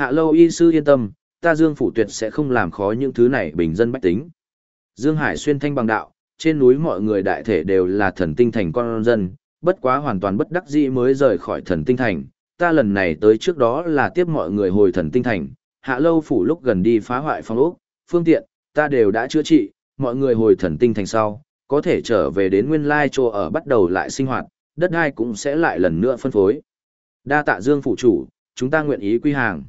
Hạ lâu y sư yên tâm, ta Dương Phủ tuyệt sẽ không làm khó những thứ này bình dân bách tính. Dương Hải xuyên thanh bằng đạo, trên núi mọi người đại thể đều là thần tinh thành con dân, bất quá hoàn toàn bất đắc dĩ mới rời khỏi thần tinh thành. Ta lần này tới trước đó là tiếp mọi người hồi thần tinh thành, hạ lâu phủ lúc gần đi phá hoại phong ốc, phương tiện, ta đều đã chữa trị, mọi người hồi thần tinh thành sau, có thể trở về đến nguyên lai chỗ ở bắt đầu lại sinh hoạt, đất đai cũng sẽ lại lần nữa phân phối. Đa tạ Dương phủ chủ, chúng ta nguyện ý quy hàng.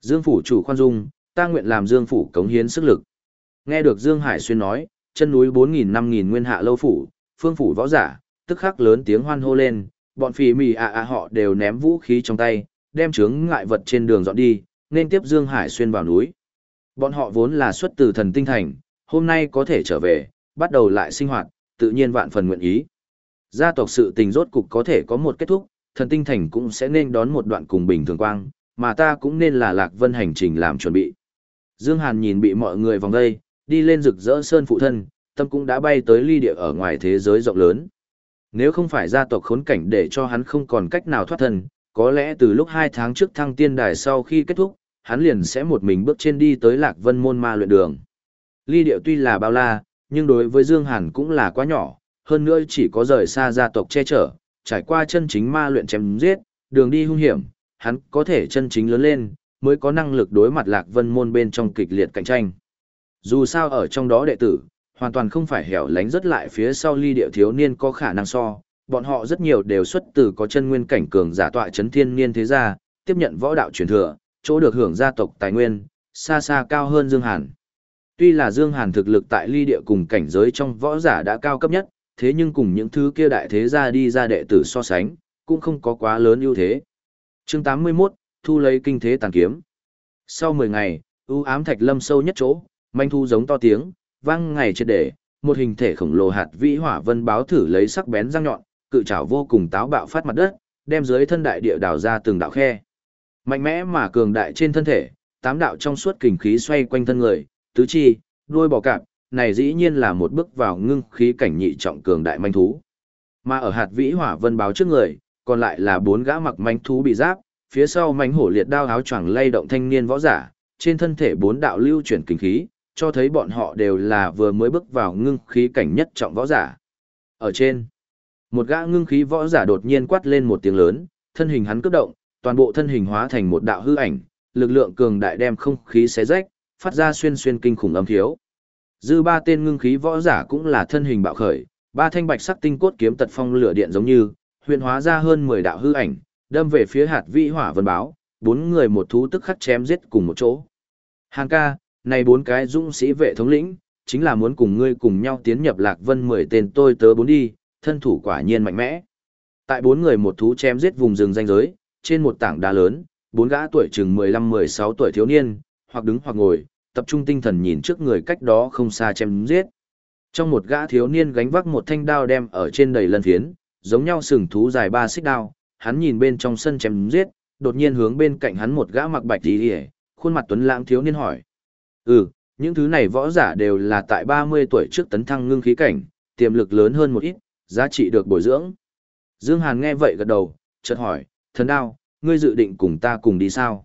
Dương phủ chủ khoan dung, ta nguyện làm Dương phủ cống hiến sức lực. Nghe được Dương Hải xuyên nói, chân núi 4000 5000 nguyên hạ lâu phủ, phương phủ võ giả, tức khắc lớn tiếng hoan hô lên, bọn phỉ mì ạ ạ họ đều ném vũ khí trong tay, đem chướng ngại vật trên đường dọn đi, nên tiếp Dương Hải xuyên vào núi. Bọn họ vốn là xuất từ thần tinh thành, hôm nay có thể trở về, bắt đầu lại sinh hoạt, tự nhiên vạn phần nguyện ý. Gia tộc sự tình rốt cục có thể có một kết thúc, thần tinh thành cũng sẽ nên đón một đoạn cùng bình thường quang, mà ta cũng nên là lạc vân hành trình làm chuẩn bị. Dương Hàn nhìn bị mọi người vòng đây, đi lên rực rỡ sơn phụ thân, tâm cũng đã bay tới ly địa ở ngoài thế giới rộng lớn. Nếu không phải gia tộc khốn cảnh để cho hắn không còn cách nào thoát thân, có lẽ từ lúc hai tháng trước thăng tiên đài sau khi kết thúc, hắn liền sẽ một mình bước trên đi tới lạc vân môn ma luyện đường. Ly địa tuy là bao la, nhưng đối với Dương Hàn cũng là quá nhỏ, hơn nữa chỉ có rời xa gia tộc che chở, trải qua chân chính ma luyện chém giết, đường đi hung hiểm, hắn có thể chân chính lớn lên, mới có năng lực đối mặt lạc vân môn bên trong kịch liệt cạnh tranh. Dù sao ở trong đó đệ tử, hoàn toàn không phải hẻo lánh rất lại phía sau ly địa thiếu niên có khả năng so, bọn họ rất nhiều đều xuất từ có chân nguyên cảnh cường giả tọa chấn thiên niên thế gia, tiếp nhận võ đạo truyền thừa, chỗ được hưởng gia tộc tài nguyên, xa xa cao hơn Dương Hàn. Tuy là Dương Hàn thực lực tại ly địa cùng cảnh giới trong võ giả đã cao cấp nhất, thế nhưng cùng những thứ kia đại thế gia đi ra đệ tử so sánh, cũng không có quá lớn ưu thế. Chương 81, thu lấy kinh thế tàn kiếm. Sau 10 ngày, u ám thạch lâm sâu nhất chỗ, manh thu giống to tiếng, vang ngày triệt để, một hình thể khổng lồ hạt vĩ hỏa vân báo thử lấy sắc bén răng nhọn, cự trảo vô cùng táo bạo phát mặt đất, đem dưới thân đại địa đào ra từng đạo khe. Mạnh mẽ mà cường đại trên thân thể, tám đạo trong suốt kình khí xoay quanh thân người, tứ chi, đuôi bò cạp, này dĩ nhiên là một bước vào ngưng khí cảnh nhị trọng cường đại manh thú. Mà ở hạt vĩ hỏa vân báo trước người, còn lại là bốn gã mặc manh thú bị giáp, phía sau manh hổ liệt đao áo choàng lay động thanh niên võ giả, trên thân thể bốn đạo lưu chuyển kinh khí, cho thấy bọn họ đều là vừa mới bước vào ngưng khí cảnh nhất trọng võ giả. Ở trên, một gã ngưng khí võ giả đột nhiên quát lên một tiếng lớn, thân hình hắn cướp động, toàn bộ thân hình hóa thành một đạo hư ảnh, lực lượng cường đại đem không khí xé rách, phát ra xuyên xuyên kinh khủng âm thiếu. Dư ba tên ngưng khí võ giả cũng là thân hình bạo khởi, ba thanh bạch sắc tinh cốt kiếm tật phong lửa điện giống như, huyện hóa ra hơn 10 đạo hư ảnh, đâm về phía hạt vĩ hỏa vân báo, bốn người một thú tức khắc chém giết cùng một chỗ. Hàng ca, này bốn cái dũng sĩ vệ thống lĩnh, chính là muốn cùng ngươi cùng nhau tiến nhập lạc vân 10 tên tôi tớ bốn đi, thân thủ quả nhiên mạnh mẽ. Tại bốn người một thú chém giết vùng rừng danh giới, trên một tảng đá lớn, bốn gã tuổi chừng 15-16 tuổi thiếu niên, hoặc đứng hoặc ngồi, tập trung tinh thần nhìn trước người cách đó không xa chém giết. Trong một gã thiếu niên gánh vác một thanh đao đem ở trên đầy lân phiến, giống nhau sừng thú dài ba xích đao, hắn nhìn bên trong sân chém giết, đột nhiên hướng bên cạnh hắn một gã mặc bạch y, khuôn mặt tuấn lãng thiếu niên hỏi. Ừ, những thứ này võ giả đều là tại 30 tuổi trước tấn thăng ngưng khí cảnh, tiềm lực lớn hơn một ít, giá trị được bồi dưỡng. Dương Hàn nghe vậy gật đầu, chợt hỏi, thần đao, ngươi dự định cùng ta cùng đi sao?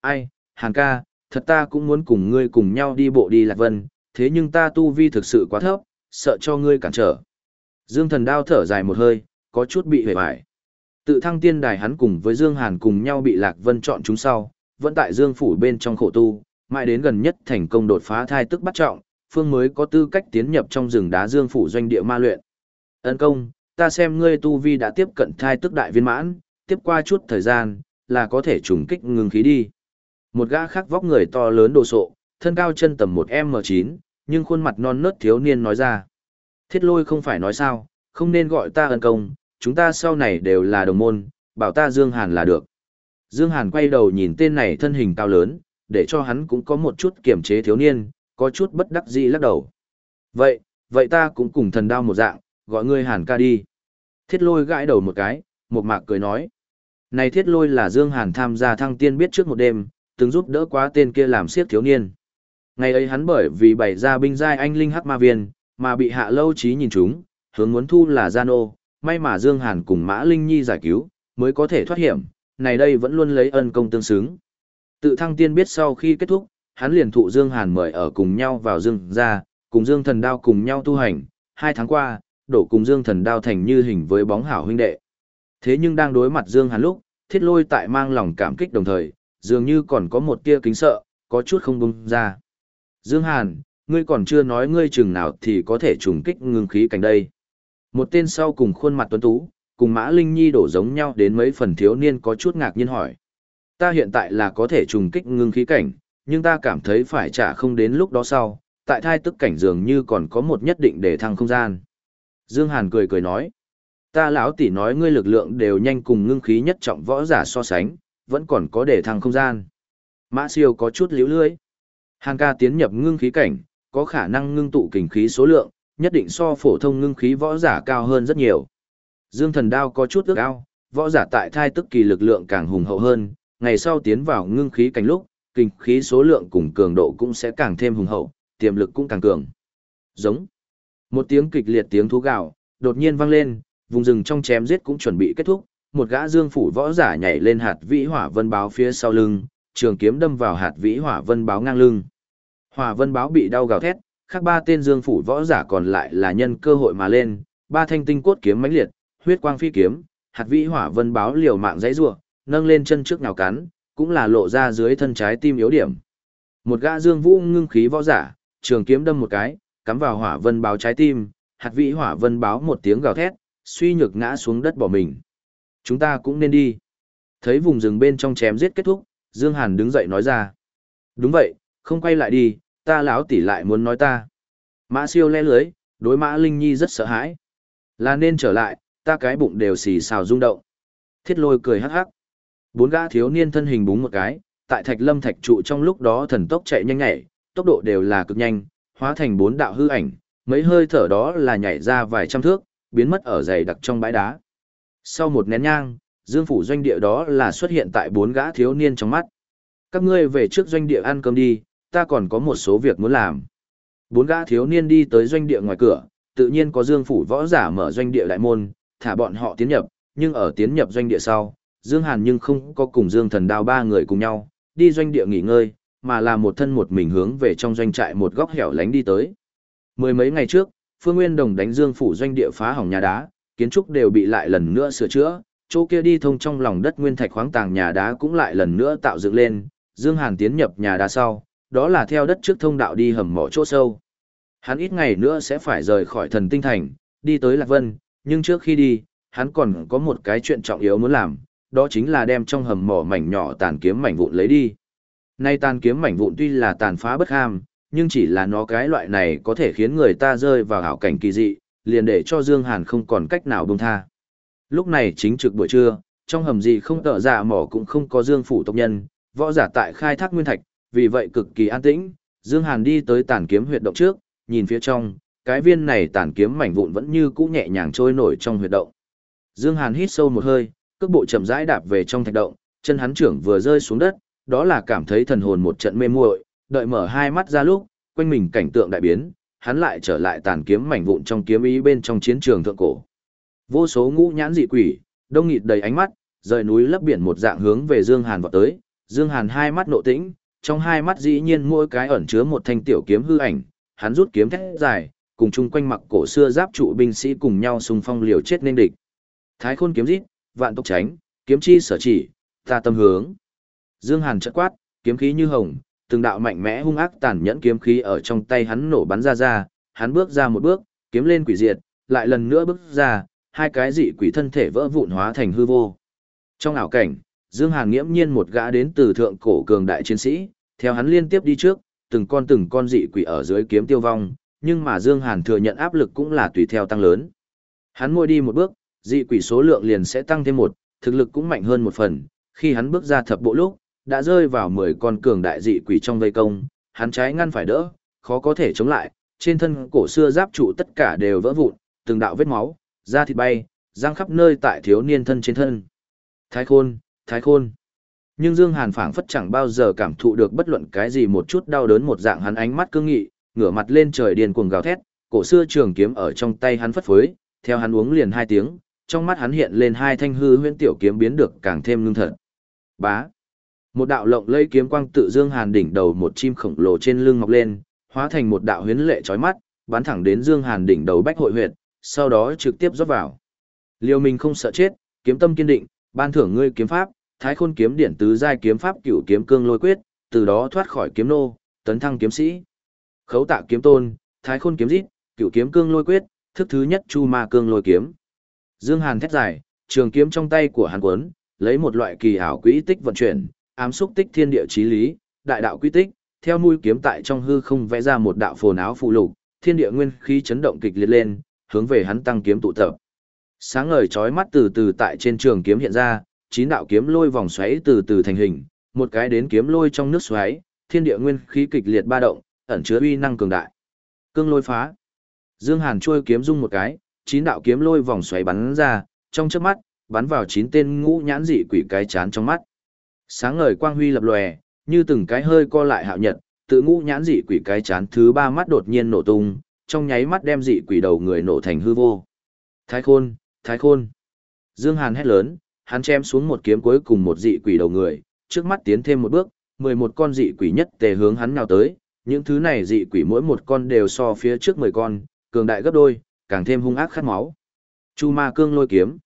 Ai, Hàn ca, thật ta cũng muốn cùng ngươi cùng nhau đi bộ đi lạc vân, thế nhưng ta tu vi thực sự quá thấp, sợ cho ngươi cản trở. Dương thần đao thở dài một hơi, có chút bị hề bại. Tự thăng tiên đài hắn cùng với Dương Hàn cùng nhau bị lạc vân chọn chúng sau, vẫn tại Dương phủ bên trong khổ tu, mãi đến gần nhất thành công đột phá thai tức bắt trọng, phương mới có tư cách tiến nhập trong rừng đá Dương phủ doanh địa ma luyện. Ân công, ta xem ngươi tu vi đã tiếp cận thai tức đại viên mãn, tiếp qua chút thời gian, là có thể trùng kích ngừng khí đi. Một gã khác vóc người to lớn đồ sộ, thân cao chân tầm một m chín, nhưng khuôn mặt non nớt thiếu niên nói ra. Thiết lôi không phải nói sao, không nên gọi ta ân công, chúng ta sau này đều là đồng môn, bảo ta Dương Hàn là được. Dương Hàn quay đầu nhìn tên này thân hình cao lớn, để cho hắn cũng có một chút kiểm chế thiếu niên, có chút bất đắc dĩ lắc đầu. Vậy, vậy ta cũng cùng thần đao một dạng, gọi ngươi Hàn ca đi. Thiết lôi gãi đầu một cái, một mạc cười nói. Này thiết lôi là Dương Hàn tham gia thăng tiên biết trước một đêm, từng giúp đỡ quá tên kia làm siết thiếu niên. Ngày ấy hắn bởi vì bày ra binh giai anh linh hắc ma viên, mà bị hạ lâu trí nhìn chúng, hướng muốn thu là gian ô, may mà Dương Hàn cùng Mã Linh Nhi giải cứu, mới có thể thoát hiểm, này đây vẫn luôn lấy ân công tương xứng. Tự thăng tiên biết sau khi kết thúc, hắn liền thụ Dương Hàn mời ở cùng nhau vào Dương gia, cùng Dương Thần Đao cùng nhau tu hành, hai tháng qua, đổ cùng Dương Thần Đao thành như hình với bóng hảo huynh đệ. Thế nhưng đang đối mặt Dương Hàn lúc, thiết lôi tại mang lòng cảm kích đồng thời, dường như còn có một tia kính sợ, có chút không bung ra. Dương Hàn, ngươi còn chưa nói ngươi chừng nào thì có thể trùng kích ngưng khí cảnh đây. Một tên sau cùng khuôn mặt tuấn tú, cùng Mã Linh Nhi đổ giống nhau đến mấy phần thiếu niên có chút ngạc nhiên hỏi. Ta hiện tại là có thể trùng kích ngưng khí cảnh, nhưng ta cảm thấy phải trả không đến lúc đó sau, tại thai tức cảnh dường như còn có một nhất định để thăng không gian. Dương Hàn cười cười nói, ta lão tỷ nói ngươi lực lượng đều nhanh cùng ngưng khí nhất trọng võ giả so sánh, vẫn còn có để thăng không gian. Mã siêu có chút liễu lưới. Hàn ca tiến nhập ngưng khí cảnh, có khả năng ngưng tụ kình khí số lượng, nhất định so phổ thông ngưng khí võ giả cao hơn rất nhiều. Dương thần đao có chút ước ao, võ giả tại thai tức kỳ lực lượng càng hùng hậu hơn, ngày sau tiến vào ngưng khí cảnh lúc, kinh khí số lượng cùng cường độ cũng sẽ càng thêm hùng hậu, tiềm lực cũng càng cường. Giống. Một tiếng kịch liệt tiếng thú gào, đột nhiên vang lên, vùng rừng trong chém giết cũng chuẩn bị kết thúc, một gã dương phủ võ giả nhảy lên hạt vĩ hỏa vân báo phía sau lưng, trường kiếm đâm vào hạt vĩ hỏa vân báo ngang lưng. Hỏa vân báo bị đau gào thét, khác ba tên dương phủ võ giả còn lại là nhân cơ hội mà lên, ba thanh tinh cốt kiếm mãnh liệt, huyết quang phi kiếm, hạt vĩ hỏa vân báo liều mạng dãy rủa, nâng lên chân trước nào cắn, cũng là lộ ra dưới thân trái tim yếu điểm. Một gã dương vũ ngưng khí võ giả, trường kiếm đâm một cái, cắm vào hỏa vân báo trái tim, hạt vĩ hỏa vân báo một tiếng gào thét, suy nhược ngã xuống đất bỏ mình. Chúng ta cũng nên đi. Thấy vùng rừng bên trong chém giết kết thúc, Dương Hàn đứng dậy nói ra. Đúng vậy, không quay lại đi, ta lão tỷ lại muốn nói ta. Mã siêu le lưới, đối mã Linh Nhi rất sợ hãi. Là nên trở lại, ta cái bụng đều xì xào rung động. Thiết lôi cười hắc hắc. Bốn gã thiếu niên thân hình búng một cái, tại thạch lâm thạch trụ trong lúc đó thần tốc chạy nhanh nhảy, tốc độ đều là cực nhanh, hóa thành bốn đạo hư ảnh, mấy hơi thở đó là nhảy ra vài trăm thước, biến mất ở dày đặc trong bãi đá. Sau một nén nhang, Dương phủ doanh địa đó là xuất hiện tại bốn gã thiếu niên trong mắt. Các ngươi về trước doanh địa ăn cơm đi, ta còn có một số việc muốn làm. Bốn gã thiếu niên đi tới doanh địa ngoài cửa, tự nhiên có Dương phủ võ giả mở doanh địa đại môn, thả bọn họ tiến nhập, nhưng ở tiến nhập doanh địa sau, Dương Hàn nhưng không có cùng Dương Thần Đao ba người cùng nhau, đi doanh địa nghỉ ngơi, mà là một thân một mình hướng về trong doanh trại một góc hẻo lánh đi tới. Mười mấy ngày trước, Phương Nguyên Đồng đánh Dương phủ doanh địa phá hỏng nhà đá, kiến trúc đều bị lại lần nữa sửa chữa, chỗ kia đi thông trong lòng đất nguyên thạch khoáng tàng nhà đá cũng lại lần nữa tạo dựng lên, Dương Hàn tiến nhập nhà đá sau, đó là theo đất trước thông đạo đi hầm mỏ chỗ sâu. Hắn ít ngày nữa sẽ phải rời khỏi thần tinh thành, đi tới Lạc Vân, nhưng trước khi đi, hắn còn có một cái chuyện trọng yếu muốn làm, đó chính là đem trong hầm mỏ mảnh nhỏ tàn kiếm mảnh vụn lấy đi. Nay tàn kiếm mảnh vụn tuy là tàn phá bất ham, nhưng chỉ là nó cái loại này có thể khiến người ta rơi vào hảo cảnh kỳ dị, liền để cho Dương Hàn không còn cách nào buông tha. Lúc này chính trực buổi trưa, trong hầm gì không tợ dạ mỏ cũng không có Dương phủ tộc nhân, võ giả tại khai thác nguyên thạch, vì vậy cực kỳ an tĩnh. Dương Hàn đi tới tàn kiếm huyệt động trước, nhìn phía trong, cái viên này tàn kiếm mảnh vụn vẫn như cũ nhẹ nhàng trôi nổi trong huyệt động. Dương Hàn hít sâu một hơi, cước bộ chậm rãi đạp về trong thạch động, chân hắn trưởng vừa rơi xuống đất, đó là cảm thấy thần hồn một trận mê muội, đợi mở hai mắt ra lúc, quanh mình cảnh tượng đại biến, hắn lại trở lại tàn kiếm mảnh vụn trong kiếm ý bên trong chiến trường thượng cổ. Vô số ngũ nhãn dị quỷ, đông nghịt đầy ánh mắt, rời núi lấp biển một dạng hướng về Dương Hàn vọt tới, Dương Hàn hai mắt nộ tĩnh, trong hai mắt dĩ nhiên mỗi cái ẩn chứa một thanh tiểu kiếm hư ảnh, hắn rút kiếm thét dài, cùng chung quanh mặc cổ xưa giáp trụ binh sĩ cùng nhau xung phong liều chết nên địch. Thái khôn kiếm rít, vạn tốc tránh, kiếm chi sở chỉ, ta tâm hướng. Dương Hàn chợt quát, kiếm khí như hồng, từng đạo mạnh mẽ hung ác tàn nhẫn kiếm khí ở trong tay hắn nổ bắn ra ra, hắn bước ra một bước, kiếm lên quỷ diệt, lại lần nữa bước ra, hai cái dị quỷ thân thể vỡ vụn hóa thành hư vô. Trong ảo cảnh, Dương Hàn nghiễm nhiên một gã đến từ thượng cổ cường đại chiến sĩ, theo hắn liên tiếp đi trước, từng con từng con dị quỷ ở dưới kiếm tiêu vong, nhưng mà Dương Hàn thừa nhận áp lực cũng là tùy theo tăng lớn. Hắn mỗi đi một bước, dị quỷ số lượng liền sẽ tăng thêm một, thực lực cũng mạnh hơn một phần, khi hắn bước ra thập bộ lúc, đã rơi vào 10 con cường đại dị quỷ trong vây công, hắn trái ngăn phải đỡ, khó có thể chống lại, trên thân cổ xưa giáp trụ tất cả đều vỡ vụn, từng đạo vết máu, da thịt bay, răng khắp nơi tại thiếu niên thân trên thân. Thái khôn, thái khôn. Nhưng Dương Hàn phảng phất chẳng bao giờ cảm thụ được bất luận cái gì một chút đau đớn một dạng hắn ánh mắt cương nghị, ngửa mặt lên trời điên cuồng gào thét, cổ xưa trường kiếm ở trong tay hắn phất phới, theo hắn uống liền hai tiếng, trong mắt hắn hiện lên hai thanh hư huyễn tiểu kiếm biến được càng thêm ngưng thật. Bá. Một đạo lộng lây kiếm quang tự Dương Hàn đỉnh đầu một chim khổng lồ trên lưng mọc lên, hóa thành một đạo huyễn lệ chói mắt, bắn thẳng đến Dương Hàn đỉnh đầu bách hội huyệt, sau đó trực tiếp rót vào. Liêu Minh không sợ chết, kiếm tâm kiên định, ban thưởng ngươi kiếm pháp, Thái Khôn kiếm điển tứ giai kiếm pháp cửu kiếm cương lôi quyết, từ đó thoát khỏi kiếm nô, tấn thăng kiếm sĩ. Khấu tạ kiếm tôn, Thái Khôn kiếm rít, cửu kiếm cương lôi quyết, thức thứ nhất Chu Ma cương lôi kiếm. Dương Hàn thét dài, trường kiếm trong tay của hắn quấn, lấy một loại kỳ ảo quỹ tích vận chuyển, ám xúc tích thiên địa chí lý, đại đạo quy tích, theo mũi kiếm tại trong hư không vẽ ra một đạo phồn áo phụ lục, thiên địa nguyên khí chấn động kịch liệt lên, hướng về hắn tăng kiếm tụ tập. Sáng ngời chói mắt từ từ tại trên trường kiếm hiện ra, chín đạo kiếm lôi vòng xoáy từ từ thành hình, một cái đến kiếm lôi trong nước xoáy, thiên địa nguyên khí kịch liệt ba động, ẩn chứa uy năng cường đại. Cương lôi phá. Dương Hàn chui kiếm dung một cái, chín đạo kiếm lôi vòng xoáy bắn ra, trong chớp mắt, bắn vào chín tên ngũ nhãn dị quỷ cái chán trong mắt. Sáng ngời quang huy lập lòe, như từng cái hơi co lại hạo nhật, tự ngũ nhãn dị quỷ cái chán thứ ba mắt đột nhiên nổ tung, trong nháy mắt đem dị quỷ đầu người nổ thành hư vô. Thái khôn, thái khôn. Dương Hàn hét lớn, hắn chém xuống một kiếm cuối cùng một dị quỷ đầu người, trước mắt tiến thêm một bước, 11 con dị quỷ nhất tề hướng hắn nào tới, những thứ này dị quỷ mỗi một con đều so phía trước 10 con, cường đại gấp đôi, càng thêm hung ác khát máu. Chu Ma Cương lôi kiếm.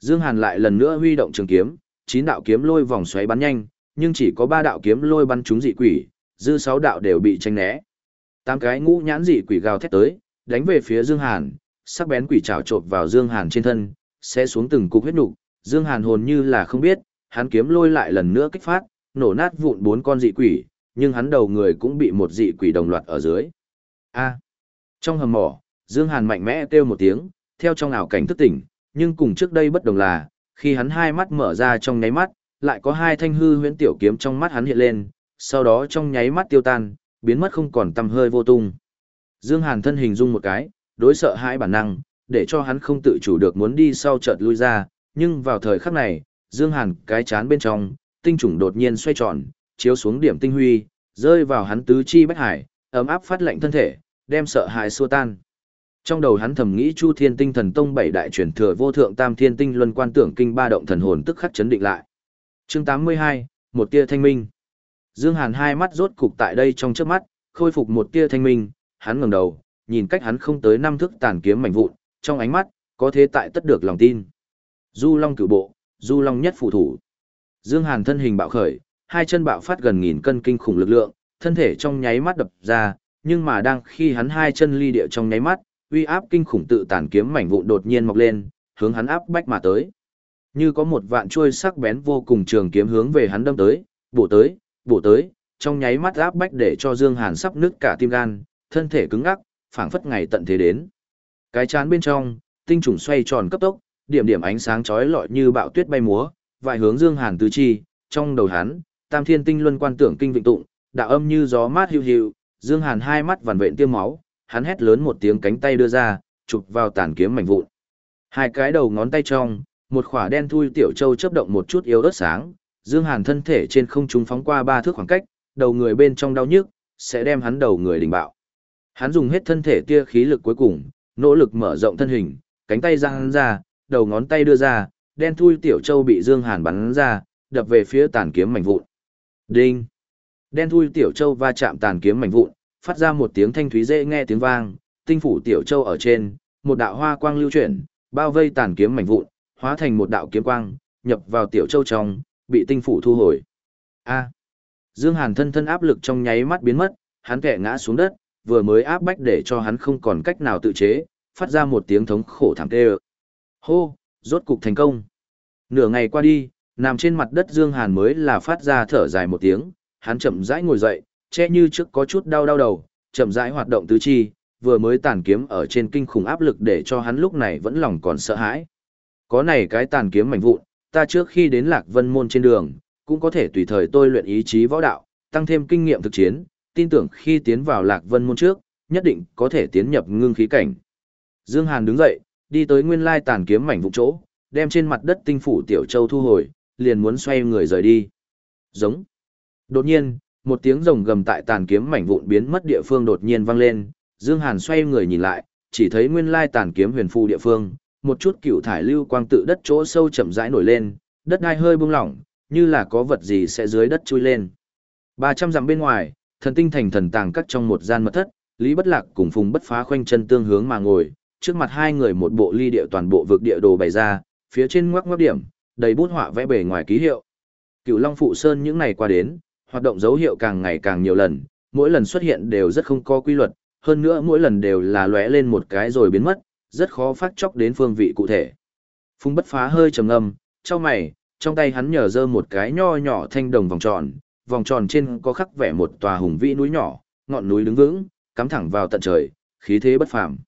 Dương Hàn lại lần nữa huy động trường kiếm, chín đạo kiếm lôi vòng xoáy bắn nhanh, nhưng chỉ có ba đạo kiếm lôi bắn trúng dị quỷ, dư sáu đạo đều bị tránh né. Tám cái ngũ nhãn dị quỷ gào thét tới, đánh về phía Dương Hàn, sắc bén quỷ trảo chộp vào Dương Hàn trên thân, sẽ xuống từng cục huyết nục. Dương Hàn hồn như là không biết, hắn kiếm lôi lại lần nữa kích phát, nổ nát vụn bốn con dị quỷ, nhưng hắn đầu người cũng bị một dị quỷ đồng loạt ở dưới. A. Trong hầm mỏ, Dương Hàn mạnh mẽ kêu một tiếng, theo trong ảo cảnh thức tỉnh, nhưng cùng trước đây bất đồng là, khi hắn hai mắt mở ra trong nháy mắt, lại có hai thanh hư huyễn tiểu kiếm trong mắt hắn hiện lên, sau đó trong nháy mắt tiêu tan, biến mất không còn tăm hơi vô tung. Dương Hàn thân hình dung một cái, đối sợ hãi bản năng, để cho hắn không tự chủ được muốn đi sau chợt lui ra, nhưng vào thời khắc này, Dương Hàn cái chán bên trong, tinh trùng đột nhiên xoay tròn, chiếu xuống điểm tinh huy, rơi vào hắn tứ chi bách hải, ấm áp phát lạnh thân thể, đem sợ hãi xua tan. Trong đầu hắn thầm nghĩ Chu Thiên Tinh Thần Tông bảy đại truyền thừa vô thượng tam thiên tinh luân quan tưởng kinh ba động thần hồn tức khắc chấn định lại. Chương 82, một tia thanh minh. Dương Hàn hai mắt rốt cục tại đây trong chớp mắt, khôi phục một tia thanh minh, hắn ngẩng đầu, nhìn cách hắn không tới năm thước tàn kiếm mảnh vụn, trong ánh mắt có thế tại tất được lòng tin. Du Long cửu bộ, Du Long nhất phụ thủ. Dương Hàn thân hình bạo khởi, hai chân bạo phát gần nghìn cân kinh khủng lực lượng, thân thể trong nháy mắt đập ra, nhưng mà đang khi hắn hai chân ly địa trong nháy mắt, uy áp kinh khủng tự tàn kiếm mảnh vụn đột nhiên mọc lên, hướng hắn áp bách mà tới. Như có một vạn chuôi sắc bén vô cùng trường kiếm hướng về hắn đâm tới, bổ tới, bổ tới, trong nháy mắt áp bách để cho Dương Hàn sắp nứt cả tim gan, thân thể cứng ngắc, phảng phất ngày tận thế đến. Cái chán bên trong, tinh trùng xoay tròn cấp tốc, điểm điểm ánh sáng chói lọi như bạo tuyết bay múa, vài hướng Dương Hàn tứ chi, trong đầu hắn, Tam Thiên Tinh Luân quan tưởng kinh vịnh tụng, đạo âm như gió mát hiu hiu, Dương Hàn hai mắt vằn vện tiêm máu, hắn hét lớn một tiếng cánh tay đưa ra, chụp vào tàn kiếm mảnh vụn. Hai cái đầu ngón tay trong, một khỏa đen thui tiểu châu chớp động một chút yếu ớt sáng, Dương Hàn thân thể trên không trung phóng qua ba thước khoảng cách, đầu người bên trong đau nhức, sẽ đem hắn đầu người đỉnh bạo. Hắn dùng hết thân thể tia khí lực cuối cùng, nỗ lực mở rộng thân hình, cánh tay giang ra, đầu ngón tay đưa ra, đen thui tiểu châu bị Dương Hàn bắn ra, đập về phía tàn kiếm mảnh vụn. Đinh! Đen thui tiểu châu va chạm tàn kiếm mảnh vụn, phát ra một tiếng thanh thúy dễ nghe tiếng vang, tinh phủ tiểu châu ở trên, một đạo hoa quang lưu chuyển, bao vây tàn kiếm mảnh vụn, hóa thành một đạo kiếm quang, nhập vào tiểu châu trong, bị tinh phủ thu hồi. A. Dương Hàn thân thân áp lực trong nháy mắt biến mất, hắn kẻ ngã xuống đất, vừa mới áp bách để cho hắn không còn cách nào tự chế, phát ra một tiếng thống khổ thảm tê Hô, rốt cục thành công. Nửa ngày qua đi, nằm trên mặt đất Dương Hàn mới là phát ra thở dài một tiếng, hắn chậm rãi ngồi dậy, che như trước có chút đau đau đầu, chậm rãi hoạt động tứ chi, vừa mới tàn kiếm ở trên kinh khủng áp lực để cho hắn lúc này vẫn lòng còn sợ hãi. Có này cái tàn kiếm mảnh vụn, ta trước khi đến Lạc Vân môn trên đường, cũng có thể tùy thời tôi luyện ý chí võ đạo, tăng thêm kinh nghiệm thực chiến, tin tưởng khi tiến vào Lạc Vân môn trước, nhất định có thể tiến nhập ngưng khí cảnh. Dương Hàn đứng dậy, đi tới nguyên lai tàn kiếm mảnh vụn chỗ, đem trên mặt đất tinh phủ tiểu châu thu hồi, liền muốn xoay người rời đi. Giống. Đột nhiên, một tiếng rồng gầm tại tàn kiếm mảnh vụn biến mất địa phương đột nhiên vang lên, Dương Hàn xoay người nhìn lại, chỉ thấy nguyên lai tàn kiếm huyền phù địa phương, một chút cựu thải lưu quang tự đất chỗ sâu chậm rãi nổi lên, đất đai hơi bung lỏng, như là có vật gì sẽ dưới đất chui lên. 300 dặm bên ngoài, thần tinh thành thần tàng cắt trong một gian mật thất, Lý Bất Lạc cùng Phùng Bất Phá khoanh chân tương hướng mà ngồi, trước mặt hai người một bộ ly địa toàn bộ vực địa đồ bày ra, phía trên ngoắc ngoắc điểm, đầy bút họa vẽ bề ngoài ký hiệu. Cựu Long Phụ Sơn những ngày qua đến, hoạt động dấu hiệu càng ngày càng nhiều lần, mỗi lần xuất hiện đều rất không có quy luật, hơn nữa mỗi lần đều là lóe lên một cái rồi biến mất, rất khó phát chóc đến phương vị cụ thể. Phùng Bất Phá hơi trầm ngâm, trong mày, trong tay hắn nhờ dơ một cái nho nhỏ thanh đồng vòng tròn, vòng tròn trên có khắc vẽ một tòa hùng vĩ núi nhỏ, ngọn núi đứng vững, cắm thẳng vào tận trời, khí thế bất phàm.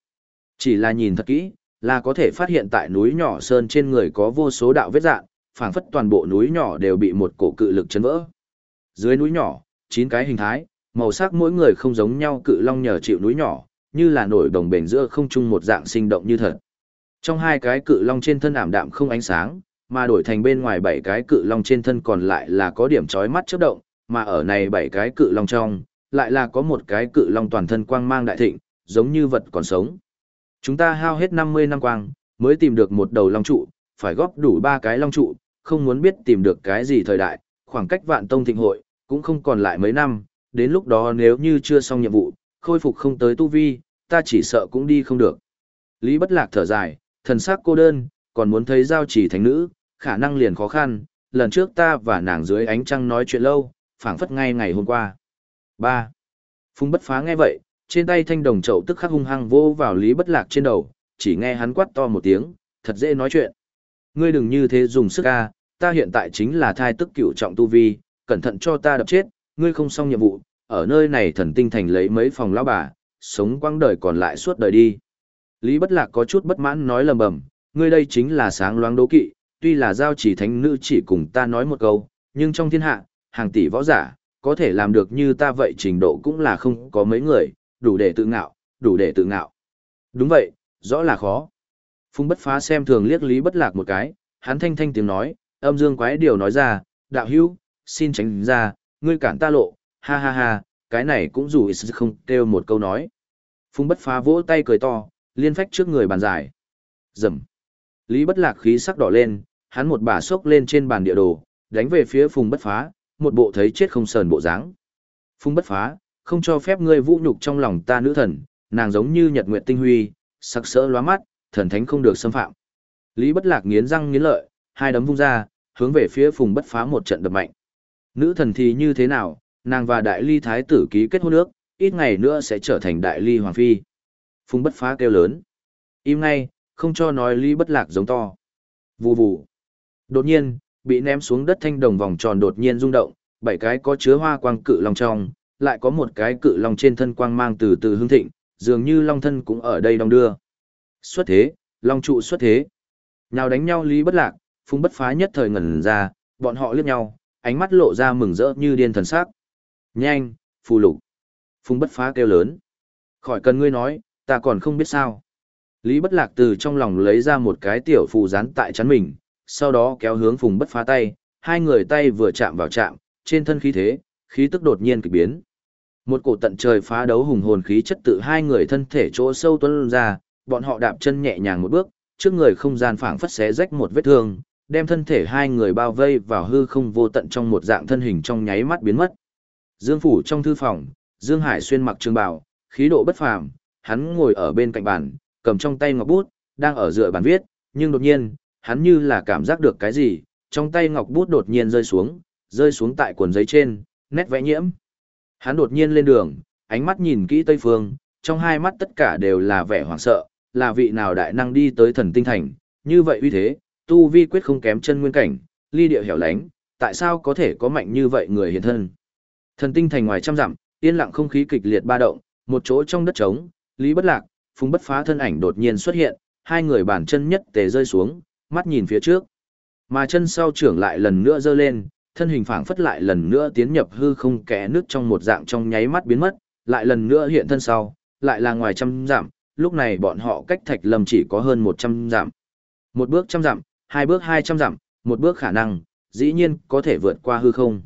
Chỉ là nhìn thật kỹ, là có thể phát hiện tại núi nhỏ sơn trên người có vô số đạo vết dạn, phảng phất toàn bộ núi nhỏ đều bị một cổ cự lực chấn vỡ. Dưới núi nhỏ, chín cái hình thái, màu sắc mỗi người không giống nhau cự long nhờ chịu núi nhỏ, như là nổi đồng bền giữa không trung một dạng sinh động như thật. Trong hai cái cự long trên thân ảm đạm không ánh sáng, mà đổi thành bên ngoài bảy cái cự long trên thân còn lại là có điểm chói mắt chớp động, mà ở này bảy cái cự long trong, lại là có một cái cự long toàn thân quang mang đại thịnh, giống như vật còn sống. Chúng ta hao hết 50 năm quang, mới tìm được một đầu long trụ, phải góp đủ ba cái long trụ, không muốn biết tìm được cái gì thời đại, khoảng cách vạn tông thịnh hội, cũng không còn lại mấy năm, đến lúc đó nếu như chưa xong nhiệm vụ, khôi phục không tới tu vi, ta chỉ sợ cũng đi không được. Lý bất lạc thở dài, thần sắc cô đơn, còn muốn thấy giao chỉ thánh nữ, khả năng liền khó khăn, lần trước ta và nàng dưới ánh trăng nói chuyện lâu, phảng phất ngay ngày hôm qua. 3. Phùng bất phá nghe vậy, trên tay thanh đồng chậu tức khắc hung hăng vô vào lý bất lạc trên đầu, chỉ nghe hắn quát to một tiếng, thật dễ nói chuyện. Ngươi đừng như thế dùng sức ca, ta hiện tại chính là thai tức cửu trọng tu vi, cẩn thận cho ta đập chết, ngươi không xong nhiệm vụ, ở nơi này thần tinh thành lấy mấy phòng lão bà, sống quãng đời còn lại suốt đời đi. Lý bất lạc có chút bất mãn nói lầm bầm, ngươi đây chính là sáng loáng đố kỵ, tuy là giao chỉ thánh nữ chỉ cùng ta nói một câu, nhưng trong thiên hạ, hàng tỷ võ giả, có thể làm được như ta vậy trình độ cũng là không có mấy người, đủ để tự ngạo, đủ để tự ngạo. Đúng vậy, rõ là khó. Phung bất phá xem thường liếc lý bất lạc một cái, hắn thanh thanh tiếng nói, âm dương quái điều nói ra, đạo hữu, xin tránh ra, ngươi cản ta lộ, ha ha ha, cái này cũng dù không kêu một câu nói. Phung bất phá vỗ tay cười to, liên phách trước người bàn giải. Dầm. Lý bất lạc khí sắc đỏ lên, hắn một bà sốc lên trên bàn địa đồ, đánh về phía phùng bất phá, một bộ thấy chết không sờn bộ dáng. Phùng bất phá, không cho phép ngươi vũ nhục trong lòng ta nữ thần, nàng giống như nhật nguyệt tinh huy, sắc sỡ lóa mắt, thần thánh không được xâm phạm. Lý bất lạc nghiến răng nghiến lợi, hai đấm vung ra, hướng về phía phùng bất phá một trận đập mạnh. Nữ thần thì như thế nào, nàng và đại ly thái tử ký kết hôn ước, ít ngày nữa sẽ trở thành đại ly hoàng phi. Phùng bất phá kêu lớn. Im ngay, không cho nói lý bất lạc giống to. Vù vù. Đột nhiên, bị ném xuống đất thanh đồng vòng tròn đột nhiên rung động, bảy cái có chứa hoa quang cự long trong, lại có một cái cự long trên thân quang mang từ từ hương thịnh, dường như long thân cũng ở đây đong đưa. Xuất thế, long trụ xuất thế. Nào đánh nhau lý bất lạc, phung bất phá nhất thời ngẩn ra, bọn họ liếc nhau, ánh mắt lộ ra mừng rỡ như điên thần sắc. Nhanh, phù lục. Phung bất phá kêu lớn. Khỏi cần ngươi nói, ta còn không biết sao. Lý bất lạc từ trong lòng lấy ra một cái tiểu phù dán tại chắn mình, sau đó kéo hướng phùng bất phá tay, hai người tay vừa chạm vào chạm, trên thân khí thế, khí tức đột nhiên kịch biến. Một cổ tận trời phá đấu hùng hồn khí chất tự hai người thân thể chỗ sâu tuôn ra, bọn họ đạp chân nhẹ nhàng một bước, trước người không gian phảng phất xé rách một vết thương, đem thân thể hai người bao vây vào hư không vô tận trong một dạng thân hình trong nháy mắt biến mất. Dương phủ trong thư phòng, Dương Hải xuyên mặc trường bào, khí độ bất phàm, hắn ngồi ở bên cạnh bàn, cầm trong tay ngọc bút, đang ở dựa bàn viết, nhưng đột nhiên, hắn như là cảm giác được cái gì, trong tay ngọc bút đột nhiên rơi xuống, rơi xuống tại cuộn giấy trên, nét vẽ nhiễm. Hắn đột nhiên lên đường, ánh mắt nhìn kỹ Tây Phương, trong hai mắt tất cả đều là vẻ hoảng sợ, là vị nào đại năng đi tới thần tinh thành, như vậy uy thế, tu vi quyết không kém chân nguyên cảnh, ly địa hẻo lánh, tại sao có thể có mạnh như vậy người hiện thân. Thần tinh thành ngoài trăm dặm, yên lặng không khí kịch liệt ba động, một chỗ trong đất trống, Lý Bất Lạc, Phùng Bất Phá thân ảnh đột nhiên xuất hiện, hai người bàn chân nhất tề rơi xuống, mắt nhìn phía trước. Mà chân sau trưởng lại lần nữa dơ lên, thân hình phảng phất lại lần nữa tiến nhập hư không kẽ nước trong một dạng trong nháy mắt biến mất, lại lần nữa hiện thân sau, lại là ngoài trăm giảm. lúc này bọn họ cách thạch lâm chỉ có hơn một trăm giảm. Một bước trăm giảm, hai bước hai trăm giảm, một bước khả năng, dĩ nhiên có thể vượt qua hư không.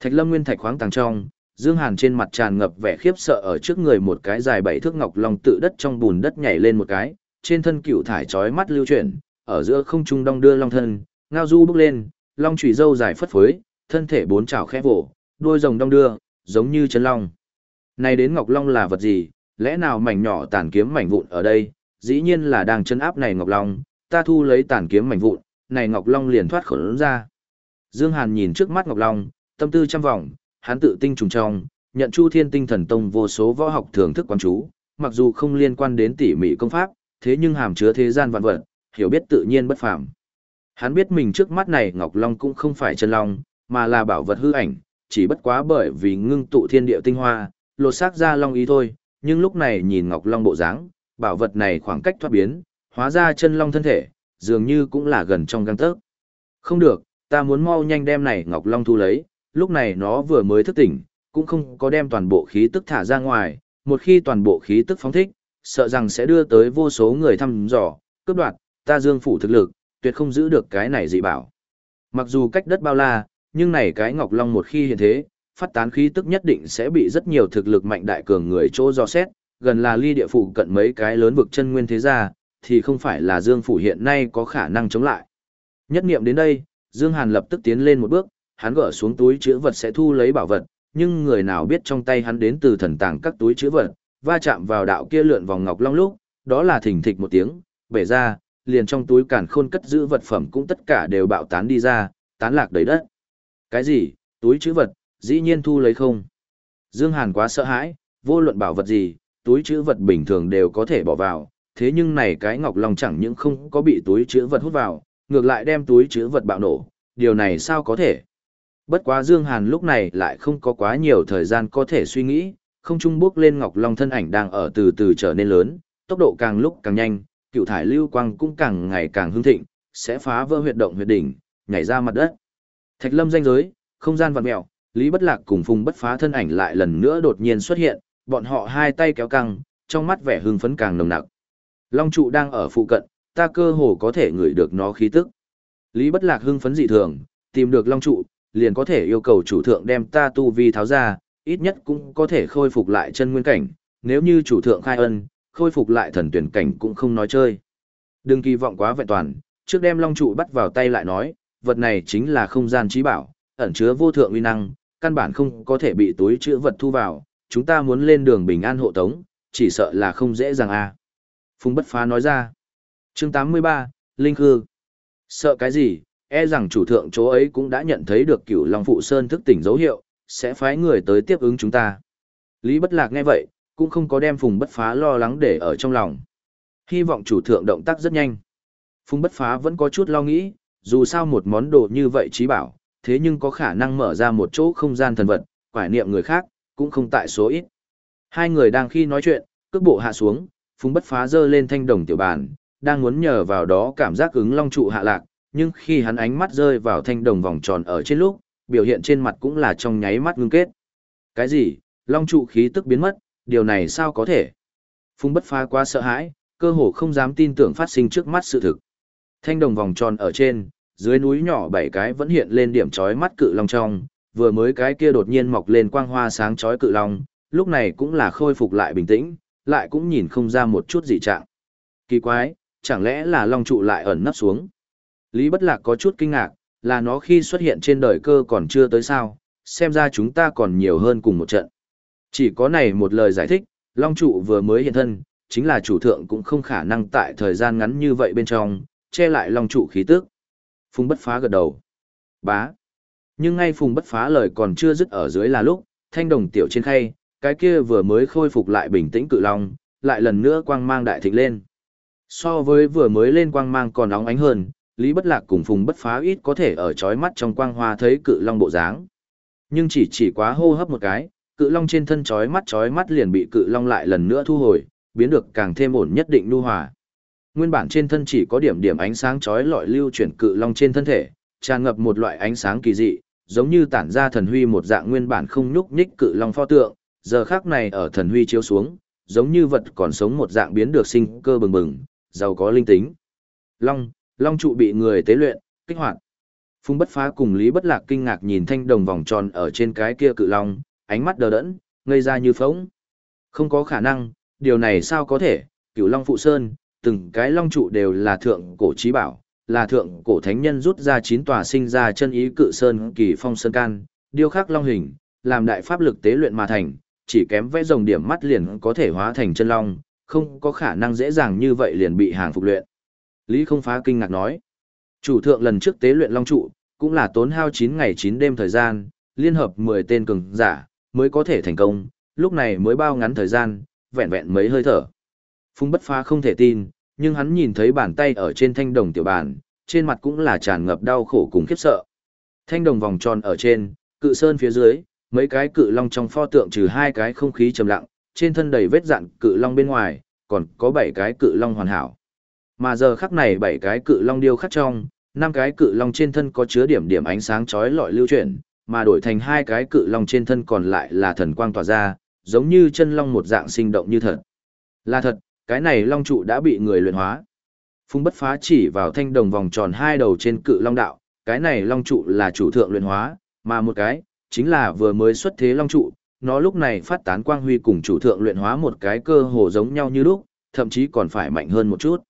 Thạch lâm nguyên thạch khoáng tàng trong, Dương Hàn trên mặt tràn ngập vẻ khiếp sợ ở trước người một cái dài bảy thước ngọc long tự đất trong bùn đất nhảy lên một cái, trên thân cựu thải chói mắt lưu chuyển, ở giữa không trung đong đưa long thân, ngao du bước lên, long chùy dâu dài phất phới, thân thể bốn chảo khẽ vỗ, đuôi rồng đong đưa, giống như chân long. Này đến Ngọc Long là vật gì, lẽ nào mảnh nhỏ tàn kiếm mảnh vụn ở đây, dĩ nhiên là đang chân áp này Ngọc Long, ta thu lấy tàn kiếm mảnh vụn, này Ngọc Long liền thoát khổn ra. Dương Hàn nhìn trước mắt Ngọc Long, tâm tư trăm vòng, hắn tự tinh trùng trong, nhận Chu Thiên Tinh Thần Tông vô số võ học thưởng thức quan chú, mặc dù không liên quan đến tỉ mỉ công pháp, thế nhưng hàm chứa thế gian vạn vật, hiểu biết tự nhiên bất phàm. Hắn biết mình trước mắt này Ngọc Long cũng không phải chân long, mà là bảo vật hư ảnh, chỉ bất quá bởi vì ngưng tụ thiên địa tinh hoa, lột xác ra long ý thôi, nhưng lúc này nhìn Ngọc Long bộ dáng, bảo vật này khoảng cách thoát biến, hóa ra chân long thân thể, dường như cũng là gần trong gang tấc. Không được, ta muốn mau nhanh đem này Ngọc Long thu lấy, lúc này nó vừa mới thức tỉnh, cũng không có đem toàn bộ khí tức thả ra ngoài, một khi toàn bộ khí tức phóng thích, sợ rằng sẽ đưa tới vô số người thăm dò, cướp đoạt, ta dương phủ thực lực, tuyệt không giữ được cái này dị bảo. Mặc dù cách đất bao la, nhưng này cái Ngọc Long một khi hiện thế, phát tán khí tức nhất định sẽ bị rất nhiều thực lực mạnh đại cường người chỗ do xét, gần là ly địa phủ cận mấy cái lớn vực chân nguyên thế gia, thì không phải là Dương phủ hiện nay có khả năng chống lại. Nhất niệm đến đây, Dương Hàn lập tức tiến lên một bước, hắn gỡ xuống túi chứa vật sẽ thu lấy bảo vật, nhưng người nào biết trong tay hắn đến từ thần tàng các túi chứa vật, va chạm vào đạo kia lượn vòng ngọc long lúc, đó là thình thịch một tiếng, bể ra, liền trong túi cản khôn cất giữ vật phẩm cũng tất cả đều bạo tán đi ra, tán lạc đầy đất. Cái gì, túi chữ vật, dĩ nhiên thu lấy không? Dương Hàn quá sợ hãi, vô luận bảo vật gì, túi chữ vật bình thường đều có thể bỏ vào, thế nhưng này cái ngọc long chẳng những không có bị túi chữ vật hút vào, ngược lại đem túi chữ vật bạo nổ, điều này sao có thể? Bất quá Dương Hàn lúc này lại không có quá nhiều thời gian có thể suy nghĩ, không trung bước lên Ngọc Long thân ảnh đang ở từ từ trở nên lớn, tốc độ càng lúc càng nhanh, cựu thải lưu quang cũng càng ngày càng hưng thịnh, sẽ phá vỡ huyệt động huyệt đỉnh, nhảy ra mặt đất. Thạch Lâm danh giới, không gian vặn mèo, Lý Bất Lạc cùng Phùng Bất Phá thân ảnh lại lần nữa đột nhiên xuất hiện, bọn họ hai tay kéo căng, trong mắt vẻ hưng phấn càng nồng nặc. Long trụ đang ở phụ cận, ta cơ hồ có thể ngửi được nó khí tức. Lý Bất Lạc hưng phấn dị thường, tìm được Long trụ, liền có thể yêu cầu chủ thượng đem ta tu vi tháo ra, ít nhất cũng có thể khôi phục lại chân nguyên cảnh, nếu như chủ thượng khai ân, khôi phục lại thần tuyển cảnh cũng không nói chơi. Đừng kỳ vọng quá vẹn toàn, trước đem long trụ bắt vào tay lại nói, vật này chính là không gian trí bảo, ẩn chứa vô thượng uy năng, căn bản không có thể bị túi chữ vật thu vào, chúng ta muốn lên đường bình an hộ tống, chỉ sợ là không dễ dàng a. À. Phùng bất phá nói ra. Chương 83, Linh Khư. Sợ cái gì, e rằng chủ thượng chỗ ấy cũng đã nhận thấy được cửu Long Phụ Sơn thức tỉnh dấu hiệu, sẽ phái người tới tiếp ứng chúng ta. Lý Bất Lạc nghe vậy, cũng không có đem Phùng Bất Phá lo lắng để ở trong lòng. Hy vọng chủ thượng động tác rất nhanh. Phùng Bất Phá vẫn có chút lo nghĩ, dù sao một món đồ như vậy trí bảo, thế nhưng có khả năng mở ra một chỗ không gian thần vật, quải niệm người khác, cũng không tại số ít. Hai người đang khi nói chuyện, cước bộ hạ xuống, Phùng Bất Phá giơ lên thanh đồng tiểu bàn, đang muốn nhờ vào đó cảm giác ứng long trụ hạ lạc, nhưng khi hắn ánh mắt rơi vào thanh đồng vòng tròn ở trên lúc, biểu hiện trên mặt cũng là trong nháy mắt ngưng kết. Cái gì? Long trụ khí tức biến mất, điều này sao có thể? Phùng bất phá quá sợ hãi, cơ hồ không dám tin tưởng phát sinh trước mắt sự thực. Thanh đồng vòng tròn ở trên, dưới núi nhỏ bảy cái vẫn hiện lên điểm chói mắt cự long trong, vừa mới cái kia đột nhiên mọc lên quang hoa sáng chói cự long, lúc này cũng là khôi phục lại bình tĩnh, lại cũng nhìn không ra một chút gì trạng. Kỳ quái, chẳng lẽ là long trụ lại ẩn nấp xuống? Lý Bất Lạc có chút kinh ngạc, là nó khi xuất hiện trên đời cơ còn chưa tới sao, xem ra chúng ta còn nhiều hơn cùng một trận. Chỉ có này một lời giải thích, Long trụ vừa mới hiện thân, chính là chủ thượng cũng không khả năng tại thời gian ngắn như vậy bên trong, che lại Long trụ khí tức. Phùng bất phá gật đầu. Bá. Nhưng ngay phùng bất phá lời còn chưa dứt ở dưới là lúc, thanh đồng tiểu trên khay, cái kia vừa mới khôi phục lại bình tĩnh cự long, lại lần nữa quang mang đại thịnh lên. So với vừa mới lên quang mang còn nóng ánh hơn, Lý Bất Lạc cùng Phùng Bất Phá ít có thể ở chói mắt trong quang hoa thấy cự long bộ dáng. Nhưng chỉ chỉ quá hô hấp một cái, cự long trên thân chói mắt chói mắt liền bị cự long lại lần nữa thu hồi, biến được càng thêm ổn nhất định nu hòa. Nguyên bản trên thân chỉ có điểm điểm ánh sáng chói lọi lưu chuyển cự long trên thân thể, tràn ngập một loại ánh sáng kỳ dị, giống như tản ra thần huy một dạng nguyên bản không nhúc nhích cự long pho tượng, giờ khắc này ở thần huy chiếu xuống, giống như vật còn sống một dạng biến được sinh cơ bừng bừng, giàu có linh tính. Long, long trụ bị người tế luyện, kích hoạt. Phùng bất phá cùng Lý bất lạc kinh ngạc nhìn thanh đồng vòng tròn ở trên cái kia cự long, ánh mắt đờ đẫn, ngây ra như phóng. Không có khả năng, điều này sao có thể, cửu long phụ sơn, từng cái long trụ đều là thượng cổ trí bảo, là thượng cổ thánh nhân rút ra chín tòa sinh ra chân ý cự sơn kỳ phong sơn can, điêu khắc long hình, làm đại pháp lực tế luyện mà thành, chỉ kém vẽ rồng điểm mắt liền có thể hóa thành chân long, không có khả năng dễ dàng như vậy liền bị hàng phục luyện. Lý không phá kinh ngạc nói, chủ thượng lần trước tế luyện long trụ, cũng là tốn hao 9 ngày 9 đêm thời gian, liên hợp 10 tên cường giả, mới có thể thành công, lúc này mới bao ngắn thời gian, vẹn vẹn mấy hơi thở. Phung bất phá không thể tin, nhưng hắn nhìn thấy bàn tay ở trên thanh đồng tiểu bàn, trên mặt cũng là tràn ngập đau khổ cùng khiếp sợ. Thanh đồng vòng tròn ở trên, cự sơn phía dưới, mấy cái cự long trong pho tượng trừ hai cái không khí trầm lặng, trên thân đầy vết dạn cự long bên ngoài, còn có bảy cái cự long hoàn hảo. Mà giờ khắc này bảy cái cự long điêu khắc trong, năm cái cự long trên thân có chứa điểm điểm ánh sáng chói lọi lưu chuyển, mà đổi thành hai cái cự long trên thân còn lại là thần quang tỏa ra, giống như chân long một dạng sinh động như thật. Là thật, cái này long trụ đã bị người luyện hóa. Phung bất phá chỉ vào thanh đồng vòng tròn hai đầu trên cự long đạo, cái này long trụ là chủ thượng luyện hóa, mà một cái, chính là vừa mới xuất thế long trụ, nó lúc này phát tán quang huy cùng chủ thượng luyện hóa một cái cơ hồ giống nhau như lúc, thậm chí còn phải mạnh hơn một chút.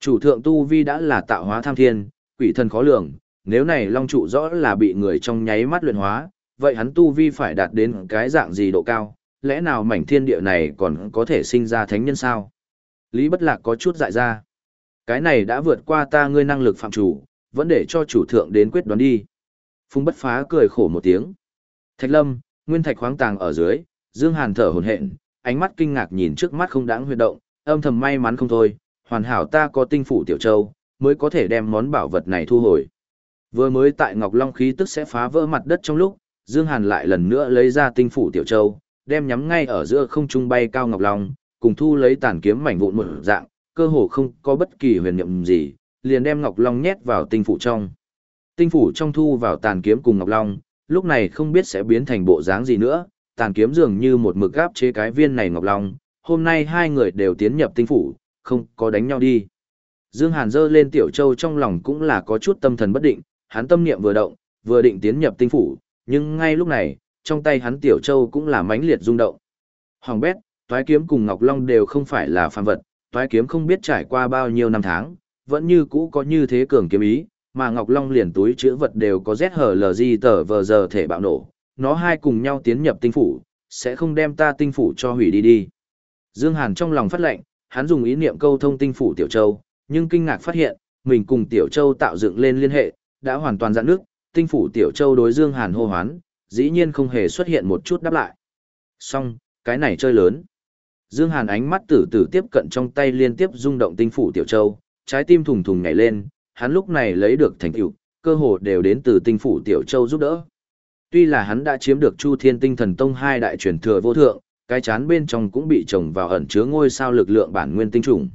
Chủ thượng tu vi đã là tạo hóa tham thiên, quỷ thần khó lường, nếu này long trụ rõ là bị người trong nháy mắt luyện hóa, vậy hắn tu vi phải đạt đến cái dạng gì độ cao, lẽ nào mảnh thiên địa này còn có thể sinh ra thánh nhân sao? Lý Bất Lạc có chút dại ra. Cái này đã vượt qua ta ngươi năng lực phạm chủ, vẫn để cho chủ thượng đến quyết đoán đi. Phung Bất Phá cười khổ một tiếng. Thạch Lâm, nguyên thạch khoáng tàng ở dưới, Dương Hàn thở hổn hển, ánh mắt kinh ngạc nhìn trước mắt không đáng huy động, âm thầm may mắn không thôi, hoàn hảo ta có tinh phủ tiểu châu, mới có thể đem món bảo vật này thu hồi. Vừa mới tại Ngọc Long khí tức sẽ phá vỡ mặt đất trong lúc, Dương Hàn lại lần nữa lấy ra tinh phủ tiểu châu, đem nhắm ngay ở giữa không trung bay cao Ngọc Long, cùng thu lấy tàn kiếm mảnh vụn một dạng, cơ hồ không có bất kỳ huyền niệm gì, liền đem Ngọc Long nhét vào tinh phủ trong. Tinh phủ trong thu vào tàn kiếm cùng Ngọc Long, lúc này không biết sẽ biến thành bộ dáng gì nữa, tàn kiếm dường như một mực gáp chế cái viên này Ngọc Long, hôm nay hai người đều tiến nhập tinh phủ, không có đánh nhau đi. Dương Hàn dơ lên Tiểu Châu trong lòng cũng là có chút tâm thần bất định, hắn tâm niệm vừa động, vừa định tiến nhập tinh phủ, nhưng ngay lúc này, trong tay hắn Tiểu Châu cũng là mãnh liệt rung động. Hoàng bét, toái kiếm cùng Ngọc Long đều không phải là phàm vật, toái kiếm không biết trải qua bao nhiêu năm tháng, vẫn như cũ có như thế cường kiếm ý, mà Ngọc Long liền túi chứa vật đều có ZHLG tờ vờ giờ thể bạo nổ, nó hai cùng nhau tiến nhập tinh phủ, sẽ không đem ta tinh phủ cho hủy đi đi. Dương Hàn trong lòng phát lệnh, hắn dùng ý niệm câu thông tinh phủ Tiểu Châu, nhưng kinh ngạc phát hiện, mình cùng Tiểu Châu tạo dựng lên liên hệ, đã hoàn toàn giãn nước, tinh phủ Tiểu Châu đối Dương Hàn hô hoán, dĩ nhiên không hề xuất hiện một chút đáp lại. Xong, cái này chơi lớn. Dương Hàn ánh mắt tử tử tiếp cận trong tay liên tiếp rung động tinh phủ Tiểu Châu, trái tim thùng thùng nhảy lên, hắn lúc này lấy được thành tựu, cơ hồ đều đến từ tinh phủ Tiểu Châu giúp đỡ. Tuy là hắn đã chiếm được Chu Thiên Tinh Thần Tông hai đại truyền thừa vô thượng, cái chán bên trong cũng bị trồng vào ẩn chứa ngôi sao lực lượng bản nguyên tinh trùng.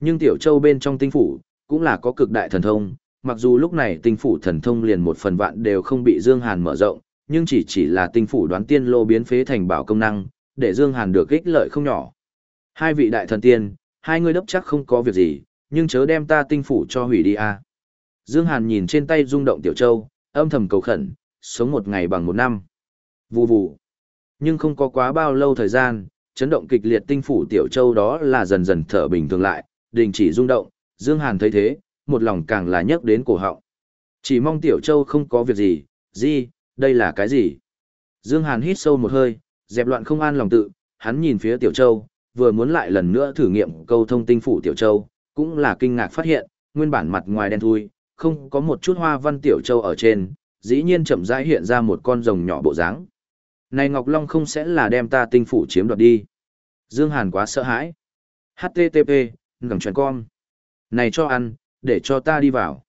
Nhưng Tiểu Châu bên trong tinh phủ, cũng là có cực đại thần thông, mặc dù lúc này tinh phủ thần thông liền một phần vạn đều không bị Dương Hàn mở rộng, nhưng chỉ chỉ là tinh phủ đoán tiên lô biến phế thành bảo công năng, để Dương Hàn được ích lợi không nhỏ. Hai vị đại thần tiên, hai người đốc chắc không có việc gì, nhưng chớ đem ta tinh phủ cho hủy đi a. Dương Hàn nhìn trên tay rung động Tiểu Châu, âm thầm cầu khẩn, sống một ngày bằng một năm. Vù vù. Nhưng không có quá bao lâu thời gian, chấn động kịch liệt tinh phủ Tiểu Châu đó là dần dần thở bình thường lại, đình chỉ rung động, Dương Hàn thấy thế, một lòng càng là nhấc đến cổ họng. Chỉ mong Tiểu Châu không có việc gì, gì, đây là cái gì? Dương Hàn hít sâu một hơi, dẹp loạn không an lòng tự, hắn nhìn phía Tiểu Châu, vừa muốn lại lần nữa thử nghiệm câu thông tinh phủ Tiểu Châu, cũng là kinh ngạc phát hiện, nguyên bản mặt ngoài đen thui, không có một chút hoa văn Tiểu Châu ở trên, dĩ nhiên chậm rãi hiện ra một con rồng nhỏ bộ dáng. Này Ngọc Long không sẽ là đem ta tinh phủ chiếm đoạt đi. Dương Hàn quá sợ hãi. HTTP, ngầm chuẩn con. Này cho ăn, để cho ta đi vào.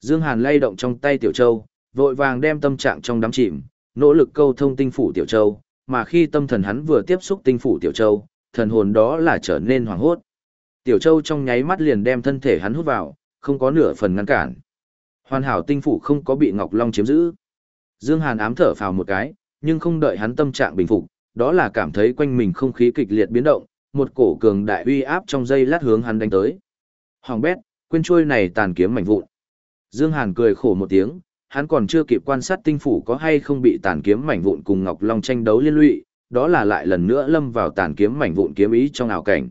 Dương Hàn lay động trong tay Tiểu Châu, vội vàng đem tâm trạng trong đám chìm, nỗ lực câu thông tinh phủ Tiểu Châu, mà khi tâm thần hắn vừa tiếp xúc tinh phủ Tiểu Châu, thần hồn đó là trở nên hoảng hốt. Tiểu Châu trong nháy mắt liền đem thân thể hắn hút vào, không có nửa phần ngăn cản. Hoàn hảo tinh phủ không có bị Ngọc Long chiếm giữ. Dương Hàn ám thở phào một cái, nhưng không đợi hắn tâm trạng bình phục, đó là cảm thấy quanh mình không khí kịch liệt biến động, một cổ cường đại uy áp trong dây lát hướng hắn đánh tới. Hoàng bét, quên trôi này tàn kiếm mảnh vụn. Dương Hàn cười khổ một tiếng, hắn còn chưa kịp quan sát tinh phủ có hay không bị tàn kiếm mảnh vụn cùng Ngọc Long tranh đấu liên lụy, đó là lại lần nữa lâm vào tàn kiếm mảnh vụn kiếm ý trong ảo cảnh.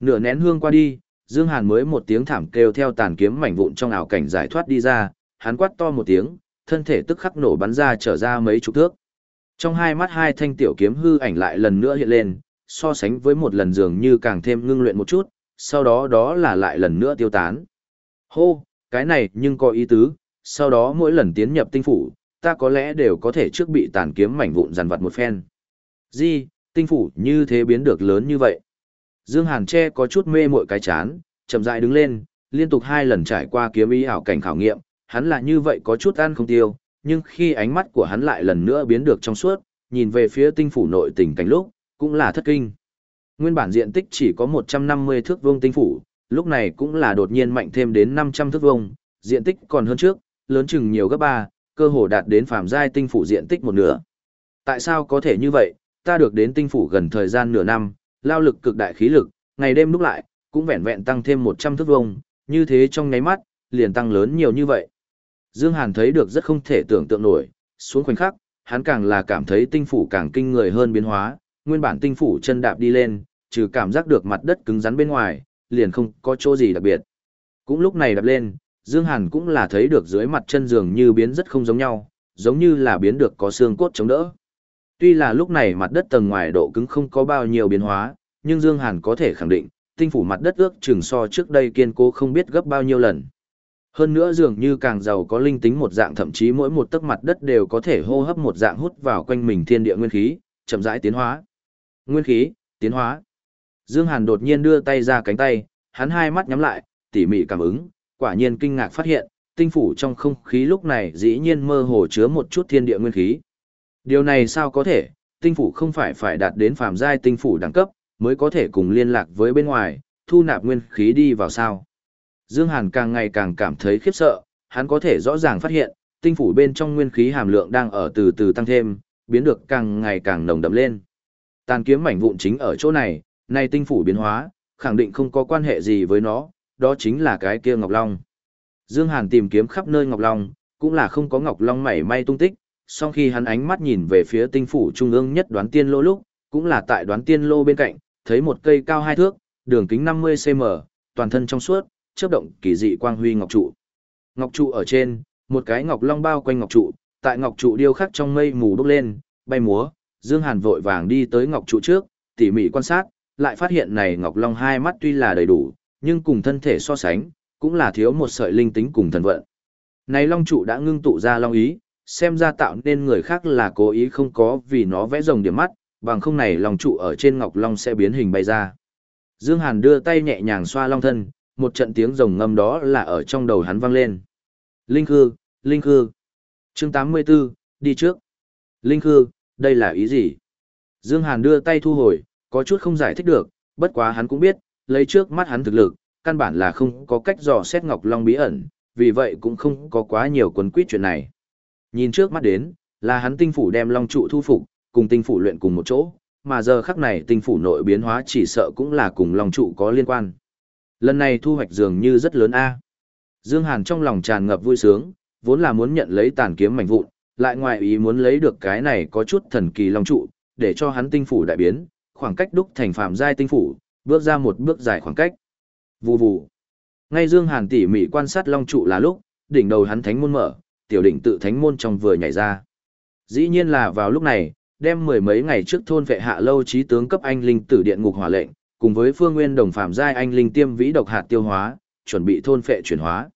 Nửa nén hương qua đi, Dương Hàn mới một tiếng thảm kêu theo tàn kiếm mảnh vụn trong ảo cảnh giải thoát đi ra, hắn quát to một tiếng, thân thể tức khắc nổ bắn ra trở ra mấy chục thước. Trong hai mắt hai thanh tiểu kiếm hư ảnh lại lần nữa hiện lên, so sánh với một lần dường như càng thêm ngưng luyện một chút, sau đó đó là lại lần nữa tiêu tán. Hô, cái này nhưng có ý tứ, sau đó mỗi lần tiến nhập tinh phủ, ta có lẽ đều có thể trước bị tàn kiếm mảnh vụn dằn vặt một phen. Di, tinh phủ như thế biến được lớn như vậy. Dương Hàn tre có chút mê muội cái chán, chậm rãi đứng lên, liên tục hai lần trải qua kiếm ý ảo cảnh khảo nghiệm, hắn là như vậy có chút ăn không tiêu, nhưng khi ánh mắt của hắn lại lần nữa biến được trong suốt, nhìn về phía tinh phủ nội tình cảnh lúc, cũng là thất kinh. Nguyên bản diện tích chỉ có 150 thước vuông tinh phủ, lúc này cũng là đột nhiên mạnh thêm đến 500 thước vuông, diện tích còn hơn trước, lớn chừng nhiều gấp ba, cơ hồ đạt đến phàm giai tinh phủ diện tích một nửa. Tại sao có thể như vậy? Ta được đến tinh phủ gần thời gian nửa năm, lao lực cực đại khí lực, ngày đêm lúc lại, cũng vẹn vẹn tăng thêm 100 thước vuông, như thế trong nháy mắt, liền tăng lớn nhiều như vậy. Dương Hàn thấy được rất không thể tưởng tượng nổi, xuống khoảnh khắc, hắn càng là cảm thấy tinh phủ càng kinh người hơn biến hóa, nguyên bản tinh phủ chân đạp đi lên, trừ cảm giác được mặt đất cứng rắn bên ngoài, liền không có chỗ gì đặc biệt. Cũng lúc này đạp lên, Dương Hàn cũng là thấy được dưới mặt chân giường như biến rất không giống nhau, giống như là biến được có xương cốt chống đỡ. Tuy là lúc này mặt đất tầng ngoài độ cứng không có bao nhiêu biến hóa, nhưng Dương Hàn có thể khẳng định, tinh phủ mặt đất ước chừng so trước đây kiên cố không biết gấp bao nhiêu lần. Hơn nữa dường như càng giàu có linh tính một dạng thậm chí mỗi một tấc mặt đất đều có thể hô hấp một dạng hút vào quanh mình thiên địa nguyên khí, chậm rãi tiến hóa. Nguyên khí, tiến hóa. Dương Hàn đột nhiên đưa tay ra cánh tay, hắn hai mắt nhắm lại, tỉ mỉ cảm ứng, quả nhiên kinh ngạc phát hiện, tinh phủ trong không khí lúc này dĩ nhiên mơ hồ chứa một chút thiên địa nguyên khí. Điều này sao có thể, tinh phủ không phải phải đạt đến phàm giai tinh phủ đẳng cấp, mới có thể cùng liên lạc với bên ngoài, thu nạp nguyên khí đi vào sao. Dương Hàn càng ngày càng cảm thấy khiếp sợ, hắn có thể rõ ràng phát hiện, tinh phủ bên trong nguyên khí hàm lượng đang ở từ từ tăng thêm, biến được càng ngày càng nồng đậm lên. Tàn kiếm mảnh vụn chính ở chỗ này, nay tinh phủ biến hóa, khẳng định không có quan hệ gì với nó, đó chính là cái kia Ngọc Long. Dương Hàn tìm kiếm khắp nơi Ngọc Long, cũng là không có Ngọc Long mảy may tung tích, song khi hắn ánh mắt nhìn về phía tinh phủ trung ương nhất đoán tiên lô lúc, cũng là tại đoán tiên lô bên cạnh, thấy một cây cao hai thước, đường kính 50cm, toàn thân trong suốt, chớp động kỳ dị quang huy ngọc trụ. Ngọc trụ ở trên, một cái ngọc long bao quanh ngọc trụ, tại ngọc trụ điêu khắc trong mây mù bốc lên, bay múa, Dương Hàn vội vàng đi tới ngọc trụ trước, tỉ mỉ quan sát, lại phát hiện này ngọc long hai mắt tuy là đầy đủ, nhưng cùng thân thể so sánh, cũng là thiếu một sợi linh tính cùng thần vận. Này long trụ đã ngưng tụ ra long ý, xem ra tạo nên người khác là cố ý không có vì nó vẽ rồng điểm mắt, bằng không này long trụ ở trên ngọc long sẽ biến hình bay ra. Dương Hàn đưa tay nhẹ nhàng xoa long thân, một trận tiếng rồng ngâm đó là ở trong đầu hắn vang lên. Linh Khư, Linh Khư. Chương 84, đi trước. Linh Khư, đây là ý gì? Dương Hàn đưa tay thu hồi, có chút không giải thích được, bất quá hắn cũng biết, lấy trước mắt hắn thực lực, căn bản là không có cách dò xét Ngọc Long bí ẩn, vì vậy cũng không có quá nhiều quấn quyết chuyện này. Nhìn trước mắt đến, là hắn tinh phủ đem Long trụ thu phục, cùng tinh phủ luyện cùng một chỗ, mà giờ khắc này tinh phủ nội biến hóa chỉ sợ cũng là cùng Long trụ có liên quan. Lần này thu hoạch dường như rất lớn a. Dương Hàn trong lòng tràn ngập vui sướng, vốn là muốn nhận lấy tàn kiếm mảnh vụn, lại ngoài ý muốn lấy được cái này có chút thần kỳ long trụ, để cho hắn tinh phủ đại biến, khoảng cách đúc thành phàm giai tinh phủ, bước ra một bước dài khoảng cách. Vù vù. Ngay Dương Hàn tỉ mỉ quan sát long trụ là lúc, đỉnh đầu hắn thánh môn mở, tiểu đỉnh tự thánh môn trong vừa nhảy ra. Dĩ nhiên là vào lúc này, đem mười mấy ngày trước thôn vệ hạ lâu trí tướng cấp anh linh tử điện ngục hỏa lệnh, cùng với phương nguyên đồng phạm giai anh linh tiêm vĩ độc hạt tiêu hóa, chuẩn bị thôn phệ chuyển hóa.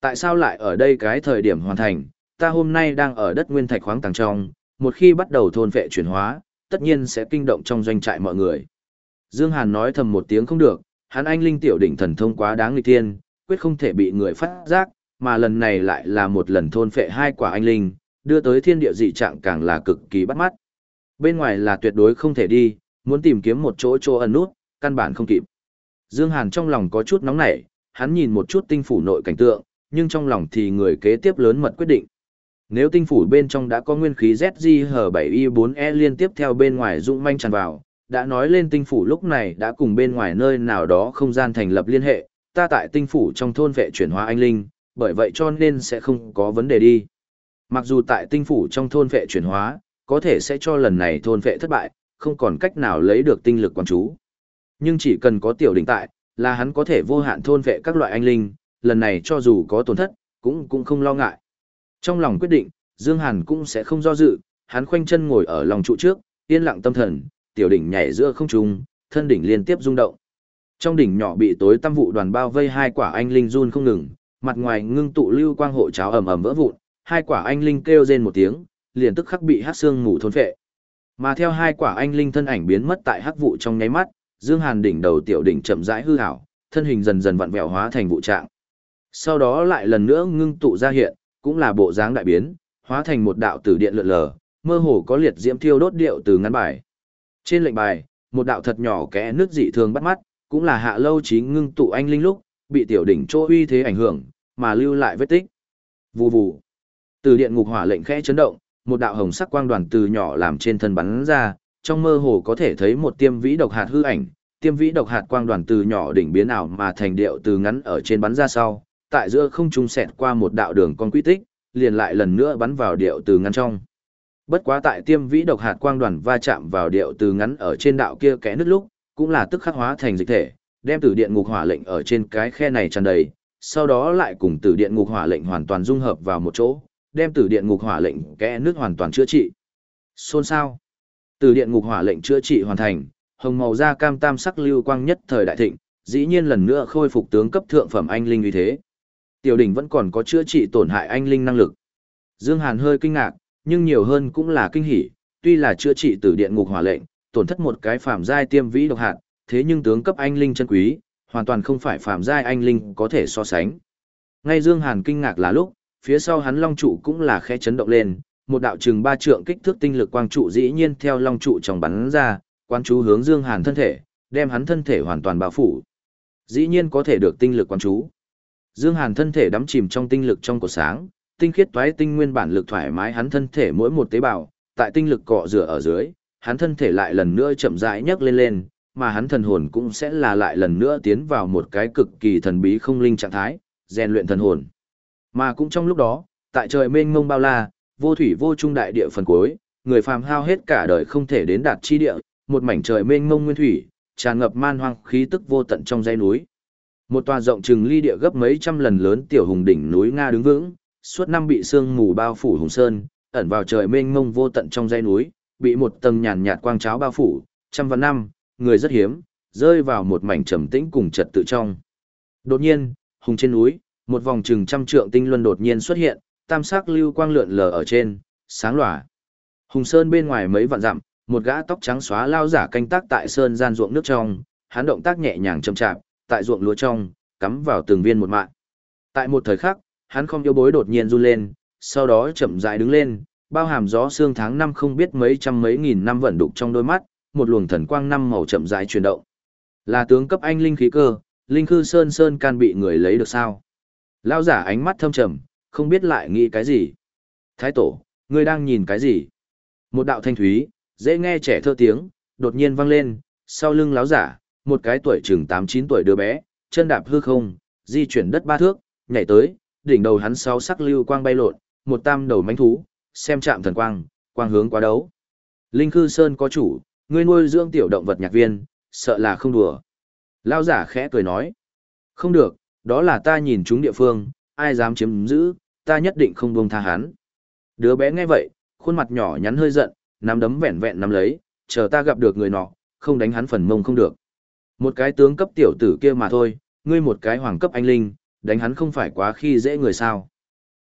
Tại sao lại ở đây cái thời điểm hoàn thành, ta hôm nay đang ở đất nguyên thạch khoáng tàng trong, một khi bắt đầu thôn phệ chuyển hóa, tất nhiên sẽ kinh động trong doanh trại mọi người. Dương Hàn nói thầm một tiếng không được, hắn anh linh tiểu đỉnh thần thông quá đáng nghịch thiên, quyết không thể bị người phát giác, mà lần này lại là một lần thôn phệ hai quả anh linh, đưa tới thiên địa dị trạng càng là cực kỳ bắt mắt. Bên ngoài là tuyệt đối không thể đi, muốn tìm kiếm một chỗ chỗ ẩn nút, căn bản không kịp. Dương Hàn trong lòng có chút nóng nảy, hắn nhìn một chút tinh phủ nội cảnh tượng, nhưng trong lòng thì người kế tiếp lớn mật quyết định. Nếu tinh phủ bên trong đã có nguyên khí ZJH7Y4E liên tiếp theo bên ngoài dũng manh tràn vào, đã nói lên tinh phủ lúc này đã cùng bên ngoài nơi nào đó không gian thành lập liên hệ, ta tại tinh phủ trong thôn vệ chuyển hóa anh linh, bởi vậy cho nên sẽ không có vấn đề đi. Mặc dù tại tinh phủ trong thôn vệ chuyển hóa, có thể sẽ cho lần này thôn vệ thất bại, không còn cách nào lấy được tinh lực quan chú. Nhưng chỉ cần có tiểu đỉnh tại, là hắn có thể vô hạn thôn vệ các loại anh linh, lần này cho dù có tổn thất, cũng cũng không lo ngại. Trong lòng quyết định, Dương Hàn cũng sẽ không do dự, hắn khoanh chân ngồi ở lòng trụ trước, yên lặng tâm thần, tiểu đỉnh nhảy giữa không trung, thân đỉnh liên tiếp rung động. Trong đỉnh nhỏ bị tối tăm vụ đoàn bao vây hai quả anh linh run không ngừng, mặt ngoài ngưng tụ lưu quang hộ cháo ầm ầm vỡ vụn, hai quả anh linh kêu rên một tiếng, liền tức khắc bị hắc xương mù thôn phệ. Mà theo hai quả anh linh thân ảnh biến mất tại hắc vụ trong nháy mắt, Dương Hàn đỉnh đầu tiểu đỉnh chậm rãi hư ảo, thân hình dần dần vặn vẹo hóa thành vụ trạng. Sau đó lại lần nữa ngưng tụ ra hiện, cũng là bộ dáng đại biến, hóa thành một đạo tử điện lượn lờ, mơ hồ có liệt diễm thiêu đốt điệu từ ngắn bài. Trên lệnh bài, một đạo thật nhỏ kẽ nước dị thường bắt mắt, cũng là hạ lâu trí ngưng tụ anh linh lúc, bị tiểu đỉnh chỗ uy thế ảnh hưởng, mà lưu lại vết tích. Vù vù. Từ điện ngục hỏa lệnh khẽ chấn động, một đạo hồng sắc quang đoàn từ nhỏ làm trên thân bắn ra, trong mơ hồ có thể thấy một tiêm vĩ độc hạt hư ảnh, tiêm vĩ độc hạt quang đoàn từ nhỏ đỉnh biến ảo mà thành điệu từ ngắn ở trên bắn ra sau, tại giữa không trung xẹt qua một đạo đường con quy tích, liền lại lần nữa bắn vào điệu từ ngắn trong. Bất quá tại tiêm vĩ độc hạt quang đoàn va chạm vào điệu từ ngắn ở trên đạo kia kẽ nứt lúc, cũng là tức khắc hóa thành dịch thể, đem từ điện ngục hỏa lệnh ở trên cái khe này tràn đầy, sau đó lại cùng từ điện ngục hỏa lệnh hoàn toàn dung hợp vào một chỗ, đem từ điện ngục hỏa lệnh kẽ nứt hoàn toàn chữa trị. Xôn sao? Từ điện ngục hỏa lệnh chữa trị hoàn thành, hồng màu da cam tam sắc lưu quang nhất thời đại thịnh, dĩ nhiên lần nữa khôi phục tướng cấp thượng phẩm anh linh uy thế. Tiểu đỉnh vẫn còn có chữa trị tổn hại anh linh năng lực. Dương Hàn hơi kinh ngạc, nhưng nhiều hơn cũng là kinh hỉ, tuy là chữa trị từ điện ngục hỏa lệnh, tổn thất một cái phàm giai tiêm vĩ độc hạt, thế nhưng tướng cấp anh linh chân quý, hoàn toàn không phải phàm giai anh linh có thể so sánh. Ngay Dương Hàn kinh ngạc là lúc, phía sau hắn long trụ cũng là khẽ chấn động lên, một đạo trường ba trượng kích thước tinh lực quang trụ dĩ nhiên theo long trụ trong bắn ra, quan chú hướng Dương Hàn thân thể, đem hắn thân thể hoàn toàn bao phủ. Dĩ nhiên có thể được tinh lực quan chú. Dương Hàn thân thể đắm chìm trong tinh lực trong cổ sáng, tinh khiết toái tinh nguyên bản lực thoải mái hắn thân thể mỗi một tế bào, tại tinh lực cọ rửa ở dưới, hắn thân thể lại lần nữa chậm rãi nhấc lên lên, mà hắn thần hồn cũng sẽ là lại lần nữa tiến vào một cái cực kỳ thần bí không linh trạng thái, rèn luyện thần hồn. Mà cũng trong lúc đó, tại trời mênh mông bao la, vô thủy vô trung đại địa phần cuối, người phàm hao hết cả đời không thể đến đạt chi địa, một mảnh trời mênh mông nguyên thủy, tràn ngập man hoang khí tức vô tận trong dãy núi. Một tòa rộng chừng ly địa gấp mấy trăm lần lớn tiểu hùng đỉnh núi Nga đứng vững, suốt năm bị sương mù bao phủ hùng sơn, ẩn vào trời mênh mông vô tận trong dãy núi, bị một tầng nhàn nhạt quang cháo bao phủ, trăm vạn năm, người rất hiếm, rơi vào một mảnh trầm tĩnh cùng trật tự trong. Đột nhiên, hùng trên núi, một vòng chừng trăm trượng tinh luân đột nhiên xuất hiện, tam sắc lưu quang lượn lờ ở trên, sáng lòa. Hùng sơn bên ngoài mấy vạn dặm, một gã tóc trắng xóa lao giả canh tác tại sơn gian ruộng nước trong, hắn động tác nhẹ nhàng chậm chạp, tại ruộng lúa trong, cắm vào từng viên một mạng. Tại một thời khắc, hắn không yêu bối đột nhiên run lên, sau đó chậm rãi đứng lên, bao hàm gió xương tháng năm không biết mấy trăm mấy nghìn năm vận đục trong đôi mắt, một luồng thần quang năm màu chậm rãi chuyển động. Là tướng cấp anh linh khí cơ, linh khư sơn sơn can bị người lấy được sao? Lao giả ánh mắt thâm trầm, không biết lại nghĩ cái gì. Thái tổ, ngươi đang nhìn cái gì? Một đạo thanh thúy, dễ nghe trẻ thơ tiếng, đột nhiên vang lên, sau lưng láo giả, một cái tuổi chừng 8-9 tuổi đứa bé, chân đạp hư không, di chuyển đất ba thước, nhảy tới, đỉnh đầu hắn sáu sắc lưu quang bay lộn, một tam đầu mánh thú, xem chạm thần quang, quang hướng quá đấu. Linh Khư Sơn có chủ, ngươi nuôi dưỡng tiểu động vật nhạc viên, sợ là không đùa. Lao giả khẽ cười nói. Không được, đó là ta nhìn chúng địa phương, ai dám chiếm giữ, ta nhất định không buông tha hắn. Đứa bé nghe vậy, khuôn mặt nhỏ nhắn hơi giận, nắm đấm vẹn vẹn nắm lấy, chờ ta gặp được người nọ, không đánh hắn phần mông không được. Một cái tướng cấp tiểu tử kia mà thôi, ngươi một cái hoàng cấp anh linh, đánh hắn không phải quá khi dễ người sao.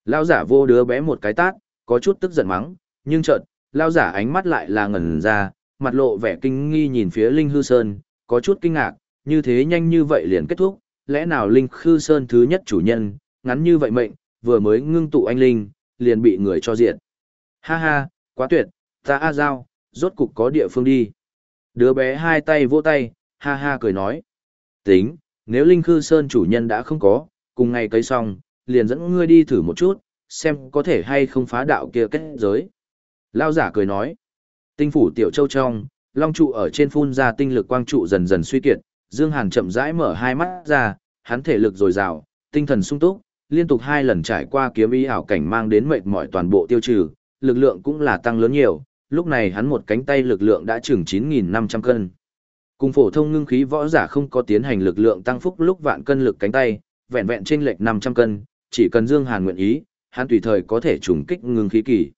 Lao giả vô đứa bé một cái tát, có chút tức giận mắng, nhưng chợt, lao giả ánh mắt lại là ngẩn ra, mặt lộ vẻ kinh nghi nhìn phía Linh Hư Sơn, có chút kinh ngạc, như thế nhanh như vậy liền kết thúc, lẽ nào Linh Hư Sơn thứ nhất chủ nhân, ngắn như vậy mệnh, vừa mới ngưng tụ anh Linh, liền bị người cho diện. Ha ha, quá tuyệt, ta A Giao, rốt cục có địa phương đi. Đứa bé hai tay vỗ tay, ha ha cười nói. Tính, nếu Linh Khư Sơn chủ nhân đã không có, cùng ngày cấy xong, liền dẫn ngươi đi thử một chút, xem có thể hay không phá đạo kia kết giới. Lao giả cười nói. Tinh phủ tiểu châu trong, long trụ ở trên phun ra tinh lực quang trụ dần dần suy kiệt, Dương Hàn chậm rãi mở hai mắt ra, hắn thể lực dồi dào, tinh thần sung túc, liên tục hai lần trải qua kiếm ý ảo cảnh mang đến mệt mỏi toàn bộ tiêu trừ, lực lượng cũng là tăng lớn nhiều, lúc này hắn một cánh tay lực lượng đã chừng 9.500 cân. Cùng phổ thông ngưng khí võ giả không có tiến hành lực lượng tăng phúc lúc vạn cân lực cánh tay, vẹn vẹn trên lệch 500 cân, chỉ cần Dương Hàn nguyện ý, hắn tùy thời có thể trùng kích ngưng khí kỳ.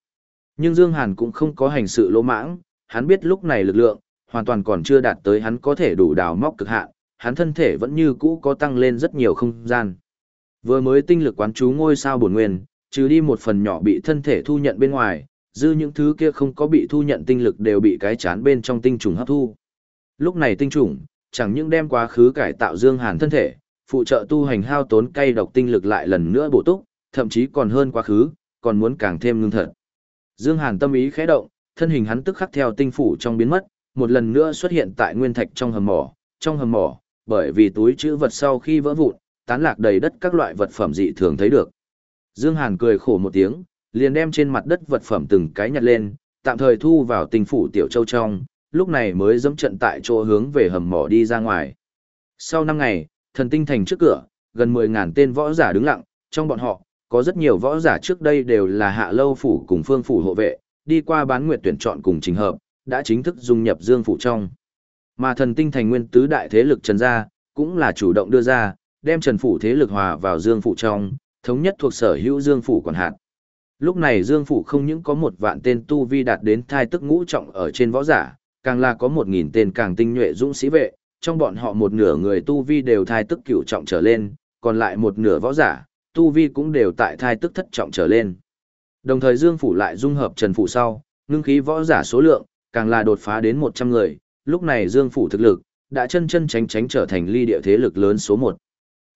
Nhưng Dương Hàn cũng không có hành sự lỗ mãng, hắn biết lúc này lực lượng, hoàn toàn còn chưa đạt tới hắn có thể đủ đào móc cực hạn, hắn thân thể vẫn như cũ có tăng lên rất nhiều không gian. Vừa mới tinh lực quán chú ngôi sao bổn nguyên, trừ đi một phần nhỏ bị thân thể thu nhận bên ngoài, dư những thứ kia không có bị thu nhận tinh lực đều bị cái chán bên trong tinh trùng hấp thu. Lúc này tinh trùng, chẳng những đem quá khứ cải tạo Dương Hàn thân thể, phụ trợ tu hành hao tốn cay độc tinh lực lại lần nữa bổ túc, thậm chí còn hơn quá khứ, còn muốn càng thêm ngưng thật. Dương Hàn tâm ý khẽ động, thân hình hắn tức khắc theo tinh phủ trong biến mất, một lần nữa xuất hiện tại nguyên thạch trong hầm mỏ, trong hầm mỏ, bởi vì túi chữ vật sau khi vỡ vụn, tán lạc đầy đất các loại vật phẩm dị thường thấy được. Dương Hàn cười khổ một tiếng, liền đem trên mặt đất vật phẩm từng cái nhặt lên, tạm thời thu vào tinh phủ tiểu châu trong, lúc này mới dẫm trận tại chỗ hướng về hầm mỏ đi ra ngoài. Sau 5 ngày, thần tinh thành trước cửa, gần 10.000 tên võ giả đứng lặng, trong bọn họ, có rất nhiều võ giả trước đây đều là hạ lâu phủ cùng phương phủ hộ vệ, đi qua bán nguyệt tuyển chọn cùng trình hợp, đã chính thức dung nhập dương phủ trong. Mà thần tinh thành nguyên tứ đại thế lực trần gia, cũng là chủ động đưa ra, đem trần phủ thế lực hòa vào dương phủ trong, thống nhất thuộc sở hữu dương phủ quản hạt. Lúc này dương phủ không những có một vạn tên tu vi đạt đến thai tức ngũ trọng ở trên võ giả, càng là có một nghìn tên càng tinh nhuệ dũng sĩ vệ, trong bọn họ một nửa người tu vi đều thai tức cửu trọng trở lên, còn lại một nửa võ giả, tu vi cũng đều tại thai tức thất trọng trở lên. Đồng thời Dương phủ lại dung hợp Trần phủ sau, ngưng khí võ giả số lượng càng là đột phá đến 100 người, lúc này Dương phủ thực lực đã chân chân tránh tránh trở thành ly địa thế lực lớn số 1.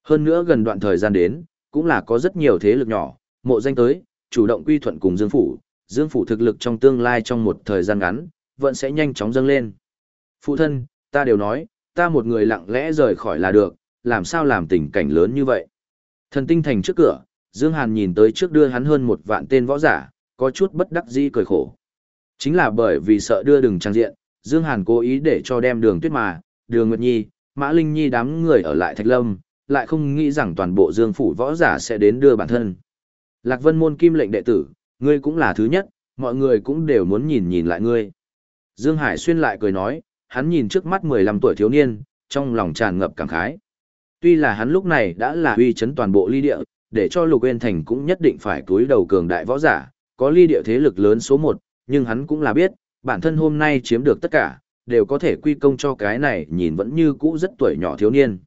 Hơn nữa gần đoạn thời gian đến, cũng là có rất nhiều thế lực nhỏ, mộ danh tới, chủ động quy thuận cùng Dương phủ, Dương phủ thực lực trong tương lai trong một thời gian ngắn, vẫn sẽ nhanh chóng dâng lên. Phụ thân, ta đều nói, ta một người lặng lẽ rời khỏi là được, làm sao làm tình cảnh lớn như vậy. Thần tinh thành trước cửa, Dương Hàn nhìn tới trước đưa hắn hơn một vạn tên võ giả, có chút bất đắc dĩ cười khổ. Chính là bởi vì sợ đưa đường trang diện, Dương Hàn cố ý để cho đem đường tuyết mà, đường Nguyệt Nhi, Mã Linh Nhi đám người ở lại Thạch Lâm, lại không nghĩ rằng toàn bộ Dương Phủ võ giả sẽ đến đưa bản thân. Lạc Vân môn kim lệnh đệ tử, ngươi cũng là thứ nhất, mọi người cũng đều muốn nhìn nhìn lại ngươi. Dương Hải xuyên lại cười nói, hắn nhìn trước mắt 15 tuổi thiếu niên, trong lòng tràn ngập cảm khái. Tuy là hắn lúc này đã là uy chấn toàn bộ ly địa, để cho Lục Uyên Thành cũng nhất định phải túi đầu cường đại võ giả, có ly địa thế lực lớn số 1, nhưng hắn cũng là biết, bản thân hôm nay chiếm được tất cả, đều có thể quy công cho cái này nhìn vẫn như cũ rất tuổi nhỏ thiếu niên.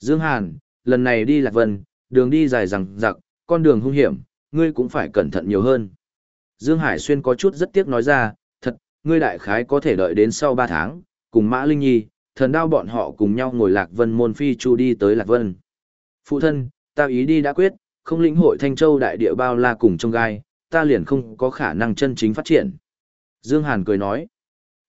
Dương Hàn, lần này đi Lạc Vân, đường đi dài rằng rặc, con đường hung hiểm, ngươi cũng phải cẩn thận nhiều hơn. Dương Hải Xuyên có chút rất tiếc nói ra, ngươi đại khái có thể đợi đến sau 3 tháng, cùng Mã Linh Nhi, thần đao bọn họ cùng nhau ngồi Lạc Vân môn phi chu đi tới Lạc Vân. Phụ thân, ta ý đi đã quyết, không lĩnh hội Thanh Châu đại địa bao la cùng trong gai, ta liền không có khả năng chân chính phát triển. Dương Hàn cười nói,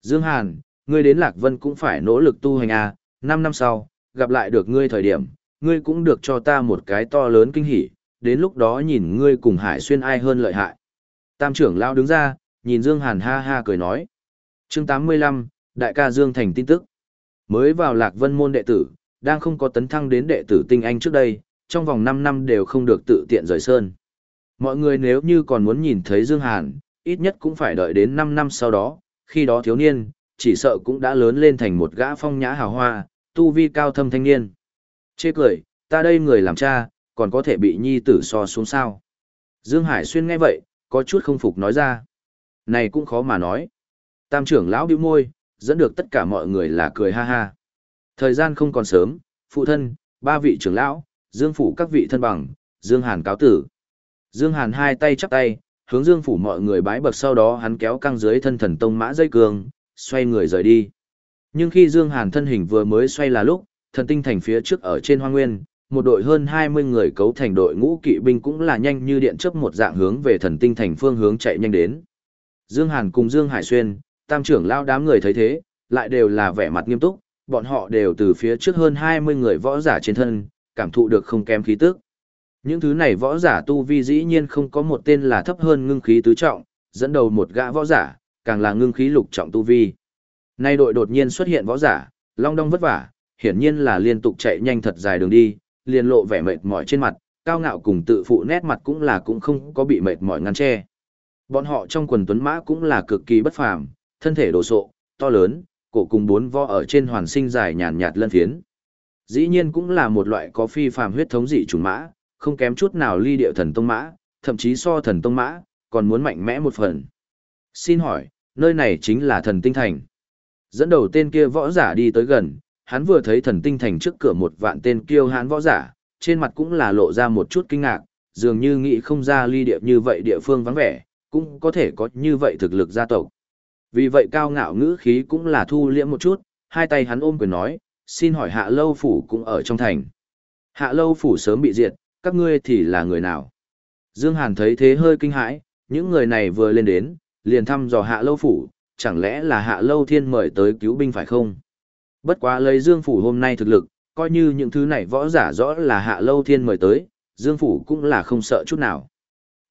Dương Hàn, ngươi đến Lạc Vân cũng phải nỗ lực tu hành à, 5 năm sau, gặp lại được ngươi thời điểm, ngươi cũng được cho ta một cái to lớn kinh hỉ, đến lúc đó nhìn ngươi cùng Hải Xuyên ai hơn lợi hại. Tam trưởng lão đứng ra, nhìn Dương Hàn ha ha cười nói. Chương 85, Đại ca Dương Thành tin tức. Mới vào Lạc Vân môn đệ tử, đang không có tấn thăng đến đệ tử tinh anh trước đây, trong vòng 5 năm đều không được tự tiện rời sơn. Mọi người nếu như còn muốn nhìn thấy Dương Hàn, ít nhất cũng phải đợi đến 5 năm sau đó, khi đó thiếu niên, chỉ sợ cũng đã lớn lên thành một gã phong nhã hào hoa, tu vi cao thâm thanh niên. Chê cười, ta đây người làm cha, còn có thể bị nhi tử so xuống sao. Dương Hải Xuyên nghe vậy, có chút không phục nói ra. Này cũng khó mà nói. Tam trưởng lão bĩu môi, dẫn được tất cả mọi người là cười ha ha. Thời gian không còn sớm, phụ thân, ba vị trưởng lão, Dương phủ các vị thân bằng, Dương Hàn cáo tử. Dương Hàn hai tay chắp tay, hướng Dương phủ mọi người bái bậc sau đó hắn kéo căng dưới thân thần tông mã dây cương, xoay người rời đi. Nhưng khi Dương Hàn thân hình vừa mới xoay là lúc, thần tinh thành phía trước ở trên hoang nguyên, một đội hơn 20 người cấu thành đội ngũ kỵ binh cũng là nhanh như điện chớp một dạng hướng về thần tinh thành phương hướng chạy nhanh đến. Dương Hàn cùng Dương Hải Xuyên, tam trưởng lao đám người thấy thế, lại đều là vẻ mặt nghiêm túc, bọn họ đều từ phía trước hơn 20 người võ giả trên thân, cảm thụ được không kém khí tức. Những thứ này võ giả tu vi dĩ nhiên không có một tên là thấp hơn ngưng khí tứ trọng, dẫn đầu một gã võ giả, càng là ngưng khí lục trọng tu vi. Nay đội đột nhiên xuất hiện võ giả, long đong vất vả, hiển nhiên là liên tục chạy nhanh thật dài đường đi, liền lộ vẻ mệt mỏi trên mặt, cao ngạo cùng tự phụ nét mặt cũng là cũng không có bị mệt mỏi ngăn che. Bọn họ trong quần tuấn mã cũng là cực kỳ bất phàm, thân thể đồ sộ, to lớn, cổ cùng bốn vo ở trên hoàn sinh dài nhàn nhạt lân phiến. Dĩ nhiên cũng là một loại có phi phàm huyết thống dị chủng mã, không kém chút nào ly điệu thần tông mã, thậm chí so thần tông mã, còn muốn mạnh mẽ một phần. Xin hỏi, nơi này chính là thần tinh thành. Dẫn đầu tên kia võ giả đi tới gần, hắn vừa thấy thần tinh thành trước cửa một vạn tên kiêu hán võ giả, trên mặt cũng là lộ ra một chút kinh ngạc, dường như nghĩ không ra ly điệp như vậy địa phương vắng vẻ, cũng có thể có như vậy thực lực gia tộc. Vì vậy cao ngạo ngữ khí cũng là thu liễm một chút, hai tay hắn ôm quyền nói, xin hỏi hạ lâu phủ cũng ở trong thành. Hạ lâu phủ sớm bị diệt, các ngươi thì là người nào? Dương Hàn thấy thế hơi kinh hãi, những người này vừa lên đến, liền thăm dò hạ lâu phủ, chẳng lẽ là hạ lâu thiên mời tới cứu binh phải không? Bất quá lấy Dương Phủ hôm nay thực lực, coi như những thứ này võ giả rõ là hạ lâu thiên mời tới, Dương Phủ cũng là không sợ chút nào.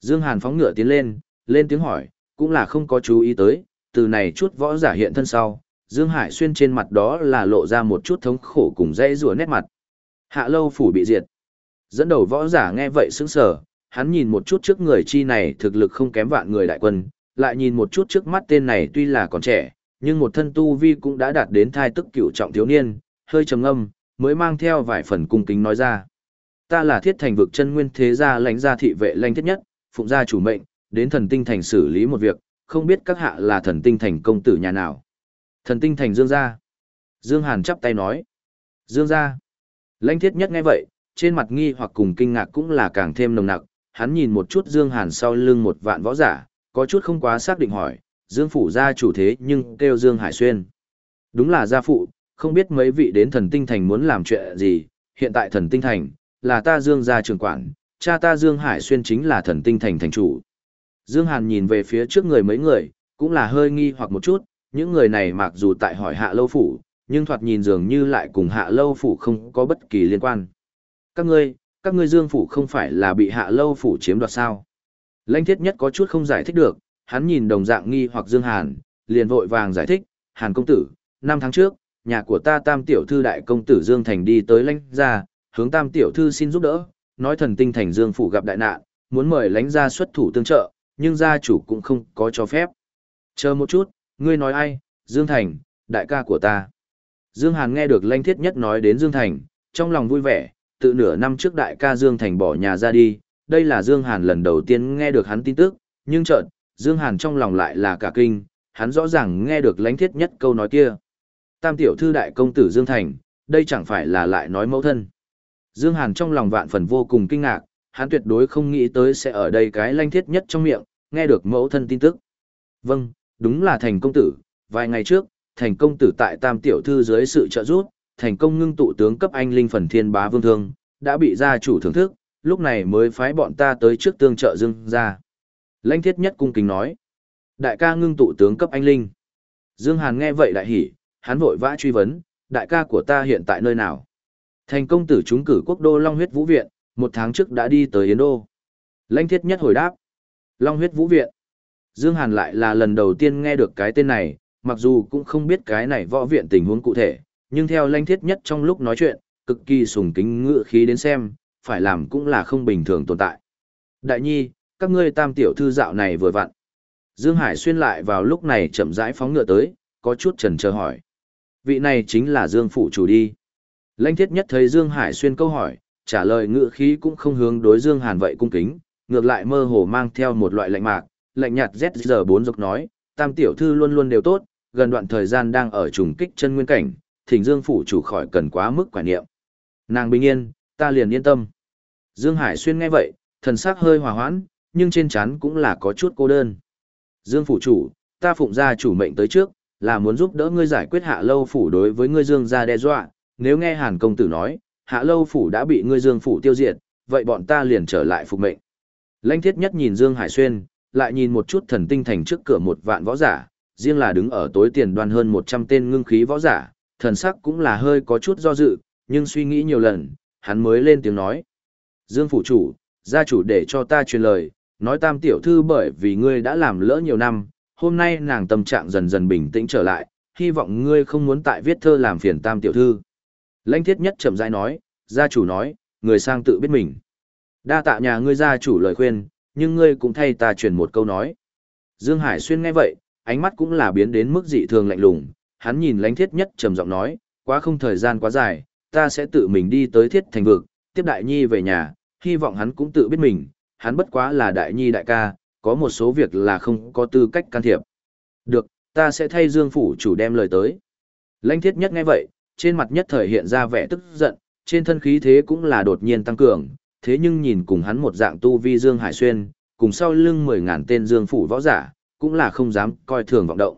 Dương Hàn phóng ngựa tiến lên, lên tiếng hỏi, cũng là không có chú ý tới, từ này chút võ giả hiện thân sau, Dương Hải xuyên trên mặt đó là lộ ra một chút thống khổ cùng dây rùa nét mặt. Hạ lâu phủ bị diệt. Dẫn đầu võ giả nghe vậy sững sờ, hắn nhìn một chút trước người chi này thực lực không kém vạn người đại quân, lại nhìn một chút trước mắt tên này tuy là còn trẻ, nhưng một thân tu vi cũng đã đạt đến thai tức cựu trọng thiếu niên, hơi trầm ngâm, mới mang theo vài phần cung kính nói ra. Ta là thiết thành vực chân nguyên thế gia lãnh gia thị vệ lãnh thiết nhất, phụng gia chủ mệnh, đến thần tinh thành xử lý một việc, không biết các hạ là thần tinh thành công tử nhà nào. Thần tinh thành Dương gia. Dương Hàn chắp tay nói. Dương gia. Lãnh thiết nhất nghe vậy, trên mặt nghi hoặc cùng kinh ngạc cũng là càng thêm nồng nặc, hắn nhìn một chút Dương Hàn sau lưng một vạn võ giả, có chút không quá xác định hỏi, Dương phủ gia chủ thế nhưng kêu Dương Hải Xuyên. Đúng là gia phụ, không biết mấy vị đến thần tinh thành muốn làm chuyện gì, hiện tại thần tinh thành, là ta Dương gia trưởng quản, cha ta Dương Hải Xuyên chính là thần tinh thành thành chủ. Dương Hàn nhìn về phía trước người mấy người, cũng là hơi nghi hoặc một chút, những người này mặc dù tại hỏi hạ lâu phủ, nhưng thoạt nhìn dường như lại cùng hạ lâu phủ không có bất kỳ liên quan. Các ngươi, các ngươi Dương phủ không phải là bị hạ lâu phủ chiếm đoạt sao? Lãnh thiết nhất có chút không giải thích được, hắn nhìn đồng dạng nghi hoặc Dương Hàn, liền vội vàng giải thích, Hàn công tử, năm tháng trước, nhà của ta tam tiểu thư đại công tử Dương Thành đi tới lãnh gia, hướng tam tiểu thư xin giúp đỡ, nói thần tinh thành Dương phủ gặp đại nạn, muốn mời lãnh gia xuất thủ tương trợ, nhưng gia chủ cũng không có cho phép. Chờ một chút, ngươi nói ai, Dương Thành, đại ca của ta. Dương Hàn nghe được lanh thiết nhất nói đến Dương Thành, trong lòng vui vẻ, tự nửa năm trước đại ca Dương Thành bỏ nhà ra đi, đây là Dương Hàn lần đầu tiên nghe được hắn tin tức, nhưng chợt, Dương Hàn trong lòng lại là cả kinh, hắn rõ ràng nghe được lanh thiết nhất câu nói kia. Tam tiểu thư đại công tử Dương Thành, đây chẳng phải là lại nói mẫu thân. Dương Hàn trong lòng vạn phần vô cùng kinh ngạc, hắn tuyệt đối không nghĩ tới sẽ ở đây cái lãnh thiết nhất trong miệng, nghe được mẫu thân tin tức. Vâng, đúng là thành công tử, vài ngày trước, thành công tử tại tam tiểu thư dưới sự trợ giúp, thành công ngưng tụ tướng cấp anh linh phần thiên bá vương thương, đã bị gia chủ thưởng thức, lúc này mới phái bọn ta tới trước tương trợ Dương gia. Lãnh thiết nhất cung kính nói. Đại ca ngưng tụ tướng cấp anh linh. Dương Hàn nghe vậy đại hỉ, hắn vội vã truy vấn, đại ca của ta hiện tại nơi nào? Thành công tử chúng cử quốc đô Long huyết vũ viện, một tháng trước đã đi tới Yến Đô. Lãnh thiết nhất hồi đáp. Long huyết vũ viện. Dương Hàn lại là lần đầu tiên nghe được cái tên này, mặc dù cũng không biết cái này võ viện tình huống cụ thể, nhưng theo lãnh thiết nhất trong lúc nói chuyện, cực kỳ sùng kính ngựa khí đến xem, phải làm cũng là không bình thường tồn tại. Đại nhi, các ngươi tam tiểu thư dạo này vừa vặn. Dương Hải xuyên lại vào lúc này chậm rãi phóng ngựa tới, có chút chần chờ hỏi. Vị này chính là Dương Phụ chủ đi. Lãnh thiết nhất thấy Dương Hải xuyên câu hỏi, trả lời ngựa khí cũng không hướng đối Dương Hàn vậy cung kính, ngược lại mơ hồ mang theo một loại lạnh mạc, lạnh nhạt ZR4 dọc nói, tam tiểu thư luôn luôn đều tốt, gần đoạn thời gian đang ở trùng kích chân nguyên cảnh, thỉnh Dương Phủ chủ khỏi cần quá mức quả niệm. Nàng bình yên, ta liền yên tâm. Dương Hải xuyên nghe vậy, thần sắc hơi hòa hoãn, nhưng trên chán cũng là có chút cô đơn. Dương phủ chủ, ta phụng gia chủ mệnh tới trước, là muốn giúp đỡ ngươi giải quyết hạ lâu phủ đối với ngươi Dương gia đe dọa, nếu nghe Hàn công tử nói, hạ lâu phủ đã bị ngươi Dương phủ tiêu diệt, vậy bọn ta liền trở lại phục mệnh. Lãnh thiết nhất nhìn Dương Hải Xuyên, lại nhìn một chút thần tinh thành trước cửa một vạn võ giả, riêng là đứng ở tối tiền đoan hơn 100 tên ngưng khí võ giả, thần sắc cũng là hơi có chút do dự, nhưng suy nghĩ nhiều lần, hắn mới lên tiếng nói. Dương phủ chủ, gia chủ để cho ta truyền lời, nói tam tiểu thư bởi vì ngươi đã làm lỡ nhiều năm, hôm nay nàng tâm trạng dần dần bình tĩnh trở lại, hy vọng ngươi không muốn tại viết thơ làm phiền tam tiểu thư. Lãnh thiết nhất chậm rãi nói, gia chủ nói, người sang tự biết mình. Đa tạ nhà ngươi gia chủ lời khuyên, nhưng ngươi cũng thay ta truyền một câu nói. Dương Hải Xuyên nghe vậy, ánh mắt cũng là biến đến mức dị thường lạnh lùng, hắn nhìn lãnh thiết nhất trầm giọng nói, quá không thời gian quá dài, ta sẽ tự mình đi tới thiết thành vực, tiếp đại nhi về nhà, hy vọng hắn cũng tự biết mình, hắn bất quá là đại nhi đại ca, có một số việc là không có tư cách can thiệp. Được, ta sẽ thay Dương Phủ chủ đem lời tới. Lãnh thiết nhất nghe vậy, trên mặt nhất thời hiện ra vẻ tức giận, trên thân khí thế cũng là đột nhiên tăng cường, thế nhưng nhìn cùng hắn một dạng tu vi Dương Hải Xuyên, cùng sau lưng mười ngàn tên Dương Phủ võ giả, cũng là không dám coi thường vọng động.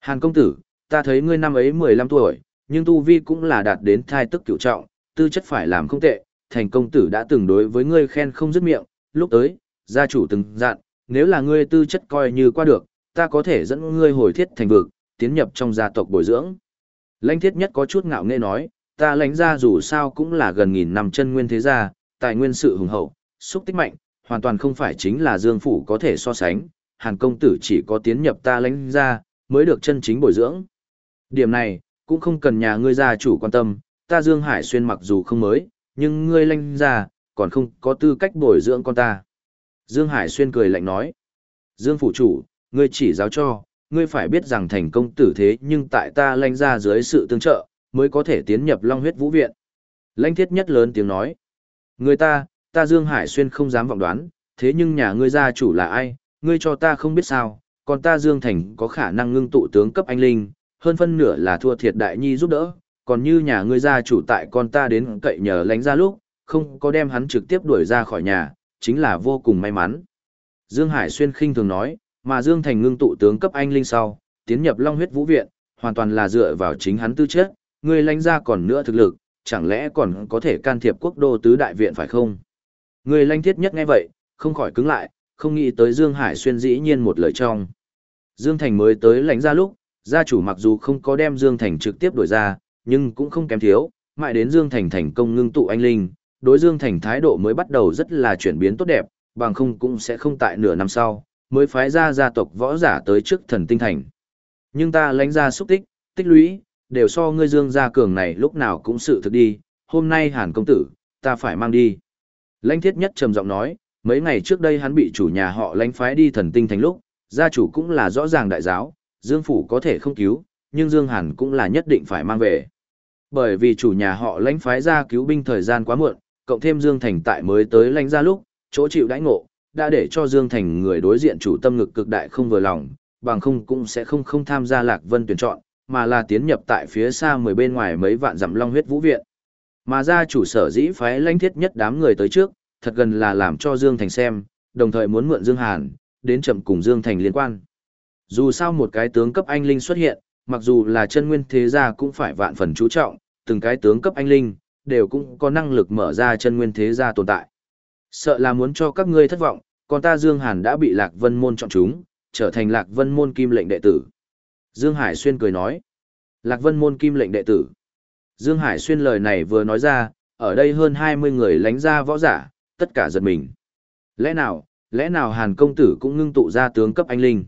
Hàn công tử, ta thấy ngươi năm ấy 15 tuổi, nhưng tu vi cũng là đạt đến thai tức cửu trọng, tư chất phải làm không tệ, thành công tử đã từng đối với ngươi khen không dứt miệng, lúc tới, gia chủ từng dặn, nếu là ngươi tư chất coi như qua được, ta có thể dẫn ngươi hồi thiết thành vực, tiến nhập trong gia tộc bồi dưỡng. Lãnh thiết nhất có chút ngạo nghễ nói, ta lãnh gia dù sao cũng là gần nghìn năm chân nguyên thế gia, tài nguyên sự hùng hậu, xúc tích mạnh, hoàn toàn không phải chính là Dương Phủ có thể so sánh, Hàn công tử chỉ có tiến nhập ta lãnh gia, mới được chân chính bồi dưỡng. Điểm này, cũng không cần nhà ngươi gia chủ quan tâm, ta Dương Hải Xuyên mặc dù không mới, nhưng ngươi lãnh gia, còn không có tư cách bồi dưỡng con ta. Dương Hải Xuyên cười lạnh nói, Dương Phủ chủ, ngươi chỉ giáo cho, ngươi phải biết rằng thành công tử thế nhưng tại ta lanh ra dưới sự tương trợ, mới có thể tiến nhập Long huyết vũ viện. Lãnh thiết nhất lớn tiếng nói, người ta, ta Dương Hải Xuyên không dám vọng đoán, thế nhưng nhà ngươi gia chủ là ai, ngươi cho ta không biết sao, còn ta Dương Thành có khả năng ngưng tụ tướng cấp anh linh, hơn phân nửa là thua thiệt đại nhi giúp đỡ, còn như nhà ngươi gia chủ tại con ta đến cậy nhờ lánh ra lúc, không có đem hắn trực tiếp đuổi ra khỏi nhà, chính là vô cùng may mắn. Dương Hải Xuyên khinh thường nói, mà Dương Thành ngưng tụ tướng cấp anh linh sau, tiến nhập Long huyết vũ viện, hoàn toàn là dựa vào chính hắn tư chất, người lãnh ra còn nữa thực lực, chẳng lẽ còn có thể can thiệp quốc đô tứ đại viện phải không? Người lãnh thiết nhất nghe vậy, không khỏi cứng lại, không nghĩ tới Dương Hải Xuyên dĩ nhiên một lời trong. Dương Thành mới tới lãnh ra lúc, gia chủ mặc dù không có đem Dương Thành trực tiếp đổi ra, nhưng cũng không kém thiếu, mãi đến Dương Thành thành công ngưng tụ anh linh, đối Dương Thành thái độ mới bắt đầu rất là chuyển biến tốt đẹp, bằng không cũng sẽ không tại nửa năm sau, mới phái ra gia tộc võ giả tới trước thần tinh thành. Nhưng ta lãnh ra xúc tích, tích lũy, đều so ngươi Dương gia cường này lúc nào cũng sự thực đi, hôm nay Hàn công tử, ta phải mang đi. Lãnh thiết nhất trầm giọng nói, mấy ngày trước đây hắn bị chủ nhà họ lãnh phái đi thần tinh thành lúc, gia chủ cũng là rõ ràng đại giáo, Dương Phủ có thể không cứu, nhưng Dương Hàn cũng là nhất định phải mang về. Bởi vì chủ nhà họ lãnh phái ra cứu binh thời gian quá muộn, cộng thêm Dương Thành tại mới tới lãnh ra lúc, chỗ chịu đãi ngộ, đã để cho Dương Thành người đối diện chủ tâm ngực cực đại không vừa lòng, bằng không cũng sẽ không không tham gia Lạc Vân tuyển chọn, mà là tiến nhập tại phía xa mười bên ngoài mấy vạn dặm long huyết vũ viện. Mà gia chủ sở dĩ phái lãnh thiết nhất đám người tới trước, thật gần là làm cho Dương Thành xem, đồng thời muốn mượn Dương Hàn, đến chậm cùng Dương Thành liên quan. Dù sao một cái tướng cấp anh linh xuất hiện, mặc dù là chân nguyên thế gia cũng phải vạn phần chú trọng, từng cái tướng cấp anh linh, đều cũng có năng lực mở ra chân nguyên thế gia tồn tại. Sợ là muốn cho các ngươi thất vọng, còn ta Dương Hàn đã bị Lạc Vân Môn chọn chúng, trở thành Lạc Vân Môn kim lệnh đệ tử. Dương Hải Xuyên cười nói, Lạc Vân Môn kim lệnh đệ tử. Dương Hải Xuyên lời này vừa nói ra, ở đây hơn 20 người lánh ra võ giả, tất cả giật mình. Lẽ nào, lẽ nào Hàn công tử cũng ngưng tụ ra tướng cấp anh linh?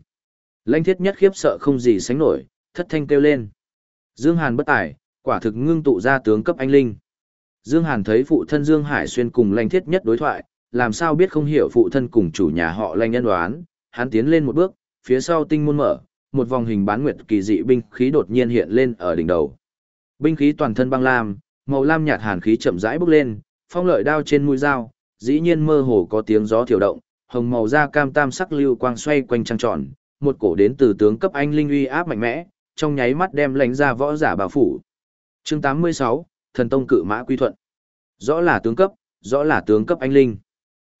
Lãnh thiết nhất khiếp sợ không gì sánh nổi, thất thanh kêu lên. Dương Hàn bất tài, quả thực ngưng tụ ra tướng cấp anh linh. Dương Hàn thấy phụ thân Dương Hải xuyên cùng lãnh thiết nhất đối thoại, làm sao biết không hiểu phụ thân cùng chủ nhà họ lanh nhân đoán, hắn tiến lên một bước, phía sau tinh môn mở, một vòng hình bán nguyệt kỳ dị binh khí đột nhiên hiện lên ở đỉnh đầu. Binh khí toàn thân băng lam, màu lam nhạt hàn khí chậm rãi bốc lên, phong lợi đao trên mũi dao, dĩ nhiên mơ hồ có tiếng gió thiểu động, hồng màu da cam tam sắc lưu quang xoay quanh trăng tròn, một cổ đến từ tướng cấp anh linh uy áp mạnh mẽ, trong nháy mắt đem lãnh ra võ giả bà phủ. Chương 86, Thần tông cự mã quy thuận. Rõ là tướng cấp, rõ là tướng cấp anh linh.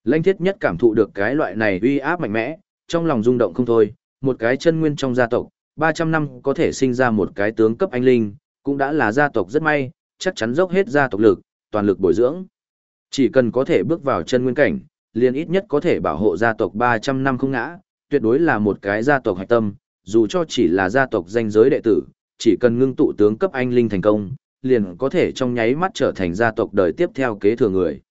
Lãnh thiết nhất cảm thụ được cái loại này uy áp mạnh mẽ, trong lòng rung động không thôi, một cái chân nguyên trong gia tộc, 300 năm có thể sinh ra một cái tướng cấp anh linh, cũng đã là gia tộc rất may, chắc chắn dốc hết gia tộc lực, toàn lực bồi dưỡng. Chỉ cần có thể bước vào chân nguyên cảnh, liền ít nhất có thể bảo hộ gia tộc 300 năm không ngã, tuyệt đối là một cái gia tộc hạch tâm, dù cho chỉ là gia tộc danh giới đệ tử, chỉ cần ngưng tụ tướng cấp anh linh thành công, liền có thể trong nháy mắt trở thành gia tộc đời tiếp theo kế thừa người.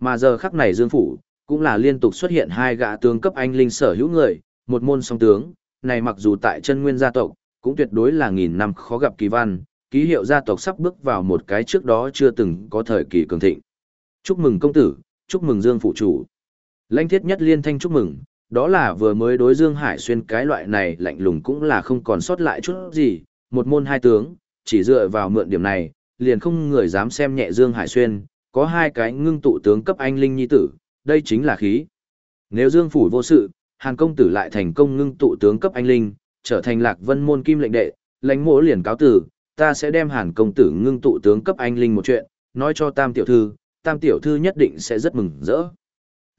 Mà giờ khắc này Dương Phủ, cũng là liên tục xuất hiện hai gã tướng cấp anh linh sở hữu người, một môn song tướng, này mặc dù tại chân nguyên gia tộc, cũng tuyệt đối là nghìn năm khó gặp kỳ văn, ký hiệu gia tộc sắp bước vào một cái trước đó chưa từng có thời kỳ cường thịnh. Chúc mừng công tử, chúc mừng Dương phụ chủ. Lãnh thiết nhất liên thanh chúc mừng, đó là vừa mới đối Dương Hải xuyên cái loại này lạnh lùng cũng là không còn sót lại chút gì, một môn hai tướng, chỉ dựa vào mượn điểm này, liền không người dám xem nhẹ Dương Hải Xuyên, có hai cái ngưng tụ tướng cấp anh linh nhi tử, đây chính là khí. Nếu Dương phủ vô sự, Hàn công tử lại thành công ngưng tụ tướng cấp anh linh, trở thành Lạc Vân môn kim lệnh đệ, lãnh mỗ liền cáo tử, ta sẽ đem Hàn công tử ngưng tụ tướng cấp anh linh một chuyện, nói cho Tam tiểu thư, Tam tiểu thư nhất định sẽ rất mừng rỡ.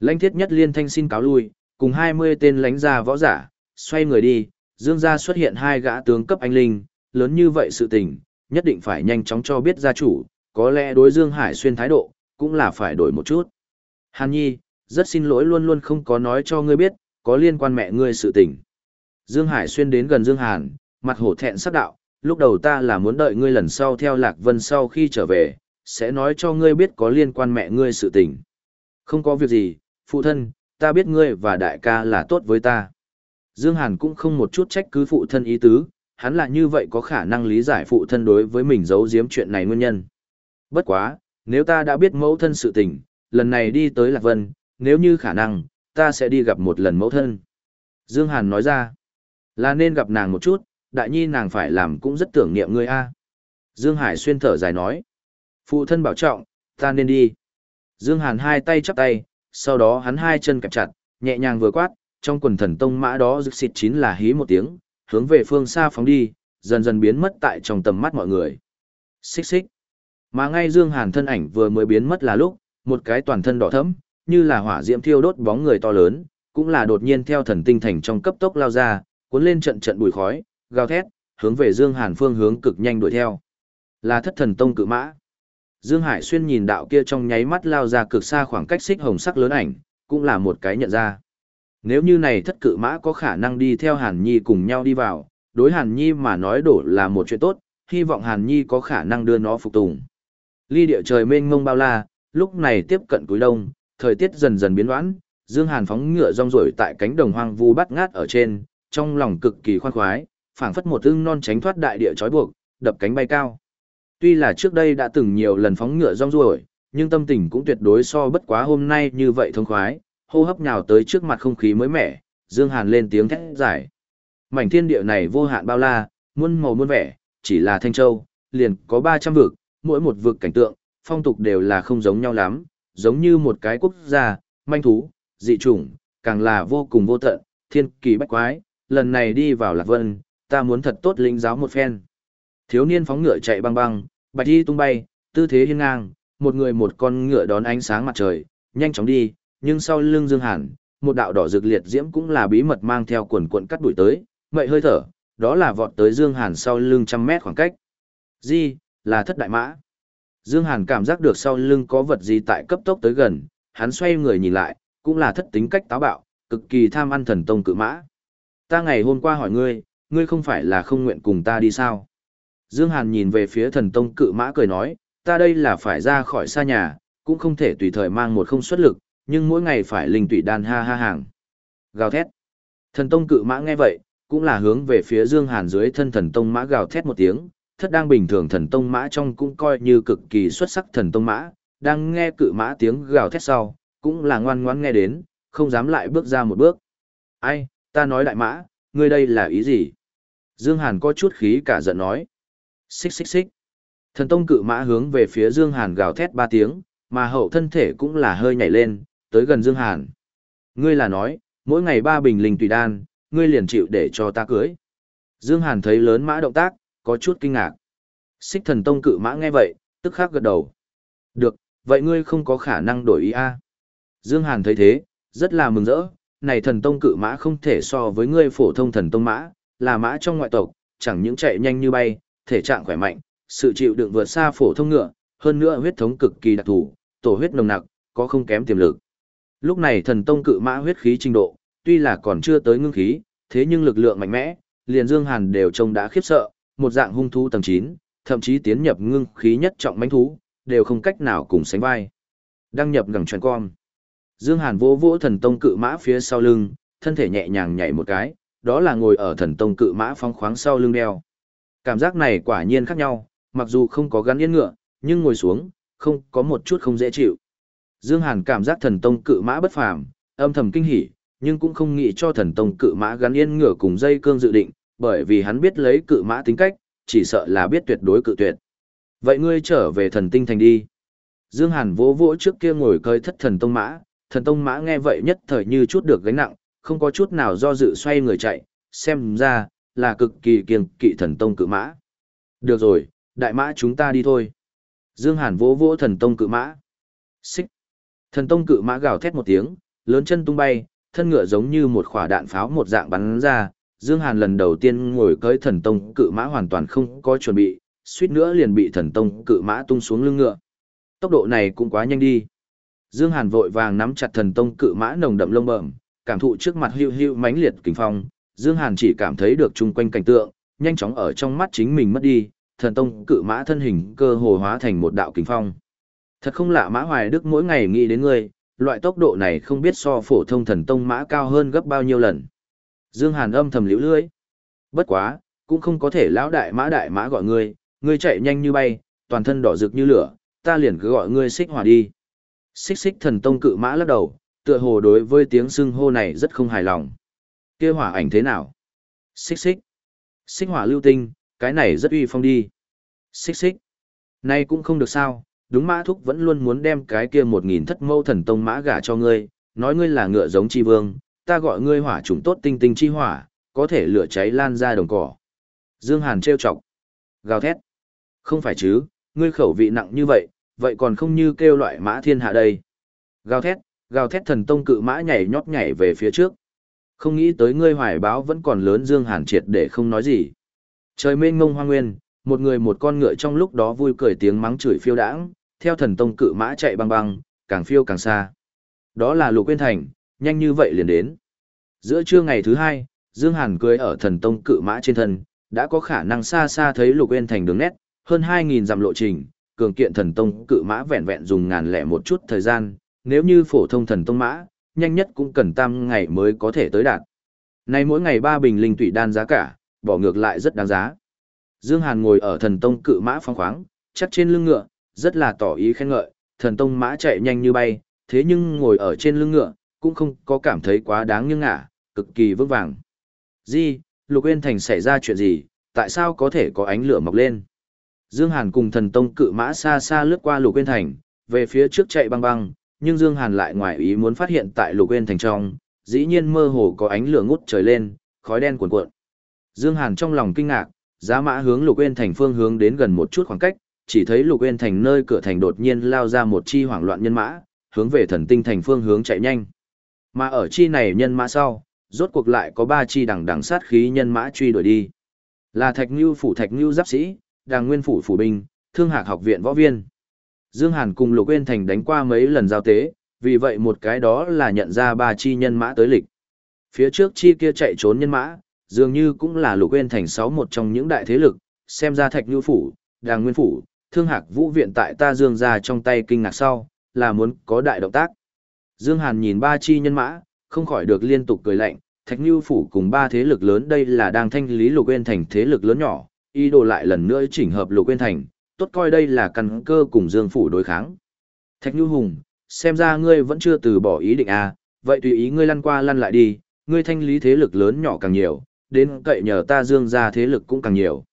Lãnh thiết nhất liên thanh xin cáo lui, cùng 20 tên lãnh gia võ giả, xoay người đi, Dương gia xuất hiện hai gã tướng cấp anh linh, lớn như vậy sự tình, nhất định phải nhanh chóng cho biết gia chủ, có lẽ đối Dương Hải xuyên thái độ, cũng là phải đổi một chút. Hàn Nhi, rất xin lỗi luôn luôn không có nói cho ngươi biết, có liên quan mẹ ngươi sự tình. Dương Hải xuyên đến gần Dương Hàn, mặt hổ thẹn sắc đạo, lúc đầu ta là muốn đợi ngươi lần sau theo Lạc Vân sau khi trở về, sẽ nói cho ngươi biết có liên quan mẹ ngươi sự tình. Không có việc gì, phụ thân, ta biết ngươi và đại ca là tốt với ta. Dương Hàn cũng không một chút trách cứ phụ thân ý tứ, hắn là như vậy có khả năng lý giải phụ thân đối với mình giấu giếm chuyện này nguyên nhân. Bất quá, nếu ta đã biết mẫu thân sự tình, lần này đi tới Lạc Vân, nếu như khả năng, ta sẽ đi gặp một lần mẫu thân. Dương Hàn nói ra, là nên gặp nàng một chút, đại nhi nàng phải làm cũng rất tưởng niệm ngươi a. Dương Hải xuyên thở dài nói, phụ thân bảo trọng, ta nên đi. Dương Hàn hai tay chắp tay, sau đó hắn hai chân kẹp chặt, nhẹ nhàng vừa quát, trong quần thần tông mã đó rực xịt chín là hí một tiếng, hướng về phương xa phóng đi, dần dần biến mất tại trong tầm mắt mọi người. Xích xích. Mà ngay Dương Hàn thân ảnh vừa mới biến mất là lúc, một cái toàn thân đỏ thẫm, như là hỏa diễm thiêu đốt bóng người to lớn, cũng là đột nhiên theo thần tinh thành trong cấp tốc lao ra, cuốn lên trận trận bụi khói, gào thét, hướng về Dương Hàn phương hướng cực nhanh đuổi theo. Là thất thần tông cự mã. Dương Hải xuyên nhìn đạo kia trong nháy mắt lao ra cực xa khoảng cách xích hồng sắc lớn ảnh, cũng là một cái nhận ra. Nếu như này thất cự mã có khả năng đi theo Hàn Nhi cùng nhau đi vào, đối Hàn Nhi mà nói đổ là một chuyện tốt, hy vọng Hàn Nhi có khả năng đưa nó phục tùng. Ly địa trời mênh mông bao la, lúc này tiếp cận cuối đông, thời tiết dần dần biến đoán, Dương Hàn phóng ngựa rong rổi tại cánh đồng hoang vu bắt ngát ở trên, trong lòng cực kỳ khoan khoái, phảng phất một ưng non tránh thoát đại địa trói buộc, đập cánh bay cao. Tuy là trước đây đã từng nhiều lần phóng ngựa rong ruổi, nhưng tâm tình cũng tuyệt đối so bất quá hôm nay như vậy thông khoái, hô hấp nhào tới trước mặt không khí mới mẻ, Dương Hàn lên tiếng thét giải. Mảnh thiên địa này vô hạn bao la, muôn màu muôn vẻ, chỉ là Thanh Châu, liền có 300 vực, mỗi một vực cảnh tượng, phong tục đều là không giống nhau lắm, giống như một cái quốc gia, manh thú, dị chủng, càng là vô cùng vô tận, thiên kỳ bách quái, lần này đi vào Lạc Vân, ta muốn thật tốt linh giáo một phen. Thiếu niên phóng ngựa chạy băng băng, bạch đi tung bay, tư thế hiên ngang, một người một con ngựa đón ánh sáng mặt trời, nhanh chóng đi, nhưng sau lưng Dương Hàn, một đạo đỏ rực liệt diễm cũng là bí mật mang theo quần cuộn cắt đuổi tới, mậy hơi thở, đó là vọt tới Dương Hàn sau lưng trăm mét khoảng cách. Di, là thất đại mã. Dương Hàn cảm giác được sau lưng có vật gì tại cấp tốc tới gần, hắn xoay người nhìn lại, cũng là thất tính cách táo bạo, cực kỳ tham ăn thần tông cự mã. Ta ngày hôm qua hỏi ngươi, ngươi không phải là không nguyện cùng ta đi sao? Dương Hàn nhìn về phía thần tông cự mã cười nói, ta đây là phải ra khỏi xa nhà, cũng không thể tùy thời mang một không xuất lực, nhưng mỗi ngày phải linh tụy đan ha ha hàng. Gào thét. Thần tông cự mã nghe vậy, cũng là hướng về phía Dương Hàn dưới thân thần tông mã gào thét một tiếng, thất đang bình thường thần tông mã trong cũng coi như cực kỳ xuất sắc thần tông mã, đang nghe cự mã tiếng gào thét sau, cũng là ngoan ngoãn nghe đến, không dám lại bước ra một bước. Ai, ta nói đại mã, ngươi đây là ý gì? Dương Hàn có chút khí cả giận nói. Xích xích xích. Thần tông cự mã hướng về phía Dương Hàn gào thét ba tiếng, mà hậu thân thể cũng là hơi nhảy lên, tới gần Dương Hàn. Ngươi là nói, mỗi ngày ba bình linh tùy đan, ngươi liền chịu để cho ta cưới. Dương Hàn thấy lớn mã động tác, có chút kinh ngạc. Xích thần tông cự mã nghe vậy, tức khắc gật đầu. Được, vậy ngươi không có khả năng đổi ý a? Dương Hàn thấy thế, rất là mừng rỡ, này thần tông cự mã không thể so với ngươi phổ thông thần tông mã, là mã trong ngoại tộc, chẳng những chạy nhanh như bay, thể trạng khỏe mạnh, sự chịu đựng vượt xa phổ thông ngựa, hơn nữa huyết thống cực kỳ đặc thù, tổ huyết nồng nặc, có không kém tiềm lực. Lúc này thần tông cự mã huyết khí trình độ, tuy là còn chưa tới ngưng khí, thế nhưng lực lượng mạnh mẽ, liền Dương Hàn đều trông đã khiếp sợ, một dạng hung thú tầng 9, thậm chí tiến nhập ngưng khí nhất trọng mãnh thú, đều không cách nào cùng sánh vai. Đăng nhập gẳng chuẩn con. Dương Hàn vỗ vỗ thần tông cự mã phía sau lưng, thân thể nhẹ nhàng nhảy một cái, đó là ngồi ở thần tông cự mã phong khoáng sau lưng đeo. Cảm giác này quả nhiên khác nhau, mặc dù không có gắn yên ngựa, nhưng ngồi xuống, không có một chút không dễ chịu. Dương Hàn cảm giác thần tông cự mã bất phàm, âm thầm kinh hỉ, nhưng cũng không nghĩ cho thần tông cự mã gắn yên ngựa cùng dây cương dự định, bởi vì hắn biết lấy cự mã tính cách, chỉ sợ là biết tuyệt đối cự tuyệt. Vậy ngươi trở về thần tinh thành đi. Dương Hàn vỗ vỗ trước kia ngồi cơi thất thần tông mã, thần tông mã nghe vậy nhất thời như chút được gánh nặng, không có chút nào do dự xoay người chạy, xem ra, là cực kỳ kiêng kỵ thần tông cự mã. Được rồi, đại mã chúng ta đi thôi. Dương Hàn vỗ vỗ thần tông cự mã. Xích. Thần tông cự mã gào thét một tiếng, lớn chân tung bay, thân ngựa giống như một quả đạn pháo một dạng bắn ra. Dương Hàn lần đầu tiên ngồi cưỡi thần tông cự mã hoàn toàn không có chuẩn bị, suýt nữa liền bị thần tông cự mã tung xuống lưng ngựa. Tốc độ này cũng quá nhanh đi. Dương Hàn vội vàng nắm chặt thần tông cự mã nồng đậm lông bẩm, cảm thụ trước mặt hưu hưu mãnh liệt kinh phong, Dương Hàn chỉ cảm thấy được chung quanh cảnh tượng, nhanh chóng ở trong mắt chính mình mất đi, thần tông cự mã thân hình cơ hồ hóa thành một đạo kinh phong. Thật không lạ Mã Hoài Đức mỗi ngày nghĩ đến ngươi, loại tốc độ này không biết so phổ thông thần tông mã cao hơn gấp bao nhiêu lần. Dương Hàn âm thầm liễu lưỡi. Bất quá, cũng không có thể lão đại mã đại mã gọi ngươi, ngươi chạy nhanh như bay, toàn thân đỏ rực như lửa, ta liền cứ gọi ngươi xích hỏa đi. Xích xích thần tông cự mã lắc đầu, tựa hồ đối với tiếng xưng hô này rất không hài lòng. kia hỏa ảnh thế nào? Xích xích. Xích hỏa lưu tinh, cái này rất uy phong đi. Xích xích. Nay cũng không được sao, đúng mã thúc vẫn luôn muốn đem cái kia một nghìn thất mâu thần tông mã gả cho ngươi, nói ngươi là ngựa giống chi vương, ta gọi ngươi hỏa trùng tốt tinh tinh chi hỏa, có thể lửa cháy lan ra đồng cỏ. Dương Hàn trêu chọc. Gào thét. Không phải chứ, ngươi khẩu vị nặng như vậy, vậy còn không như kêu loại mã thiên hạ đây. Gào thét, gào thét thần tông cự mã nhảy nhót nhảy về phía trước. Không nghĩ tới ngươi hoài báo vẫn còn lớn Dương Hàn triệt để không nói gì. Trời mênh mông hoang nguyên, một người một con ngựa trong lúc đó vui cười tiếng mắng chửi phiêu đãng, theo thần tông cự mã chạy băng băng, càng phiêu càng xa. Đó là lục quên thành, nhanh như vậy liền đến. Giữa trưa ngày thứ hai, Dương Hàn cưỡi ở thần tông cự mã trên thân, đã có khả năng xa xa thấy lục quên thành đường nét, hơn 2.000 dặm lộ trình, cường kiện thần tông cự mã vẹn vẹn dùng ngàn lẻ một chút thời gian, nếu như phổ thông thần tông mã, nhanh nhất cũng cần tam ngày mới có thể tới đạt. Nay mỗi ngày ba bình linh tụy đan giá cả, bỏ ngược lại rất đáng giá. Dương Hàn ngồi ở thần tông cự mã phong khoáng, chắc trên lưng ngựa, rất là tỏ ý khen ngợi, thần tông mã chạy nhanh như bay, thế nhưng ngồi ở trên lưng ngựa, cũng không có cảm thấy quá đáng nghiêng ngả, cực kỳ vững vàng. Di, Lục Uyên Thành xảy ra chuyện gì, tại sao có thể có ánh lửa mọc lên? Dương Hàn cùng thần tông cự mã xa xa lướt qua Lục Uyên Thành, về phía trước chạy băng băng, nhưng Dương Hàn lại ngoài ý muốn phát hiện tại Lục Uyên Thành trong, dĩ nhiên mơ hồ có ánh lửa ngút trời lên, khói đen cuồn cuộn. Dương Hàn trong lòng kinh ngạc, giá mã hướng Lục Uyên Thành phương hướng đến gần một chút khoảng cách, chỉ thấy Lục Uyên Thành nơi cửa thành đột nhiên lao ra một chi hoảng loạn nhân mã, hướng về thần tinh thành phương hướng chạy nhanh. Mà ở chi này nhân mã sau, rốt cuộc lại có ba chi đằng đằng sát khí nhân mã truy đuổi đi. Là Thạch Nưu phủ Thạch Nưu giáp sĩ, Đàng Nguyên phủ phủ binh, Thương Hạc học viện võ viên. Dương Hàn cùng Lục Uyên Thành đánh qua mấy lần giao tế, vì vậy một cái đó là nhận ra ba chi nhân mã tới lịch. Phía trước chi kia chạy trốn nhân mã, dường như cũng là Lục Uyên Thành sáu một trong những đại thế lực, xem ra Thạch Nưu phủ, Đàng Nguyên phủ, Thương Hạc vũ viện tại ta Dương gia trong tay kinh ngạc sau, là muốn có đại động tác. Dương Hàn nhìn ba chi nhân mã, không khỏi được liên tục cười lạnh, Thạch Nưu phủ cùng ba thế lực lớn đây là đang thanh lý Lục Uyên Thành thế lực lớn nhỏ, ý đồ lại lần nữa chỉnh hợp Lục Uyên Thành, tốt coi đây là căn cơ cùng Dương phủ đối kháng. Thạch Nưu Hùng, xem ra ngươi vẫn chưa từ bỏ ý định à, vậy tùy ý ngươi lăn qua lăn lại đi, ngươi thanh lý thế lực lớn nhỏ càng nhiều, đến cậy nhờ ta Dương gia thế lực cũng càng nhiều.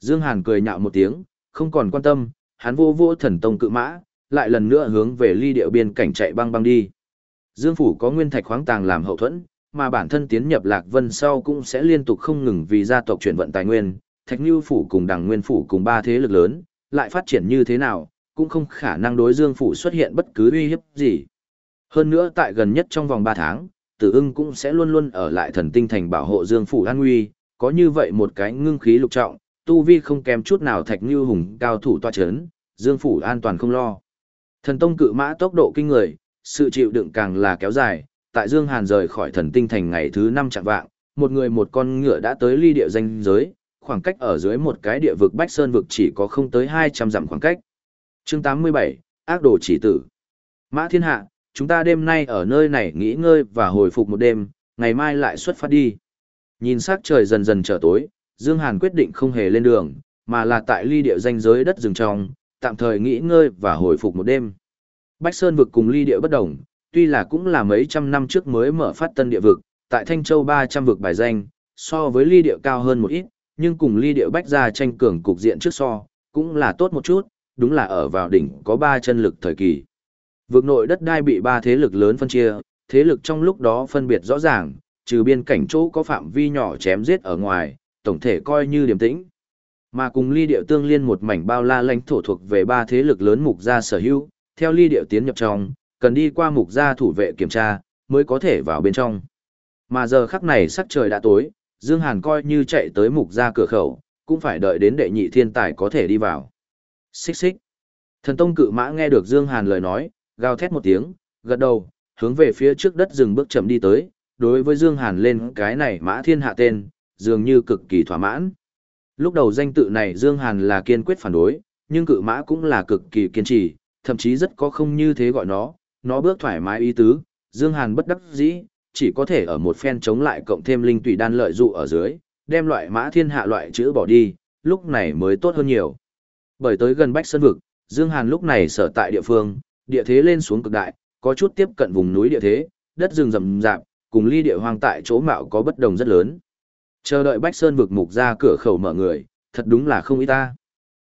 Dương Hàn cười nhạo một tiếng, không còn quan tâm, hắn vô vô thần tông cự mã, lại lần nữa hướng về ly điệu biên cảnh chạy băng băng đi. Dương phủ có nguyên thạch khoáng tàng làm hậu thuẫn, mà bản thân tiến nhập Lạc Vân sau cũng sẽ liên tục không ngừng vì gia tộc chuyển vận tài nguyên, Thạch Nưu phủ cùng Đằng Nguyên phủ cùng ba thế lực lớn, lại phát triển như thế nào, cũng không khả năng đối Dương phủ xuất hiện bất cứ uy hiếp gì. Hơn nữa tại gần nhất trong vòng 3 tháng, Tử Ưng cũng sẽ luôn luôn ở lại Thần Tinh thành bảo hộ Dương phủ an nguy, có như vậy một cái ngưng khí lục trọng, tu vi không kém chút nào Thạch Nưu hùng cao thủ tọa chấn, Dương phủ an toàn không lo. Thần Tông cự mã tốc độ kinh người, sự chịu đựng càng là kéo dài, tại Dương Hàn rời khỏi Thần Tinh thành ngày thứ 5 chặn vạng, một người một con ngựa đã tới ly địa danh giới, khoảng cách ở dưới một cái địa vực Bách Sơn vực chỉ có không tới 200 dặm khoảng cách. Chương 87, ác đồ chỉ tử. Mã Thiên Hạ, chúng ta đêm nay ở nơi này nghỉ ngơi và hồi phục một đêm, ngày mai lại xuất phát đi. Nhìn sắc trời dần dần trở tối, Dương Hàn quyết định không hề lên đường, mà là tại ly địa danh giới đất rừng trong, tạm thời nghỉ ngơi và hồi phục một đêm. Bách Sơn vực cùng ly địa bất đồng, tuy là cũng là mấy trăm năm trước mới mở phát tân địa vực, tại Thanh Châu 300 vực bài danh, so với ly địa cao hơn một ít, nhưng cùng ly địa bách ra tranh cường cục diện trước so, cũng là tốt một chút, đúng là ở vào đỉnh có ba chân lực thời kỳ. Vực nội đất đai bị ba thế lực lớn phân chia, thế lực trong lúc đó phân biệt rõ ràng, trừ biên cảnh chỗ có phạm vi nhỏ chém giết ở ngoài, tổng thể coi như điềm tĩnh. Mà cùng ly địa tương liên một mảnh bao la lãnh thổ thuộc về ba thế lực lớn mục gia sở hữu, theo ly điệu tiến nhập trong, cần đi qua mục gia thủ vệ kiểm tra, mới có thể vào bên trong. Mà giờ khắc này sắc trời đã tối, Dương Hàn coi như chạy tới mục gia cửa khẩu, cũng phải đợi đến đệ nhị thiên tài có thể đi vào. Xích xích. Thần Tông cự mã nghe được Dương Hàn lời nói, gào thét một tiếng, gật đầu, hướng về phía trước đất dừng bước chậm đi tới, đối với Dương Hàn lên cái này mã thiên hạ tên, dường như cực kỳ thỏa mãn. Lúc đầu danh tự này Dương Hàn là kiên quyết phản đối, nhưng cự mã cũng là cực kỳ kiên trì, thậm chí rất có không như thế gọi nó, nó bước thoải mái ý tứ, Dương Hàn bất đắc dĩ, chỉ có thể ở một phen chống lại cộng thêm linh tùy đan lợi dụ ở dưới, đem loại mã thiên hạ loại chữ bỏ đi, lúc này mới tốt hơn nhiều. Bởi tới gần Bách Sơn Vực, Dương Hàn lúc này sở tại địa phương, địa thế lên xuống cực đại, có chút tiếp cận vùng núi địa thế, đất rừng rậm rạp, cùng ly địa hoang tại chỗ mạo có bất đồng rất lớn. Chờ đợi Bách Sơn Vực mục ra cửa khẩu mở người, thật đúng là không ít ta.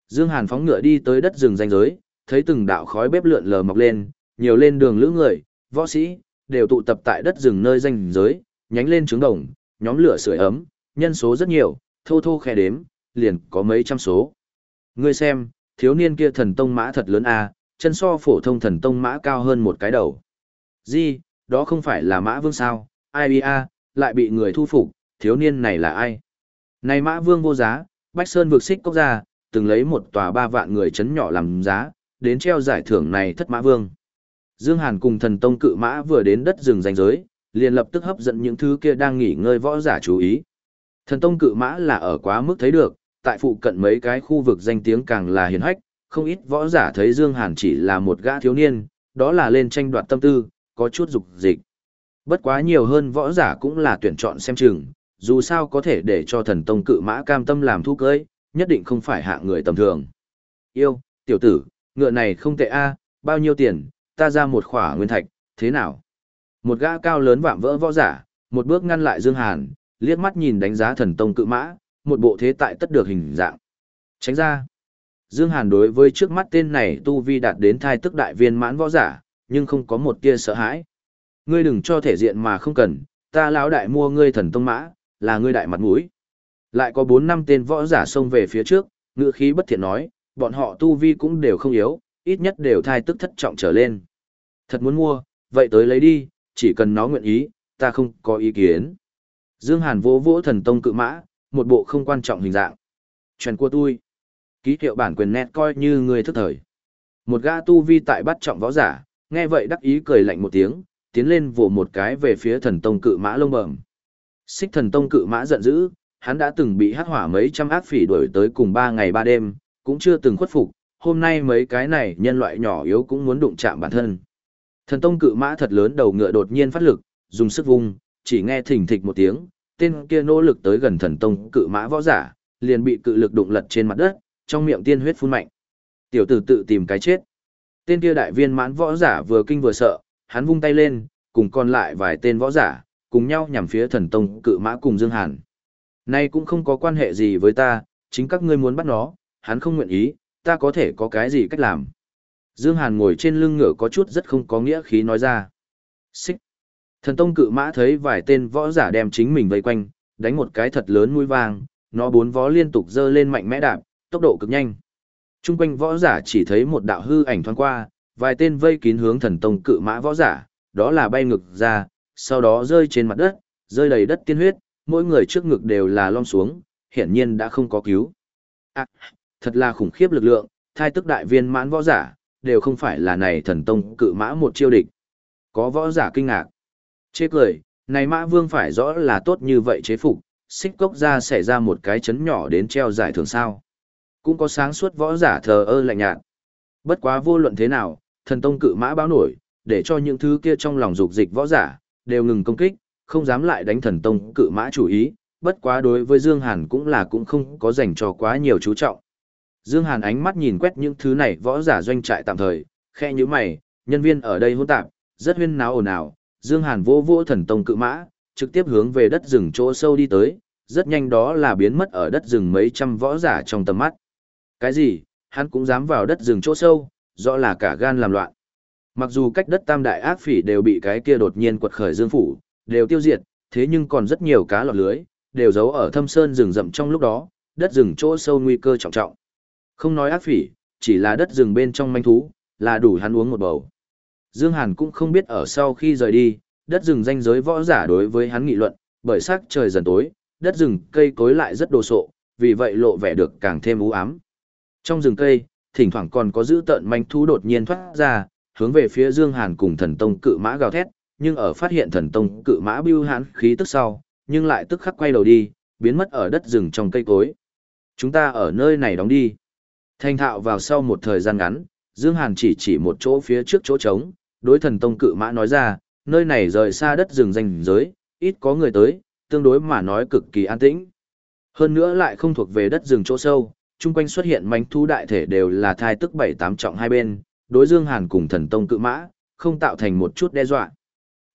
Dương Hàn phóng ngựa đi tới đất rừng danh giới, thấy từng đạo khói bếp lượn lờ mọc lên, nhiều lên đường lữ người, võ sĩ, đều tụ tập tại đất rừng nơi danh giới, nhánh lên trứng đồng, nhóm lửa sưởi ấm, nhân số rất nhiều, thô thô khe đếm, liền có mấy trăm số. Ngươi xem, thiếu niên kia thần tông mã thật lớn a, chân so phổ thông thần tông mã cao hơn một cái đầu. Gì, đó không phải là mã vương sao, ai bia, lại bị người thu phục, thiếu niên này là ai? Này mã vương vô giá, Bách Sơn vượt xích cốc ra, từng lấy một tòa ba vạn người chấn nhỏ làm giá, đến treo giải thưởng này thất mã vương. Dương Hàn cùng thần tông cự mã vừa đến đất rừng danh giới, liền lập tức hấp dẫn những thứ kia đang nghỉ ngơi võ giả chú ý. Thần tông cự mã là ở quá mức thấy được, tại phụ cận mấy cái khu vực danh tiếng càng là hiền hách, không ít võ giả thấy Dương Hàn chỉ là một gã thiếu niên, đó là lên tranh đoạt tâm tư, có chút dục dịch. Bất quá nhiều hơn võ giả cũng là tuyển chọn xem chừng, dù sao có thể để cho thần tông cự mã cam tâm làm thu cưới, nhất định không phải hạ người tầm thường. Yêu, tiểu tử, ngựa này không tệ a, bao nhiêu tiền, ta ra một khỏa nguyên thạch, thế nào? Một gã cao lớn vạm vỡ võ giả, một bước ngăn lại Dương Hàn, liếc mắt nhìn đánh giá thần tông cự mã, một bộ thế tại tất được hình dạng. Tránh ra. Dương Hàn đối với trước mắt tên này tu vi đạt đến thai tức đại viên mãn võ giả, nhưng không có một tia sợ hãi. Ngươi đừng cho thể diện mà không cần, ta lão đại mua ngươi thần tông mã, là ngươi đại mặt mũi. Lại có bốn năm tên võ giả xông về phía trước, ngựa khí bất thiện nói, bọn họ tu vi cũng đều không yếu, ít nhất đều thai tức thất trọng trở lên. Thật muốn mua, vậy tới lấy đi, chỉ cần nó nguyện ý, ta không có ý kiến. Dương Hàn vỗ vỗ thần tông cự mã, một bộ không quan trọng hình dạng. Chuyện của tôi. Ký hiệu bản quyền nét coi như người thức thời. Một gã tu vi tại bắt trọng võ giả, nghe vậy đắc ý cười lạnh một tiếng, tiến lên vỗ một cái về phía thần tông cự mã lông bẩm. Xích thần tông cự mã giận dữ, hắn đã từng bị hắc hỏa mấy trăm ác phỉ đuổi tới cùng ba ngày ba đêm, cũng chưa từng khuất phục, hôm nay mấy cái này nhân loại nhỏ yếu cũng muốn đụng chạm bản thân. Thần tông cự mã thật lớn đầu ngựa đột nhiên phát lực, dùng sức vung, chỉ nghe thình thịch một tiếng, tên kia nỗ lực tới gần thần tông cự mã võ giả, liền bị cự lực đụng lật trên mặt đất, trong miệng tiên huyết phun mạnh. Tiểu tử tự tìm cái chết. Tên kia đại viên mãn võ giả vừa kinh vừa sợ, hắn vung tay lên, cùng còn lại vài tên võ giả, cùng nhau nhằm phía thần tông cự mã cùng Dương Hàn. Nay cũng không có quan hệ gì với ta, chính các ngươi muốn bắt nó, hắn không nguyện ý, ta có thể có cái gì cách làm. Dương Hàn ngồi trên lưng ngựa có chút rất không có nghĩa khí nói ra. Xích. Thần tông cự mã thấy vài tên võ giả đem chính mình vây quanh, đánh một cái thật lớn mũi vang, nó bốn vó liên tục dơ lên mạnh mẽ đạp, tốc độ cực nhanh. Trung quanh võ giả chỉ thấy một đạo hư ảnh thoáng qua, vài tên vây kín hướng thần tông cự mã võ giả, đó là bay ngực ra, sau đó rơi trên mặt đất, rơi đầy đất tiên huyết, mỗi người trước ngực đều là lom xuống, hiển nhiên đã không có cứu. À, thật là khủng khiếp lực lượng, thai tức đại viên mãn võ giả, đều không phải là này thần tông cự mã một chiêu địch. Có võ giả kinh ngạc. Chê cười, này mã vương phải rõ là tốt như vậy chế phục, xích cốc ra xảy ra một cái chấn nhỏ đến treo giải thưởng sao. Cũng có sáng suốt võ giả thờ ơ lạnh nhạt. Bất quá vô luận thế nào, thần tông cự mã báo nổi, để cho những thứ kia trong lòng dục dịch võ giả, đều ngừng công kích, không dám lại đánh thần tông cự mã chủ ý, bất quá đối với Dương Hàn cũng là cũng không có dành cho quá nhiều chú trọng. Dương Hàn ánh mắt nhìn quét những thứ này võ giả doanh trại tạm thời, khe như mày, nhân viên ở đây hỗn tạp, rất huyên náo ồn ào, Dương Hàn vô vô thần tông cự mã, trực tiếp hướng về đất rừng chỗ sâu đi tới, rất nhanh đó là biến mất ở đất rừng mấy trăm võ giả trong tầm mắt. Cái gì, hắn cũng dám vào đất rừng chỗ sâu, rõ là cả gan làm loạn. Mặc dù cách đất tam đại ác phỉ đều bị cái kia đột nhiên quật khởi dương phủ, đều tiêu diệt, thế nhưng còn rất nhiều cá lọt lưới, đều giấu ở thâm sơn rừng rậm trong lúc đó, đất rừng chỗ sâu nguy cơ trọng trọng. Không nói ác phỉ, chỉ là đất rừng bên trong manh thú, là đủ hắn uống một bầu. Dương Hàn cũng không biết ở sau khi rời đi, đất rừng danh giới võ giả đối với hắn nghị luận, bởi sắc trời dần tối, đất rừng cây cối lại rất đồ sộ, vì vậy lộ vẻ được càng thêm u ám. Trong rừng cây, thỉnh thoảng còn có dữ tợn manh thú đột nhiên thoát ra, hướng về phía Dương Hàn cùng thần tông cự mã gào thét, nhưng ở phát hiện thần tông cự mã bưu hãn khí tức sau, nhưng lại tức khắc quay đầu đi, biến mất ở đất rừng trong cây cối. Chúng ta ở nơi này đóng đi. Thành thạo vào sau một thời gian ngắn, Dương Hàn chỉ chỉ một chỗ phía trước chỗ trống, đối thần tông cự mã nói ra, nơi này rời xa đất rừng danh giới, ít có người tới, tương đối mà nói cực kỳ an tĩnh. Hơn nữa lại không thuộc về đất rừng chỗ sâu, chung quanh xuất hiện manh thú đại thể đều là thai tức bảy tám trọng hai bên, đối Dương Hàn cùng thần tông cự mã, không tạo thành một chút đe dọa.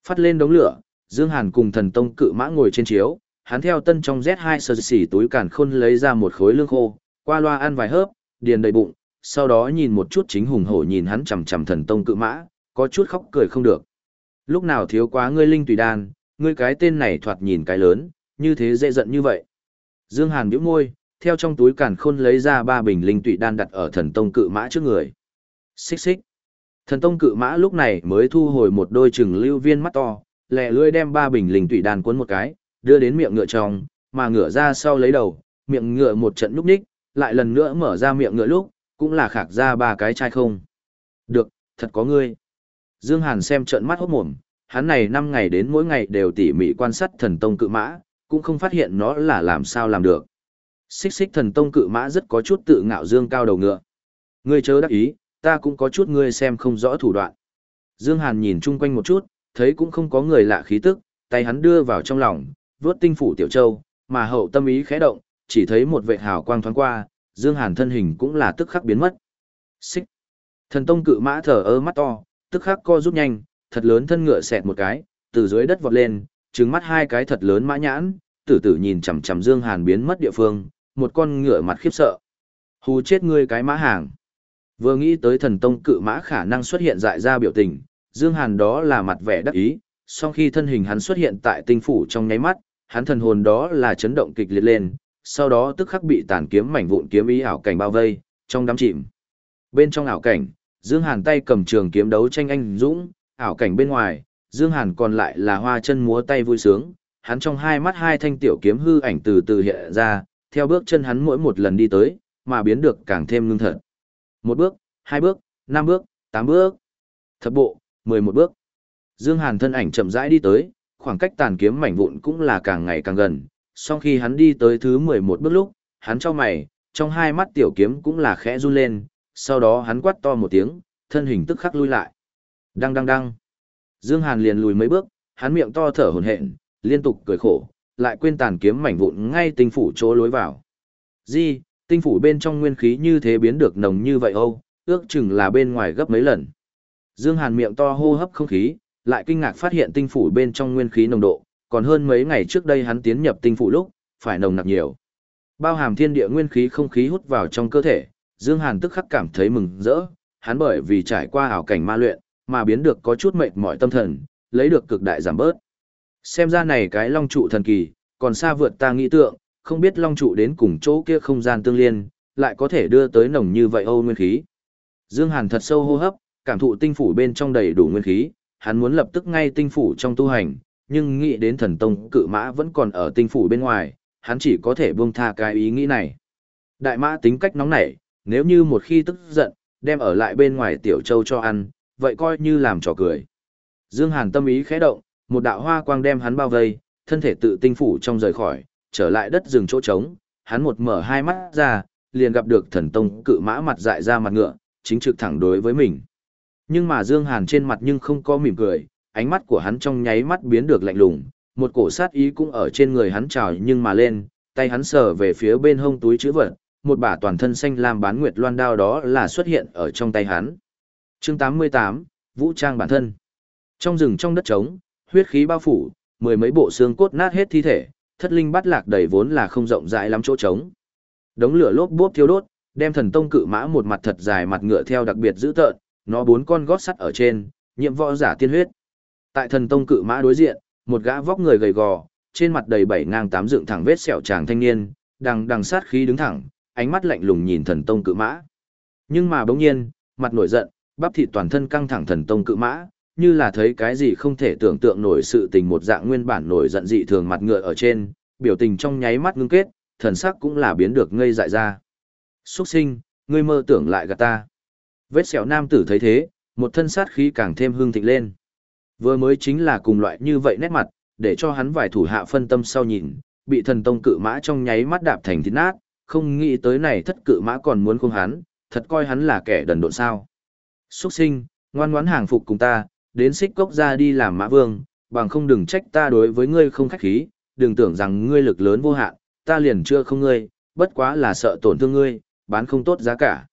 Phát lên đống lửa, Dương Hàn cùng thần tông cự mã ngồi trên chiếu, hắn theo tân trong Z2 sờ xỉ túi càn khôn lấy ra một khối lương khô, qua loa ăn vài hớp, điền đầy bụng, sau đó nhìn một chút chính hùng hổ nhìn hắn chằm chằm thần tông cự mã, có chút khóc cười không được. Lúc nào thiếu quá ngươi linh tùy đan, ngươi cái tên này thoạt nhìn cái lớn, như thế dễ giận như vậy. Dương Hàn bĩu môi, theo trong túi càn khôn lấy ra ba bình linh tụy đan đặt ở thần tông cự mã trước người. Xích xích. Thần tông cự mã lúc này mới thu hồi một đôi trừng lưu viên mắt to, lẹ lưỡi đem ba bình linh tụy đan cuốn một cái, đưa đến miệng ngựa trong, mà ngựa ra sau lấy đầu, miệng ngựa một trận núp ních, lại lần nữa mở ra miệng ngựa lúc, cũng là khạc ra ba cái chai không. Được, thật có ngươi. Dương Hàn xem trợn mắt hốt mồm, hắn này năm ngày đến mỗi ngày đều tỉ mỉ quan sát thần tông cự mã, cũng không phát hiện nó là làm sao làm được. Xích xích thần tông cự mã rất có chút tự ngạo dương cao đầu ngựa. Ngươi chớ đắc ý, ta cũng có chút ngươi xem không rõ thủ đoạn. Dương Hàn nhìn chung quanh một chút, thấy cũng không có người lạ khí tức, tay hắn đưa vào trong lòng, vớt tinh phủ tiểu châu, mà hậu tâm ý khẽ động, chỉ thấy một vệ hào quang thoáng qua, Dương Hàn thân hình cũng là tức khắc biến mất. Xích. Thần tông cự mã thở ơ mắt to, tức khắc co rút nhanh, thật lớn thân ngựa xẹt một cái, từ dưới đất vọt lên, trừng mắt hai cái thật lớn mã nhãn, tử tử nhìn chằm chằm Dương Hàn biến mất địa phương, một con ngựa mặt khiếp sợ. Hù chết ngươi cái mã hàng. Vừa nghĩ tới thần tông cự mã khả năng xuất hiện dại ra biểu tình, Dương Hàn đó là mặt vẻ đắc ý, sau khi thân hình hắn xuất hiện tại tinh phủ trong nháy mắt, hắn thần hồn đó là chấn động kịch liệt lên, sau đó tức khắc bị tàn kiếm mảnh vụn kiếm ý ảo cảnh bao vây, trong đám chìm. Bên trong ảo cảnh, Dương Hàn tay cầm trường kiếm đấu tranh anh dũng, ảo cảnh bên ngoài, Dương Hàn còn lại là hoa chân múa tay vui sướng, hắn trong hai mắt hai thanh tiểu kiếm hư ảnh từ từ hiện ra, theo bước chân hắn mỗi một lần đi tới, mà biến được càng thêm ngưng thật. Một bước, hai bước, năm bước, tám bước, thập bộ, mười một bước. Dương Hàn thân ảnh chậm rãi đi tới, khoảng cách tàn kiếm mảnh vụn cũng là càng ngày càng gần. Sau khi hắn đi tới thứ mười một bước lúc, hắn cho mày, trong hai mắt tiểu kiếm cũng là khẽ run lên, sau đó hắn quát to một tiếng, thân hình tức khắc lui lại. Đăng đăng đăng. Dương Hàn liền lùi mấy bước, hắn miệng to thở hổn hển, liên tục cười khổ, lại quên tàn kiếm mảnh vụn ngay tinh phủ chỗ lối vào. Di, tinh phủ bên trong nguyên khí như thế biến được nồng như vậy âu, ước chừng là bên ngoài gấp mấy lần. Dương Hàn miệng to hô hấp không khí, lại kinh ngạc phát hiện tinh phủ bên trong nguyên khí nồng độ, còn hơn mấy ngày trước đây hắn tiến nhập tinh phủ lúc, phải nồng nặc nhiều. Bao hàm thiên địa nguyên khí không khí hút vào trong cơ thể, Dương Hàn tức khắc cảm thấy mừng rỡ, hắn bởi vì trải qua ảo cảnh ma luyện, mà biến được có chút mệt mỏi tâm thần, lấy được cực đại giảm bớt. Xem ra này cái long trụ thần kỳ, còn xa vượt ta nghĩ tượng, không biết long trụ đến cùng chỗ kia không gian tương liên, lại có thể đưa tới nồng như vậy Âu nguyên khí. Dương Hàn thật sâu hô hấp, cảm thụ tinh phủ bên trong đầy đủ nguyên khí, hắn muốn lập tức ngay tinh phủ trong tu hành, nhưng nghĩ đến thần tông cự mã vẫn còn ở tinh phủ bên ngoài, hắn chỉ có thể buông tha cái ý nghĩ này. Đại mã tính cách nóng nảy, nếu như một khi tức giận, đem ở lại bên ngoài tiểu châu cho ăn, vậy coi như làm trò cười. Dương Hàn tâm ý khẽ động, một đạo hoa quang đem hắn bao vây, thân thể tự tinh phủ trong rời khỏi, trở lại đất rừng chỗ trống, hắn một mở hai mắt ra, liền gặp được thần tông cự mã mặt dại ra mặt ngựa, chính trực thẳng đối với mình. Nhưng mà Dương Hàn trên mặt nhưng không có mỉm cười, ánh mắt của hắn trong nháy mắt biến được lạnh lùng, một cổ sát ý cũng ở trên người hắn trào nhưng mà lên, tay hắn sờ về phía bên hông túi chữ vật, một bả toàn thân xanh lam bán nguyệt loan đao đó là xuất hiện ở trong tay hắn. Chương 88, Vũ trang bản thân. Trong rừng trong đất trống, huyết khí bao phủ, mười mấy bộ xương cốt nát hết thi thể, thất linh bắt lạc đầy vốn là không rộng rãi lắm chỗ trống. Đống lửa lốp bốp thiêu đốt, đem thần tông cự mã một mặt thật dài mặt ngựa theo đặc biệt dữ tợn, nó bốn con gót sắt ở trên, nhiệm võ giả tiên huyết. Tại thần tông cự mã đối diện, một gã vóc người gầy gò, trên mặt đầy bảy ngang tám dựng thẳng vết sẹo chàng thanh niên, đằng đằng sát khí đứng thẳng, ánh mắt lạnh lùng nhìn thần tông cự mã. Nhưng mà bỗng nhiên, mặt nổi giận, bắp thịt toàn thân căng thẳng thần tông cự mã, như là thấy cái gì không thể tưởng tượng nổi sự tình một dạng nguyên bản nổi giận dị thường mặt ngựa ở trên, biểu tình trong nháy mắt ngưng kết, thần sắc cũng là biến được ngây dại ra. Xuất sinh, ngươi mơ tưởng lại gạt ta. Vết sẹo nam tử thấy thế, một thân sát khí càng thêm hương thịnh lên. Vừa mới chính là cùng loại như vậy nét mặt, để cho hắn vài thủ hạ phân tâm sau nhìn, bị thần tông cự mã trong nháy mắt đạp thành thịt nát, không nghĩ tới này thất cự mã còn muốn khung hắn, thật coi hắn là kẻ đần độn sao. Xuất sinh, ngoan ngoãn hàng phục cùng ta, đến xích cốc ra đi làm mã vương, bằng không đừng trách ta đối với ngươi không khách khí, đừng tưởng rằng ngươi lực lớn vô hạn, ta liền chưa không ngươi, bất quá là sợ tổn thương ngươi, bán không tốt giá cả.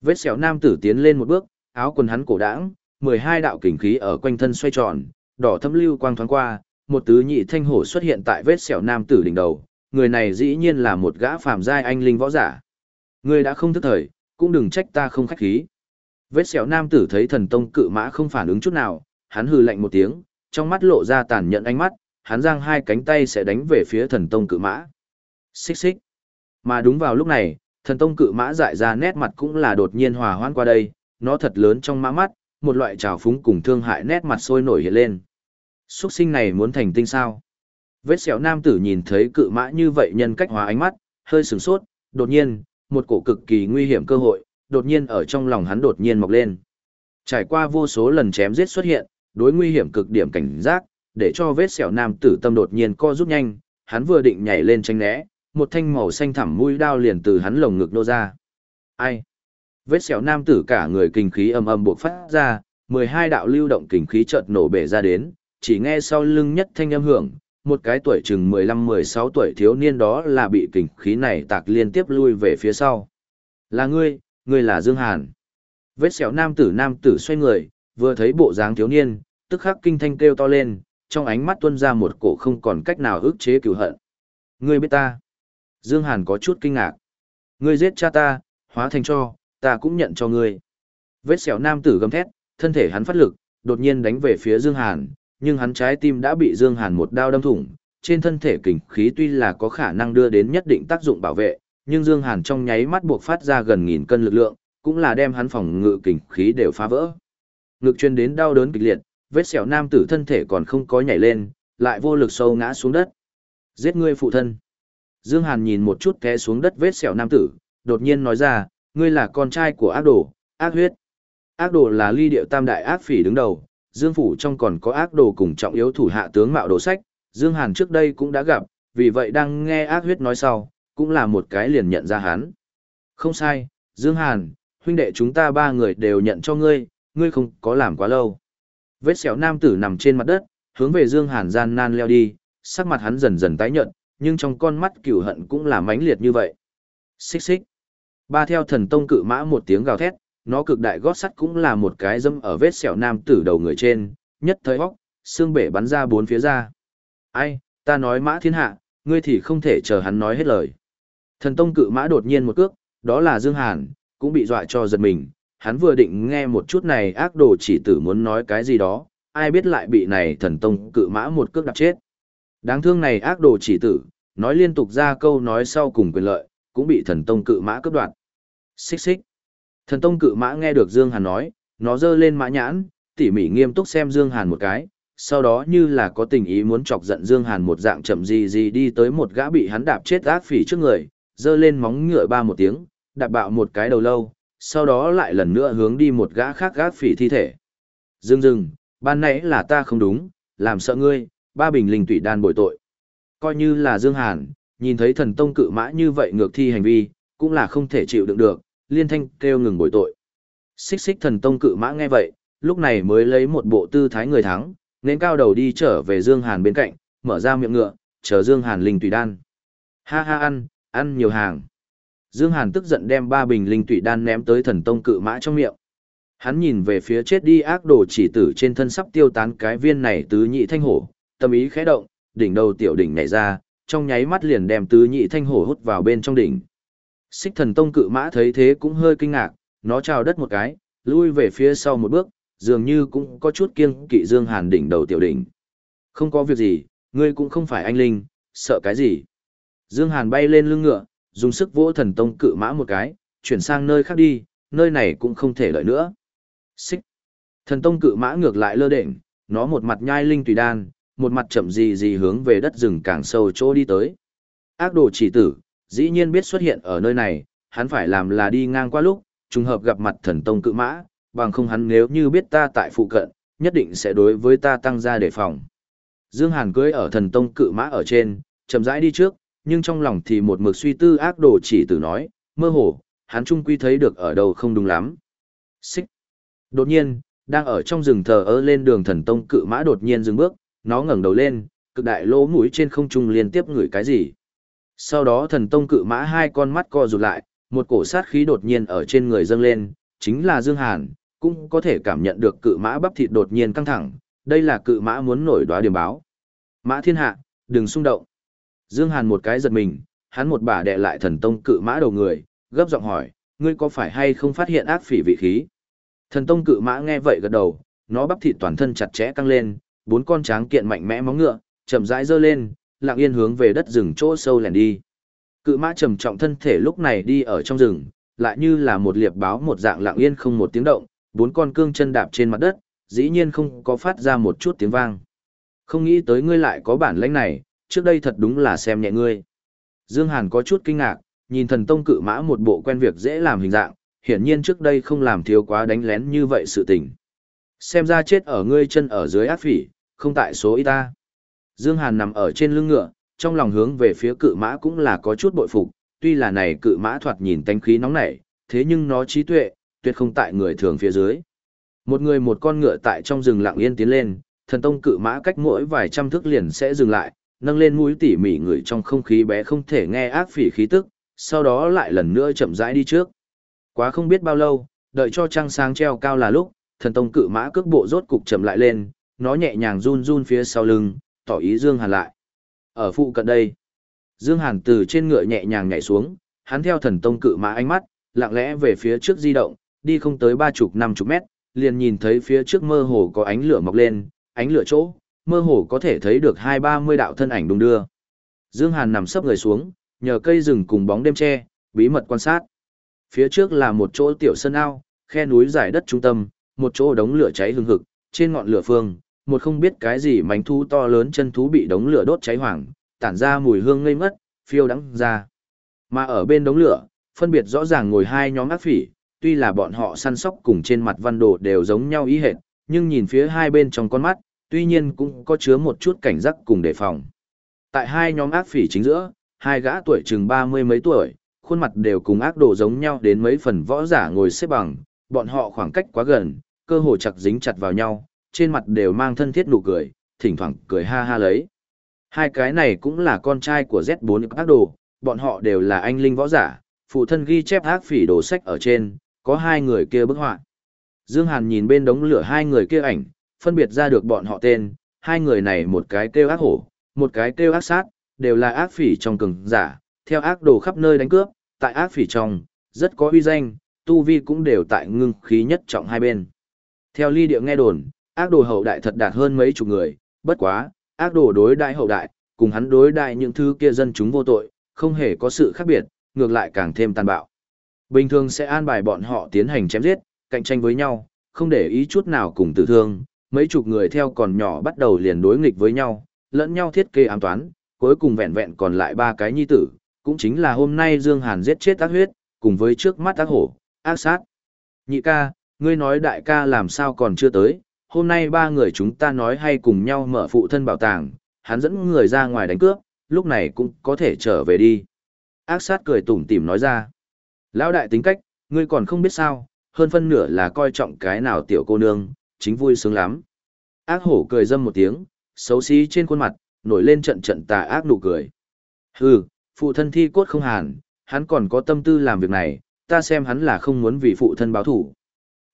Vết xẻo nam tử tiến lên một bước, áo quần hắn cổ đãng, 12 đạo kình khí ở quanh thân xoay tròn, đỏ thâm lưu quang thoáng qua, một tứ nhị thanh hổ xuất hiện tại vết sẹo nam tử đỉnh đầu, người này dĩ nhiên là một gã phàm giai anh linh võ giả. Ngươi đã không thức thời, cũng đừng trách ta không khách khí. Vết sẹo nam tử thấy thần tông cự mã không phản ứng chút nào, hắn hừ lạnh một tiếng, trong mắt lộ ra tàn nhẫn ánh mắt, hắn giang hai cánh tay sẽ đánh về phía thần tông cự mã. Xích xích. Mà đúng vào lúc này, thần tông cự mã dại ra nét mặt cũng là đột nhiên hòa hoãn qua đây, nó thật lớn trong mã mắt, một loại trào phúng cùng thương hại nét mặt sôi nổi hiện lên. Xuất sinh này muốn thành tinh sao? Vết sẹo nam tử nhìn thấy cự mã như vậy nhân cách hóa ánh mắt, hơi sửng sốt, đột nhiên, một cổ cực kỳ nguy hiểm cơ hội, đột nhiên ở trong lòng hắn đột nhiên mọc lên. Trải qua vô số lần chém giết xuất hiện, đối nguy hiểm cực điểm cảnh giác, để cho vết sẹo nam tử tâm đột nhiên co rút nhanh, hắn vừa định nhảy lên tranh né, một thanh màu xanh thẳm mũi đao liền từ hắn lồng ngực nô ra. Ai? Vết sẹo nam tử cả người kinh khí âm âm buộc phát ra, 12 đạo lưu động kinh khí chợt nổ bể ra đến, chỉ nghe sau lưng nhất thanh âm hưởng, một cái tuổi chừng 15-16 tuổi thiếu niên đó là bị kinh khí này tạc liên tiếp lui về phía sau. Là ngươi, ngươi là Dương Hàn. Vết sẹo nam tử nam tử xoay người, vừa thấy bộ dáng thiếu niên, tức khắc kinh thanh kêu to lên, trong ánh mắt tuôn ra một cổ không còn cách nào ức chế cửu hận. Ngươi biết ta. Dương Hàn có chút kinh ngạc. Ngươi giết cha ta, hóa thành cho, ta cũng nhận cho ngươi. Vết sẹo nam tử gầm thét, thân thể hắn phát lực, đột nhiên đánh về phía Dương Hàn, nhưng hắn trái tim đã bị Dương Hàn một đao đâm thủng, trên thân thể kình khí tuy là có khả năng đưa đến nhất định tác dụng bảo vệ, nhưng Dương Hàn trong nháy mắt buộc phát ra gần nghìn cân lực lượng, cũng là đem hắn phòng ngự kình khí đều phá vỡ. Ngực truyền đến đau đớn kịch liệt, vết sẹo nam tử thân thể còn không có nhảy lên, lại vô lực sâu ngã xuống đất. Giết ngươi phụ thân. Dương Hàn nhìn một chút té xuống đất vết sẹo nam tử, đột nhiên nói ra, ngươi là con trai của ác đồ, ác huyết. Ác đồ là ly điệu tam đại ác phỉ đứng đầu, Dương Phủ trong còn có ác đồ cùng trọng yếu thủ hạ tướng mạo đồ sách, Dương Hàn trước đây cũng đã gặp, vì vậy đang nghe ác huyết nói sau, cũng là một cái liền nhận ra hắn. Không sai, Dương Hàn, huynh đệ chúng ta ba người đều nhận cho ngươi, ngươi không có làm quá lâu. Vết sẹo nam tử nằm trên mặt đất, hướng về Dương Hàn gian nan leo đi, sắc mặt hắn dần dần tái nhợt, nhưng trong con mắt cửu hận cũng là mãnh liệt như vậy. Xích xích. Ba theo thần tông cự mã một tiếng gào thét, nó cực đại gót sắt cũng là một cái dâm ở vết sẹo nam tử đầu người trên, nhất thời hóc, xương bể bắn ra bốn phía ra. Ai, ta nói mã thiên hạ, ngươi thì không thể chờ hắn nói hết lời. Thần tông cự mã đột nhiên một cước, đó là Dương Hàn, cũng bị dọa cho giật mình, hắn vừa định nghe một chút này ác đồ chỉ tử muốn nói cái gì đó, ai biết lại bị này thần tông cự mã một cước đạp chết. Đáng thương này ác đồ chỉ tử, nói liên tục ra câu nói sau cùng quyền lợi, cũng bị thần tông cự mã cướp đoạt. Xích xích. Thần tông cự mã nghe được Dương Hàn nói, nó giơ lên mã nhãn, tỉ mỉ nghiêm túc xem Dương Hàn một cái, sau đó như là có tình ý muốn chọc giận Dương Hàn một dạng chậm gì gì đi tới một gã bị hắn đạp chết ác phỉ trước người, giơ lên móng ngựa ba một tiếng, đạp bạo một cái đầu lâu, sau đó lại lần nữa hướng đi một gã khác ác phỉ thi thể. Dương dừng, ban nãy là ta không đúng, làm sợ ngươi, ba bình linh tụy đan bồi tội. Coi như là Dương Hàn, nhìn thấy thần tông cự mã như vậy ngược thi hành vi, cũng là không thể chịu đựng được, liên thanh kêu ngừng bồi tội. Xích xích thần tông cự mã nghe vậy, lúc này mới lấy một bộ tư thái người thắng, nên cao đầu đi trở về Dương Hàn bên cạnh, mở ra miệng ngựa, chờ Dương Hàn linh tùy đan. Ha ha ăn, ăn nhiều hàng. Dương Hàn tức giận đem ba bình linh tụy đan ném tới thần tông cự mã trong miệng. Hắn nhìn về phía chết đi ác đồ chỉ tử trên thân sắp tiêu tán cái viên này tứ nhị thanh hổ, tâm ý khẽ động, đỉnh đầu tiểu đỉnh nhảy ra, trong nháy mắt liền đem tứ nhị thanh hổ hút vào bên trong đỉnh. Xích thần tông cự mã thấy thế cũng hơi kinh ngạc, nó trào đất một cái, lui về phía sau một bước, dường như cũng có chút kiêng kỵ Dương Hàn đỉnh đầu tiểu đỉnh. Không có việc gì, ngươi cũng không phải anh linh, sợ cái gì. Dương Hàn bay lên lưng ngựa, dùng sức vỗ thần tông cự mã một cái, chuyển sang nơi khác đi, nơi này cũng không thể lợi nữa. Xích. Thần tông cự mã ngược lại lơ đệnh, nó một mặt nhai linh tùy đan, một mặt chậm gì gì hướng về đất rừng càng sâu chỗ đi tới. Ác đồ chỉ tử, dĩ nhiên biết xuất hiện ở nơi này, hắn phải làm là đi ngang qua lúc, trùng hợp gặp mặt thần tông cự mã, bằng không hắn nếu như biết ta tại phụ cận, nhất định sẽ đối với ta tăng ra đề phòng. Dương Hàn cưỡi ở thần tông cự mã ở trên, chậm rãi đi trước, nhưng trong lòng thì một mực suy tư ác đồ chỉ tử nói, mơ hồ, hắn trung quy thấy được ở đâu không đúng lắm. Xích. Đột nhiên, đang ở trong rừng thờ ơ lên đường thần tông cự mã đột nhiên dừng bước, nó ngẩng đầu lên, cực đại lỗ mũi trên không trung liên tiếp ngửi cái gì. Sau đó thần tông cự mã hai con mắt co rụt lại, một cổ sát khí đột nhiên ở trên người dâng lên, chính là Dương Hàn, cũng có thể cảm nhận được cự mã bắp thịt đột nhiên căng thẳng, đây là cự mã muốn nổi đoá điểm báo. Mã thiên hạ, đừng xung động. Dương Hàn một cái giật mình, hắn một bà đè lại thần tông cự mã đầu người, gấp giọng hỏi, ngươi có phải hay không phát hiện ác phỉ vị khí? Thần tông cự mã nghe vậy gật đầu, nó bắp thịt toàn thân chặt chẽ căng lên, bốn con tráng kiện mạnh mẽ móng ngựa, chậm rãi giơ lên, lặng yên hướng về đất rừng chỗ sâu lẻn đi. Cự mã trầm trọng thân thể lúc này đi ở trong rừng, lại như là một liệp báo một dạng lặng yên không một tiếng động, bốn con cương chân đạp trên mặt đất, dĩ nhiên không có phát ra một chút tiếng vang. Không nghĩ tới ngươi lại có bản lĩnh này, trước đây thật đúng là xem nhẹ ngươi. Dương Hàn có chút kinh ngạc, nhìn thần tông cự mã một bộ quen việc dễ làm hình dạng, hiển nhiên trước đây không làm thiếu quá đánh lén như vậy sự tình. Xem ra chết ở ngươi chân ở dưới ác phỉ, không tại số ít ta. Dương Hàn nằm ở trên lưng ngựa, trong lòng hướng về phía cự mã cũng là có chút bội phục, tuy là này cự mã thoạt nhìn tánh khí nóng nảy, thế nhưng nó trí tuệ, tuyệt không tại người thường phía dưới. Một người một con ngựa tại trong rừng lặng yên tiến lên, thần tông cự mã cách mỗi vài trăm thước liền sẽ dừng lại, nâng lên mũi tỉ mỉ người trong không khí bé không thể nghe ác phỉ khí tức, sau đó lại lần nữa chậm rãi đi trước. Quá không biết bao lâu, đợi cho trăng sáng treo cao là lúc, thần tông cự mã cước bộ rốt cục chậm lại lên, nó nhẹ nhàng run run phía sau lưng, tỏ ý Dương Hàn lại. Ở phụ cận đây, Dương Hàn từ trên ngựa nhẹ nhàng nhảy xuống, hắn theo thần tông cự mã ánh mắt, lặng lẽ về phía trước di động, đi không tới ba chục năm chục mét, liền nhìn thấy phía trước mơ hồ có ánh lửa mọc lên, ánh lửa chỗ, mơ hồ có thể thấy được hai ba mươi đạo thân ảnh đung đưa. Dương Hàn nằm sấp người xuống, nhờ cây rừng cùng bóng đêm che, bí mật quan sát. Phía trước là một chỗ tiểu sân ao, khe núi dài đất trung tâm, một chỗ đống lửa cháy hừng hực, trên ngọn lửa phương, một không biết cái gì mảnh thú to lớn chân thú bị đống lửa đốt cháy hoảng, tản ra mùi hương ngây ngất, phiêu đắng ra. Mà ở bên đống lửa, phân biệt rõ ràng ngồi hai nhóm ác phỉ, tuy là bọn họ săn sóc cùng trên mặt văn đồ đều giống nhau ý hệt, nhưng nhìn phía hai bên trong con mắt, tuy nhiên cũng có chứa một chút cảnh giác cùng đề phòng. Tại hai nhóm ác phỉ chính giữa, hai gã tuổi chừng ba mươi mấy tuổi, khuôn mặt đều cùng ác đồ giống nhau đến mấy phần võ giả ngồi xếp bằng, bọn họ khoảng cách quá gần, cơ hồ chặt dính chặt vào nhau, trên mặt đều mang thân thiết nụ cười, thỉnh thoảng cười ha ha lấy. Hai cái này cũng là con trai của Z4 ác đồ, bọn họ đều là anh linh võ giả, phụ thân ghi chép ác phỉ đồ sách ở trên, có hai người kia bức họa. Dương Hàn nhìn bên đống lửa hai người kia ảnh, phân biệt ra được bọn họ tên, hai người này một cái kêu ác hổ, một cái kêu ác sát, đều là ác phỉ trong cường giả, theo ác đồ khắp nơi đánh cướp, tại ác phỉ trong, rất có uy danh, tu vi cũng đều tại ngưng khí nhất trọng hai bên. Theo ly địa nghe đồn, ác đồ hậu đại thật đạt hơn mấy chục người, bất quá, ác đồ đối đại hậu đại, cùng hắn đối đại những thứ kia dân chúng vô tội, không hề có sự khác biệt, ngược lại càng thêm tàn bạo. Bình thường sẽ an bài bọn họ tiến hành chém giết, cạnh tranh với nhau, không để ý chút nào cùng tử thương, mấy chục người theo còn nhỏ bắt đầu liền đối nghịch với nhau, lẫn nhau thiết kế ám toán, cuối cùng vẹn vẹn còn lại ba cái nhi tử, cũng chính là hôm nay Dương Hàn giết chết ác huyết, cùng với trước mắt ác hổ, ác sát. Nhị ca, ngươi nói đại ca làm sao còn chưa tới, hôm nay ba người chúng ta nói hay cùng nhau mở phụ thân bảo tàng, hắn dẫn người ra ngoài đánh cướp, lúc này cũng có thể trở về đi. Ác sát cười tủm tỉm nói ra. Lão đại tính cách, ngươi còn không biết sao, hơn phân nửa là coi trọng cái nào tiểu cô nương, chính vui sướng lắm. Ác hổ cười dâm một tiếng, xấu xí trên khuôn mặt, nổi lên trận trận tà ác nụ cười. Hừ, phụ thân thi cốt không hàn, hắn còn có tâm tư làm việc này, ta xem hắn là không muốn vì phụ thân báo thủ.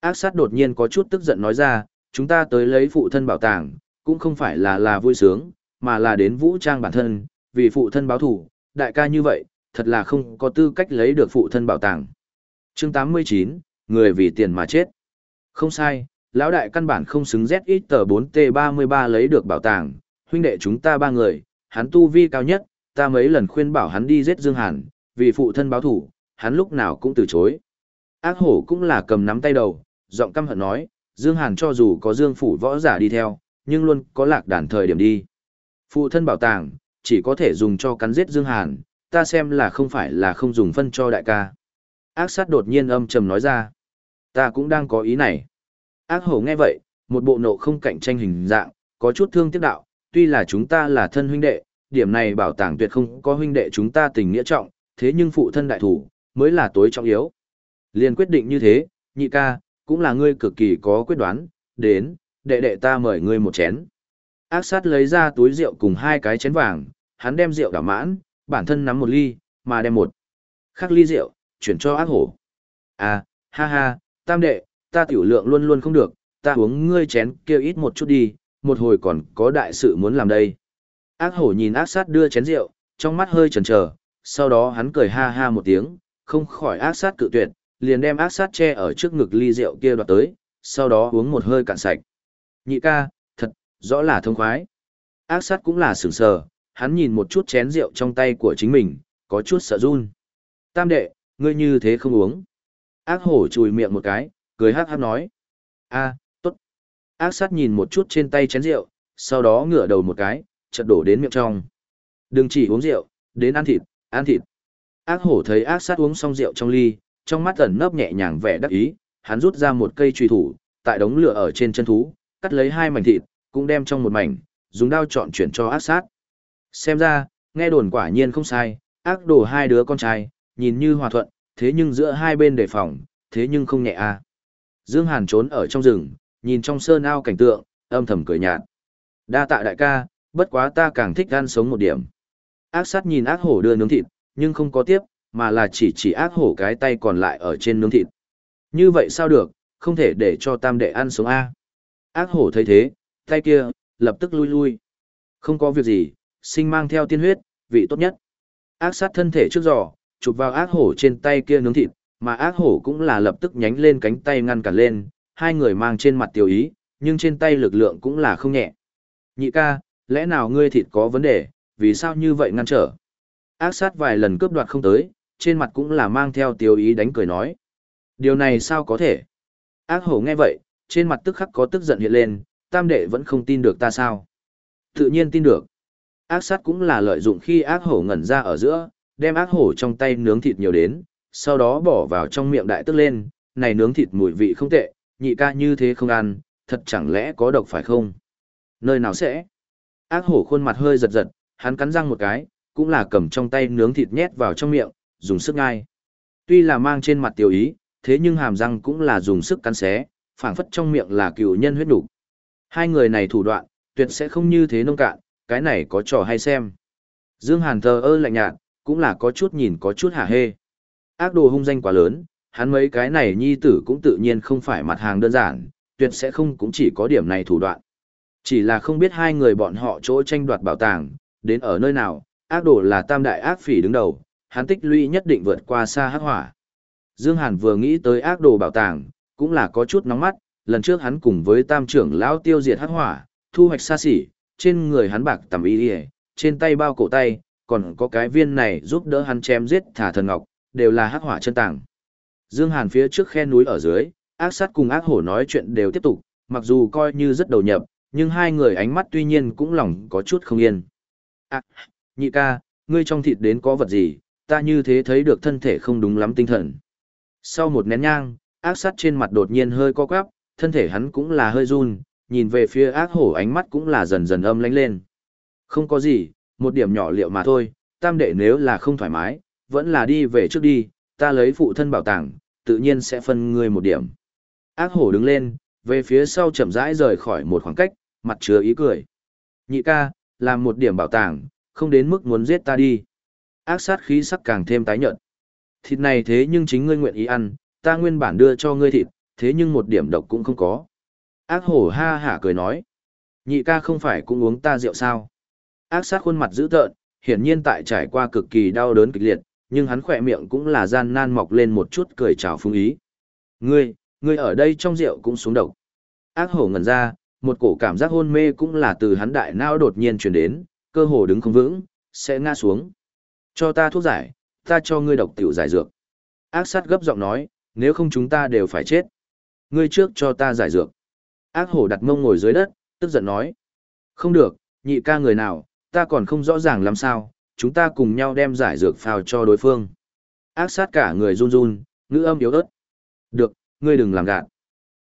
Ác sát đột nhiên có chút tức giận nói ra, chúng ta tới lấy phụ thân bảo tàng, cũng không phải là là vui sướng, mà là đến vũ trang bản thân, vì phụ thân báo thủ, đại ca như vậy, thật là không có tư cách lấy được phụ thân bảo tàng. Chương 89, người vì tiền mà chết. Không sai, lão đại căn bản không xứng ZX tờ 4T33 lấy được bảo tàng, huynh đệ chúng ta ba người, hắn tu vi cao nhất, ta mấy lần khuyên bảo hắn đi giết Dương Hàn, vì phụ thân báo thủ, hắn lúc nào cũng từ chối. Ác hổ cũng là cầm nắm tay đầu, giọng căm hận nói, Dương Hàn cho dù có Dương phủ võ giả đi theo, nhưng luôn có lạc đàn thời điểm đi. Phụ thân bảo tàng, chỉ có thể dùng cho cắn giết Dương Hàn, ta xem là không phải là không dùng phân cho đại ca. Ác sát đột nhiên âm trầm nói ra. Ta cũng đang có ý này. Ác hổ nghe vậy, một bộ nộ không cạnh tranh hình dạng, có chút thương tiếc đạo, tuy là chúng ta là thân huynh đệ, điểm này bảo tàng tuyệt không có huynh đệ chúng ta tình nghĩa trọng, thế nhưng phụ thân đại thủ, mới là tối trọng yếu. Liền quyết định như thế, nhị ca, cũng là ngươi cực kỳ có quyết đoán, đến, đệ đệ ta mời ngươi một chén. Ác sát lấy ra túi rượu cùng hai cái chén vàng, hắn đem rượu đảo mãn, bản thân nắm một ly, mà đem một khắc ly rượu, chuyển cho ác hổ. À, ha ha, tam đệ, ta tiểu lượng luôn luôn không được, ta uống ngươi chén kêu ít một chút đi, một hồi còn có đại sự muốn làm đây. Ác hổ nhìn ác sát đưa chén rượu, trong mắt hơi chần chờ, sau đó hắn cười ha ha một tiếng, không khỏi ác sát cự tuyệt, liền đem ác sát che ở trước ngực ly rượu kia đoạt tới, sau đó uống một hơi cạn sạch. Nhị ca, thật, rõ là thông khoái. Ác sát cũng là sửng sờ, hắn nhìn một chút chén rượu trong tay của chính mình, có chút sợ run. Tam đệ, ngươi như thế không uống. Ác hổ chùi miệng một cái, cười hát hát nói. a tốt. Ác sát nhìn một chút trên tay chén rượu, sau đó ngửa đầu một cái, chật đổ đến miệng trong. Đừng chỉ uống rượu, đến ăn thịt, ăn thịt. Ác hổ thấy ác sát uống xong rượu trong ly, trong mắt ẩn nấp nhẹ nhàng vẻ đắc ý, hắn rút ra một cây truy thủ, tại đống lửa ở trên chân thú, cắt lấy hai mảnh thịt, cũng đem trong một mảnh, dùng đao chọn chuyển cho ác sát. Xem ra, nghe đồn quả nhiên không sai, ác đồ hai đứa con trai, nhìn như hòa thuận, thế nhưng giữa hai bên đề phòng, thế nhưng không nhẹ a. Dương Hàn trốn ở trong rừng, nhìn trong sơn ao cảnh tượng, âm thầm cười nhạt. Đa tạ đại ca, bất quá ta càng thích ăn sống một điểm. Ác sát nhìn ác hổ đưa nướng thịt, nhưng không có tiếp, mà là chỉ chỉ ác hổ cái tay còn lại ở trên nướng thịt. Như vậy sao được, không thể để cho tam đệ ăn sống A. Ác hổ thấy thế, tay kia, lập tức lui lui. Không có việc gì, sinh mang theo tiên huyết, vị tốt nhất. Ác sát thân thể trước giò, chụp vào ác hổ trên tay kia nướng thịt, mà ác hổ cũng là lập tức nhánh lên cánh tay ngăn cản lên, hai người mang trên mặt tiểu ý, nhưng trên tay lực lượng cũng là không nhẹ. Nhị ca, lẽ nào ngươi thịt có vấn đề, vì sao như vậy ngăn trở? Ác sát vài lần cướp đoạt không tới, trên mặt cũng là mang theo tiểu ý đánh cười nói. Điều này sao có thể? Ác hổ nghe vậy, trên mặt tức khắc có tức giận hiện lên, tam đệ vẫn không tin được ta sao? Tự nhiên tin được. Ác sát cũng là lợi dụng khi ác hổ ngẩn ra ở giữa, đem ác hổ trong tay nướng thịt nhiều đến, sau đó bỏ vào trong miệng đại tức lên, này nướng thịt mùi vị không tệ, nhị ca như thế không ăn, thật chẳng lẽ có độc phải không? Nơi nào sẽ? Ác hổ khuôn mặt hơi giật giật, hắn cắn răng một cái, cũng là cầm trong tay nướng thịt nhét vào trong miệng, dùng sức ngai. Tuy là mang trên mặt tiểu ý, thế nhưng hàm răng cũng là dùng sức cắn xé, phảng phất trong miệng là cựu nhân huyết đủ. Hai người này thủ đoạn, tuyệt sẽ không như thế nông cạn, cái này có trò hay xem. Dương Hàn thờ ơ lạnh nhạt, cũng là có chút nhìn có chút hả hê. Ác đồ hung danh quá lớn, hắn mấy cái này nhi tử cũng tự nhiên không phải mặt hàng đơn giản, tuyệt sẽ không cũng chỉ có điểm này thủ đoạn. Chỉ là không biết hai người bọn họ chỗ tranh đoạt bảo tàng, đến ở nơi nào, ác đồ là tam đại ác phỉ đứng đầu, hắn tích lũy nhất định vượt qua xa hắc hỏa. Dương Hàn vừa nghĩ tới ác đồ bảo tàng, cũng là có chút nóng mắt, lần trước hắn cùng với tam trưởng lão tiêu diệt hắc hỏa, thu hoạch xa xỉ, trên người hắn bạc tầm y đi trên tay bao cổ tay, còn có cái viên này giúp đỡ hắn chém giết thả thần ngọc, đều là hắc hỏa chân tàng. Dương Hàn phía trước khe núi ở dưới, ác sát cùng ác hổ nói chuyện đều tiếp tục, mặc dù coi như rất đầu nhập, nhưng hai người ánh mắt tuy nhiên cũng lòng có chút không yên. À, nhị ca, ngươi trong thịt đến có vật gì, ta như thế thấy được thân thể không đúng lắm tinh thần. Sau một nén nhang, ác sát trên mặt đột nhiên hơi co quắp, thân thể hắn cũng là hơi run, nhìn về phía ác hổ ánh mắt cũng là dần dần âm lánh lên. Không có gì, một điểm nhỏ liệu mà thôi, tam đệ nếu là không thoải mái, vẫn là đi về trước đi, ta lấy phụ thân bảo tàng, tự nhiên sẽ phân ngươi một điểm. Ác hổ đứng lên, về phía sau chậm rãi rời khỏi một khoảng cách, mặt chứa ý cười. Nhị ca, làm một điểm bảo tàng, không đến mức muốn giết ta đi. Ác sát khí sắc càng thêm tái nhợt. Thịt này thế nhưng chính ngươi nguyện ý ăn, ta nguyên bản đưa cho ngươi thịt, thế nhưng một điểm độc cũng không có. Ác hổ ha hả cười nói. Nhị ca không phải cũng uống ta rượu sao? Ác sát khuôn mặt dữ tợn, hiển nhiên tại trải qua cực kỳ đau đớn kịch liệt, nhưng hắn khỏe miệng cũng là gian nan mọc lên một chút cười chào phương ý. Ngươi, ngươi ở đây trong rượu cũng xuống độc. Ác hổ ngẩn ra, một cổ cảm giác hôn mê cũng là từ hắn đại não đột nhiên truyền đến, cơ hồ đứng không vững, sẽ ngã xuống. Cho ta thuốc giải, ta cho ngươi độc tiểu giải dược. Ác sát gấp giọng nói, nếu không chúng ta đều phải chết. Ngươi trước cho ta giải dược. Ác hổ đặt mông ngồi dưới đất, tức giận nói. Không được, nhị ca người nào, ta còn không rõ ràng làm sao, chúng ta cùng nhau đem giải dược phao cho đối phương. Ác sát cả người run run, ngữ âm yếu ớt. Được, ngươi đừng làm gạn.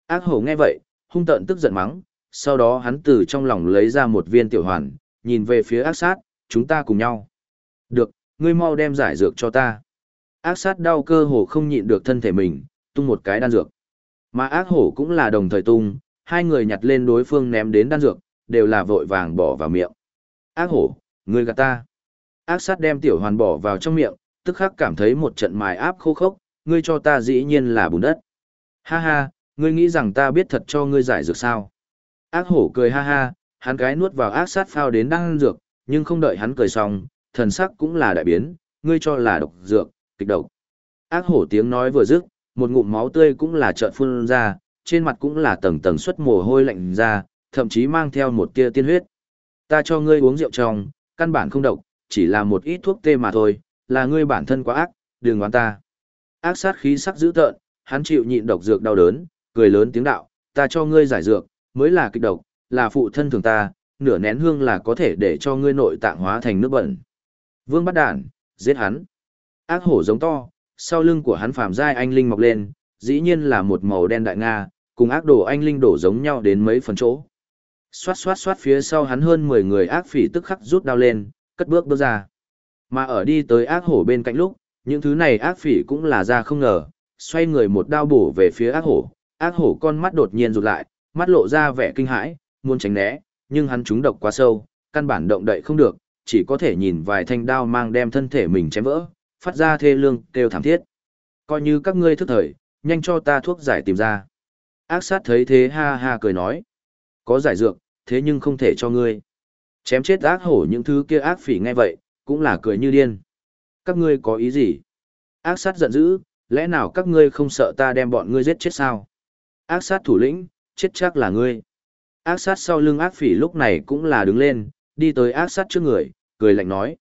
Ác hổ nghe vậy, hung tợn tức giận mắng, sau đó hắn từ trong lòng lấy ra một viên tiểu hoàn, nhìn về phía ác sát, chúng ta cùng nhau. Được, ngươi mau đem giải dược cho ta. Ác sát đau cơ hồ không nhịn được thân thể mình, tung một cái đan dược. Mà ác hổ cũng là đồng thời tung, hai người nhặt lên đối phương ném đến đan dược, đều là vội vàng bỏ vào miệng. Ác hổ, ngươi gạt ta. Ác sát đem tiểu hoàn bỏ vào trong miệng, tức khắc cảm thấy một trận mài áp khô khốc, ngươi cho ta dĩ nhiên là bùn đất. Ha ha, ngươi nghĩ rằng ta biết thật cho ngươi giải dược sao? Ác hổ cười ha ha, hắn gái nuốt vào ác sát phao đến đang dược, nhưng không đợi hắn cười xong, thần sắc cũng là đại biến, ngươi cho là độc dược, kịch độc. Ác hổ tiếng nói vừa dứt, một ngụm máu tươi cũng là trợn phun ra, trên mặt cũng là tầng tầng xuất mồ hôi lạnh ra, thậm chí mang theo một tia tiên huyết. Ta cho ngươi uống rượu trong, căn bản không độc, chỉ là một ít thuốc tê mà thôi, là ngươi bản thân quá ác, đừng oán ta. Ác sát khí sắc dữ tợn, hắn chịu nhịn độc dược đau đớn, cười lớn tiếng đạo, ta cho ngươi giải dược, mới là kịch độc, là phụ thân thường ta, nửa nén hương là có thể để cho ngươi nội tạng hóa thành nước bẩn. Vương bắt đản, giết hắn. Ác hổ giống to, sau lưng của hắn phàm giai anh linh mọc lên, dĩ nhiên là một màu đen đại nga, cùng ác đồ anh linh đổ giống nhau đến mấy phần chỗ. Xoát xoát xoát phía sau hắn hơn 10 người ác phỉ tức khắc rút đao lên, cất bước bước ra. Mà ở đi tới ác hổ bên cạnh lúc, những thứ này ác phỉ cũng là ra không ngờ, xoay người một đao bổ về phía ác hổ, ác hổ con mắt đột nhiên rụt lại, mắt lộ ra vẻ kinh hãi, muốn tránh né, nhưng hắn trúng độc quá sâu, căn bản động đậy không được, chỉ có thể nhìn vài thanh đao mang đem thân thể mình chém vỡ, phát ra thê lương kêu thảm thiết. Coi như các ngươi thức thời, nhanh cho ta thuốc giải tìm ra. Ác sát thấy thế ha ha cười nói. Có giải dược, thế nhưng không thể cho ngươi. Chém chết ác hổ những thứ kia ác phỉ nghe vậy, cũng là cười như điên. Các ngươi có ý gì? Ác sát giận dữ, lẽ nào các ngươi không sợ ta đem bọn ngươi giết chết sao? Ác sát thủ lĩnh, chết chắc là ngươi. Ác sát sau lưng ác phỉ lúc này cũng là đứng lên, đi tới ác sát trước người, cười lạnh nói.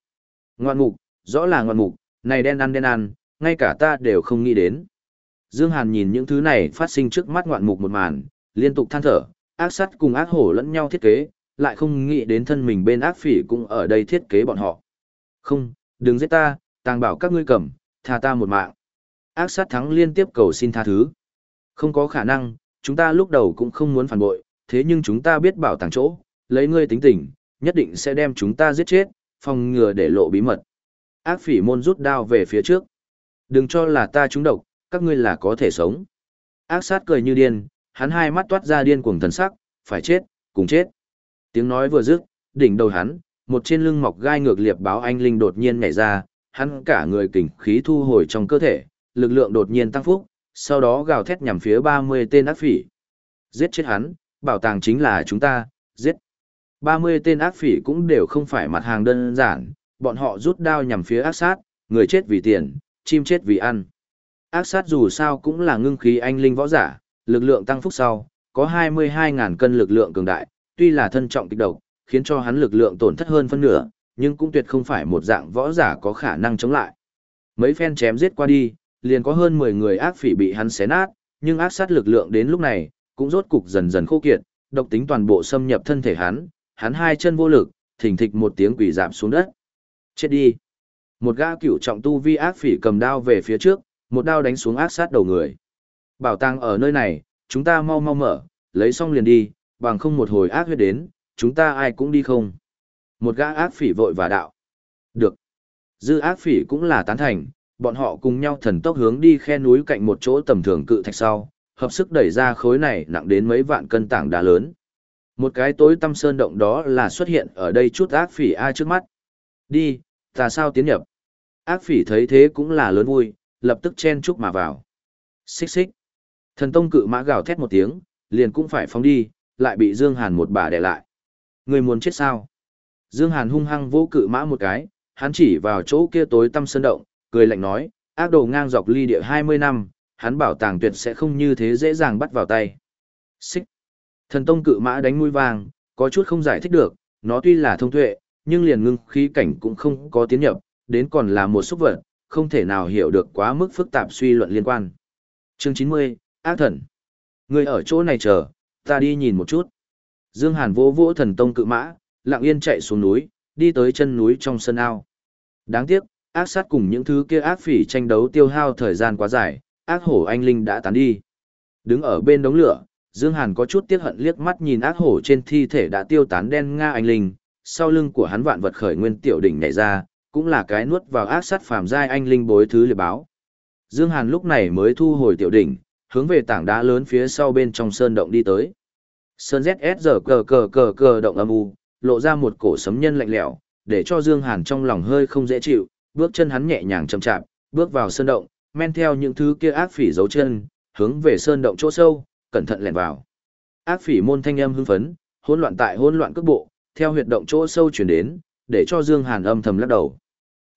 Ngoan mục, rõ là ngoan mục, này đen ăn đen ăn, ngay cả ta đều không nghĩ đến. Dương Hàn nhìn những thứ này phát sinh trước mắt ngoạn mục một màn, liên tục than thở, ác sát cùng ác hổ lẫn nhau thiết kế, lại không nghĩ đến thân mình bên ác phỉ cũng ở đây thiết kế bọn họ. Không, đừng giết ta, tàng bảo các ngươi cầm, tha ta một mạng. Ác sát thắng liên tiếp cầu xin tha thứ. Không có khả năng, chúng ta lúc đầu cũng không muốn phản bội, thế nhưng chúng ta biết bảo tàng chỗ, lấy ngươi tính tình, nhất định sẽ đem chúng ta giết chết, phòng ngừa để lộ bí mật. Ác phỉ môn rút đao về phía trước. Đừng cho là ta trúng độc, các ngươi là có thể sống. Ác sát cười như điên, hắn hai mắt toát ra điên cuồng thần sắc, phải chết, cùng chết. Tiếng nói vừa dứt, đỉnh đầu hắn, một trên lưng mọc gai ngược liệp báo anh linh đột nhiên nhảy ra, hắn cả người kình khí thu hồi trong cơ thể, lực lượng đột nhiên tăng phúc, sau đó gào thét nhằm phía 30 tên ác phỉ. Giết chết hắn, bảo tàng chính là chúng ta, giết. 30 tên ác phỉ cũng đều không phải mặt hàng đơn giản, bọn họ rút đao nhằm phía ác sát, người chết vì tiền, chim chết vì ăn. Ác sát dù sao cũng là ngưng khí anh linh võ giả, lực lượng tăng phúc sau, có 22.000 cân lực lượng cường đại, tuy là thân trọng kịch độc, khiến cho hắn lực lượng tổn thất hơn phân nửa, nhưng cũng tuyệt không phải một dạng võ giả có khả năng chống lại. Mấy phen chém giết qua đi, liền có hơn 10 người ác phỉ bị hắn xé nát, nhưng ác sát lực lượng đến lúc này, cũng rốt cục dần dần khô kiệt, độc tính toàn bộ xâm nhập thân thể hắn, hắn hai chân vô lực, thình thịch một tiếng quỷ giảm xuống đất. Chết đi. Một gã cửu trọng tu vi ác phỉ cầm đao về phía trước, một đao đánh xuống ác sát đầu người. Bảo tàng ở nơi này, chúng ta mau mau mở, lấy xong liền đi, bằng không một hồi ác huyết đến, chúng ta ai cũng đi không. Một gã ác phỉ vội và đạo. Được. Dư ác phỉ cũng là tán thành, bọn họ cùng nhau thần tốc hướng đi khe núi cạnh một chỗ tầm thường cự thạch sau, hợp sức đẩy ra khối này nặng đến mấy vạn cân tảng đá lớn. Một cái tối tăm sơn động đó là xuất hiện ở đây chút ác phỉ ai trước mắt. Đi, ta sao tiến nhập. Ác phỉ thấy thế cũng là lớn vui, lập tức chen chúc mà vào. Xích xích. Thần tông cự mã gào thét một tiếng, liền cũng phải phóng đi, lại bị Dương Hàn một bà đè lại. Người muốn chết sao? Dương Hàn hung hăng vỗ cự mã một cái, hắn chỉ vào chỗ kia tối tăm sơn động, cười lạnh nói, ác đồ ngang dọc ly địa 20 năm, hắn bảo tàng tuyệt sẽ không như thế dễ dàng bắt vào tay. Xích. Thần tông cự mã đánh mũi vàng, có chút không giải thích được, nó tuy là thông tuệ, nhưng liền ngưng khí cảnh cũng không có tiến nhập, đến còn là một xúc vật, không thể nào hiểu được quá mức phức tạp suy luận liên quan. Chương 90, Ác thần. Người ở chỗ này chờ, ta đi nhìn một chút. Dương Hàn vỗ vỗ thần tông cự mã, lặng yên chạy xuống núi, đi tới chân núi trong sân ao. Đáng tiếc, ác sát cùng những thứ kia ác phỉ tranh đấu tiêu hao thời gian quá dài, ác hổ anh linh đã tán đi. Đứng ở bên đống lửa, Dương Hàn có chút tiếc hận liếc mắt nhìn ác hổ trên thi thể đã tiêu tán đen nga anh linh, sau lưng của hắn vạn vật khởi nguyên tiểu đỉnh nhảy ra, cũng là cái nuốt vào ác sát phàm giai anh linh bối thứ liệt báo. Dương Hàn lúc này mới thu hồi tiểu đỉnh, hướng về tảng đá lớn phía sau bên trong sơn động đi tới. Sơn ZS giờ cờ cờ cờ cờ động âm u, lộ ra một cổ sấm nhân lạnh lẽo, để cho Dương Hàn trong lòng hơi không dễ chịu, bước chân hắn nhẹ nhàng chậm chạp, bước vào sơn động, men theo những thứ kia ác phỉ dấu chân, hướng về sơn động chỗ sâu, cẩn thận lẻn vào. Ác phỉ môn thanh âm hưng phấn, hỗn loạn tại hỗn loạn cước bộ, theo huyệt động chỗ sâu chuyển đến, để cho Dương Hàn âm thầm lắc đầu.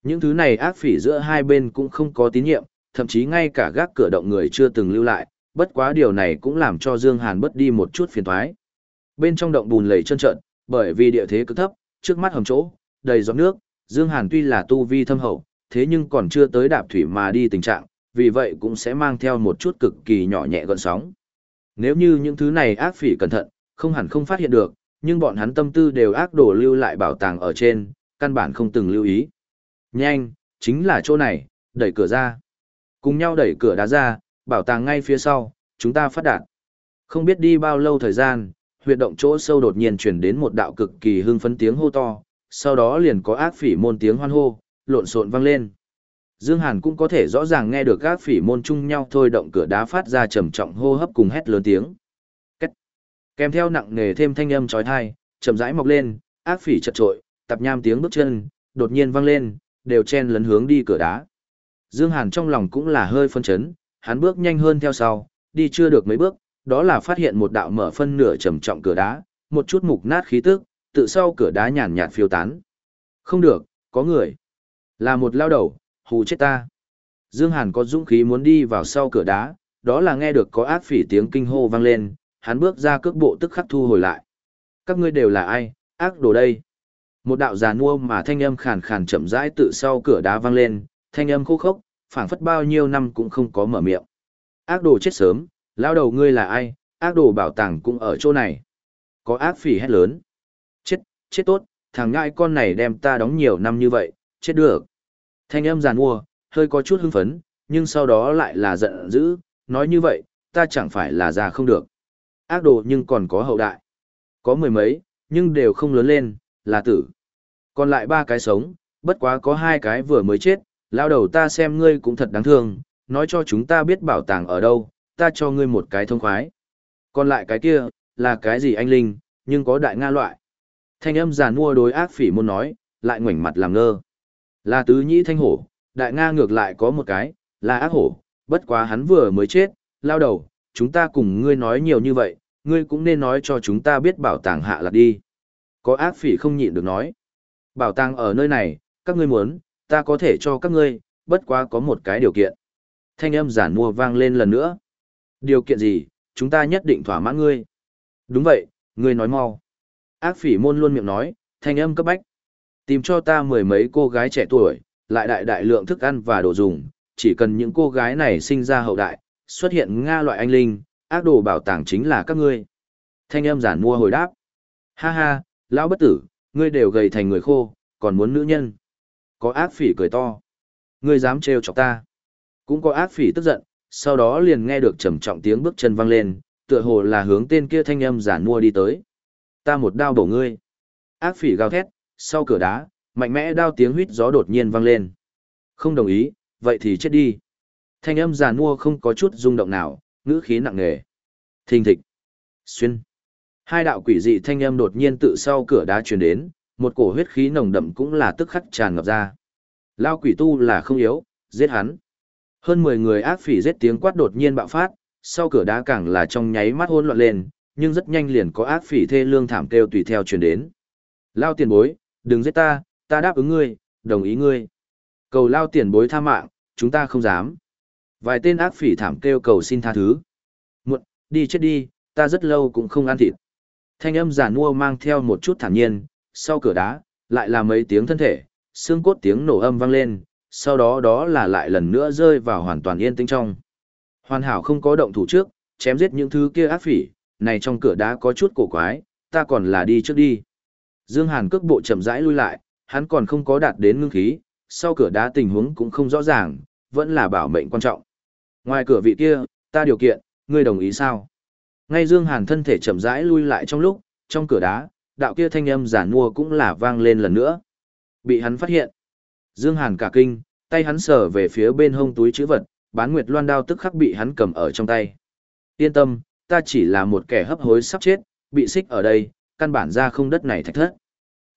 Những thứ này ác phỉ giữa hai bên cũng không có tín nhiệm, thậm chí ngay cả gác cửa động người chưa từng lưu lại, bất quá điều này cũng làm cho Dương Hàn bất đi một chút phiền toái. Bên trong động bùn lầy trơn trợn, bởi vì địa thế cực thấp, trước mắt hầm chỗ, đầy giọt nước, Dương Hàn tuy là tu vi thâm hậu, thế nhưng còn chưa tới đạp thủy mà đi tình trạng, vì vậy cũng sẽ mang theo một chút cực kỳ nhỏ nhẹ gợn sóng. Nếu như những thứ này ác phỉ cẩn thận, không hẳn không phát hiện được, nhưng bọn hắn tâm tư đều ác đổ lưu lại bảo tàng ở trên, căn bản không từng lưu ý. Nhanh, chính là chỗ này, đẩy cửa ra. Cùng nhau đẩy cửa đá ra, bảo tàng ngay phía sau, chúng ta phát đạt. Không biết đi bao lâu thời gian, huyệt động chỗ sâu đột nhiên chuyển đến một đạo cực kỳ hưng phấn tiếng hô to, sau đó liền có ác phỉ môn tiếng hoan hô, lộn xộn vang lên. Dương Hàn cũng có thể rõ ràng nghe được các phỉ môn chung nhau thôi động cửa đá phát ra trầm trọng hô hấp cùng hét lớn tiếng. Cách. Kèm theo nặng nề thêm thanh âm chói tai, chậm rãi mọc lên, ác phỉ chật trội, tập nham tiếng bước chân, đột nhiên vang lên, đều chen lấn hướng đi cửa đá. Dương Hàn trong lòng cũng là hơi phân chấn, hắn bước nhanh hơn theo sau, đi chưa được mấy bước, đó là phát hiện một đạo mở phân nửa trầm trọng cửa đá, một chút mục nát khí tức, tự sau cửa đá nhàn nhạt phiêu tán. Không được, có người. Là một lao đầu, hù chết ta. Dương Hàn có dũng khí muốn đi vào sau cửa đá, đó là nghe được có ác phỉ tiếng kinh hô vang lên, hắn bước ra cước bộ tức khắc thu hồi lại. Các ngươi đều là ai, ác đồ đây. Một đạo già nua mà thanh âm khàn khàn chậm rãi tự sau cửa đá vang lên, thanh âm khô khốc, phảng phất bao nhiêu năm cũng không có mở miệng. Ác đồ chết sớm, lao đầu ngươi là ai, ác đồ bảo tàng cũng ở chỗ này. Có ác phỉ hét lớn. Chết, chết tốt, thằng ngại con này đem ta đóng nhiều năm như vậy, chết được. Thanh âm giàn mua, hơi có chút hưng phấn, nhưng sau đó lại là giận dữ, nói như vậy, ta chẳng phải là già không được. Ác đồ nhưng còn có hậu đại. Có mười mấy, nhưng đều không lớn lên, là tử. Còn lại ba cái sống, bất quá có hai cái vừa mới chết, lao đầu ta xem ngươi cũng thật đáng thương, nói cho chúng ta biết bảo tàng ở đâu, ta cho ngươi một cái thông khoái. Còn lại cái kia, là cái gì anh Linh, nhưng có đại nga loại. Thanh âm giàn mua đối ác phỉ môn nói, lại ngoảnh mặt làm ngơ. Là tứ nhĩ thanh hổ, đại nga ngược lại có một cái, là ác hổ, bất quá hắn vừa mới chết, lao đầu, chúng ta cùng ngươi nói nhiều như vậy, ngươi cũng nên nói cho chúng ta biết bảo tàng hạ lạc đi. Có ác phỉ không nhịn được nói. Bảo tàng ở nơi này, các ngươi muốn, ta có thể cho các ngươi, bất quá có một cái điều kiện. Thanh âm giản mua vang lên lần nữa. Điều kiện gì, chúng ta nhất định thỏa mãn ngươi. Đúng vậy, ngươi nói mau. Ác phỉ môn luôn miệng nói, thanh âm cấp bách. Tìm cho ta mười mấy cô gái trẻ tuổi, lại đại đại lượng thức ăn và đồ dùng, chỉ cần những cô gái này sinh ra hậu đại, xuất hiện Nga loại anh linh, ác đồ bảo tàng chính là các ngươi. Thanh âm giản mua hồi đáp. Ha ha, lão bất tử, ngươi đều gầy thành người khô, còn muốn nữ nhân. Có ác phỉ cười to. Ngươi dám trêu chọc ta. Cũng có ác phỉ tức giận, sau đó liền nghe được trầm trọng tiếng bước chân vang lên, tựa hồ là hướng tên kia thanh âm giản mua đi tới. Ta một đao bổ ngươi. Ác phỉ gào thét, sau cửa đá, mạnh mẽ đao tiếng huýt gió đột nhiên vang lên. Không đồng ý, vậy thì chết đi. Thanh âm giàn mua không có chút rung động nào, ngữ khí nặng nề. Thình thịch. Xuyên. Hai đạo quỷ dị thanh âm đột nhiên tự sau cửa đá truyền đến, một cổ huyết khí nồng đậm cũng là tức khắc tràn ngập ra. Lao quỷ tu là không yếu, giết hắn. Hơn 10 người ác phỉ giết tiếng quát đột nhiên bạo phát, sau cửa đá càng là trong nháy mắt hỗn loạn lên, nhưng rất nhanh liền có ác phỉ thê lương thảm kêu tùy theo truyền đến. Lao tiền bối, đừng giết ta, ta đáp ứng ngươi, đồng ý ngươi. Cầu lao tiền bối tha mạng, chúng ta không dám. Vài tên ác phỉ thảm kêu cầu xin tha thứ. Muộn, đi chết đi, ta rất lâu cũng không ăn thịt. Thanh âm giả nua mang theo một chút thản nhiên, sau cửa đá, lại là mấy tiếng thân thể, xương cốt tiếng nổ âm vang lên, sau đó đó là lại lần nữa rơi vào hoàn toàn yên tĩnh trong. Hoàn hảo không có động thủ trước, chém giết những thứ kia ác phỉ, này trong cửa đá có chút cổ quái, ta còn là đi trước đi. Dương Hàn cước bộ chậm rãi lui lại, hắn còn không có đạt đến ngưng khí, sau cửa đá tình huống cũng không rõ ràng, vẫn là bảo mệnh quan trọng. Ngoài cửa vị kia, ta điều kiện, ngươi đồng ý sao? Ngay Dương Hàn thân thể chậm rãi lui lại trong lúc, trong cửa đá, đạo kia thanh âm giả mua cũng là vang lên lần nữa. Bị hắn phát hiện. Dương Hàn cả kinh, tay hắn sờ về phía bên hông túi chữ vật, bán nguyệt loan đao tức khắc bị hắn cầm ở trong tay. Yên tâm, ta chỉ là một kẻ hấp hối sắp chết, bị xích ở đây, căn bản ra không đất này thạch thất.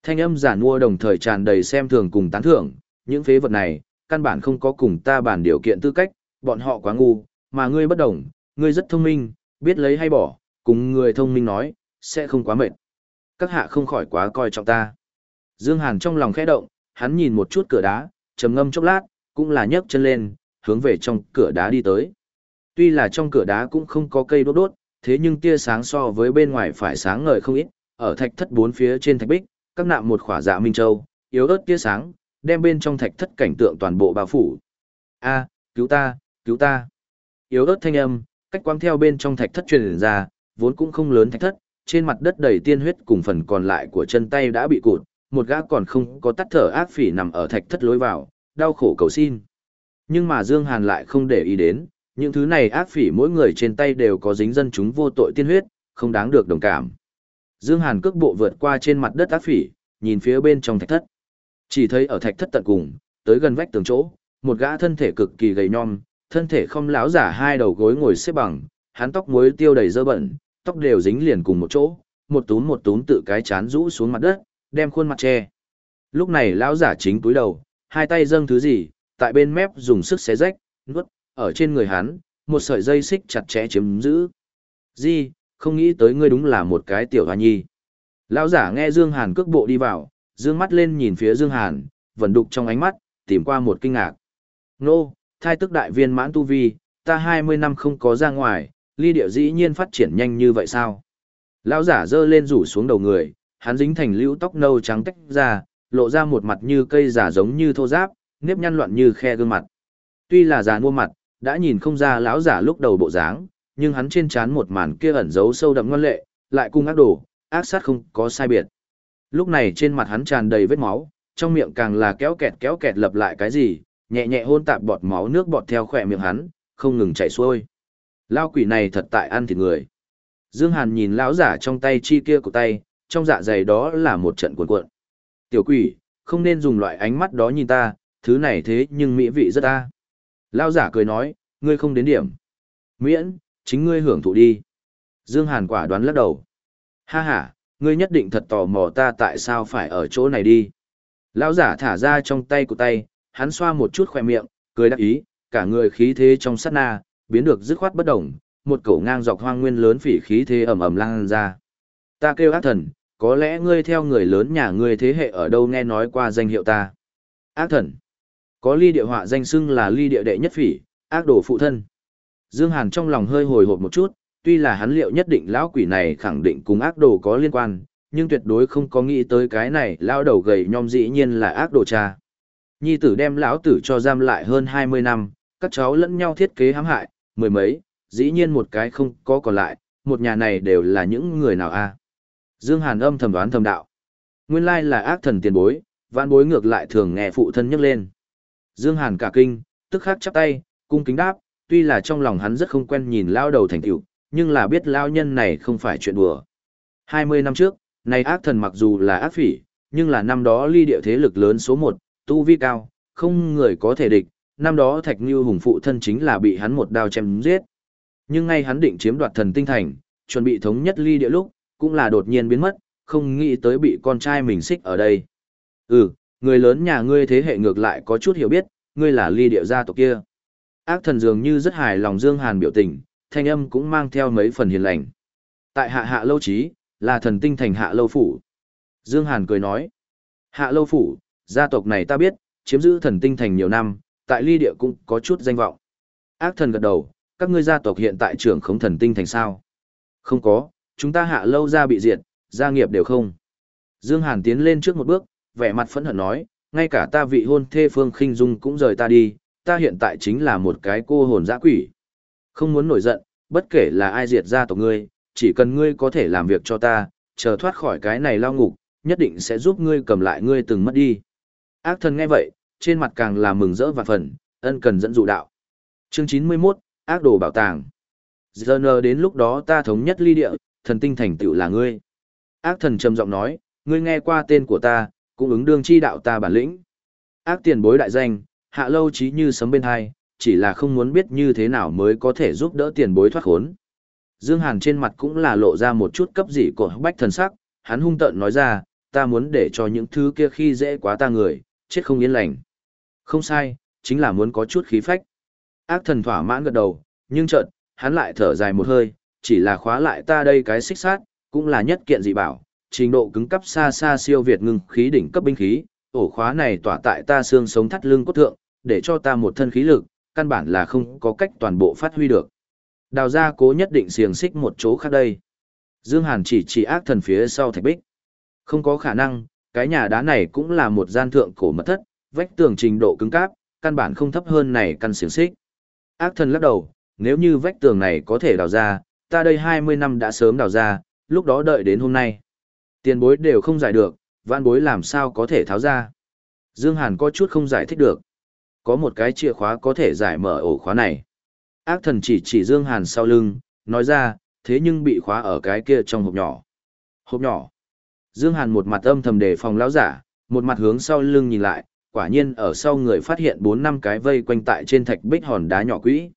Thanh âm giả mua đồng thời tràn đầy xem thường cùng tán thưởng, những phế vật này, căn bản không có cùng ta bản điều kiện tư cách, bọn họ quá ngu, mà ngươi bất đồng, ngươi rất thông minh, biết lấy hay bỏ, cùng người thông minh nói, sẽ không quá mệt. Các hạ không khỏi quá coi trọng ta. Dương Hàn trong lòng khẽ động, hắn nhìn một chút cửa đá, trầm ngâm chốc lát, cũng là nhấc chân lên, hướng về trong cửa đá đi tới. Tuy là trong cửa đá cũng không có cây đốt đốt, thế nhưng tia sáng so với bên ngoài phải sáng ngời không ít, ở thạch thất bốn phía trên thạch bích, các nạm một khỏa dạ minh châu, yếu ớt tia sáng, đem bên trong thạch thất cảnh tượng toàn bộ bao phủ. A, cứu ta, cứu ta. Yếu ớt thanh âm, cách quang theo bên trong thạch thất truyền ra, vốn cũng không lớn thạch thất, trên mặt đất đầy tiên huyết cùng phần còn lại của chân tay đã bị cụt, một gã còn không có tắt thở ác phỉ nằm ở thạch thất lối vào, đau khổ cầu xin. Nhưng mà Dương Hàn lại không để ý đến, những thứ này ác phỉ mỗi người trên tay đều có dính dân chúng vô tội tiên huyết, không đáng được đồng cảm. Dương Hàn cước bộ vượt qua trên mặt đất ác phỉ, nhìn phía bên trong thạch thất. Chỉ thấy ở thạch thất tận cùng, tới gần vách tường chỗ, một gã thân thể cực kỳ gầy nhom, thân thể không láo giả hai đầu gối ngồi xếp bằng, hắn tóc muối tiêu đầy dơ bẩn, tóc đều dính liền cùng một chỗ, một túm một túm tự cái chán rũ xuống mặt đất, đem khuôn mặt che. Lúc này lão giả chính túi đầu, hai tay dâng thứ gì, tại bên mép dùng sức xé rách, nuốt, ở trên người hắn, một sợi dây xích chặt chẽ chiếm giữ. Di, không nghĩ tới ngươi đúng là một cái tiểu hoa nhi. Lão giả nghe Dương Hàn cước bộ đi vào, dương mắt lên nhìn phía Dương Hàn, vẫn đục trong ánh mắt, tìm qua một kinh ngạc. Nô, thai tức đại viên mãn tu vi, ta 20 năm không có ra ngoài, ly điệu dĩ nhiên phát triển nhanh như vậy sao? Lão giả dơ lên rủ xuống đầu người, hắn dính thành lưu tóc nâu trắng tách ra, lộ ra một mặt như cây giả giống như thô giáp, nếp nhăn loạn như khe gương mặt. Tuy là già mua mặt, đã nhìn không ra lão giả lúc đầu bộ dáng, nhưng hắn trên trán một màn kia ẩn giấu sâu đậm ngoan lệ, lại cung ác đổ, ác sát không có sai biệt. Lúc này trên mặt hắn tràn đầy vết máu, trong miệng càng là kéo kẹt kéo kẹt lặp lại cái gì, nhẹ nhẹ hôn tạp bọt máu nước bọt theo khỏe miệng hắn, không ngừng chảy xuôi. Lao quỷ này thật tại ăn thịt người. Dương Hàn nhìn lão giả trong tay chi kia của tay, trong dạ dày đó là một trận cuộn cuộn. Tiểu quỷ, không nên dùng loại ánh mắt đó nhìn ta, thứ này thế nhưng mỹ vị rất ta. Lão giả cười nói, ngươi không đến điểm. Miễn, chính ngươi hưởng thụ đi. Dương Hàn quả đoán lắc đầu. Ha ha, ngươi nhất định thật tò mò ta tại sao phải ở chỗ này đi. Lão giả thả ra trong tay của tay, hắn xoa một chút khỏe miệng, cười đắc ý, cả người khí thế trong sát na, biến được dứt khoát bất động, một cổ ngang dọc hoang nguyên lớn phỉ khí thế ầm ầm lan ra. Ta kêu ác thần, có lẽ ngươi theo người lớn nhà ngươi thế hệ ở đâu nghe nói qua danh hiệu ta. Ác thần. Có ly địa họa danh xưng là ly địa đệ nhất phỉ, ác đồ phụ thân. Dương Hàn trong lòng hơi hồi hộp một chút, tuy là hắn liệu nhất định lão quỷ này khẳng định cùng ác đồ có liên quan, nhưng tuyệt đối không có nghĩ tới cái này lão đầu gầy nhom dĩ nhiên là ác đồ cha. Nhi tử đem lão tử cho giam lại hơn 20 năm, các cháu lẫn nhau thiết kế hãm hại, mười mấy, dĩ nhiên một cái không có còn lại, một nhà này đều là những người nào a? Dương Hàn âm thầm đoán thầm đạo. Nguyên lai là ác thần tiền bối, vạn bối ngược lại thường nghe phụ thân nhắc lên. Dương Hàn cả kinh, tức khắc chắp tay, cung kính đáp, tuy là trong lòng hắn rất không quen nhìn lao đầu thành tựu, nhưng là biết lao nhân này không phải chuyện đùa. 20 năm trước, này ác thần mặc dù là ác phỉ, nhưng là năm đó ly địa thế lực lớn số 1, tu vi cao, không người có thể địch, năm đó Thạch Như Hùng phụ thân chính là bị hắn một đao chém giết. Nhưng ngay hắn định chiếm đoạt thần tinh thành, chuẩn bị thống nhất ly địa lúc, cũng là đột nhiên biến mất, không nghĩ tới bị con trai mình xích ở đây. Ừ, người lớn nhà ngươi thế hệ ngược lại có chút hiểu biết, ngươi là ly địa gia tộc kia. Ác thần dường như rất hài lòng Dương Hàn biểu tình, thanh âm cũng mang theo mấy phần hiền lành. Tại hạ hạ lâu trí, là thần tinh thành hạ lâu phủ. Dương Hàn cười nói, hạ lâu phủ, gia tộc này ta biết, chiếm giữ thần tinh thành nhiều năm, tại ly địa cũng có chút danh vọng. Ác thần gật đầu, các ngươi gia tộc hiện tại trưởng khống thần tinh thành sao? Không có, chúng ta hạ lâu gia bị diệt, gia nghiệp đều không. Dương Hàn tiến lên trước một bước, vẻ mặt phẫn hận nói, ngay cả ta vị hôn thê Phương Khinh Dung cũng rời ta đi, ta hiện tại chính là một cái cô hồn dã quỷ. Không muốn nổi giận, bất kể là ai diệt gia tộc ngươi, chỉ cần ngươi có thể làm việc cho ta, chờ thoát khỏi cái này lao ngục, nhất định sẽ giúp ngươi cầm lại ngươi từng mất đi. Ác thần nghe vậy, trên mặt càng là mừng rỡ và phần, ân cần dẫn dụ đạo. Chương 91, ác đồ bảo tàng. Giờ đến lúc đó ta thống nhất ly địa, thần tinh thành tựu là ngươi. Ác thần trầm giọng nói, ngươi nghe qua tên của ta, cũng ứng đương chi đạo ta bản lĩnh. Ác tiền bối đại danh, hạ lâu trí như sấm bên hai, chỉ là không muốn biết như thế nào mới có thể giúp đỡ tiền bối thoát khốn. Dương Hàn trên mặt cũng là lộ ra một chút cấp dị của bách thần sắc, hắn hung tợn nói ra, ta muốn để cho những thứ kia khi dễ quá ta người, chết không yên lành. Không sai, chính là muốn có chút khí phách. Ác thần thỏa mãn gật đầu, nhưng chợt, hắn lại thở dài một hơi, chỉ là khóa lại ta đây cái xích sát, cũng là nhất kiện dị bảo, trình độ cứng cấp xa xa siêu việt ngưng khí đỉnh cấp binh khí, ổ khóa này tỏa tại ta xương sống thắt lưng cốt thượng, để cho ta một thân khí lực, căn bản là không có cách toàn bộ phát huy được. Đào ra cố nhất định xiềng xích một chỗ khác đây. Dương Hàn chỉ chỉ ác thần phía sau thạch bích. Không có khả năng, cái nhà đá này cũng là một gian thượng cổ mật thất, vách tường trình độ cứng cáp, căn bản không thấp hơn này căn xiềng xích. Ác thần lắc đầu, nếu như vách tường này có thể đào ra, ta đây 20 năm đã sớm đào ra, lúc đó đợi đến hôm nay. Tiền bối đều không giải được, vạn bối làm sao có thể tháo ra. Dương Hàn có chút không giải thích được. Có một cái chìa khóa có thể giải mở ổ khóa này. Ác thần chỉ chỉ Dương Hàn sau lưng, nói ra, thế nhưng bị khóa ở cái kia trong hộp nhỏ. Hộp nhỏ. Dương Hàn một mặt âm thầm đề phòng lão giả, một mặt hướng sau lưng nhìn lại, quả nhiên ở sau người phát hiện bốn năm cái vây quanh tại trên thạch bích hòn đá nhỏ quỹ.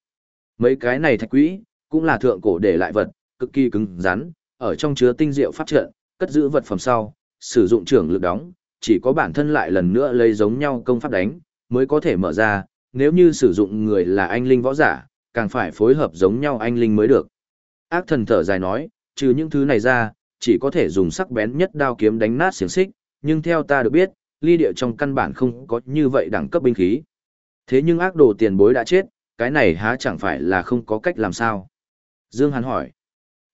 Mấy cái này thạch quỹ, cũng là thượng cổ để lại vật, cực kỳ cứng rắn, ở trong chứa tinh diệu phát trận, cất giữ vật phẩm sau, sử dụng trưởng lực đóng, chỉ có bản thân lại lần nữa lấy giống nhau công pháp đánh, mới có thể mở ra, nếu như sử dụng người là anh linh võ giả, càng phải phối hợp giống nhau anh linh mới được. Ác thần thở dài nói, trừ những thứ này ra, chỉ có thể dùng sắc bén nhất đao kiếm đánh nát xiềng xích, nhưng theo ta được biết, ly địa trong căn bản không có như vậy đẳng cấp binh khí. Thế nhưng ác đồ tiền bối đã chết, cái này há chẳng phải là không có cách làm sao? Dương Hàn hỏi.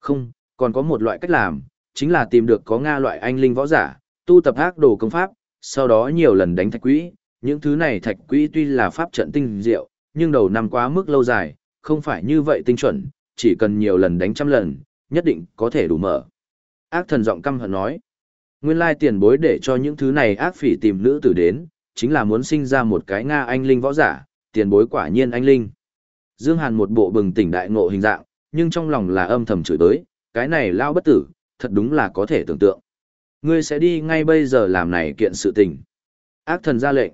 Không, còn có một loại cách làm, chính là tìm được có Nga loại anh linh võ giả, tu tập ác đồ công pháp, sau đó nhiều lần đánh thạch quỹ. Những thứ này thạch quỹ tuy là pháp trận tinh diệu, nhưng đầu năm quá mức lâu dài, không phải như vậy tinh chuẩn, chỉ cần nhiều lần đánh trăm lần, nhất định có thể đủ mở. Ác thần giọng căm hận nói. Nguyên lai tiền bối để cho những thứ này ác phỉ tìm nữ tử đến, chính là muốn sinh ra một cái Nga anh linh võ giả, tiền bối quả nhiên anh linh. Dương Hàn một bộ bừng tỉnh đại ngộ hình dạng, nhưng trong lòng là âm thầm chửi tới, cái này lao bất tử, thật đúng là có thể tưởng tượng. Ngươi sẽ đi ngay bây giờ làm này kiện sự tình. Ác thần ra lệnh.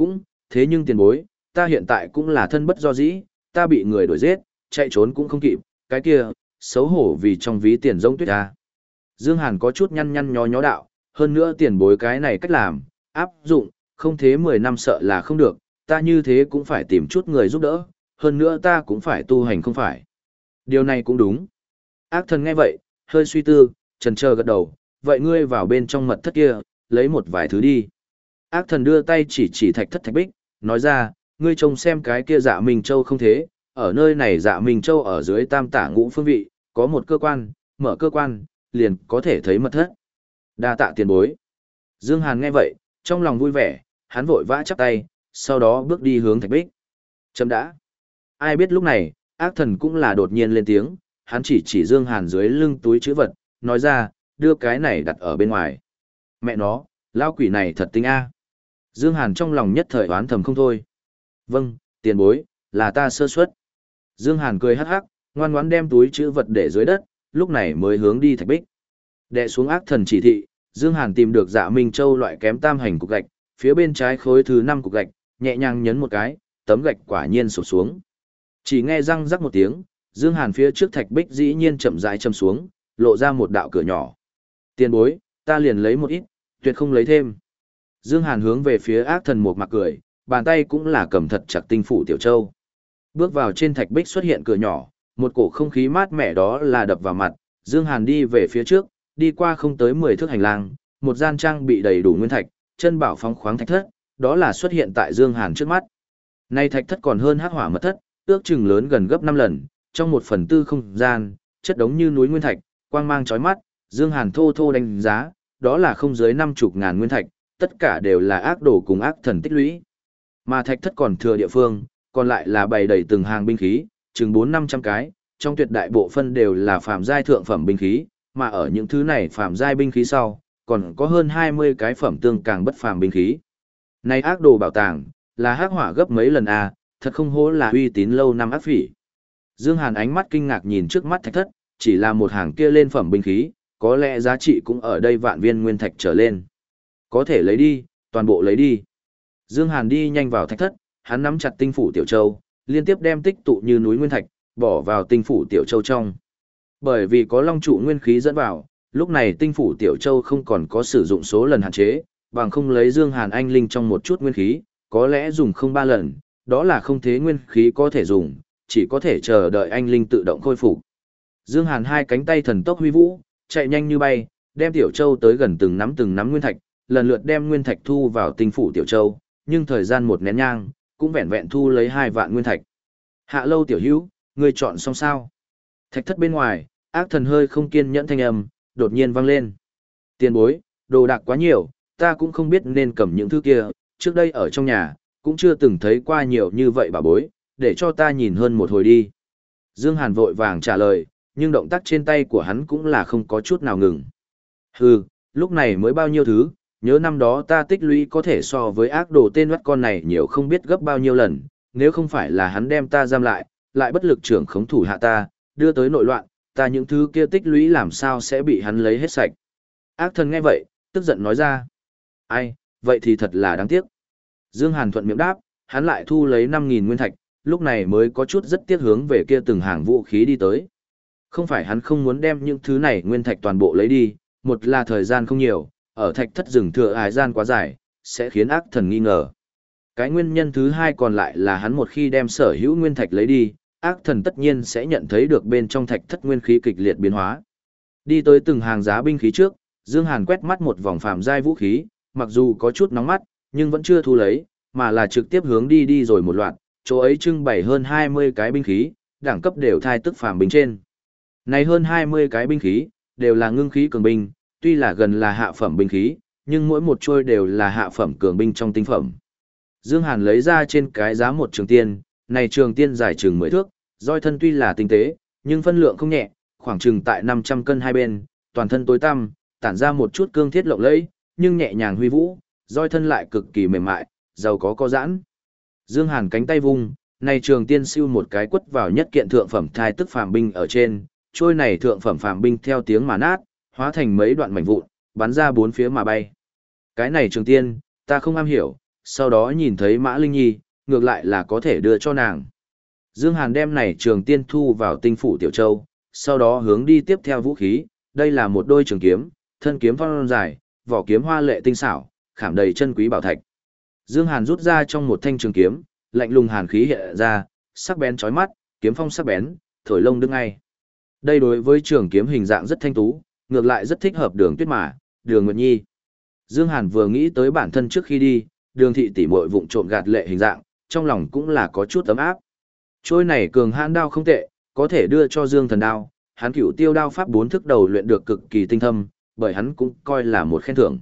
Cũng, thế nhưng tiền bối, ta hiện tại cũng là thân bất do dĩ, ta bị người đuổi giết, chạy trốn cũng không kịp, cái kia, xấu hổ vì trong ví tiền rông tuyết ta. Dương Hàn có chút nhăn nhăn nhó nhó đạo, hơn nữa tiền bối cái này cách làm, áp dụng, không thế 10 năm sợ là không được, ta như thế cũng phải tìm chút người giúp đỡ, hơn nữa ta cũng phải tu hành không phải. Điều này cũng đúng. Ác thần nghe vậy, hơi suy tư, trần chờ gật đầu, vậy ngươi vào bên trong mật thất kia, lấy một vài thứ đi. Ác thần đưa tay chỉ chỉ thạch thất thạch bích, nói ra, ngươi trông xem cái kia dạ Minh Châu không thế, ở nơi này dạ Minh Châu ở dưới tam tả ngũ phương vị, có một cơ quan, mở cơ quan, liền có thể thấy mật thất. Đa tạ tiền bối. Dương Hàn nghe vậy, trong lòng vui vẻ, hắn vội vã chắp tay, sau đó bước đi hướng thạch bích. Chấm đã. Ai biết lúc này, ác thần cũng là đột nhiên lên tiếng, hắn chỉ chỉ Dương Hàn dưới lưng túi chữ vật, nói ra, đưa cái này đặt ở bên ngoài. Mẹ nó, lao quỷ này thật tinh a. Dương Hàn trong lòng nhất thời oán thầm không thôi. Vâng, tiền bối, là ta sơ suất. Dương Hàn cười hắc hắc, ngoan ngoãn đem túi chữ vật để dưới đất, lúc này mới hướng đi thạch bích. Đệ xuống ác thần chỉ thị, Dương Hàn tìm được dạ Minh Châu loại kém tam hành cục gạch, phía bên trái khối thứ 5 cục gạch, nhẹ nhàng nhấn một cái, tấm gạch quả nhiên sụp xuống. Chỉ nghe răng rắc một tiếng, Dương Hàn phía trước thạch bích dĩ nhiên chậm rãi châm xuống, lộ ra một đạo cửa nhỏ. Tiền bối, ta liền lấy một ít, tuyệt không lấy thêm. Dương Hàn hướng về phía ác thần một mặt cười, bàn tay cũng là cầm thật chặt tinh phủ tiểu châu. Bước vào trên thạch bích xuất hiện cửa nhỏ, một cổ không khí mát mẻ đó là đập vào mặt, Dương Hàn đi về phía trước, đi qua không tới 10 thước hành lang, một gian trang bị đầy đủ nguyên thạch, chân bảo phóng khoáng thạch thất, đó là xuất hiện tại Dương Hàn trước mắt. Nay thạch thất còn hơn hắc hỏa mật thất, ước chừng lớn gần gấp 5 lần, trong một phần tư không gian, chất đống như núi nguyên thạch, quang mang chói mắt, Dương Hàn thô thô đánh giá, đó là không dưới 50 ngàn nguyên thạch, tất cả đều là ác đồ cùng ác thần tích lũy. Mà thạch thất còn thừa địa phương, còn lại là bày đầy từng hàng binh khí, chừng 4-500 cái, trong tuyệt đại bộ phân đều là phàm giai thượng phẩm binh khí, mà ở những thứ này phàm giai binh khí sau, còn có hơn 20 cái phẩm tương càng bất phàm binh khí. Này ác đồ bảo tàng, là hắc hỏa gấp mấy lần a, thật không hổ là uy tín lâu năm ác phỉ. Dương Hàn ánh mắt kinh ngạc nhìn trước mắt thạch thất, chỉ là một hàng kia lên phẩm binh khí, có lẽ giá trị cũng ở đây vạn viên nguyên thạch trở lên. Có thể lấy đi, toàn bộ lấy đi. Dương Hàn đi nhanh vào thạch thất, hắn nắm chặt tinh phủ tiểu châu, liên tiếp đem tích tụ như núi nguyên thạch, bỏ vào tinh phủ tiểu châu trong. Bởi vì có long trụ nguyên khí dẫn vào, lúc này tinh phủ tiểu châu không còn có sử dụng số lần hạn chế, bằng không lấy Dương Hàn anh linh trong một chút nguyên khí, có lẽ dùng không ba lần, đó là không thế nguyên khí có thể dùng, chỉ có thể chờ đợi anh linh tự động khôi phục. Dương Hàn hai cánh tay thần tốc huy vũ, chạy nhanh như bay, đem tiểu châu tới gần từng nắm từng nắm nguyên thạch, lần lượt đem nguyên thạch thu vào tinh phủ tiểu châu, nhưng thời gian một nén nhang, cũng vẹn vẹn thu lấy hai vạn nguyên thạch. Hạ lâu tiểu hữu, ngươi chọn xong sao? Thạch thất bên ngoài, ác thần hơi không kiên nhẫn thanh âm, đột nhiên vang lên. Tiền bối, đồ đạc quá nhiều, ta cũng không biết nên cầm những thứ kia, trước đây ở trong nhà, cũng chưa từng thấy qua nhiều như vậy bà bối, để cho ta nhìn hơn một hồi đi. Dương Hàn vội vàng trả lời, nhưng động tác trên tay của hắn cũng là không có chút nào ngừng. Hừ, lúc này mới bao nhiêu thứ, nhớ năm đó ta tích lũy có thể so với ác đồ tên mắt con này nhiều không biết gấp bao nhiêu lần, nếu không phải là hắn đem ta giam lại, lại bất lực trưởng khống thủ hạ ta, đưa tới nội loạn, ta những thứ kia tích lũy làm sao sẽ bị hắn lấy hết sạch. Ác thần nghe vậy, tức giận nói ra. Ai, vậy thì thật là đáng tiếc. Dương Hàn thuận miệng đáp, hắn lại thu lấy 5.000 nguyên thạch, lúc này mới có chút rất tiếc hướng về kia từng hàng vũ khí đi tới. Không phải hắn không muốn đem những thứ này nguyên thạch toàn bộ lấy đi, một là thời gian không nhiều, ở thạch thất rừng thừa ái gian quá dài, sẽ khiến ác thần nghi ngờ. Cái nguyên nhân thứ hai còn lại là hắn một khi đem sở hữu nguyên thạch lấy đi, ác thần tất nhiên sẽ nhận thấy được bên trong thạch thất nguyên khí kịch liệt biến hóa. Đi tới từng hàng giá binh khí trước, Dương Hàn quét mắt một vòng phàm giai vũ khí, mặc dù có chút nóng mắt, nhưng vẫn chưa thu lấy, mà là trực tiếp hướng đi đi rồi một loạt, chỗ ấy trưng bày hơn 20 cái binh khí, đẳng cấp đều thai tức phàm binh trên. Này hơn 20 cái binh khí, đều là ngưng khí cường binh, tuy là gần là hạ phẩm binh khí, nhưng mỗi một trôi đều là hạ phẩm cường binh trong tinh phẩm. Dương Hàn lấy ra trên cái giá một trường tiên, này trường tiên dài chừng 10 thước, roi thân tuy là tinh tế, nhưng phân lượng không nhẹ, khoảng chừng tại 500 cân hai bên, toàn thân tối tăm, tản ra một chút cương thiết lộng lẫy, nhưng nhẹ nhàng huy vũ, roi thân lại cực kỳ mềm mại, giàu có có giãn. Dương Hàn cánh tay vung, này trường tiên siêu một cái quất vào nhất kiện thượng phẩm thai tức phàm binh ở trên, trôi này thượng phẩm phàm binh theo tiếng mà nát, hóa thành mấy đoạn mảnh vụn, bắn ra bốn phía mà bay. Cái này trường tiên, ta không am hiểu, sau đó nhìn thấy Mã Linh Nhi, ngược lại là có thể đưa cho nàng. Dương Hàn đem này trường tiên thu vào tinh phủ Tiểu Châu, sau đó hướng đi tiếp theo vũ khí, đây là một đôi trường kiếm, thân kiếm phong dài, vỏ kiếm hoa lệ tinh xảo, khảm đầy chân quý bảo thạch. Dương Hàn rút ra trong một thanh trường kiếm, lạnh lùng hàn khí hiện ra, sắc bén chói mắt, kiếm phong sắc bén, thổi lông đứng ngay. Đây đối với trường kiếm hình dạng rất thanh tú, ngược lại rất thích hợp đường tuyết mà, đường nguyệt nhi. Dương Hàn vừa nghĩ tới bản thân trước khi đi, đường thị tỷ muội vụng trộm gạt lệ hình dạng, trong lòng cũng là có chút ấm áp. Trôi này cường hãn đao không tệ, có thể đưa cho Dương thần đao, hắn cửu tiêu đao pháp bốn thức đầu luyện được cực kỳ tinh thâm, bởi hắn cũng coi là một khen thưởng.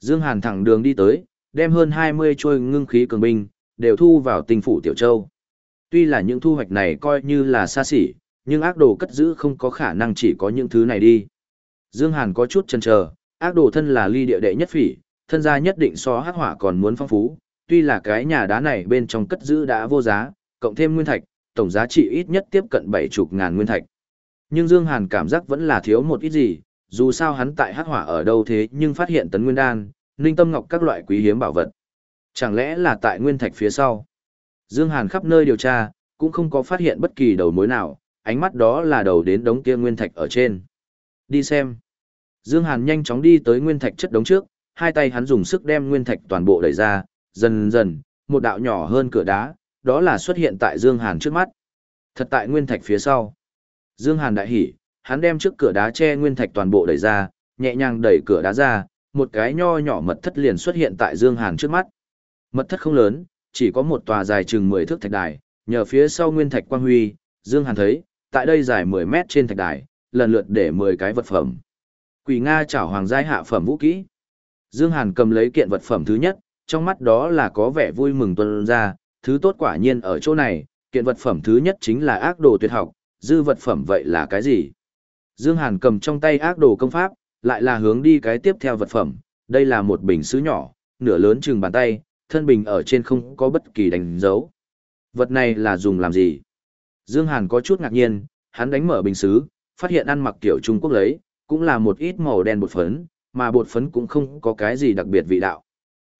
Dương Hàn thẳng đường đi tới, đem hơn 20 trôi ngưng khí cường binh, đều thu vào tinh phủ Tiểu Châu. Tuy là những thu hoạch này coi như là xa xỉ, nhưng ác đồ cất giữ không có khả năng chỉ có những thứ này đi. Dương Hàn có chút chần chờ, ác đồ thân là ly địa đệ nhất phỉ, thân gia nhất định so hắc hỏa còn muốn phong phú, tuy là cái nhà đá này bên trong cất giữ đã vô giá, cộng thêm nguyên thạch, tổng giá trị ít nhất tiếp cận bảy chục ngàn nguyên thạch. Nhưng Dương Hàn cảm giác vẫn là thiếu một ít gì, dù sao hắn tại hắc hỏa ở đâu thế nhưng phát hiện tấn nguyên đan, ninh tâm ngọc các loại quý hiếm bảo vật. Chẳng lẽ là tại nguyên thạch phía sau? Dương Hàn khắp nơi điều tra, cũng không có phát hiện bất kỳ đầu mối nào, ánh mắt đó là đầu đến đống kia nguyên thạch ở trên. Đi xem. Dương Hàn nhanh chóng đi tới nguyên thạch chất đống trước, hai tay hắn dùng sức đem nguyên thạch toàn bộ đẩy ra, dần dần, một đạo nhỏ hơn cửa đá, đó là xuất hiện tại Dương Hàn trước mắt. Thật tại nguyên thạch phía sau. Dương Hàn đại hỉ, hắn đem trước cửa đá che nguyên thạch toàn bộ đẩy ra, nhẹ nhàng đẩy cửa đá ra, một cái nho nhỏ mật thất liền xuất hiện tại Dương Hàn trước mắt. Mật thất không lớn, chỉ có một tòa dài chừng 10 thước thạch đài, nhờ phía sau nguyên thạch quang huy, Dương Hàn thấy, tại đây dài 10 mét trên thạch đài, lần lượt để 10 cái vật phẩm. Quỷ Nga chảo hoàng giai hạ phẩm vũ kỹ. Dương Hàn cầm lấy kiện vật phẩm thứ nhất, trong mắt đó là có vẻ vui mừng tuân ra, thứ tốt quả nhiên ở chỗ này, kiện vật phẩm thứ nhất chính là ác đồ tuyệt học, dư vật phẩm vậy là cái gì? Dương Hàn cầm trong tay ác đồ công pháp, lại là hướng đi cái tiếp theo vật phẩm, đây là một bình sứ nhỏ, nửa lớn chừng bàn tay, thân bình ở trên không có bất kỳ đánh dấu. Vật này là dùng làm gì? Dương Hàn có chút ngạc nhiên, hắn đánh mở bình sứ, phát hiện ăn mặc kiểu Trung Quốc lấy, cũng là một ít màu đen bột phấn, mà bột phấn cũng không có cái gì đặc biệt vị đạo.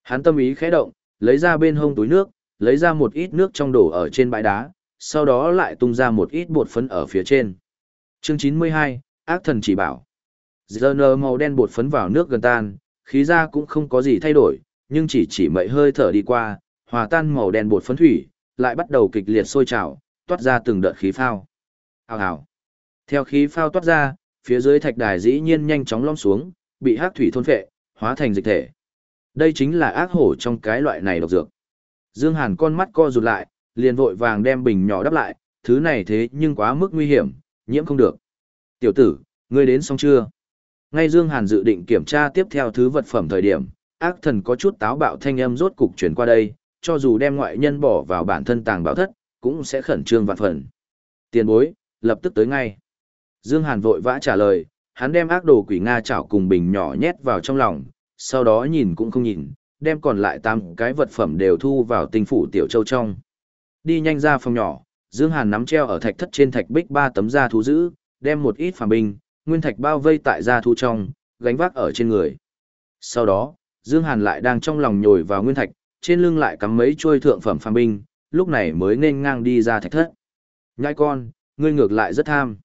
Hắn tâm ý khẽ động, lấy ra bên hông túi nước, lấy ra một ít nước trong đổ ở trên bãi đá, sau đó lại tung ra một ít bột phấn ở phía trên. Chương 92, ác thần chỉ bảo. Giờ màu đen bột phấn vào nước gần tan, khí ra cũng không có gì thay đổi, nhưng chỉ chỉ mậy hơi thở đi qua, hòa tan màu đen bột phấn thủy, lại bắt đầu kịch liệt sôi trào, toát ra từng đợt khí phao. Hào hào. Theo khí phao toát ra, phía dưới thạch đài dĩ nhiên nhanh chóng lom xuống, bị hắc thủy thôn phệ, hóa thành dịch thể. Đây chính là ác hổ trong cái loại này độc dược. Dương Hàn con mắt co rụt lại, liền vội vàng đem bình nhỏ đắp lại, thứ này thế nhưng quá mức nguy hiểm, nhiễm không được. Tiểu tử, ngươi đến xong chưa? Ngay Dương Hàn dự định kiểm tra tiếp theo thứ vật phẩm thời điểm, ác thần có chút táo bạo thanh âm rốt cục chuyển qua đây, cho dù đem ngoại nhân bỏ vào bản thân tàng bảo thất, cũng sẽ khẩn trương vạn phần. Tiền bối, lập tức tới ngay. Dương Hàn vội vã trả lời, hắn đem ác đồ quỷ Nga chảo cùng bình nhỏ nhét vào trong lòng, sau đó nhìn cũng không nhìn, đem còn lại 8 cái vật phẩm đều thu vào tinh phủ tiểu châu trong. Đi nhanh ra phòng nhỏ, Dương Hàn nắm treo ở thạch thất trên thạch bích ba tấm da thú giữ, đem một ít phàm binh, nguyên thạch bao vây tại da thú trong, gánh vác ở trên người. Sau đó, Dương Hàn lại đang trong lòng nhồi vào nguyên thạch, trên lưng lại cắm mấy chuôi thượng phẩm phàm binh, lúc này mới nên ngang đi ra thạch thất. Nhãi con, ngươi ngược lại rất tham.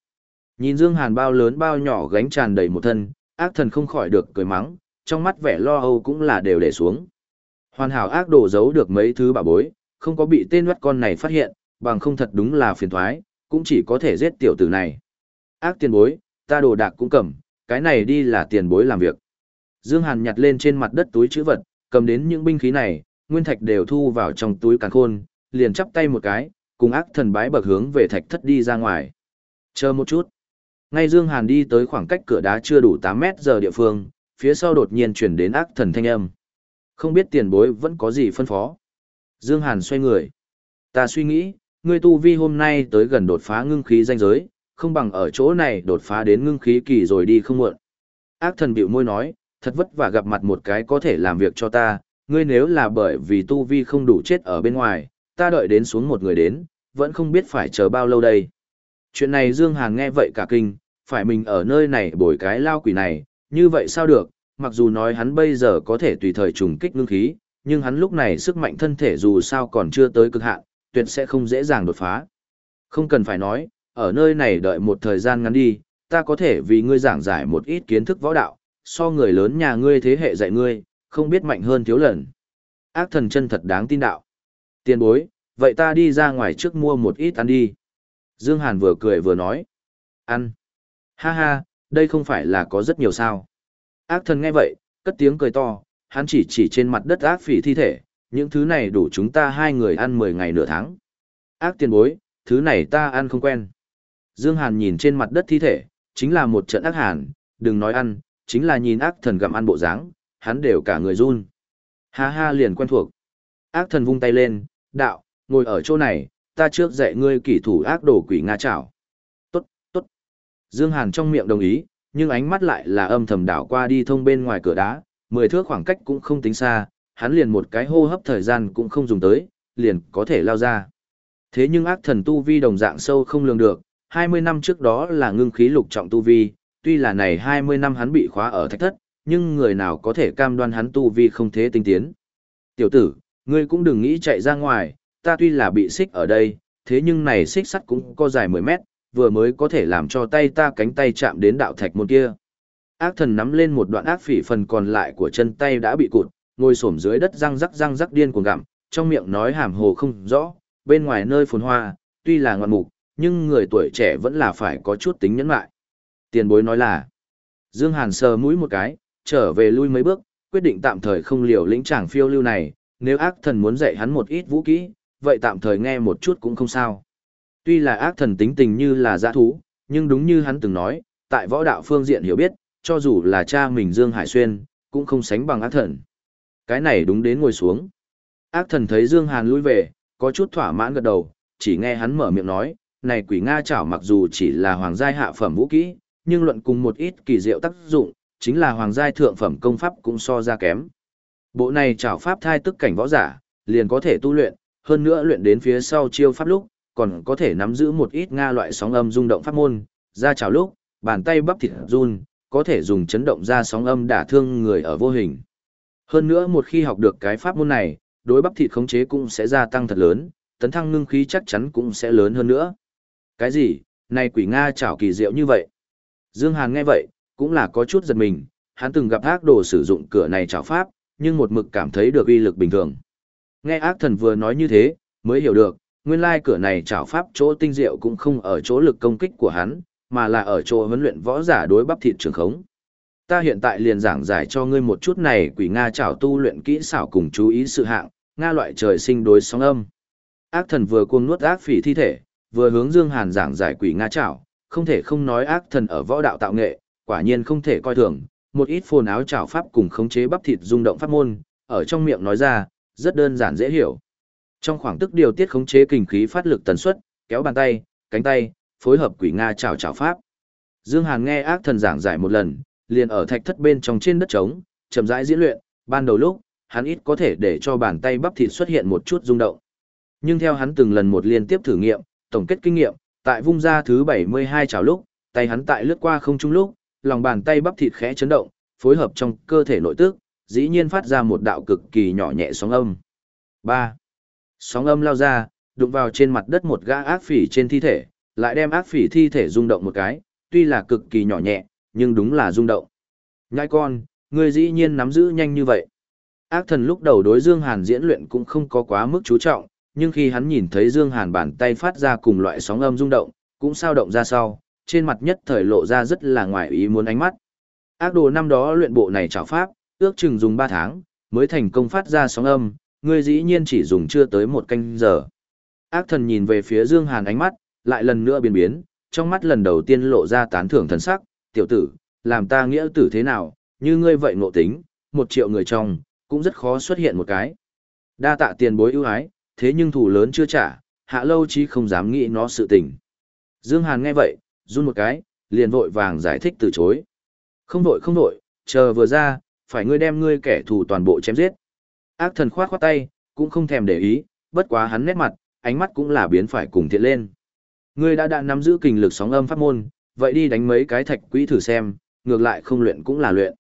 Nhìn Dương Hàn bao lớn bao nhỏ gánh tràn đầy một thân, ác thần không khỏi được cười mắng, trong mắt vẻ lo âu cũng là đều để xuống. Hoàn hảo ác đồ giấu được mấy thứ bà bối, không có bị tên mắt con này phát hiện, bằng không thật đúng là phiền toái cũng chỉ có thể giết tiểu tử này. Ác tiền bối, ta đồ đạc cũng cầm, cái này đi là tiền bối làm việc. Dương Hàn nhặt lên trên mặt đất túi chữ vật, cầm đến những binh khí này, nguyên thạch đều thu vào trong túi càn khôn, liền chắp tay một cái, cùng ác thần bái bậc hướng về thạch thất đi ra ngoài. Chờ một chút. Ngay Dương Hàn đi tới khoảng cách cửa đá chưa đủ 8 mét giờ địa phương, phía sau đột nhiên chuyển đến ác thần thanh âm. Không biết tiền bối vẫn có gì phân phó. Dương Hàn xoay người. Ta suy nghĩ, ngươi tu vi hôm nay tới gần đột phá ngưng khí danh giới, không bằng ở chỗ này đột phá đến ngưng khí kỳ rồi đi không muộn. Ác thần biểu môi nói, thật vất vả gặp mặt một cái có thể làm việc cho ta, ngươi nếu là bởi vì tu vi không đủ chết ở bên ngoài, ta đợi đến xuống một người đến, vẫn không biết phải chờ bao lâu đây. Chuyện này Dương Hàn nghe vậy cả kinh, phải mình ở nơi này bồi cái lao quỷ này, như vậy sao được, mặc dù nói hắn bây giờ có thể tùy thời trùng kích ngưng khí, nhưng hắn lúc này sức mạnh thân thể dù sao còn chưa tới cực hạn, tuyệt sẽ không dễ dàng đột phá. Không cần phải nói, ở nơi này đợi một thời gian ngắn đi, ta có thể vì ngươi giảng giải một ít kiến thức võ đạo, so người lớn nhà ngươi thế hệ dạy ngươi, không biết mạnh hơn thiếu lần. Ác thần chân thật đáng tin đạo. tiên bối, vậy ta đi ra ngoài trước mua một ít ăn đi. Dương Hàn vừa cười vừa nói. Ăn. Ha ha, đây không phải là có rất nhiều sao. Ác thần nghe vậy, cất tiếng cười to, hắn chỉ chỉ trên mặt đất ác phỉ thi thể, những thứ này đủ chúng ta hai người ăn 10 ngày nửa tháng. Ác tiền bối, thứ này ta ăn không quen. Dương Hàn nhìn trên mặt đất thi thể, chính là một trận ác hàn, đừng nói ăn, chính là nhìn ác thần gặm ăn bộ dáng, hắn đều cả người run. Ha ha liền quen thuộc. Ác thần vung tay lên, đạo, ngồi ở chỗ này, ta trước dạy ngươi kỷ thủ ác đồ quỷ Nga chảo. Dương Hàn trong miệng đồng ý, nhưng ánh mắt lại là âm thầm đảo qua đi thông bên ngoài cửa đá, mười thước khoảng cách cũng không tính xa, hắn liền một cái hô hấp thời gian cũng không dùng tới, liền có thể lao ra. Thế nhưng ác thần tu vi đồng dạng sâu không lường được, 20 năm trước đó là ngưng khí lục trọng tu vi, tuy là này 20 năm hắn bị khóa ở thạch thất, nhưng người nào có thể cam đoan hắn tu vi không thế tinh tiến. Tiểu tử, ngươi cũng đừng nghĩ chạy ra ngoài, ta tuy là bị xích ở đây, thế nhưng này xích sắt cũng có dài 10 mét, vừa mới có thể làm cho tay ta cánh tay chạm đến đạo thạch môn kia. Ác thần nắm lên một đoạn ác phỉ phần còn lại của chân tay đã bị cụt, ngồi xổm dưới đất răng rắc răng rắc điên cuồng gặm, trong miệng nói hàm hồ không rõ, bên ngoài nơi phồn hoa, tuy là ngoạn mục, nhưng người tuổi trẻ vẫn là phải có chút tính nhẫn lại. Tiền bối nói là, Dương Hàn sờ mũi một cái, trở về lui mấy bước, quyết định tạm thời không liều lĩnh chàng phiêu lưu này, nếu ác thần muốn dạy hắn một ít vũ kỹ, vậy tạm thời nghe một chút cũng không sao. Tuy là ác thần tính tình như là dã thú, nhưng đúng như hắn từng nói, tại võ đạo phương diện hiểu biết, cho dù là cha mình Dương Hải Xuyên, cũng không sánh bằng ác thần. Cái này đúng đến ngồi xuống. Ác thần thấy Dương Hàn lui về, có chút thỏa mãn gật đầu, chỉ nghe hắn mở miệng nói, này quỷ Nga chảo mặc dù chỉ là hoàng giai hạ phẩm vũ kỹ, nhưng luận cùng một ít kỳ diệu tác dụng, chính là hoàng giai thượng phẩm công pháp cũng so ra kém. Bộ này chảo pháp thai tức cảnh võ giả, liền có thể tu luyện, hơn nữa luyện đến phía sau chiêu pháp lúc, còn có thể nắm giữ một ít Nga loại sóng âm rung động pháp môn, ra chào lúc, bàn tay bắp thịt run, có thể dùng chấn động ra sóng âm đả thương người ở vô hình. Hơn nữa một khi học được cái pháp môn này, đối bắp thịt khống chế cũng sẽ gia tăng thật lớn, tấn thăng ngưng khí chắc chắn cũng sẽ lớn hơn nữa. Cái gì, này quỷ Nga chảo kỳ diệu như vậy? Dương Hàn nghe vậy, cũng là có chút giật mình, hắn từng gặp ác đồ sử dụng cửa này chảo pháp, nhưng một mực cảm thấy được uy lực bình thường. Nghe ác thần vừa nói như thế, mới hiểu được, nguyên lai cửa này chảo pháp chỗ tinh diệu cũng không ở chỗ lực công kích của hắn, mà là ở chỗ huấn luyện võ giả đối bắp thịt trường khống. Ta hiện tại liền giảng giải cho ngươi một chút này quỷ Nga chảo tu luyện kỹ xảo cùng chú ý sự hạng, Nga loại trời sinh đối sóng âm. Ác thần vừa cuồng nuốt ác phỉ thi thể, vừa hướng Dương Hàn giảng giải quỷ Nga chảo, không thể không nói ác thần ở võ đạo tạo nghệ, quả nhiên không thể coi thường, một ít phồn áo chảo pháp cùng khống chế bắp thịt rung động pháp môn, ở trong miệng nói ra, rất đơn giản dễ hiểu. Trong khoảng tức điều tiết khống chế kinh khí phát lực tần suất, kéo bàn tay, cánh tay, phối hợp quỷ Nga chảo chảo pháp. Dương Hàn nghe ác thần giảng giải một lần, liền ở thạch thất bên trong trên đất trống, chậm rãi diễn luyện, ban đầu lúc, hắn ít có thể để cho bàn tay bắp thịt xuất hiện một chút rung động. Nhưng theo hắn từng lần một liên tiếp thử nghiệm, tổng kết kinh nghiệm, tại vung ra thứ 72 chảo lúc, tay hắn tại lướt qua không trung lúc, lòng bàn tay bắp thịt khẽ chấn động, phối hợp trong cơ thể nội tức, dĩ nhiên phát ra một đạo cực kỳ nhỏ nhẹ sóng âm. 3. Sóng âm lao ra, đụng vào trên mặt đất một gã ác phỉ trên thi thể, lại đem ác phỉ thi thể rung động một cái, tuy là cực kỳ nhỏ nhẹ, nhưng đúng là rung động. Nhãi con, ngươi dĩ nhiên nắm giữ nhanh như vậy. Ác thần lúc đầu đối Dương Hàn diễn luyện cũng không có quá mức chú trọng, nhưng khi hắn nhìn thấy Dương Hàn bàn tay phát ra cùng loại sóng âm rung động, cũng sao động ra sau, trên mặt nhất thời lộ ra rất là ngoài ý muốn ánh mắt. Ác đồ năm đó luyện bộ này trảo pháp, ước chừng dùng 3 tháng, mới thành công phát ra sóng âm, ngươi dĩ nhiên chỉ dùng chưa tới một canh giờ. Ác thần nhìn về phía Dương Hàn ánh mắt, lại lần nữa biến biến, trong mắt lần đầu tiên lộ ra tán thưởng thần sắc, tiểu tử, làm ta nghĩa tử thế nào, như ngươi vậy ngộ tính, một triệu người trong, cũng rất khó xuất hiện một cái. Đa tạ tiền bối ưu ái, thế nhưng thủ lớn chưa trả, hạ lâu chí không dám nghĩ nó sự tình. Dương Hàn nghe vậy, run một cái, liền vội vàng giải thích từ chối. Không đổi không đổi, chờ vừa ra, phải ngươi đem ngươi kẻ thù toàn bộ chém giết. Ác thần khoát khoát tay, cũng không thèm để ý, bất quá hắn nét mặt, ánh mắt cũng là biến phải cùng thiện lên. Ngươi đã đã nắm giữ kình lực sóng âm pháp môn, vậy đi đánh mấy cái thạch quỹ thử xem, ngược lại không luyện cũng là luyện.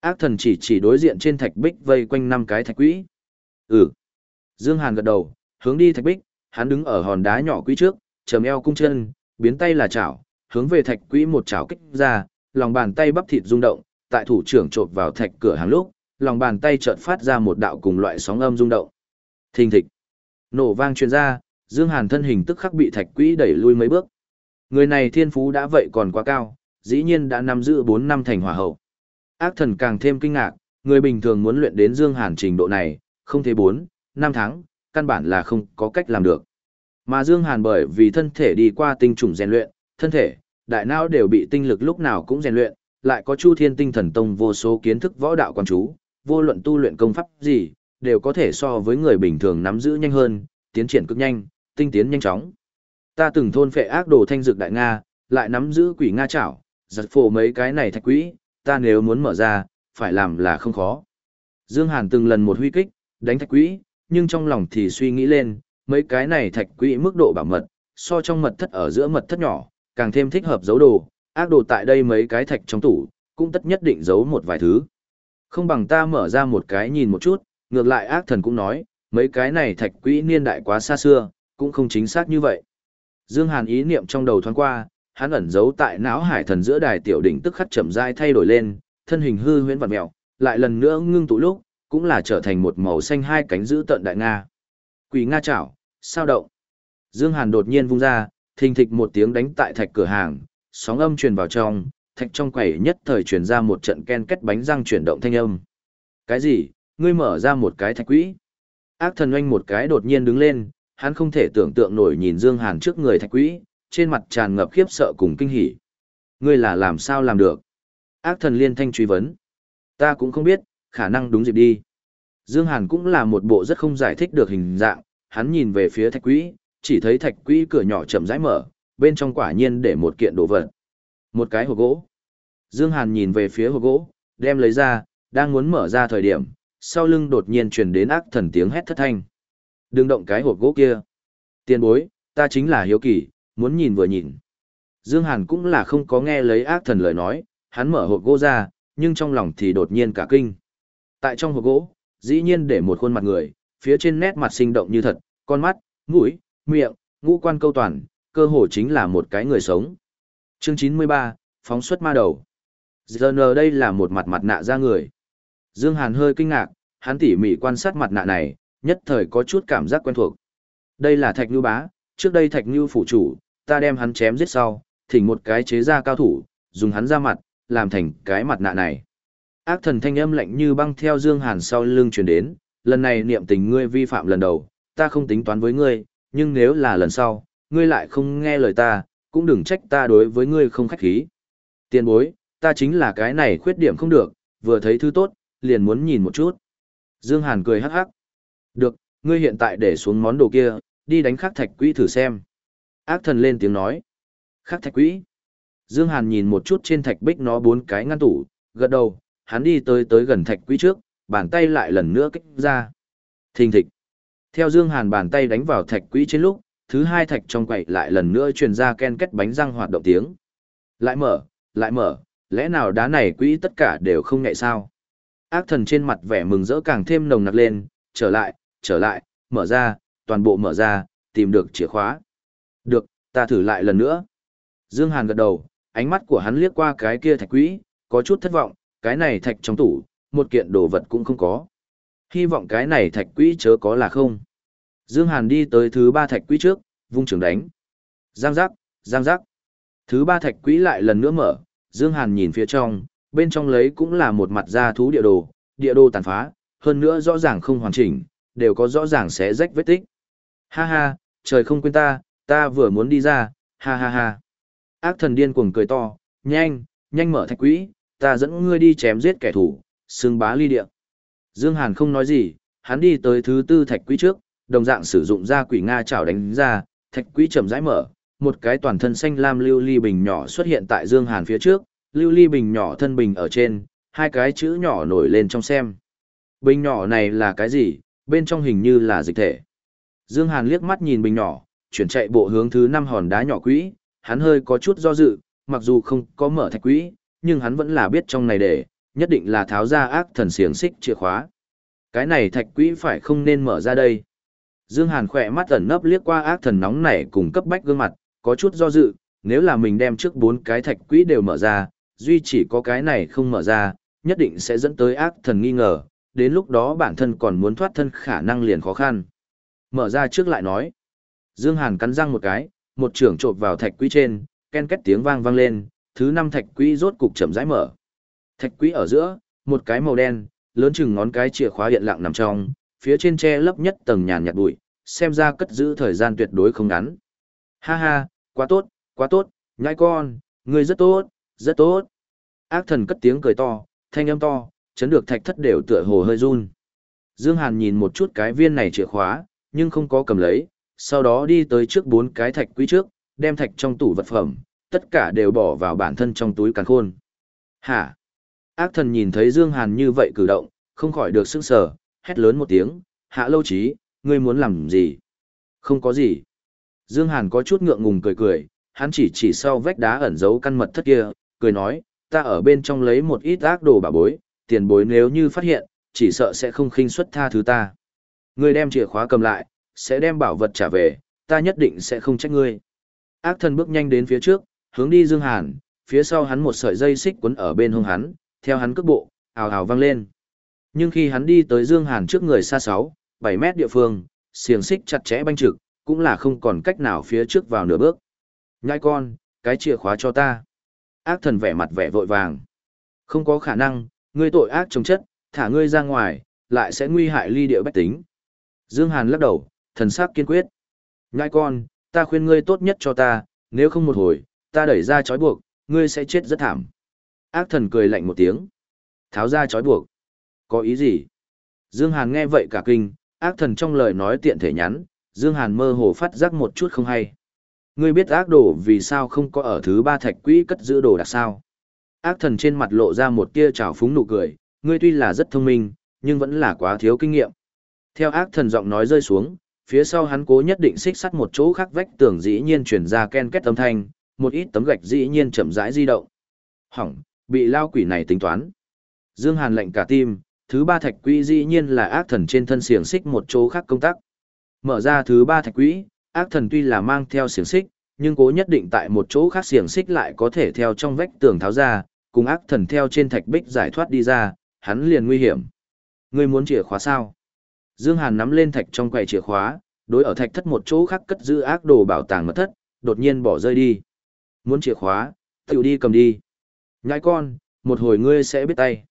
Ác thần chỉ chỉ đối diện trên thạch bích vây quanh năm cái thạch quỹ. Ừ. Dương Hàn gật đầu, hướng đi thạch bích, hắn đứng ở hòn đá nhỏ quỹ trước, trầm eo cung chân, biến tay là chảo, hướng về thạch quỹ một chảo kích ra, lòng bàn tay bắp thịt rung động, tại thủ trưởng trộn vào thạch cửa hàng lúc, lòng bàn tay chợt phát ra một đạo cùng loại sóng âm rung động. Thình thịch. Nổ vang truyền ra, Dương Hàn thân hình tức khắc bị thạch quỹ đẩy lui mấy bước. Người này thiên phú đã vậy còn quá cao, dĩ nhiên đã nắm giữ 4 năm thành hỏa hậu. Ác thần càng thêm kinh ngạc, người bình thường muốn luyện đến Dương Hàn trình độ này, không thể 4, 5 tháng, căn bản là không có cách làm được. Mà Dương Hàn bởi vì thân thể đi qua tinh trùng rèn luyện, thân thể, đại não đều bị tinh lực lúc nào cũng rèn luyện, lại có Chu Thiên Tinh Thần Tông vô số kiến thức võ đạo quan chú, vô luận tu luyện công pháp gì, đều có thể so với người bình thường nắm giữ nhanh hơn, tiến triển cực nhanh, tinh tiến nhanh chóng. Ta từng thôn phệ ác đồ thanh dược đại Nga, lại nắm giữ quỷ Nga chảo, giật phổ mấy cái này thạch quỹ, ta nếu muốn mở ra, phải làm là không khó. Dương Hàn từng lần một huy kích, đánh thạch quỹ, nhưng trong lòng thì suy nghĩ lên, mấy cái này thạch quỹ mức độ bảo mật, so trong mật thất ở giữa mật thất nhỏ, càng thêm thích hợp giấu đồ, ác đồ tại đây mấy cái thạch trong tủ, cũng tất nhất định giấu một vài thứ. Không bằng ta mở ra một cái nhìn một chút, ngược lại ác thần cũng nói, mấy cái này thạch quỹ niên đại quá xa xưa, cũng không chính xác như vậy. Dương Hàn ý niệm trong đầu thoáng qua, hắn ẩn giấu tại não hải thần giữa đài tiểu đỉnh tức khắc chậm rãi thay đổi lên, thân hình hư huyễn vặn mèo, lại lần nữa ngưng tụ lúc, cũng là trở thành một màu xanh hai cánh giữ tận đại nga. Quỷ nga chảo, sao động. Dương Hàn đột nhiên vung ra, thình thịch một tiếng đánh tại thạch cửa hàng, sóng âm truyền vào trong, thạch trong quầy nhất thời truyền ra một trận ken kết bánh răng chuyển động thanh âm. Cái gì? Ngươi mở ra một cái thạch quỹ. Ác thần oanh một cái đột nhiên đứng lên, hắn không thể tưởng tượng nổi nhìn Dương Hàn trước người thạch quỹ, trên mặt tràn ngập khiếp sợ cùng kinh hỉ. Ngươi là làm sao làm được? Ác thần liên thanh truy vấn. Ta cũng không biết, khả năng đúng dịp đi. Dương Hàn cũng là một bộ rất không giải thích được hình dạng, hắn nhìn về phía thạch quỹ, chỉ thấy thạch quỹ cửa nhỏ chậm rãi mở, bên trong quả nhiên để một kiện đồ vật. Một cái hộp gỗ. Dương Hàn nhìn về phía hộp gỗ, đem lấy ra, đang muốn mở ra thời điểm, sau lưng đột nhiên truyền đến ác thần tiếng hét thất thanh. Đừng động cái hộp gỗ kia. Tiền bối, ta chính là hiếu kỳ, muốn nhìn vừa nhìn. Dương Hàn cũng là không có nghe lấy ác thần lời nói, hắn mở hộp gỗ ra, nhưng trong lòng thì đột nhiên cả kinh. Tại trong hộp gỗ, dĩ nhiên để một khuôn mặt người, phía trên nét mặt sinh động như thật, con mắt, mũi, miệng, ngũ quan câu toàn, cơ hồ chính là một cái người sống. Chương 93, phóng xuất ma đầu. Giờ nờ đây là một mặt mặt nạ ra người. Dương Hàn hơi kinh ngạc, hắn tỉ mỉ quan sát mặt nạ này, nhất thời có chút cảm giác quen thuộc. Đây là Thạch Nhu Bá, trước đây Thạch Nhu phủ chủ, ta đem hắn chém giết sau, thỉnh một cái chế ra cao thủ, dùng hắn ra mặt, làm thành cái mặt nạ này. Ác thần thanh âm lạnh như băng theo Dương Hàn sau lưng truyền đến, lần này niệm tình ngươi vi phạm lần đầu, ta không tính toán với ngươi, nhưng nếu là lần sau, ngươi lại không nghe lời ta, cũng đừng trách ta đối với ngươi không khách khí. Tiền bối, ta chính là cái này khuyết điểm không được, vừa thấy thứ tốt, liền muốn nhìn một chút. Dương Hàn cười hắc hắc. Được, ngươi hiện tại để xuống món đồ kia, đi đánh khắc thạch quỹ thử xem. Ác thần lên tiếng nói. Khắc thạch quỹ. Dương Hàn nhìn một chút trên thạch bích nó bốn cái ngăn tủ, gật đầu, hắn đi tới tới gần thạch quỹ trước, bàn tay lại lần nữa kích ra. Thình thịch. Theo Dương Hàn bàn tay đánh vào thạch quỹ trên lúc, thứ hai thạch trong quậy lại lần nữa truyền ra ken kết bánh răng hoạt động tiếng. Lại mở, lại mở, lẽ nào đá này quỹ tất cả đều không ngại sao? Ác thần trên mặt vẻ mừng rỡ càng thêm nồng nặc lên, trở lại, trở lại, mở ra, toàn bộ mở ra, tìm được chìa khóa. Được, ta thử lại lần nữa. Dương Hàn gật đầu, ánh mắt của hắn liếc qua cái kia thạch quỹ, có chút thất vọng, cái này thạch trong tủ, một kiện đồ vật cũng không có. Hy vọng cái này thạch quỹ chớ có là không. Dương Hàn đi tới thứ ba thạch quỹ trước, vung trường đánh. Giang giác, giang giác. Thứ ba thạch quỹ lại lần nữa mở, Dương Hàn nhìn phía trong, bên trong lấy cũng là một mặt da thú địa đồ, địa đồ tàn phá, hơn nữa rõ ràng không hoàn chỉnh, đều có rõ ràng xé rách vết tích. Ha ha, trời không quên ta, ta vừa muốn đi ra, ha ha ha. Ác thần điên cuồng cười to, nhanh, nhanh mở thạch quỹ, ta dẫn ngươi đi chém giết kẻ thù, xương bá ly địa. Dương Hàn không nói gì, hắn đi tới thứ tư thạch quỹ trước, đồng dạng sử dụng ra quỷ Nga chảo đánh ra, thạch quỹ chậm rãi mở, một cái toàn thân xanh lam lưu ly bình nhỏ xuất hiện tại Dương Hàn phía trước, lưu ly bình nhỏ thân bình ở trên, hai cái chữ nhỏ nổi lên trong xem. Bình nhỏ này là cái gì, bên trong hình như là dịch thể. Dương Hàn liếc mắt nhìn bình nhỏ, chuyển chạy bộ hướng thứ năm hòn đá nhỏ quỹ, hắn hơi có chút do dự, mặc dù không có mở thạch quỹ, nhưng hắn vẫn là biết trong này để, nhất định là tháo ra ác thần xiềng xích chìa khóa. Cái này thạch quỹ phải không nên mở ra đây. Dương Hàn khỏe mắt ẩn nấp liếc qua ác thần nóng nảy cùng cấp bách gương mặt, có chút do dự, nếu là mình đem trước bốn cái thạch quỹ đều mở ra, duy chỉ có cái này không mở ra, nhất định sẽ dẫn tới ác thần nghi ngờ, đến lúc đó bản thân còn muốn thoát thân khả năng liền khó khăn. Mở ra trước lại nói. Dương Hàn cắn răng một cái, một trưởng trộn vào thạch quỹ trên, ken két tiếng vang vang lên, thứ năm thạch quỹ rốt cục chậm rãi mở. Thạch quỹ ở giữa, một cái màu đen, lớn chừng ngón cái chìa khóa hiện lặng nằm trong, phía trên che lấp nhất tầng nhàn nhạt bụi, xem ra cất giữ thời gian tuyệt đối không ngắn. Ha ha, quá tốt, quá tốt, nhãi con, ngươi rất tốt, rất tốt. Ác thần cất tiếng cười to, thanh âm to, chấn được thạch thất đều tựa hồ hơi run. Dương Hàn nhìn một chút cái viên này chìa khóa, nhưng không có cầm lấy, sau đó đi tới trước bốn cái thạch quý trước, đem thạch trong tủ vật phẩm, tất cả đều bỏ vào bản thân trong túi càn khôn. Hả? Ác thần nhìn thấy Dương Hàn như vậy cử động, không khỏi được sức sở, hét lớn một tiếng, hạ lâu trí, ngươi muốn làm gì? Không có gì. Dương Hàn có chút ngượng ngùng cười cười, hắn chỉ chỉ sau vách đá ẩn giấu căn mật thất kia, cười nói, ta ở bên trong lấy một ít ác đồ bà bối, tiền bối nếu như phát hiện, chỉ sợ sẽ không khinh suất tha thứ ta. Ngươi đem chìa khóa cầm lại, sẽ đem bảo vật trả về, ta nhất định sẽ không trách ngươi. Ác thần bước nhanh đến phía trước, hướng đi Dương Hàn, phía sau hắn một sợi dây xích quấn ở bên hông hắn, theo hắn cước bộ, ào ào vang lên. Nhưng khi hắn đi tới Dương Hàn trước người xa 6, 7 mét địa phương, xiềng xích chặt chẽ banh trực, cũng là không còn cách nào phía trước vào nửa bước. Nhai con, cái chìa khóa cho ta. Ác thần vẻ mặt vẻ vội vàng. Không có khả năng, ngươi tội ác trồng chất, thả ngươi ra ngoài, lại sẽ nguy hại ly địa bách tính. Dương Hàn lắc đầu, thần sắc kiên quyết. Nhai con, ta khuyên ngươi tốt nhất cho ta, nếu không một hồi, ta đẩy ra chói buộc, ngươi sẽ chết rất thảm. Ác thần cười lạnh một tiếng. Tháo ra chói buộc. Có ý gì? Dương Hàn nghe vậy cả kinh, ác thần trong lời nói tiện thể nhắn, Dương Hàn mơ hồ phát giác một chút không hay. Ngươi biết ác đồ vì sao không có ở thứ ba thạch quỹ cất giữ đồ đặc sao? Ác thần trên mặt lộ ra một tia trào phúng nụ cười, ngươi tuy là rất thông minh, nhưng vẫn là quá thiếu kinh nghiệm. Theo ác thần giọng nói rơi xuống, phía sau hắn cố nhất định xích sắt một chỗ khác vách tường dĩ nhiên truyền ra ken kết âm thanh, một ít tấm gạch dĩ nhiên chậm rãi di động. Hỏng, bị lao quỷ này tính toán. Dương Hàn lệnh cả tim, thứ ba thạch quỹ dĩ nhiên là ác thần trên thân xiềng xích một chỗ khác công tác. Mở ra thứ ba thạch quỹ, ác thần tuy là mang theo xiềng xích, nhưng cố nhất định tại một chỗ khác xiềng xích lại có thể theo trong vách tường tháo ra, cùng ác thần theo trên thạch bích giải thoát đi ra, hắn liền nguy hiểm. Ngươi muốn chìa khóa sao? Dương Hàn nắm lên thạch trong quầy chìa khóa, đối ở thạch thất một chỗ khác cất giữ ác đồ bảo tàng mật thất, đột nhiên bỏ rơi đi. Muốn chìa khóa, tự đi cầm đi. Nhãi con, một hồi ngươi sẽ biết tay.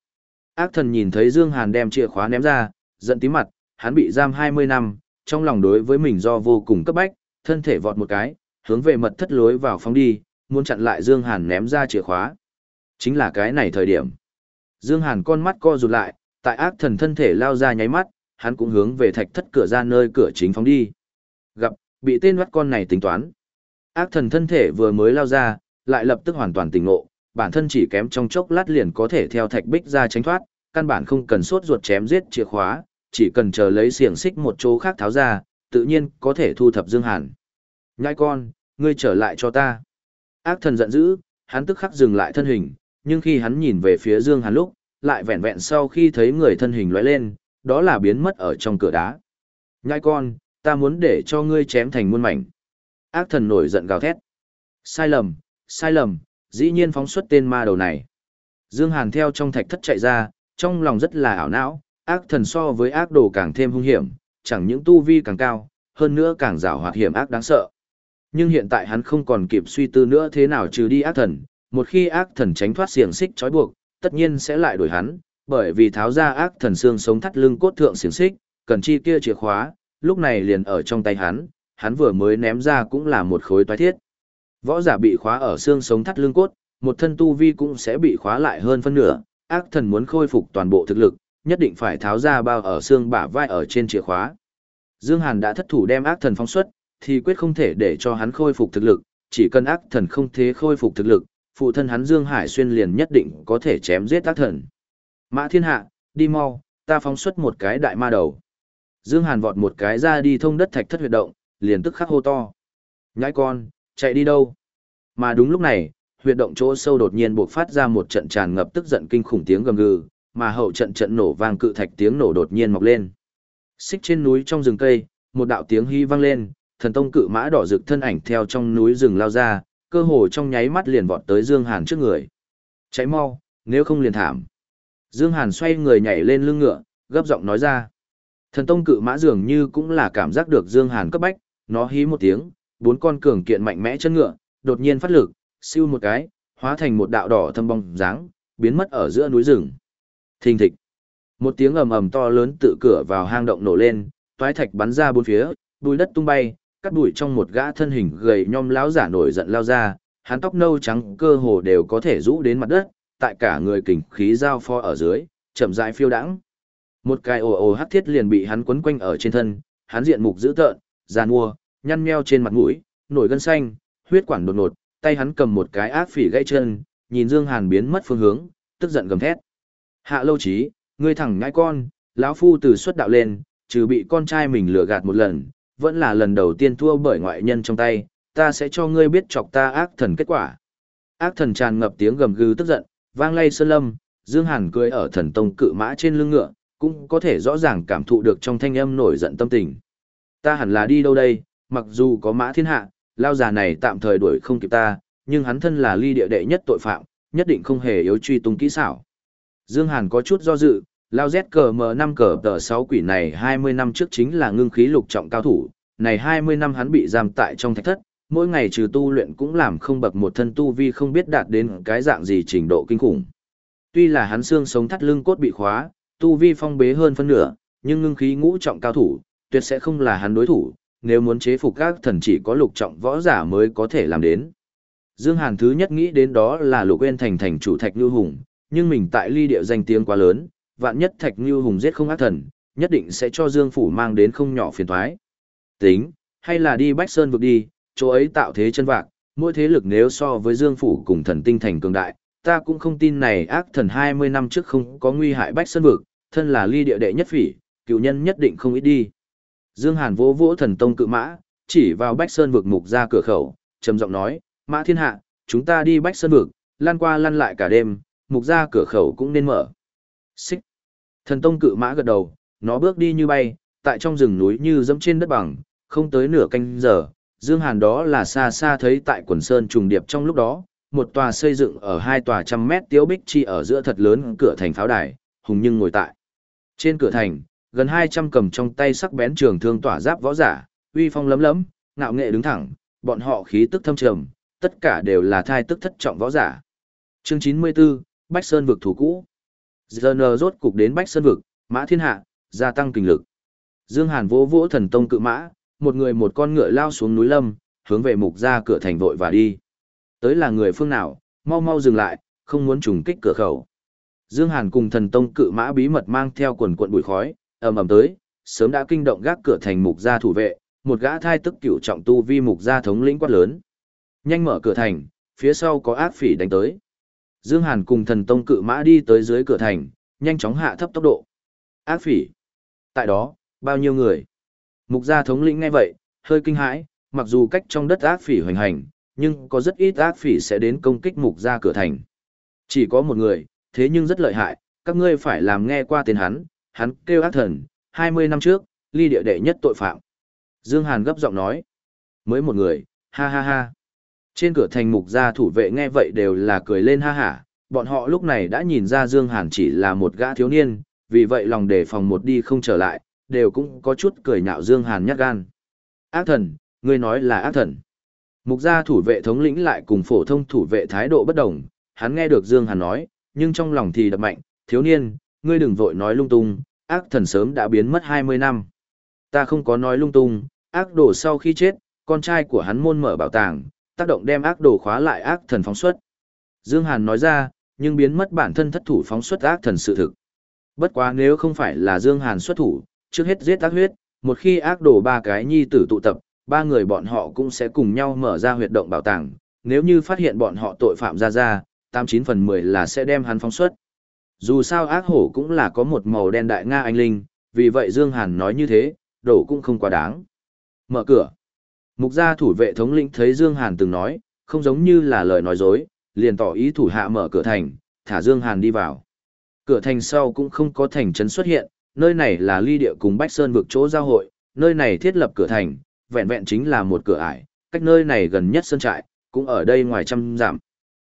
Ác thần nhìn thấy Dương Hàn đem chìa khóa ném ra, giận tí mặt, hắn bị giam 20 năm, trong lòng đối với mình do vô cùng cấp bách, thân thể vọt một cái, hướng về mật thất lối vào phóng đi, muốn chặn lại Dương Hàn ném ra chìa khóa. Chính là cái này thời điểm. Dương Hàn con mắt co rụt lại, tại ác thần thân thể lao ra nháy mắt, hắn cũng hướng về thạch thất cửa ra nơi cửa chính phóng đi. Gặp, bị tên vắt con này tính toán. Ác thần thân thể vừa mới lao ra, lại lập tức hoàn toàn tỉnh ngộ, bản thân chỉ kém trong chốc lát liền có thể theo thạch bích ra tránh thoát, căn bản không cần sốt ruột chém giết chìa khóa, chỉ cần chờ lấy xiềng xích một chỗ khác tháo ra, tự nhiên có thể thu thập Dương Hàn. Nhai con, ngươi trở lại cho ta. Ác thần giận dữ, hắn tức khắc dừng lại thân hình, nhưng khi hắn nhìn về phía Dương Hàn lúc, lại vẹn vẹn sau khi thấy người thân hình lóe lên, đó là biến mất ở trong cửa đá. Nhai con, ta muốn để cho ngươi chém thành muôn mảnh. Ác thần nổi giận gào thét. Sai lầm, sai lầm, dĩ nhiên phóng xuất tên ma đầu này. Dương Hàn theo trong thạch thất chạy ra, trong lòng rất là ảo não, ác thần so với ác đồ càng thêm hung hiểm, chẳng những tu vi càng cao, hơn nữa càng rào hoạt hiểm ác đáng sợ. Nhưng hiện tại hắn không còn kịp suy tư nữa thế nào trừ đi ác thần, một khi ác thần tránh thoát xiềng xích trói buộc, tất nhiên sẽ lại đổi hắn, bởi vì tháo ra ác thần xương sống thắt lưng cốt thượng xiềng xích, cần chi kia chìa khóa, lúc này liền ở trong tay hắn, hắn vừa mới ném ra cũng là một khối toái thiết. Võ giả bị khóa ở xương sống thắt lưng cốt, một thân tu vi cũng sẽ bị khóa lại hơn phân nửa, ác thần muốn khôi phục toàn bộ thực lực, nhất định phải tháo ra bao ở xương bả vai ở trên chìa khóa. Dương Hàn đã thất thủ đem ác thần phóng xuất, thì quyết không thể để cho hắn khôi phục thực lực, chỉ cần ác thần không thế khôi phục thực lực, phụ thân hắn Dương Hải Xuyên liền nhất định có thể chém giết ác thần. Mã Thiên Hạ, đi mau, ta phóng xuất một cái đại ma đầu. Dương Hàn vọt một cái ra đi thông đất thạch thất huyệt động, liền tức khắc hô to. Nhãi con, chạy đi đâu? Mà đúng lúc này, huyệt động chỗ sâu đột nhiên bộc phát ra một trận tràn ngập tức giận kinh khủng tiếng gầm gừ, mà hậu trận trận nổ vang cự thạch tiếng nổ đột nhiên mọc lên. Xích trên núi trong rừng cây, một đạo tiếng hí vang lên, thần tông cự mã đỏ rực thân ảnh theo trong núi rừng lao ra, cơ hồ trong nháy mắt liền vọt tới Dương Hàn trước người. Cháy mau, nếu không liền thảm. Dương Hàn xoay người nhảy lên lưng ngựa, gấp giọng nói ra. Thần tông cự mã dường như cũng là cảm giác được Dương Hàn cấp bách, nó hí một tiếng, bốn con cường kiện mạnh mẽ chân ngựa, đột nhiên phát lực, siêu một cái, hóa thành một đạo đỏ thâm bóng dáng, biến mất ở giữa núi rừng. Thình thịch. Một tiếng ầm ầm to lớn tự cửa vào hang động nổ lên, toái thạch bắn ra bốn phía, bụi đất tung bay, cắt bụi trong một gã thân hình gầy nhom lão giả nổi giận lao ra, hắn tóc nâu trắng cơ hồ đều có thể rũ đến mặt đất, tại cả người kình khí giao pho ở dưới, chậm rãi phiêu đãng. Một cái ồ ồ hắc thiết liền bị hắn quấn quanh ở trên thân, hắn diện mục dữ tợn, giàn mua, nhăn nheo trên mặt mũi, nổi gân xanh, huyết quản đột ngột, tay hắn cầm một cái ác phỉ gãy chân, nhìn Dương Hàn biến mất phương hướng, tức giận gầm thét. Hạ lâu chí, ngươi thẳng ngãi con, lão phu từ xuất đạo lên, trừ bị con trai mình lừa gạt một lần, vẫn là lần đầu tiên thua bởi ngoại nhân trong tay, ta sẽ cho ngươi biết chọc ta ác thần kết quả. Ác thần tràn ngập tiếng gầm gừ tức giận, vang lay sơn lâm, Dương Hàn cười ở thần tông cự mã trên lưng ngựa, cũng có thể rõ ràng cảm thụ được trong thanh âm nổi giận tâm tình. Ta hẳn là đi đâu đây, mặc dù có mã thiên hạ, lao già này tạm thời đuổi không kịp ta, nhưng hắn thân là ly địa đệ nhất tội phạm, nhất định không hề yếu truy tung kỹ xảo. Dương Hàn có chút do dự, lao Z cờ M 5 cờ tờ 6 quỷ này 20 năm trước chính là ngưng khí lục trọng cao thủ, này 20 năm hắn bị giam tại trong thạch thất, mỗi ngày trừ tu luyện cũng làm không bậc một thân tu vi không biết đạt đến cái dạng gì trình độ kinh khủng. Tuy là hắn xương sống thắt lưng cốt bị khóa, tu vi phong bế hơn phân nửa, nhưng ngưng khí ngũ trọng cao thủ, tuyệt sẽ không là hắn đối thủ, nếu muốn chế phục các thần chỉ có lục trọng võ giả mới có thể làm đến. Dương Hàn thứ nhất nghĩ đến đó là lục quên thành thành chủ Thạch lưu Hùng, nhưng mình tại ly địa danh tiếng quá lớn, vạn nhất Thạch Như Hùng giết không ác thần, nhất định sẽ cho Dương Phủ mang đến không nhỏ phiền toái. Tính, hay là đi Bách Sơn vực đi, chỗ ấy tạo thế chân vạc, mỗi thế lực nếu so với Dương Phủ cùng thần tinh thành cường đại, ta cũng không tin này ác thần 20 năm trước không có nguy hại Bách Sơn vực, thân là ly địa đệ nhất phỉ, cựu nhân nhất định không ít đi. Dương Hàn vỗ vỗ thần tông cự mã, chỉ vào Bách Sơn vực mục ra cửa khẩu, trầm giọng nói, Mã Thiên Hạ, chúng ta đi Bách Sơn vực, lăn qua lăn lại cả đêm, mục ra cửa khẩu cũng nên mở. Xích. Thần tông cự mã gật đầu, nó bước đi như bay, tại trong rừng núi như dẫm trên đất bằng, không tới nửa canh giờ, Dương Hàn đó là xa xa thấy tại quần sơn trùng điệp trong lúc đó, một tòa xây dựng ở hai tòa trăm mét tiếu bích chi ở giữa thật lớn cửa thành pháo đài, hùng nhưng ngồi tại. Trên cửa thành, gần 200 cầm trong tay sắc bén trường thương tỏa giáp võ giả, uy phong lấm lấm, ngạo nghệ đứng thẳng, bọn họ khí tức thâm trầm, tất cả đều là thai tức thất trọng võ giả. Chương 94, Bách Sơn vực thủ cũ. Giờ rốt cục đến Bách Sơn vực, Mã Thiên Hạ, gia tăng kinh lực. Dương Hàn vỗ vỗ thần tông cự mã, một người một con ngựa lao xuống núi lâm, hướng về mục ra cửa thành vội và đi. Tới là người phương nào, mau mau dừng lại, không muốn trùng kích cửa khẩu. Dương Hàn cùng thần tông cự mã bí mật mang theo quần cuộn bụi khói, ầm ầm tới, sớm đã kinh động gác cửa thành mục gia thủ vệ, một gã thai tức cửu trọng tu vi mục gia thống lĩnh quát lớn. Nhanh mở cửa thành, phía sau có ác phỉ đánh tới. Dương Hàn cùng thần tông cự mã đi tới dưới cửa thành, nhanh chóng hạ thấp tốc độ. Ác phỉ. Tại đó, bao nhiêu người? Mục gia thống lĩnh nghe vậy, hơi kinh hãi, mặc dù cách trong đất ác phỉ hoành hành, nhưng có rất ít ác phỉ sẽ đến công kích mục gia cửa thành. Chỉ có một người, thế nhưng rất lợi hại, các ngươi phải làm nghe qua tên hắn, hắn kêu ác thần, 20 năm trước, ly địa đệ nhất tội phạm. Dương Hàn gấp giọng nói, mới một người, ha ha ha. Trên cửa thành mục gia thủ vệ nghe vậy đều là cười lên ha hả, bọn họ lúc này đã nhìn ra Dương Hàn chỉ là một gã thiếu niên, vì vậy lòng đề phòng một đi không trở lại, đều cũng có chút cười nhạo Dương Hàn nhát gan. Ác thần, ngươi nói là ác thần. Mục gia thủ vệ thống lĩnh lại cùng phổ thông thủ vệ thái độ bất đồng, hắn nghe được Dương Hàn nói, nhưng trong lòng thì đập mạnh, thiếu niên, ngươi đừng vội nói lung tung, ác thần sớm đã biến mất 20 năm. Ta không có nói lung tung, ác đồ sau khi chết, con trai của hắn môn mở bảo tàng, tác động đem ác đồ khóa lại ác thần phóng xuất. Dương Hàn nói ra, nhưng biến mất bản thân thất thủ phóng xuất ác thần sự thực. Bất quá nếu không phải là Dương Hàn xuất thủ, trước hết giết ác huyết, một khi ác đồ ba cái nhi tử tụ tập, ba người bọn họ cũng sẽ cùng nhau mở ra huyệt động bảo tàng, nếu như phát hiện bọn họ tội phạm ra ra, 89 phần 10 là sẽ đem hắn phóng xuất. Dù sao ác hổ cũng là có một màu đen đại Nga anh linh, vì vậy Dương Hàn nói như thế, đổ cũng không quá đáng. Mở cửa. Mục gia thủ vệ thống lĩnh thấy Dương Hàn từng nói, không giống như là lời nói dối, liền tỏ ý thủ hạ mở cửa thành, thả Dương Hàn đi vào. Cửa thành sau cũng không có thành trấn xuất hiện, nơi này là ly địa cùng Bách Sơn vực chỗ giao hội, nơi này thiết lập cửa thành, vẹn vẹn chính là một cửa ải, cách nơi này gần nhất sơn trại, cũng ở đây ngoài trăm dặm.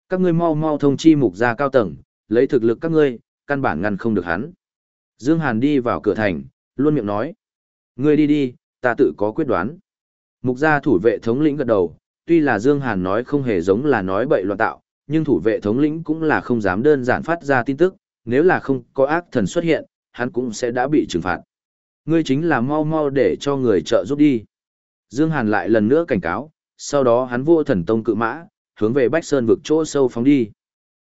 Các ngươi mau mau thông chi mục gia cao tầng, lấy thực lực các ngươi, căn bản ngăn không được hắn. Dương Hàn đi vào cửa thành, luôn miệng nói. Ngươi đi đi, ta tự có quyết đoán. Mục gia thủ vệ thống lĩnh gật đầu, tuy là Dương Hàn nói không hề giống là nói bậy loạn tạo, nhưng thủ vệ thống lĩnh cũng là không dám đơn giản phát ra tin tức, nếu là không có ác thần xuất hiện, hắn cũng sẽ đã bị trừng phạt. Ngươi chính là mau mau để cho người trợ giúp đi. Dương Hàn lại lần nữa cảnh cáo, sau đó hắn vô thần tông cự mã, hướng về Bách Sơn vực chỗ sâu phóng đi.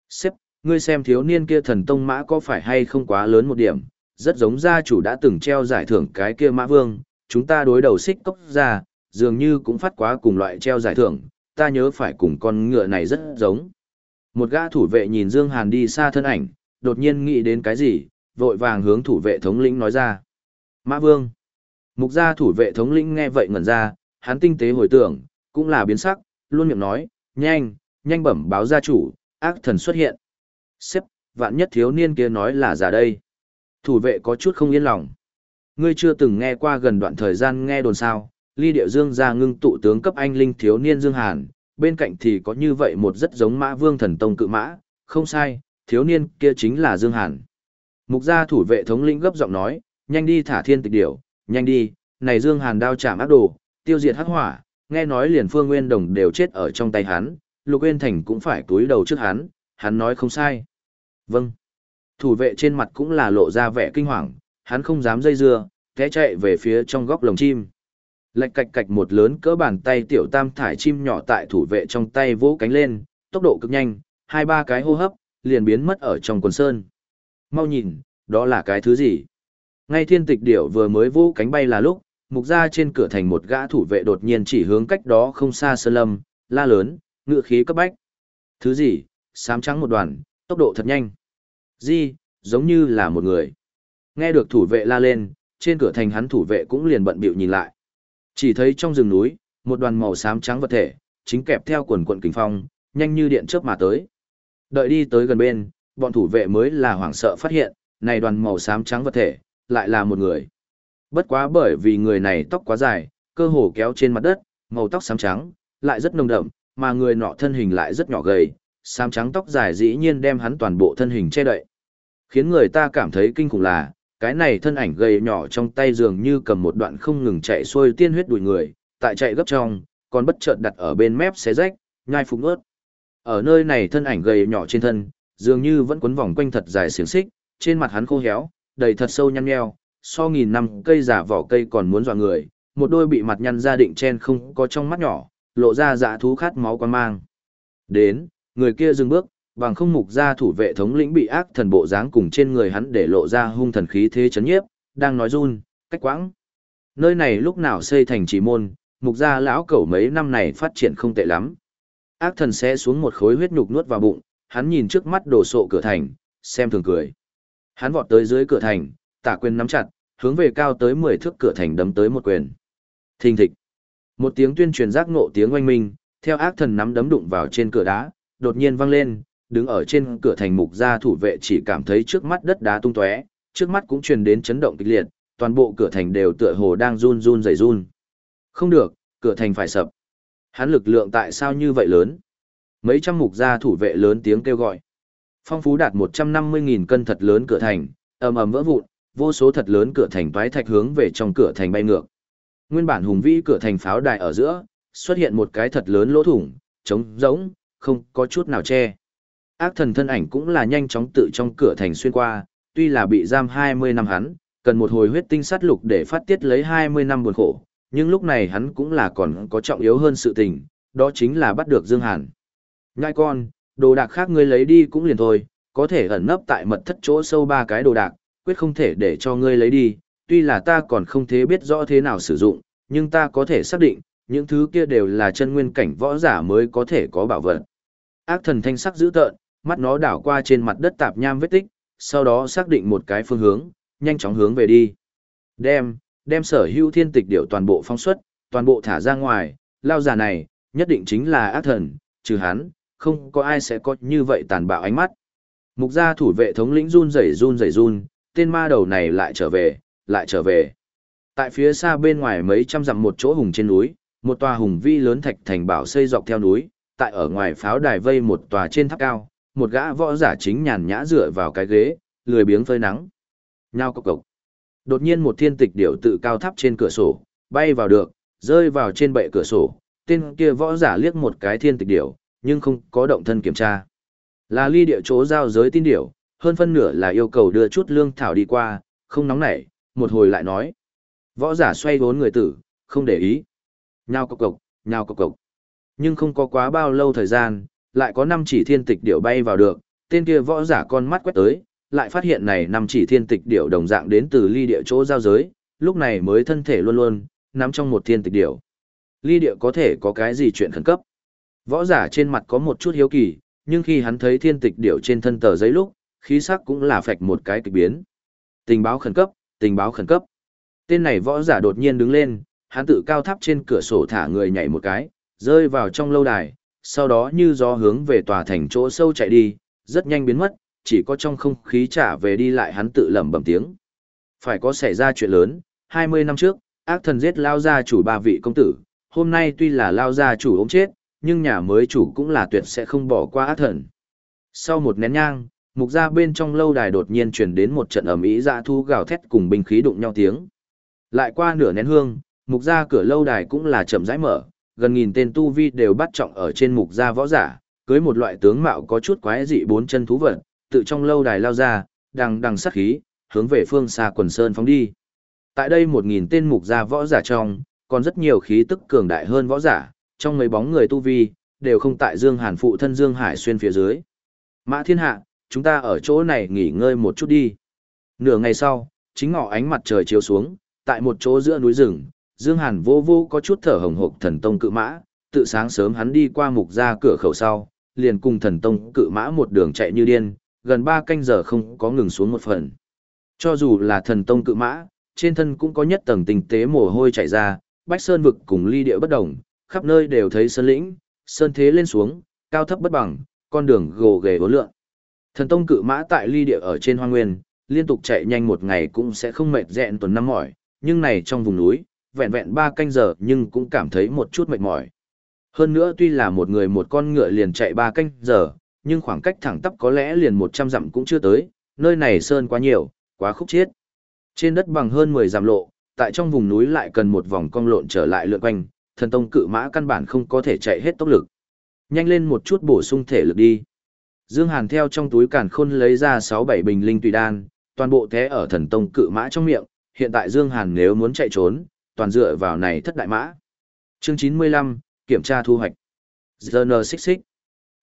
Xếp, ngươi xem thiếu niên kia thần tông mã có phải hay không quá lớn một điểm, rất giống gia chủ đã từng treo giải thưởng cái kia mã vương, chúng ta đối đầu xích cốc ra, dường như cũng phát quá cùng loại treo giải thưởng, ta nhớ phải cùng con ngựa này rất giống. Một gã thủ vệ nhìn Dương Hàn đi xa thân ảnh, đột nhiên nghĩ đến cái gì, vội vàng hướng thủ vệ thống lĩnh nói ra. Mã Vương. Mục gia thủ vệ thống lĩnh nghe vậy ngẩn ra, hắn tinh tế hồi tưởng, cũng là biến sắc, luôn miệng nói, nhanh, nhanh bẩm báo gia chủ, ác thần xuất hiện. Xếp, vạn nhất thiếu niên kia nói là giả đây. Thủ vệ có chút không yên lòng. Ngươi chưa từng nghe qua gần đoạn thời gian nghe đồn sao, ly địa dương ra ngưng tụ tướng cấp anh linh thiếu niên Dương Hàn, bên cạnh thì có như vậy một rất giống mã vương thần tông cự mã, không sai, thiếu niên kia chính là Dương Hàn. Mục gia thủ vệ thống lĩnh gấp giọng nói, nhanh đi thả thiên tịch điểu, nhanh đi, này Dương Hàn đao chạm ác đồ, tiêu diệt hắc hỏa, Nghe nói liền Phương Nguyên Đồng đều chết ở trong tay hắn, Lục nguyên Thành cũng phải túi đầu trước hắn, hắn nói không sai. Vâng. Thủ vệ trên mặt cũng là lộ ra vẻ kinh hoàng, hắn không dám dây dưa, té chạy về phía trong góc lồng chim. Lạch cạch cạch một lớn cỡ bàn tay tiểu tam thải chim nhỏ tại thủ vệ trong tay vỗ cánh lên, tốc độ cực nhanh, hai ba cái hô hấp, liền biến mất ở trong quần sơn. Mau nhìn, đó là cái thứ gì? Ngay thiên tịch điểu vừa mới vỗ cánh bay là lúc, mục ra trên cửa thành một gã thủ vệ đột nhiên chỉ hướng cách đó không xa sơn lâm, la lớn, ngựa khí cấp bách. Thứ gì? Sám trắng một đoàn, tốc độ thật nhanh. Di, giống như là một người. Nghe được thủ vệ la lên, trên cửa thành hắn thủ vệ cũng liền bận bịu nhìn lại. Chỉ thấy trong rừng núi, một đoàn màu xám trắng vật thể, chính kẹp theo quần quận kình phong, nhanh như điện chớp mà tới. Đợi đi tới gần bên, bọn thủ vệ mới là hoảng sợ phát hiện, này đoàn màu xám trắng vật thể, lại là một người. Bất quá bởi vì người này tóc quá dài, cơ hồ kéo trên mặt đất, màu tóc xám trắng, lại rất nồng đậm, mà người nọ thân hình lại rất nhỏ gầy, xám trắng tóc dài dĩ nhiên đem hắn toàn bộ thân hình che đậy. Khiến người ta cảm thấy kinh khủng là, cái này thân ảnh gầy nhỏ trong tay dường như cầm một đoạn không ngừng chạy xuôi tiên huyết đuổi người, tại chạy gấp trong, còn bất chợt đặt ở bên mép xé rách, nhai phục ướt. Ở nơi này thân ảnh gầy nhỏ trên thân, dường như vẫn quấn vòng quanh thật dài xiềng xích, trên mặt hắn khô héo, đầy thật sâu nhăn nheo, so nghìn năm cây giả vỏ cây còn muốn dọa người, một đôi bị mặt nhăn ra định chen không có trong mắt nhỏ, lộ ra dạ thú khát máu quan mang. Đến, người kia dừng bước, bằng không mục ra thủ vệ thống lĩnh bị ác thần bộ dáng cùng trên người hắn để lộ ra hung thần khí thế chấn nhiếp, đang nói run, cách quãng. Nơi này lúc nào xây thành trì môn, mục gia lão cẩu mấy năm này phát triển không tệ lắm. Ác thần sẽ xuống một khối huyết nhục nuốt vào bụng, hắn nhìn trước mắt đổ sộ cửa thành, xem thường cười. Hắn vọt tới dưới cửa thành, tả quyền nắm chặt, hướng về cao tới 10 thước cửa thành đấm tới một quyền. Thình thịch. Một tiếng tuyên truyền giác ngộ tiếng oanh minh, theo ác thần nắm đấm đụng vào trên cửa đá, đột nhiên vang lên, đứng ở trên cửa thành mục gia thủ vệ chỉ cảm thấy trước mắt đất đá tung tóe, trước mắt cũng truyền đến chấn động kịch liệt, toàn bộ cửa thành đều tựa hồ đang run run rẩy run. Không được, cửa thành phải sập. Hắn lực lượng tại sao như vậy lớn? Mấy trăm mục gia thủ vệ lớn tiếng kêu gọi. Phong phú đạt 150.000 cân thật lớn cửa thành, ầm ầm vỡ vụn, vô số thật lớn cửa thành toái thạch hướng về trong cửa thành bay ngược. Nguyên bản hùng vĩ cửa thành pháo đài ở giữa, xuất hiện một cái thật lớn lỗ thủng, trống rỗng, không có chút nào che. Ác thần thân ảnh cũng là nhanh chóng tự trong cửa thành xuyên qua, tuy là bị giam 20 năm hắn, cần một hồi huyết tinh sát lục để phát tiết lấy 20 năm buồn khổ, nhưng lúc này hắn cũng là còn có trọng yếu hơn sự tình, đó chính là bắt được Dương Hàn. Nhai con, đồ đạc khác ngươi lấy đi cũng liền thôi, có thể ẩn nấp tại mật thất chỗ sâu ba cái đồ đạc, quyết không thể để cho ngươi lấy đi, tuy là ta còn không thế biết rõ thế nào sử dụng, nhưng ta có thể xác định, những thứ kia đều là chân nguyên cảnh võ giả mới có thể có bảo vật. Ác thần thanh sắc dữ tợn, mắt nó đảo qua trên mặt đất tạp nham vết tích, sau đó xác định một cái phương hướng, nhanh chóng hướng về đi. Đem, đem sở hữu thiên tịch điệu toàn bộ phong xuất, toàn bộ thả ra ngoài, lao giả này, nhất định chính là ác thần, trừ hắn, không có ai sẽ có như vậy tàn bạo ánh mắt. Mục gia thủ vệ thống lĩnh run rẩy run rẩy run, tên ma đầu này lại trở về, lại trở về. Tại phía xa bên ngoài mấy trăm dặm một chỗ hùng trên núi, một tòa hùng vi lớn thạch thành bảo xây dọc theo núi, tại ở ngoài pháo đài vây một tòa trên tháp cao, một gã võ giả chính nhàn nhã dựa vào cái ghế, lười biếng phơi nắng. Nhao cộc cộc. Đột nhiên một thiên tịch điểu tự cao tháp trên cửa sổ, bay vào được, rơi vào trên bệ cửa sổ, tên kia võ giả liếc một cái thiên tịch điểu, nhưng không có động thân kiểm tra. Là ly địa chỗ giao giới tin điểu, hơn phân nửa là yêu cầu đưa chút lương thảo đi qua, không nóng nảy, một hồi lại nói. Võ giả xoay vốn người tử, không để ý. Nhao cộc cộc, nhao cộc cộc. Nhưng không có quá bao lâu thời gian, lại có năm chỉ thiên tịch điểu bay vào được, tên kia võ giả con mắt quét tới, lại phát hiện này năm chỉ thiên tịch điểu đồng dạng đến từ ly địa chỗ giao giới, lúc này mới thân thể luôn luôn, nắm trong một thiên tịch điểu. Ly địa có thể có cái gì chuyện khẩn cấp? Võ giả trên mặt có một chút hiếu kỳ, nhưng khi hắn thấy thiên tịch điểu trên thân tờ giấy lúc, khí sắc cũng là phạch một cái kịch biến. Tình báo khẩn cấp, tình báo khẩn cấp. Tên này võ giả đột nhiên đứng lên, hắn tự cao tháp trên cửa sổ thả người nhảy một cái, rơi vào trong lâu đài, sau đó như gió hướng về tòa thành chỗ sâu chạy đi, rất nhanh biến mất, chỉ có trong không khí trả về đi lại hắn tự lẩm bẩm tiếng. Phải có xảy ra chuyện lớn, 20 năm trước, ác thần giết lao gia chủ ba vị công tử, hôm nay tuy là lao gia chủ ốm chết, nhưng nhà mới chủ cũng là tuyệt sẽ không bỏ qua ác thần. Sau một nén nhang, mục ra bên trong lâu đài đột nhiên truyền đến một trận ầm ĩ dã thu gào thét cùng binh khí đụng nhau tiếng. Lại qua nửa nén hương, mục ra cửa lâu đài cũng là chậm rãi mở, gần nghìn tên tu vi đều bắt trọng ở trên mục gia võ giả, cưới một loại tướng mạo có chút quái dị bốn chân thú vật, tự trong lâu đài lao ra, đằng đằng sát khí, hướng về phương xa quần sơn phóng đi. Tại đây một nghìn tên mục gia võ giả trong, còn rất nhiều khí tức cường đại hơn võ giả, trong mấy bóng người tu vi, đều không tại Dương Hàn phụ thân Dương Hải xuyên phía dưới. Mã thiên hạ, chúng ta ở chỗ này nghỉ ngơi một chút đi. Nửa ngày sau, chính ngọ ánh mặt trời chiếu xuống, tại một chỗ giữa núi rừng, Dương Hàn vô vô có chút thở hồng hộc thần tông cự mã, tự sáng sớm hắn đi qua mục ra cửa khẩu sau, liền cùng thần tông cự mã một đường chạy như điên, gần 3 canh giờ không có ngừng xuống một phần. Cho dù là thần tông cự mã, trên thân cũng có nhất tầng tinh tế mồ hôi chảy ra, bách sơn vực cùng ly địa bất đồng, khắp nơi đều thấy sơn lĩnh, sơn thế lên xuống, cao thấp bất bằng, con đường gồ ghề vô lượn. Thần tông cự mã tại ly địa ở trên hoang nguyên, liên tục chạy nhanh một ngày cũng sẽ không mệt dẹn tuần năm mỏi, nhưng này trong vùng núi, vẹn vẹn ba canh giờ nhưng cũng cảm thấy một chút mệt mỏi. Hơn nữa tuy là một người một con ngựa liền chạy ba canh giờ, nhưng khoảng cách thẳng tắp có lẽ liền một trăm dặm cũng chưa tới, nơi này sơn quá nhiều, quá khúc chiết. Trên đất bằng hơn mười dặm lộ, tại trong vùng núi lại cần một vòng cong lộn trở lại lượn quanh, thần tông cự mã căn bản không có thể chạy hết tốc lực. Nhanh lên một chút bổ sung thể lực đi. Dương Hàn theo trong túi càn khôn lấy ra sáu bảy bình linh tùy đan, toàn bộ thế ở thần tông cự mã trong miệng, hiện tại Dương Hàn nếu muốn chạy trốn, toàn dựa vào này thất đại mã. Chương 95, kiểm tra thu hoạch. Zerner xích xích.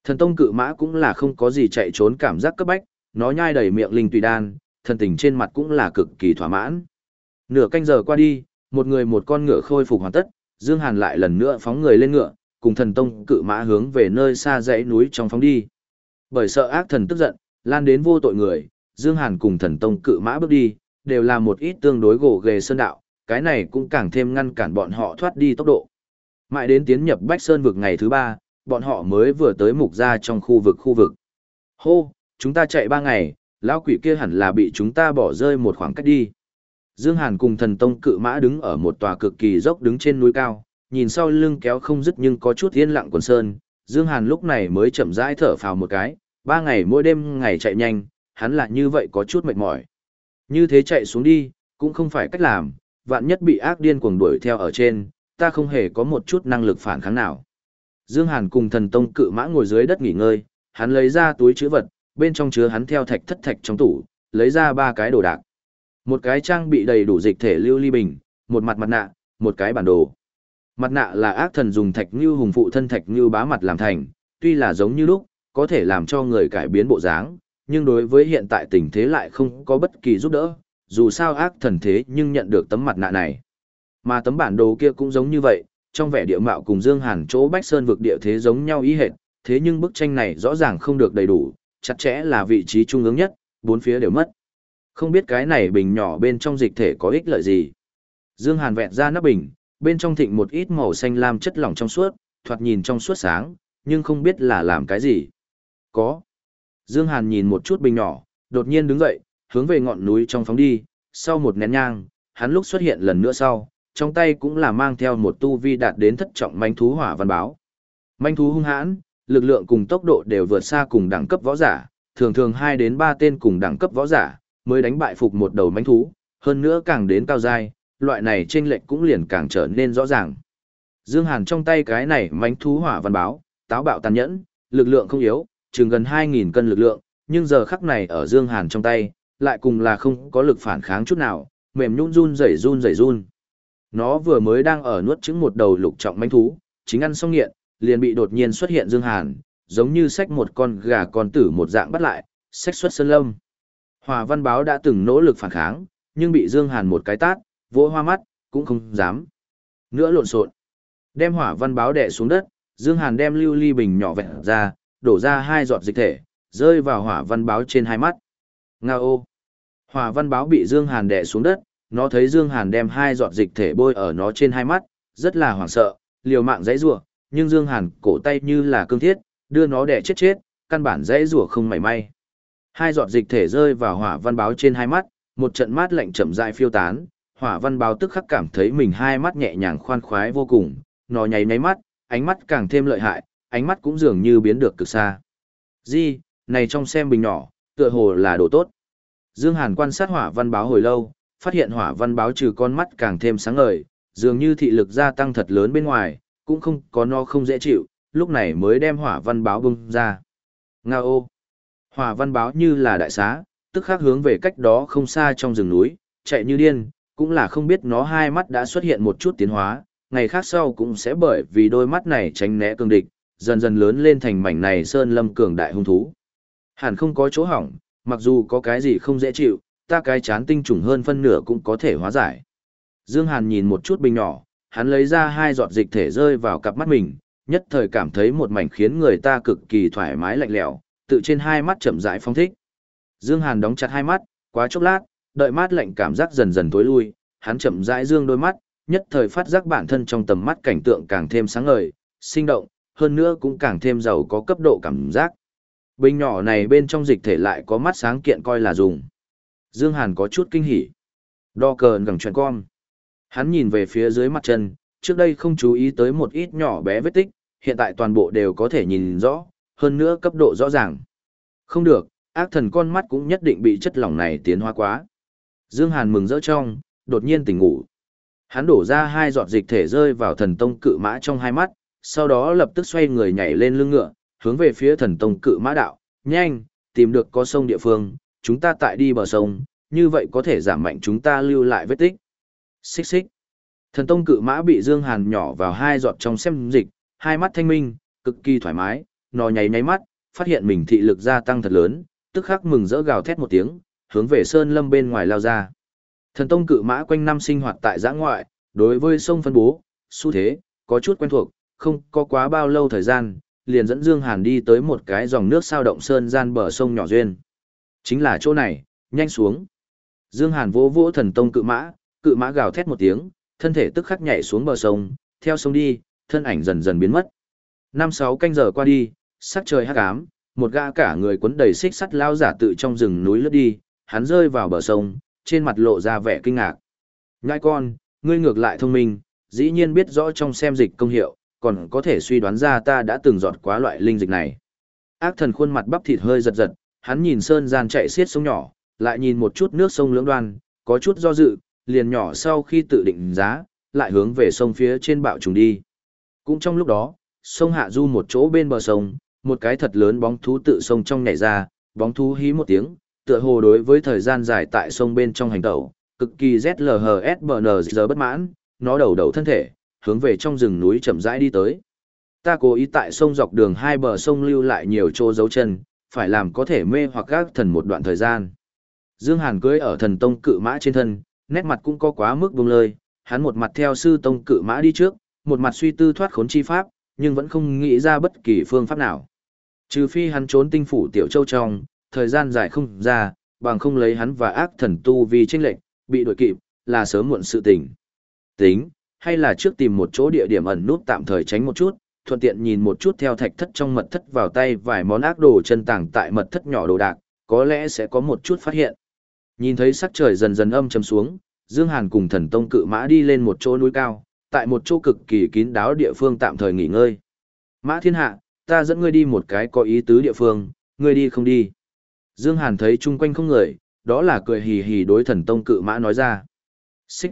Thần tông cự mã cũng là không có gì chạy trốn cảm giác cấp bách, nó nhai đầy miệng linh tùy đan, thần tình trên mặt cũng là cực kỳ thỏa mãn. Nửa canh giờ qua đi, một người một con ngựa khôi phục hoàn tất, Dương Hàn lại lần nữa phóng người lên ngựa, cùng thần tông cự mã hướng về nơi xa dãy núi trong phóng đi. Bởi sợ ác thần tức giận, lan đến vô tội người, Dương Hàn cùng thần tông cự mã bước đi, đều là một ít tương đối gỗ ghề sơn đạo, cái này cũng càng thêm ngăn cản bọn họ thoát đi tốc độ. Mãi đến tiến nhập Bách Sơn vực ngày thứ ba, bọn họ mới vừa tới mục ra trong khu vực khu vực. Hô, chúng ta chạy ba ngày, lão quỷ kia hẳn là bị chúng ta bỏ rơi một khoảng cách đi. Dương Hàn cùng thần tông cự mã đứng ở một tòa cực kỳ dốc đứng trên núi cao, nhìn sau lưng kéo không dứt nhưng có chút yên lặng quần sơn. Dương Hàn lúc này mới chậm rãi thở phào một cái, ba ngày mỗi đêm ngày chạy nhanh, hắn là như vậy có chút mệt mỏi. Như thế chạy xuống đi, cũng không phải cách làm, vạn nhất bị ác điên cuồng đuổi theo ở trên, ta không hề có một chút năng lực phản kháng nào. Dương Hàn cùng thần tông cự mã ngồi dưới đất nghỉ ngơi, hắn lấy ra túi chứa vật, bên trong chứa hắn theo thạch thất thạch trong tủ, lấy ra ba cái đồ đạc. Một cái trang bị đầy đủ dịch thể lưu ly bình, một mặt mặt nạ, một cái bản đồ. Mặt nạ là ác thần dùng thạch như hùng phụ thân thạch như bá mặt làm thành, tuy là giống như lúc, có thể làm cho người cải biến bộ dáng, nhưng đối với hiện tại tình thế lại không có bất kỳ giúp đỡ, dù sao ác thần thế nhưng nhận được tấm mặt nạ này. Mà tấm bản đồ kia cũng giống như vậy, trong vẻ địa mạo cùng Dương Hàn chỗ Bách Sơn vực địa thế giống nhau ý hệt, thế nhưng bức tranh này rõ ràng không được đầy đủ, chặt chẽ là vị trí trung ương nhất, bốn phía đều mất. Không biết cái này bình nhỏ bên trong dịch thể có ích lợi gì. Dương Hàn vẹn ra nắp bình, bên trong thịnh một ít màu xanh lam chất lỏng trong suốt, thoạt nhìn trong suốt sáng, nhưng không biết là làm cái gì. Có. Dương Hàn nhìn một chút bình nhỏ, đột nhiên đứng dậy, hướng về ngọn núi trong phóng đi, sau một nén nhang, hắn lúc xuất hiện lần nữa sau, trong tay cũng là mang theo một tu vi đạt đến thất trọng manh thú hỏa văn báo. Manh thú hung hãn, lực lượng cùng tốc độ đều vượt xa cùng đẳng cấp võ giả, thường thường 2 đến 3 tên cùng đẳng cấp võ giả, mới đánh bại phục một đầu manh thú, hơn nữa càng đến cao giai, loại này chênh lệch cũng liền càng trở nên rõ ràng. Dương Hàn trong tay cái này manh thú hỏa văn báo, táo bạo tàn nhẫn, lực lượng không yếu, chừng gần 2.000 cân lực lượng, nhưng giờ khắc này ở Dương Hàn trong tay, lại cùng là không có lực phản kháng chút nào, mềm nhũn run rẩy run rẩy run. Nó vừa mới đang ở nuốt trứng một đầu lục trọng manh thú, chính ăn xong nghiện, liền bị đột nhiên xuất hiện Dương Hàn, giống như xách một con gà con tử một dạng bắt lại, xách xuất sơn lâm. Hòa văn báo đã từng nỗ lực phản kháng, nhưng bị Dương Hàn một cái tát, vỗ hoa mắt, cũng không dám. Nữa lộn xộn. Đem hỏa văn báo đè xuống đất, Dương Hàn đem lưu ly bình nhỏ vẹn ra, đổ ra hai giọt dịch thể, rơi vào hỏa văn báo trên hai mắt. Nga ô! Hòa văn báo bị Dương Hàn đè xuống đất, nó thấy Dương Hàn đem hai giọt dịch thể bôi ở nó trên hai mắt, rất là hoảng sợ, liều mạng dãy rủa, nhưng Dương Hàn cổ tay như là cương thiết, đưa nó đè chết chết, căn bản dãy rủa không mảy may. Hai giọt dịch thể rơi vào hỏa văn báo trên hai mắt, một trận mát lạnh chậm rãi phiêu tán, hỏa văn báo tức khắc cảm thấy mình hai mắt nhẹ nhàng khoan khoái vô cùng, nó nháy nháy mắt, ánh mắt càng thêm lợi hại, ánh mắt cũng dường như biến được cực xa. Di, này trong xem bình nhỏ, tựa hồ là đồ tốt. Dương Hàn quan sát hỏa văn báo hồi lâu, phát hiện hỏa văn báo trừ con mắt càng thêm sáng ngời, dường như thị lực gia tăng thật lớn bên ngoài, cũng không có no không dễ chịu, lúc này mới đem hỏa văn báo bung ra. Nga ô! Hỏa văn báo như là đại xá, tức khắc hướng về cách đó không xa trong rừng núi, chạy như điên, cũng là không biết nó hai mắt đã xuất hiện một chút tiến hóa, ngày khác sau cũng sẽ bởi vì đôi mắt này tránh né cường địch, dần dần lớn lên thành mảnh này sơn lâm cường đại hung thú. Hẳn không có chỗ hỏng, mặc dù có cái gì không dễ chịu, ta cái chán tinh trùng hơn phân nửa cũng có thể hóa giải. Dương Hàn nhìn một chút bình nhỏ, hắn lấy ra hai giọt dịch thể rơi vào cặp mắt mình, nhất thời cảm thấy một mảnh khiến người ta cực kỳ thoải mái lạnh lẽo, tự trên hai mắt chậm rãi phong thích. Dương Hàn đóng chặt hai mắt, quá chốc lát, đợi mát lạnh cảm giác dần dần tối lui, hắn chậm rãi dương đôi mắt, nhất thời phát giác bản thân trong tầm mắt cảnh tượng càng thêm sáng ngời, sinh động, hơn nữa cũng càng thêm giàu có cấp độ cảm giác. Bình nhỏ này bên trong dịch thể lại có mắt sáng kiện coi là dùng. Dương Hàn có chút kinh hỉ. Đo cờ gần chuyện con. Hắn nhìn về phía dưới mặt chân, trước đây không chú ý tới một ít nhỏ bé vết tích, hiện tại toàn bộ đều có thể nhìn rõ, hơn nữa cấp độ rõ ràng. Không được, ác thần con mắt cũng nhất định bị chất lỏng này tiến hóa quá. Dương Hàn mừng rỡ trong, đột nhiên tỉnh ngủ. Hắn đổ ra hai giọt dịch thể rơi vào thần tông cự mã trong hai mắt, sau đó lập tức xoay người nhảy lên lưng ngựa, hướng về phía thần tông cự mã đạo, nhanh, tìm được có sông địa phương, chúng ta tại đi bờ sông, như vậy có thể giảm mạnh chúng ta lưu lại vết tích. Xích xích. Thần tông cự mã bị Dương Hàn nhỏ vào hai giọt trong xem dịch, hai mắt thanh minh, cực kỳ thoải mái, nó nháy nháy mắt, phát hiện mình thị lực gia tăng thật lớn, tức khắc mừng rỡ gào thét một tiếng, hướng về sơn lâm bên ngoài lao ra. Thần tông cự mã quanh năm sinh hoạt tại giã ngoại, đối với sông phân bố, xu thế, có chút quen thuộc, không có quá bao lâu thời gian, liền dẫn Dương Hàn đi tới một cái dòng nước sao động sơn gian bờ sông nhỏ duyên. Chính là chỗ này, nhanh xuống. Dương Hàn vỗ vỗ thần tông cự mã, cự mã gào thét một tiếng, thân thể tức khắc nhảy xuống bờ sông, theo sông đi, thân ảnh dần dần biến mất. Năm sáu canh giờ qua đi, sắc trời hắc ám, một gã cả người cuốn đầy xích sắt lao giả tự trong rừng núi lướt đi, hắn rơi vào bờ sông, trên mặt lộ ra vẻ kinh ngạc. Ngai con, ngươi ngược lại thông minh, dĩ nhiên biết rõ trong xem dịch công hiệu, còn có thể suy đoán ra ta đã từng giọt quá loại linh dịch này. Ác thần khuôn mặt bắp thịt hơi giật giật, hắn nhìn sơn gian chạy xiết sông nhỏ, lại nhìn một chút nước sông lưỡng đoan, có chút do dự, liền nhỏ sau khi tự định giá, lại hướng về sông phía trên bạo trùng đi. Cũng trong lúc đó, sông hạ du một chỗ bên bờ sông, một cái thật lớn bóng thú tự sông trong nhảy ra, bóng thú hí một tiếng, tựa hồ đối với thời gian dài tại sông bên trong hành tẩu, cực kỳ ZLHSBNZ giờ bất mãn, nó đầu đầu thân thể, hướng về trong rừng núi chậm rãi đi tới. Ta cố ý tại sông dọc đường hai bờ sông lưu lại nhiều chỗ dấu chân, phải làm có thể mê hoặc các thần một đoạn thời gian. Dương Hàn cưỡi ở thần tông cự mã trên thân, nét mặt cũng có quá mức buông lơi, hắn một mặt theo sư tông cự mã đi trước, một mặt suy tư thoát khốn chi pháp, nhưng vẫn không nghĩ ra bất kỳ phương pháp nào. Trừ phi hắn trốn tinh phủ tiểu châu trong, thời gian dài không ra, bằng không lấy hắn và ác thần tu vì tranh lệnh, bị đuổi kịp, là sớm muộn sự tình. Tính, hay là trước tìm một chỗ địa điểm ẩn nút tạm thời tránh một chút, thuận tiện nhìn một chút theo thạch thất trong mật thất vào tay vài món ác đồ chân tàng tại mật thất nhỏ đồ đạc, có lẽ sẽ có một chút phát hiện. Nhìn thấy sắc trời dần dần âm trầm xuống, Dương Hàn cùng thần tông cự mã đi lên một chỗ núi cao, tại một chỗ cực kỳ kín đáo địa phương tạm thời nghỉ ngơi. Mã thiên hạ, ta dẫn ngươi đi một cái có ý tứ địa phương, ngươi đi không đi. Dương Hàn thấy chung quanh không người, đó là cười hì hì đối thần tông cự mã nói ra. Xích.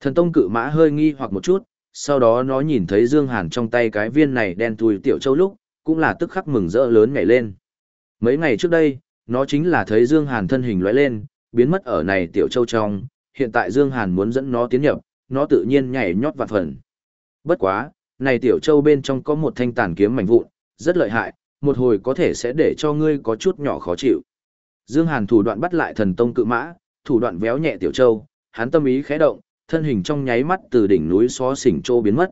Thần tông cự mã hơi nghi hoặc một chút, sau đó nó nhìn thấy Dương Hàn trong tay cái viên này đen thui tiểu châu lúc, cũng là tức khắc mừng rỡ lớn nhảy lên. Mấy ngày trước đây, nó chính là thấy Dương Hàn thân hình lóe lên, biến mất ở này tiểu châu trong, hiện tại Dương Hàn muốn dẫn nó tiến nhập, nó tự nhiên nhảy nhót vạn phần. Bất quá, này tiểu châu bên trong có một thanh tàn kiếm mảnh vụn, rất lợi hại, một hồi có thể sẽ để cho ngươi có chút nhỏ khó chịu. Dương Hàn thủ đoạn bắt lại thần tông cự mã, thủ đoạn véo nhẹ tiểu châu, hắn tâm ý khẽ động, thân hình trong nháy mắt từ đỉnh núi xó xỉnh trô biến mất.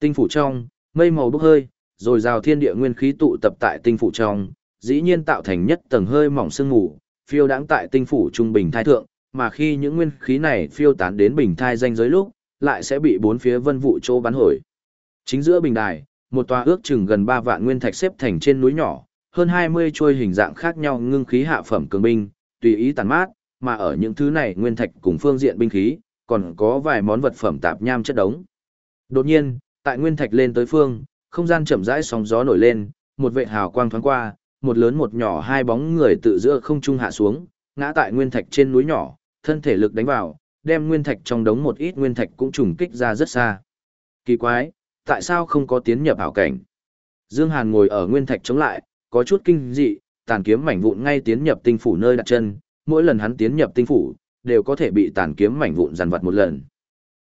Tinh phủ trong, mây màu bốc hơi, rồi rào thiên địa nguyên khí tụ tập tại tinh phủ trong, dĩ nhiên tạo thành nhất tầng hơi mỏng sương mù, phiêu đãng tại tinh phủ trung bình thai thượng, mà khi những nguyên khí này phiêu tán đến bình thai danh giới lúc, lại sẽ bị bốn phía vân vụ trô bắn hồi. Chính giữa bình đài, một tòa ước chừng gần 3 vạn nguyên thạch xếp thành trên núi nhỏ, hơn 20 trôi hình dạng khác nhau ngưng khí hạ phẩm cường binh, tùy ý tàn mát, mà ở những thứ này nguyên thạch cùng phương diện binh khí, còn có vài món vật phẩm tạp nham chất đống. Đột nhiên, tại nguyên thạch lên tới phương, không gian chậm rãi sóng gió nổi lên, một vệ hào quang thoáng qua, một lớn một nhỏ hai bóng người tự giữa không trung hạ xuống, ngã tại nguyên thạch trên núi nhỏ, thân thể lực đánh vào, đem nguyên thạch trong đống một ít nguyên thạch cũng trùng kích ra rất xa. Kỳ quái, tại sao không có tiến nhập ảo cảnh? Dương Hàn ngồi ở nguyên thạch chống lại, có chút kinh dị, tàn kiếm mảnh vụn ngay tiến nhập tinh phủ nơi đặt chân, mỗi lần hắn tiến nhập tinh phủ, đều có thể bị tàn kiếm mảnh vụn dằn vặt một lần.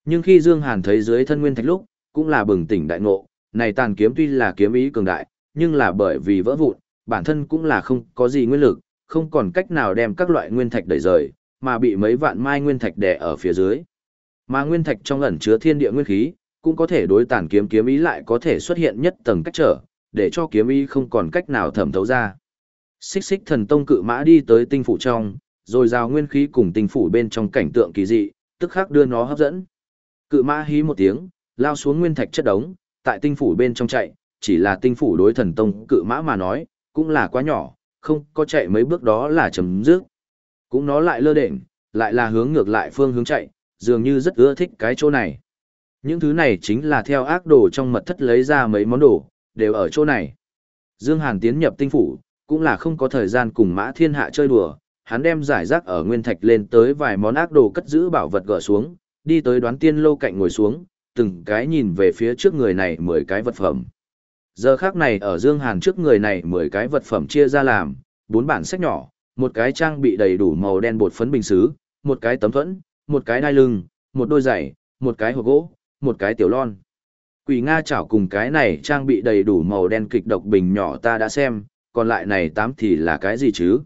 Nhưng khi Dương Hàn thấy dưới thân nguyên thạch lúc, cũng là bừng tỉnh đại ngộ, này tàn kiếm tuy là kiếm ý cường đại, nhưng là bởi vì vỡ vụn, bản thân cũng là không có gì nguyên lực, không còn cách nào đem các loại nguyên thạch đẩy rời, mà bị mấy vạn mai nguyên thạch đè ở phía dưới. Mà nguyên thạch trong ẩn chứa thiên địa nguyên khí, cũng có thể đối tàn kiếm kiếm ý lại có thể xuất hiện nhất tầng cách trở, để cho kiếm ý không còn cách nào thẩm thấu ra. Xích xích thần tông cự mã đi tới tinh phủ trong, rồi rào nguyên khí cùng tinh phủ bên trong cảnh tượng kỳ dị, tức khắc đưa nó hấp dẫn. Cự mã hí một tiếng, lao xuống nguyên thạch chất đống, tại tinh phủ bên trong chạy, chỉ là tinh phủ đối thần tông cự mã mà nói, cũng là quá nhỏ, không có chạy mấy bước đó là chấm dứt. Cũng nó lại lơ đệnh, lại là hướng ngược lại phương hướng chạy, dường như rất ưa thích cái chỗ này. Những thứ này chính là theo ác đồ trong mật thất lấy ra mấy món đồ, đều ở chỗ này. Dương Hàn tiến nhập tinh phủ, cũng là không có thời gian cùng mã thiên hạ chơi đùa, hắn đem giải rác ở nguyên thạch lên tới vài món ác đồ cất giữ bảo vật gỡ xuống, đi tới đoán tiên lâu cạnh ngồi xuống, từng cái nhìn về phía trước người này mười cái vật phẩm. Giờ khác này ở Dương Hàn trước người này mười cái vật phẩm chia ra làm, bốn bản sách nhỏ, một cái trang bị đầy đủ màu đen bột phấn bình xứ, một cái tấm thuẫn, một cái đai lưng, một đôi giày, một cái hộp gỗ, một cái tiểu lon. Quỷ Nga chảo cùng cái này trang bị đầy đủ màu đen kịch độc bình nhỏ ta đã xem, còn lại này tám thì là cái gì chứ?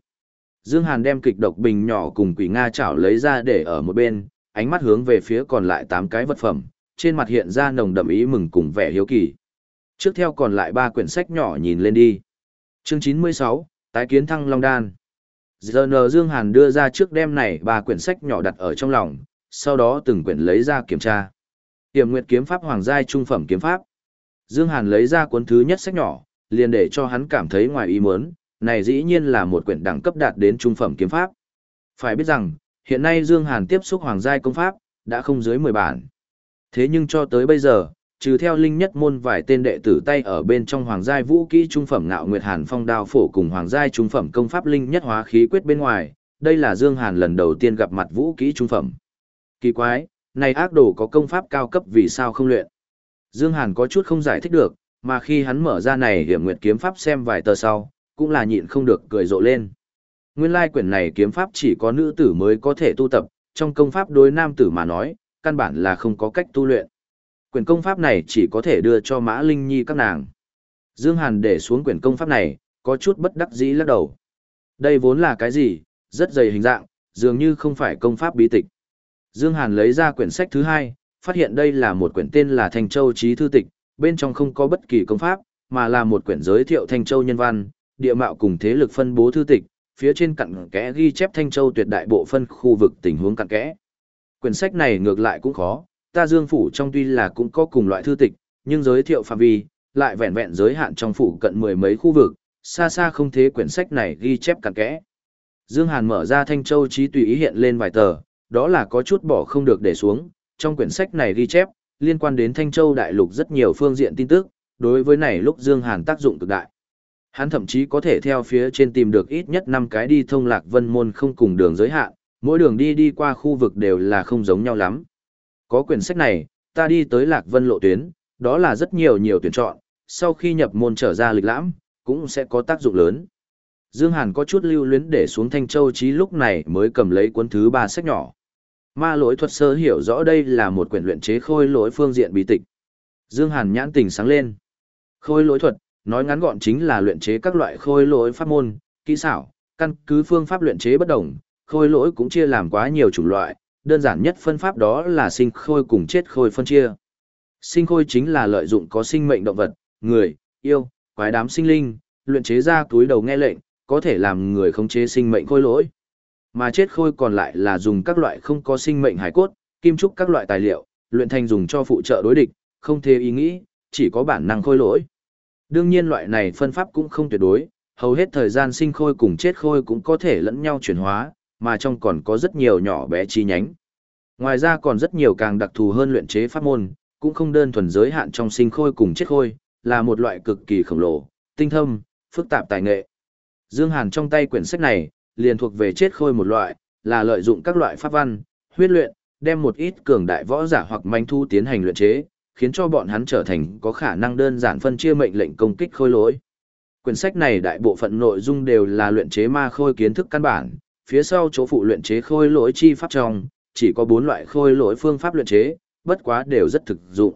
Dương Hàn đem kịch độc bình nhỏ cùng quỷ Nga chảo lấy ra để ở một bên, ánh mắt hướng về phía còn lại tám cái vật phẩm, trên mặt hiện ra nồng đậm ý mừng cùng vẻ hiếu kỳ. Trước theo còn lại ba quyển sách nhỏ nhìn lên đi. Chương 96, Tái kiến thăng Long Đan. Giờ nờ Dương Hàn đưa ra trước đêm này ba quyển sách nhỏ đặt ở trong lòng, sau đó từng quyển lấy ra kiểm tra. Tiềm Nguyệt kiếm pháp hoàng giai trung phẩm kiếm pháp. Dương Hàn lấy ra cuốn thứ nhất sách nhỏ, liền để cho hắn cảm thấy ngoài ý muốn, này dĩ nhiên là một quyển đẳng cấp đạt đến trung phẩm kiếm pháp. Phải biết rằng, hiện nay Dương Hàn tiếp xúc hoàng giai công pháp, đã không dưới 10 bản. Thế nhưng cho tới bây giờ, trừ theo linh nhất môn vài tên đệ tử tay ở bên trong hoàng giai vũ kỹ trung phẩm ngạo nguyệt hàn phong đao phổ cùng hoàng giai trung phẩm công pháp linh nhất hóa khí quyết bên ngoài, đây là Dương Hàn lần đầu tiên gặp mặt vũ kỹ trung phẩm. Kỳ quái, này ác đồ có công pháp cao cấp vì sao không luyện? Dương Hàn có chút không giải thích được, mà khi hắn mở ra này hiểm nguyệt kiếm pháp xem vài tờ sau, cũng là nhịn không được cười rộ lên. Nguyên lai quyển này kiếm pháp chỉ có nữ tử mới có thể tu tập, trong công pháp đối nam tử mà nói, căn bản là không có cách tu luyện. Quyển công pháp này chỉ có thể đưa cho Mã Linh Nhi các nàng. Dương Hàn để xuống quyển công pháp này, có chút bất đắc dĩ lắc đầu. Đây vốn là cái gì, rất dày hình dạng, dường như không phải công pháp bí tịch. Dương Hàn lấy ra quyển sách thứ hai, phát hiện đây là một quyển tên là Thanh Châu Chí Thư Tịch, bên trong không có bất kỳ công pháp, mà là một quyển giới thiệu Thanh Châu nhân văn, địa mạo cùng thế lực phân bố thư tịch, phía trên cặn kẽ ghi chép Thanh Châu tuyệt đại bộ phân khu vực tình huống cặn kẽ. Quyển sách này ngược lại cũng khó, ta Dương phủ trong tuy là cũng có cùng loại thư tịch, nhưng giới thiệu phạm vi lại vẹn vẹn giới hạn trong phủ cận mười mấy khu vực, xa xa không thế quyển sách này ghi chép cặn kẽ. Dương Hàn mở ra Thanh Châu trí tùy ý hiện lên vài tờ, đó là có chút bỏ không được để xuống, trong quyển sách này ghi chép, liên quan đến Thanh Châu đại lục rất nhiều phương diện tin tức, đối với này lúc Dương Hàn tác dụng cực đại. Hắn thậm chí có thể theo phía trên tìm được ít nhất 5 cái đi thông lạc vân môn không cùng đường giới hạn, mỗi đường đi đi qua khu vực đều là không giống nhau lắm. Có quyển sách này, ta đi tới lạc vân lộ tuyến, đó là rất nhiều nhiều tuyển chọn, sau khi nhập môn trở ra lịch lãm, cũng sẽ có tác dụng lớn. Dương Hàn có chút lưu luyến để xuống Thanh Châu chí lúc này mới cầm lấy cuốn thứ ba sách nhỏ. Ma lỗi thuật sơ hiểu rõ đây là một quyển luyện chế khôi lỗi phương diện bí tịch. Dương Hàn nhãn tình sáng lên. Khôi lỗi thuật, nói ngắn gọn chính là luyện chế các loại khôi lỗi pháp môn, kỹ xảo, căn cứ phương pháp luyện chế bất đồng, khôi lỗi cũng chia làm quá nhiều chủng loại, đơn giản nhất phân pháp đó là sinh khôi cùng chết khôi phân chia. Sinh khôi chính là lợi dụng có sinh mệnh động vật, người, yêu, quái đám sinh linh, luyện chế ra túi đầu nghe lệnh, có thể làm người khống chế sinh mệnh khôi lỗi. Mà chết khôi còn lại là dùng các loại không có sinh mệnh hải cốt, kim trúc các loại tài liệu, luyện thành dùng cho phụ trợ đối địch, không thể ý nghĩ, chỉ có bản năng khôi lỗi. Đương nhiên loại này phân pháp cũng không tuyệt đối, hầu hết thời gian sinh khôi cùng chết khôi cũng có thể lẫn nhau chuyển hóa, mà trong còn có rất nhiều nhỏ bé chi nhánh. Ngoài ra còn rất nhiều càng đặc thù hơn luyện chế pháp môn, cũng không đơn thuần giới hạn trong sinh khôi cùng chết khôi, là một loại cực kỳ khổng lồ, tinh thâm, phức tạp tài nghệ. Dương Hàn trong tay quyển sách này, liền thuộc về chết khôi một loại, là lợi dụng các loại pháp văn, huyết luyện, đem một ít cường đại võ giả hoặc manh thu tiến hành luyện chế, khiến cho bọn hắn trở thành có khả năng đơn giản phân chia mệnh lệnh công kích khôi lỗi. Quyển sách này đại bộ phận nội dung đều là luyện chế ma khôi kiến thức căn bản, phía sau chỗ phụ luyện chế khôi lỗi chi pháp trong, chỉ có bốn loại khôi lỗi phương pháp luyện chế, bất quá đều rất thực dụng.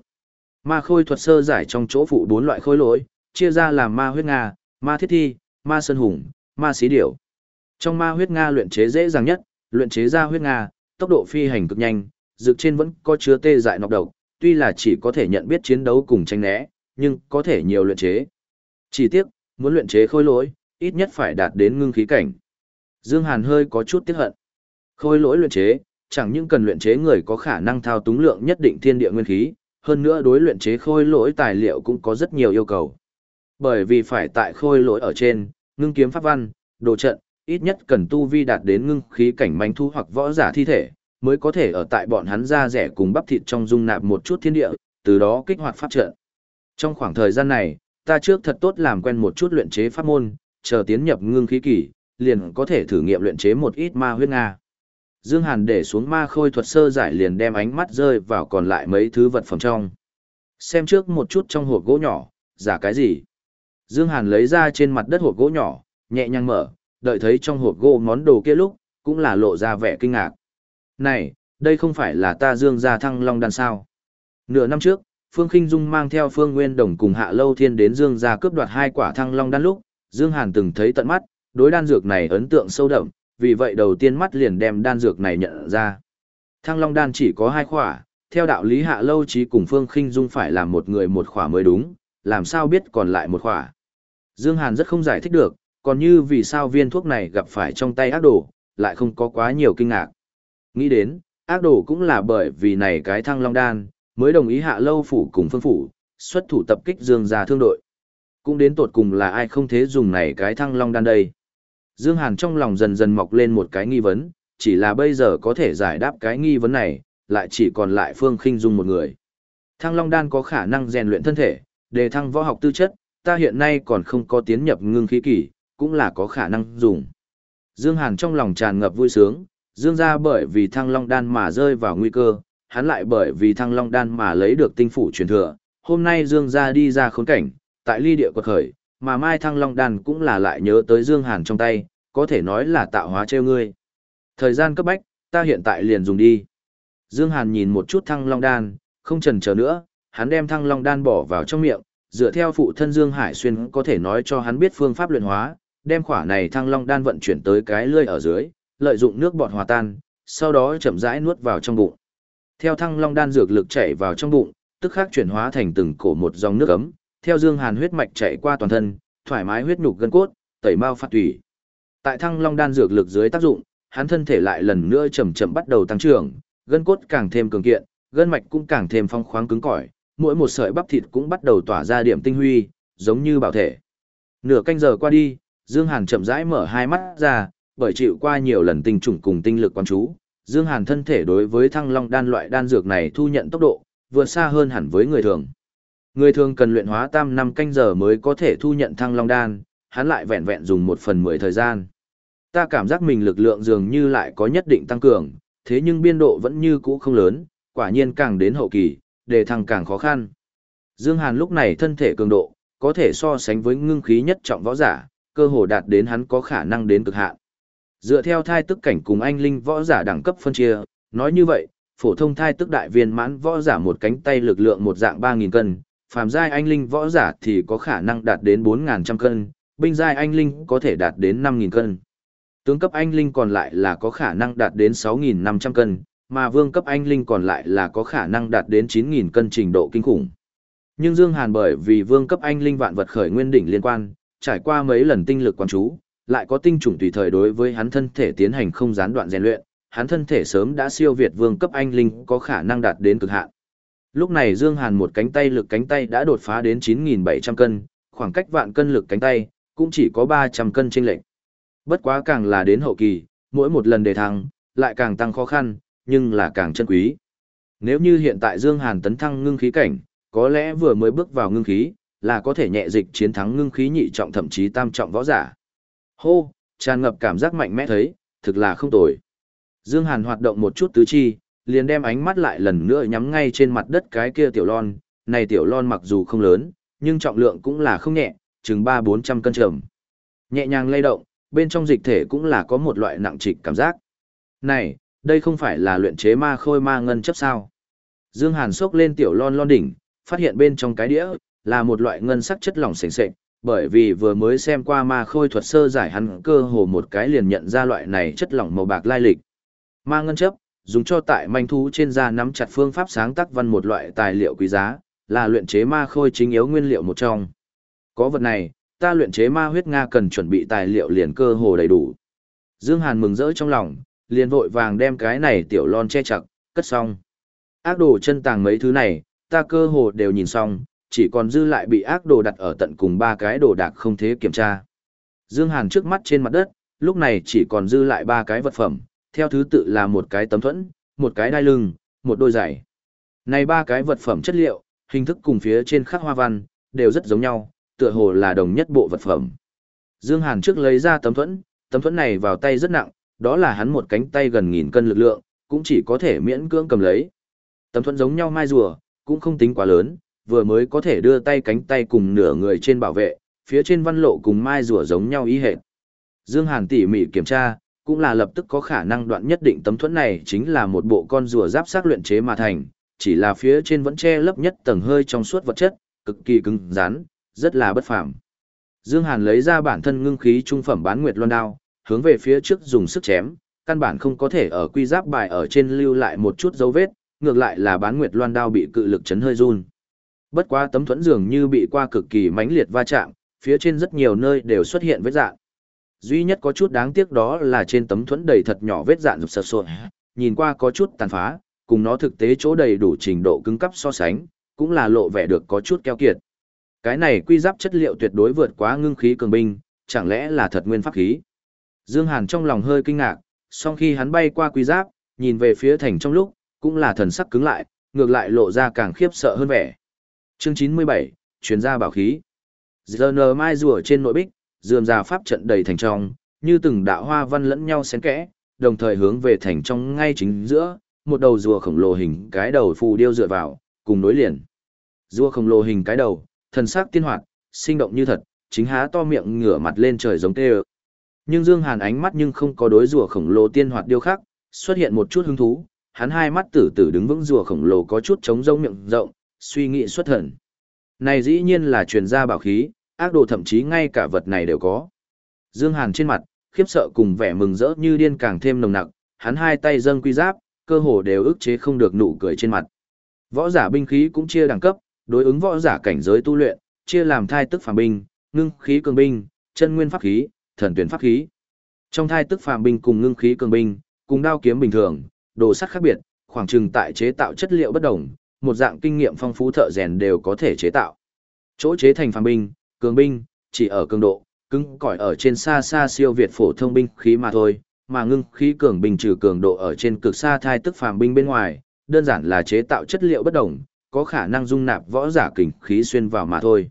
Ma khôi thuật sơ giải trong chỗ phụ bốn loại khôi lỗi, chia ra làm ma huyết nga, ma thiết thi, ma sơn hùng, ma xí điểu. Trong ma huyết nga luyện chế dễ dàng nhất, luyện chế ra huyết nga, tốc độ phi hành cực nhanh, dược trên vẫn có chứa tê dại nọc độc, tuy là chỉ có thể nhận biết chiến đấu cùng tranh né, nhưng có thể nhiều luyện chế. Chỉ tiếc, muốn luyện chế khôi lỗi, ít nhất phải đạt đến ngưng khí cảnh. Dương Hàn hơi có chút tiếc hận. Khôi lỗi luyện chế, chẳng những cần luyện chế người có khả năng thao túng lượng nhất định thiên địa nguyên khí, hơn nữa đối luyện chế khôi lỗi tài liệu cũng có rất nhiều yêu cầu. Bởi vì phải tại khôi lỗi ở trên, ngưng kiếm pháp văn, đồ trận, ít nhất cần tu vi đạt đến ngưng khí cảnh manh thu hoặc võ giả thi thể, mới có thể ở tại bọn hắn ra rẻ cùng bắp thịt trong dung nạp một chút thiên địa, từ đó kích hoạt pháp trận. Trong khoảng thời gian này, ta trước thật tốt làm quen một chút luyện chế pháp môn, chờ tiến nhập ngưng khí kỳ, liền có thể thử nghiệm luyện chế một ít ma huyết nga. Dương Hàn để xuống ma khôi thuật sơ giải liền đem ánh mắt rơi vào còn lại mấy thứ vật phẩm trong. Xem trước một chút trong hộp gỗ nhỏ, giả cái gì? Dương Hàn lấy ra trên mặt đất hộp gỗ nhỏ, nhẹ nhàng mở, đợi thấy trong hộp gỗ món đồ kia lúc, cũng là lộ ra vẻ kinh ngạc. Này, đây không phải là ta Dương gia thăng long đan sao? Nửa năm trước, Phương Kinh Dung mang theo Phương Nguyên Đồng cùng Hạ Lâu Thiên đến Dương gia cướp đoạt hai quả thăng long đan lúc, Dương Hàn từng thấy tận mắt, đối đan dược này ấn tượng sâu đậm, vì vậy đầu tiên mắt liền đem đan dược này nhận ra. Thăng long đan chỉ có hai khỏa, theo đạo lý Hạ Lâu Chí cùng Phương Kinh Dung phải làm một người một khỏa mới đúng, làm sao biết còn lại một khỏa. Dương Hàn rất không giải thích được, còn như vì sao viên thuốc này gặp phải trong tay ác đồ, lại không có quá nhiều kinh ngạc. Nghĩ đến, ác đồ cũng là bởi vì này cái thăng long đan, mới đồng ý hạ lâu phủ cùng phương phủ, xuất thủ tập kích Dương gia thương đội. Cũng đến tột cùng là ai không thế dùng này cái thăng long đan đây. Dương Hàn trong lòng dần dần mọc lên một cái nghi vấn, chỉ là bây giờ có thể giải đáp cái nghi vấn này, lại chỉ còn lại Phương Khinh Dung một người. Thăng Long Đan có khả năng rèn luyện thân thể, đề thăng võ học tư chất, ta hiện nay còn không có tiến nhập ngưng khí kỳ, cũng là có khả năng dùng. Dương Hàn trong lòng tràn ngập vui sướng, Dương gia bởi vì Thăng Long Đan mà rơi vào nguy cơ, hắn lại bởi vì Thăng Long Đan mà lấy được tinh phủ truyền thừa. Hôm nay Dương gia đi ra khốn cảnh, tại ly địa quật khởi, mà mai Thăng Long Đan cũng là lại nhớ tới Dương Hàn trong tay, có thể nói là tạo hóa treo ngươi. Thời gian cấp bách, ta hiện tại liền dùng đi. Dương Hàn nhìn một chút Thăng Long Đan, không chần chờ nữa, hắn đem Thăng Long Đan bỏ vào trong miệng, dựa theo phụ thân Dương Hải Xuyên có thể nói cho hắn biết phương pháp luyện hóa, đem khỏa này Thăng Long Đan vận chuyển tới cái lưỡi ở dưới, lợi dụng nước bọt hòa tan, sau đó chậm rãi nuốt vào trong bụng. Theo thăng long đan dược lực chảy vào trong bụng, tức khắc chuyển hóa thành từng cổ một dòng nước ấm, theo dương hàn huyết mạch chảy qua toàn thân, thoải mái huyết nhục gân cốt, tẩy mau phát tủy. Tại thăng long đan dược lực dưới tác dụng, hắn thân thể lại lần nữa chậm chậm bắt đầu tăng trưởng, gân cốt càng thêm cường kiện, gân mạch cũng càng thêm phong khoáng cứng cỏi, mỗi một sợi bắp thịt cũng bắt đầu tỏa ra điểm tinh huy, giống như bảo thể. Nửa canh giờ qua đi, Dương Hàn chậm rãi mở hai mắt ra, bởi chịu qua nhiều lần tinh trùng cùng tinh lực quan chú, Dương Hàn thân thể đối với thăng long đan loại đan dược này thu nhận tốc độ, vượt xa hơn hẳn với người thường. Người thường cần luyện hóa tam năm canh giờ mới có thể thu nhận thăng long đan, hắn lại vẹn vẹn dùng một phần mười thời gian. Ta cảm giác mình lực lượng dường như lại có nhất định tăng cường, thế nhưng biên độ vẫn như cũ không lớn, quả nhiên càng đến hậu kỳ, đề thăng càng khó khăn. Dương Hàn lúc này thân thể cường độ, có thể so sánh với ngưng khí nhất trọng võ giả, cơ hồ đạt đến hắn có khả năng đến cực hạn. Dựa theo thai tức cảnh cùng anh linh võ giả đẳng cấp phân chia, nói như vậy, phổ thông thai tức đại viên mãn võ giả một cánh tay lực lượng một dạng 3.000 cân, phàm giai anh linh võ giả thì có khả năng đạt đến 4.000 cân, binh giai anh linh có thể đạt đến 5.000 cân. Tướng cấp anh linh còn lại là có khả năng đạt đến 6.500 cân, mà vương cấp anh linh còn lại là có khả năng đạt đến 9.000 cân trình độ kinh khủng. Nhưng Dương Hàn bởi vì vương cấp anh linh vạn vật khởi nguyên đỉnh liên quan, trải qua mấy lần tinh lực quan chú, lại có tinh trùng tùy thời đối với hắn thân thể tiến hành không gián đoạn rèn luyện, hắn thân thể sớm đã siêu việt vương cấp anh linh có khả năng đạt đến cực hạn. Lúc này Dương Hàn một cánh tay lực cánh tay đã đột phá đến 9.700 cân, khoảng cách vạn cân lực cánh tay, cũng chỉ có 300 cân trên lệnh. Bất quá càng là đến hậu kỳ, mỗi một lần đề thăng, lại càng tăng khó khăn, nhưng là càng chân quý. Nếu như hiện tại Dương Hàn tấn thăng ngưng khí cảnh, có lẽ vừa mới bước vào ngưng khí, là có thể nhẹ dịch chiến thắng ngưng khí nhị trọng thậm chí tam trọng võ giả. Hô, tràn ngập cảm giác mạnh mẽ thấy, thực là không tồi. Dương Hàn hoạt động một chút tứ chi, liền đem ánh mắt lại lần nữa nhắm ngay trên mặt đất cái kia tiểu lon, Này tiểu lon mặc dù không lớn, nhưng trọng lượng cũng là không nhẹ, chừng 3-400 cân trầm. Nhẹ nhàng lay động, bên trong dịch thể cũng là có một loại nặng trịch cảm giác. Này, đây không phải là luyện chế ma khôi ma ngân chấp sao? Dương Hàn sốc lên tiểu lon lon đỉnh, phát hiện bên trong cái đĩa là một loại ngân sắc chất lỏng sền sệt, bởi vì vừa mới xem qua ma khôi thuật sơ giải hắn cơ hồ một cái liền nhận ra loại này chất lỏng màu bạc lai lịch. Ma ngân chấp, dùng cho tại manh thú trên da nắm chặt phương pháp sáng tác văn một loại tài liệu quý giá, là luyện chế ma khôi chính yếu nguyên liệu một trong. Có vật này, ta luyện chế ma huyết Nga cần chuẩn bị tài liệu liền cơ hồ đầy đủ. Dương Hàn mừng rỡ trong lòng, liền vội vàng đem cái này tiểu lon che chặt, cất xong. Ác đồ chân tàng mấy thứ này, ta cơ hồ đều nhìn xong, chỉ còn dư lại bị ác đồ đặt ở tận cùng ba cái đồ đạc không thể kiểm tra. Dương Hàn trước mắt trên mặt đất, lúc này chỉ còn dư lại ba cái vật phẩm, theo thứ tự là một cái tấm thuẫn, một cái đai lưng, một đôi giày. Này ba cái vật phẩm chất liệu, hình thức cùng phía trên khắc hoa văn, đều rất giống nhau, tựa hồ là đồng nhất bộ vật phẩm. Dương Hàn trước lấy ra tấm thuẫn, tấm thuẫn này vào tay rất nặng, đó là hắn một cánh tay gần nghìn cân lực lượng, cũng chỉ có thể miễn cưỡng cầm lấy. Tấm thuẫn giống nhau mai rùa, cũng không tính quá lớn, vừa mới có thể đưa tay cánh tay cùng nửa người trên bảo vệ, phía trên văn lộ cùng mai rùa giống nhau ý hệt. Dương Hàn tỉ mỉ kiểm tra, cũng là lập tức có khả năng đoạn nhất định tấm thuẫn này chính là một bộ con rùa giáp sát luyện chế mà thành, chỉ là phía trên vẫn che lấp nhất tầng hơi trong suốt vật chất, cực kỳ cứng rắn, rất là bất phàm. Dương Hàn lấy ra bản thân ngưng khí trung phẩm bán nguyệt loan đao, hướng về phía trước dùng sức chém, căn bản không có thể ở quy giáp bài ở trên lưu lại một chút dấu vết, ngược lại là bán nguyệt loan đao bị cự lực chấn hơi run. Bất quá tấm thuẫn dường như bị qua cực kỳ mãnh liệt va chạm, phía trên rất nhiều nơi đều xuất hiện vết dạn. Duy nhất có chút đáng tiếc đó là trên tấm thuẫn đầy thật nhỏ vết dạn rụp sờ sột, nhìn qua có chút tàn phá, cùng nó thực tế chỗ đầy đủ trình độ cứng cấp so sánh, cũng là lộ vẻ được có chút keo kiệt. Cái này quy giáp chất liệu tuyệt đối vượt quá ngưng khí cường binh, chẳng lẽ là thật nguyên pháp khí. Dương Hàn trong lòng hơi kinh ngạc, song khi hắn bay qua quy giáp, nhìn về phía thành trong lúc, cũng là thần sắc cứng lại, ngược lại lộ ra càng khiếp sợ hơn vẻ. Chương 97, chuyên gia bảo khí. Giờ nờ mai rùa trên nội bích, dườm già pháp trận đầy thành trong, như từng đạo hoa văn lẫn nhau xen kẽ, đồng thời hướng về thành trong ngay chính giữa, một đầu rùa khổng lồ hình cái đầu phù điêu dựa vào, cùng nối liền. Rùa khổng lồ hình cái đầu, thần sắc tiên hoạt, sinh động như thật, chính há to miệng ngửa mặt lên trời giống tê ơ. Nhưng Dương Hàn ánh mắt nhưng không có đối rùa khổng lồ tiên hoạt điêu khắc, xuất hiện một chút hứng thú, hắn hai mắt tử tử đứng vững rùa khổng lồ có chút trống rỗng miệng rộng, suy nghĩ xuất thần. Này dĩ nhiên là truyền gia bảo khí, ác đồ thậm chí ngay cả vật này đều có. Dương Hàn trên mặt, khiếp sợ cùng vẻ mừng rỡ như điên càng thêm nồng nặc, hắn hai tay dâng quy giáp, cơ hồ đều ức chế không được nụ cười trên mặt. Võ giả binh khí cũng chia đẳng cấp, đối ứng võ giả cảnh giới tu luyện, chia làm thai tức phàm binh, ngưng khí cường binh, chân nguyên pháp khí, thần tuyển pháp khí. Trong thai tức phàm binh cùng ngưng khí cường binh, cùng đao kiếm bình thường, đồ sắt khác biệt, khoảng chừng tại chế tạo chất liệu bất đồng, một dạng kinh nghiệm phong phú thợ rèn đều có thể chế tạo. Chỗ chế thành phàm binh, cường binh, chỉ ở cường độ, cứng cỏi ở trên xa xa siêu việt phổ thông binh khí mà thôi, mà ngưng khí cường binh trừ cường độ ở trên cực xa thai tức phàm binh bên ngoài, đơn giản là chế tạo chất liệu bất đồng, có khả năng dung nạp võ giả kình khí xuyên vào mà thôi.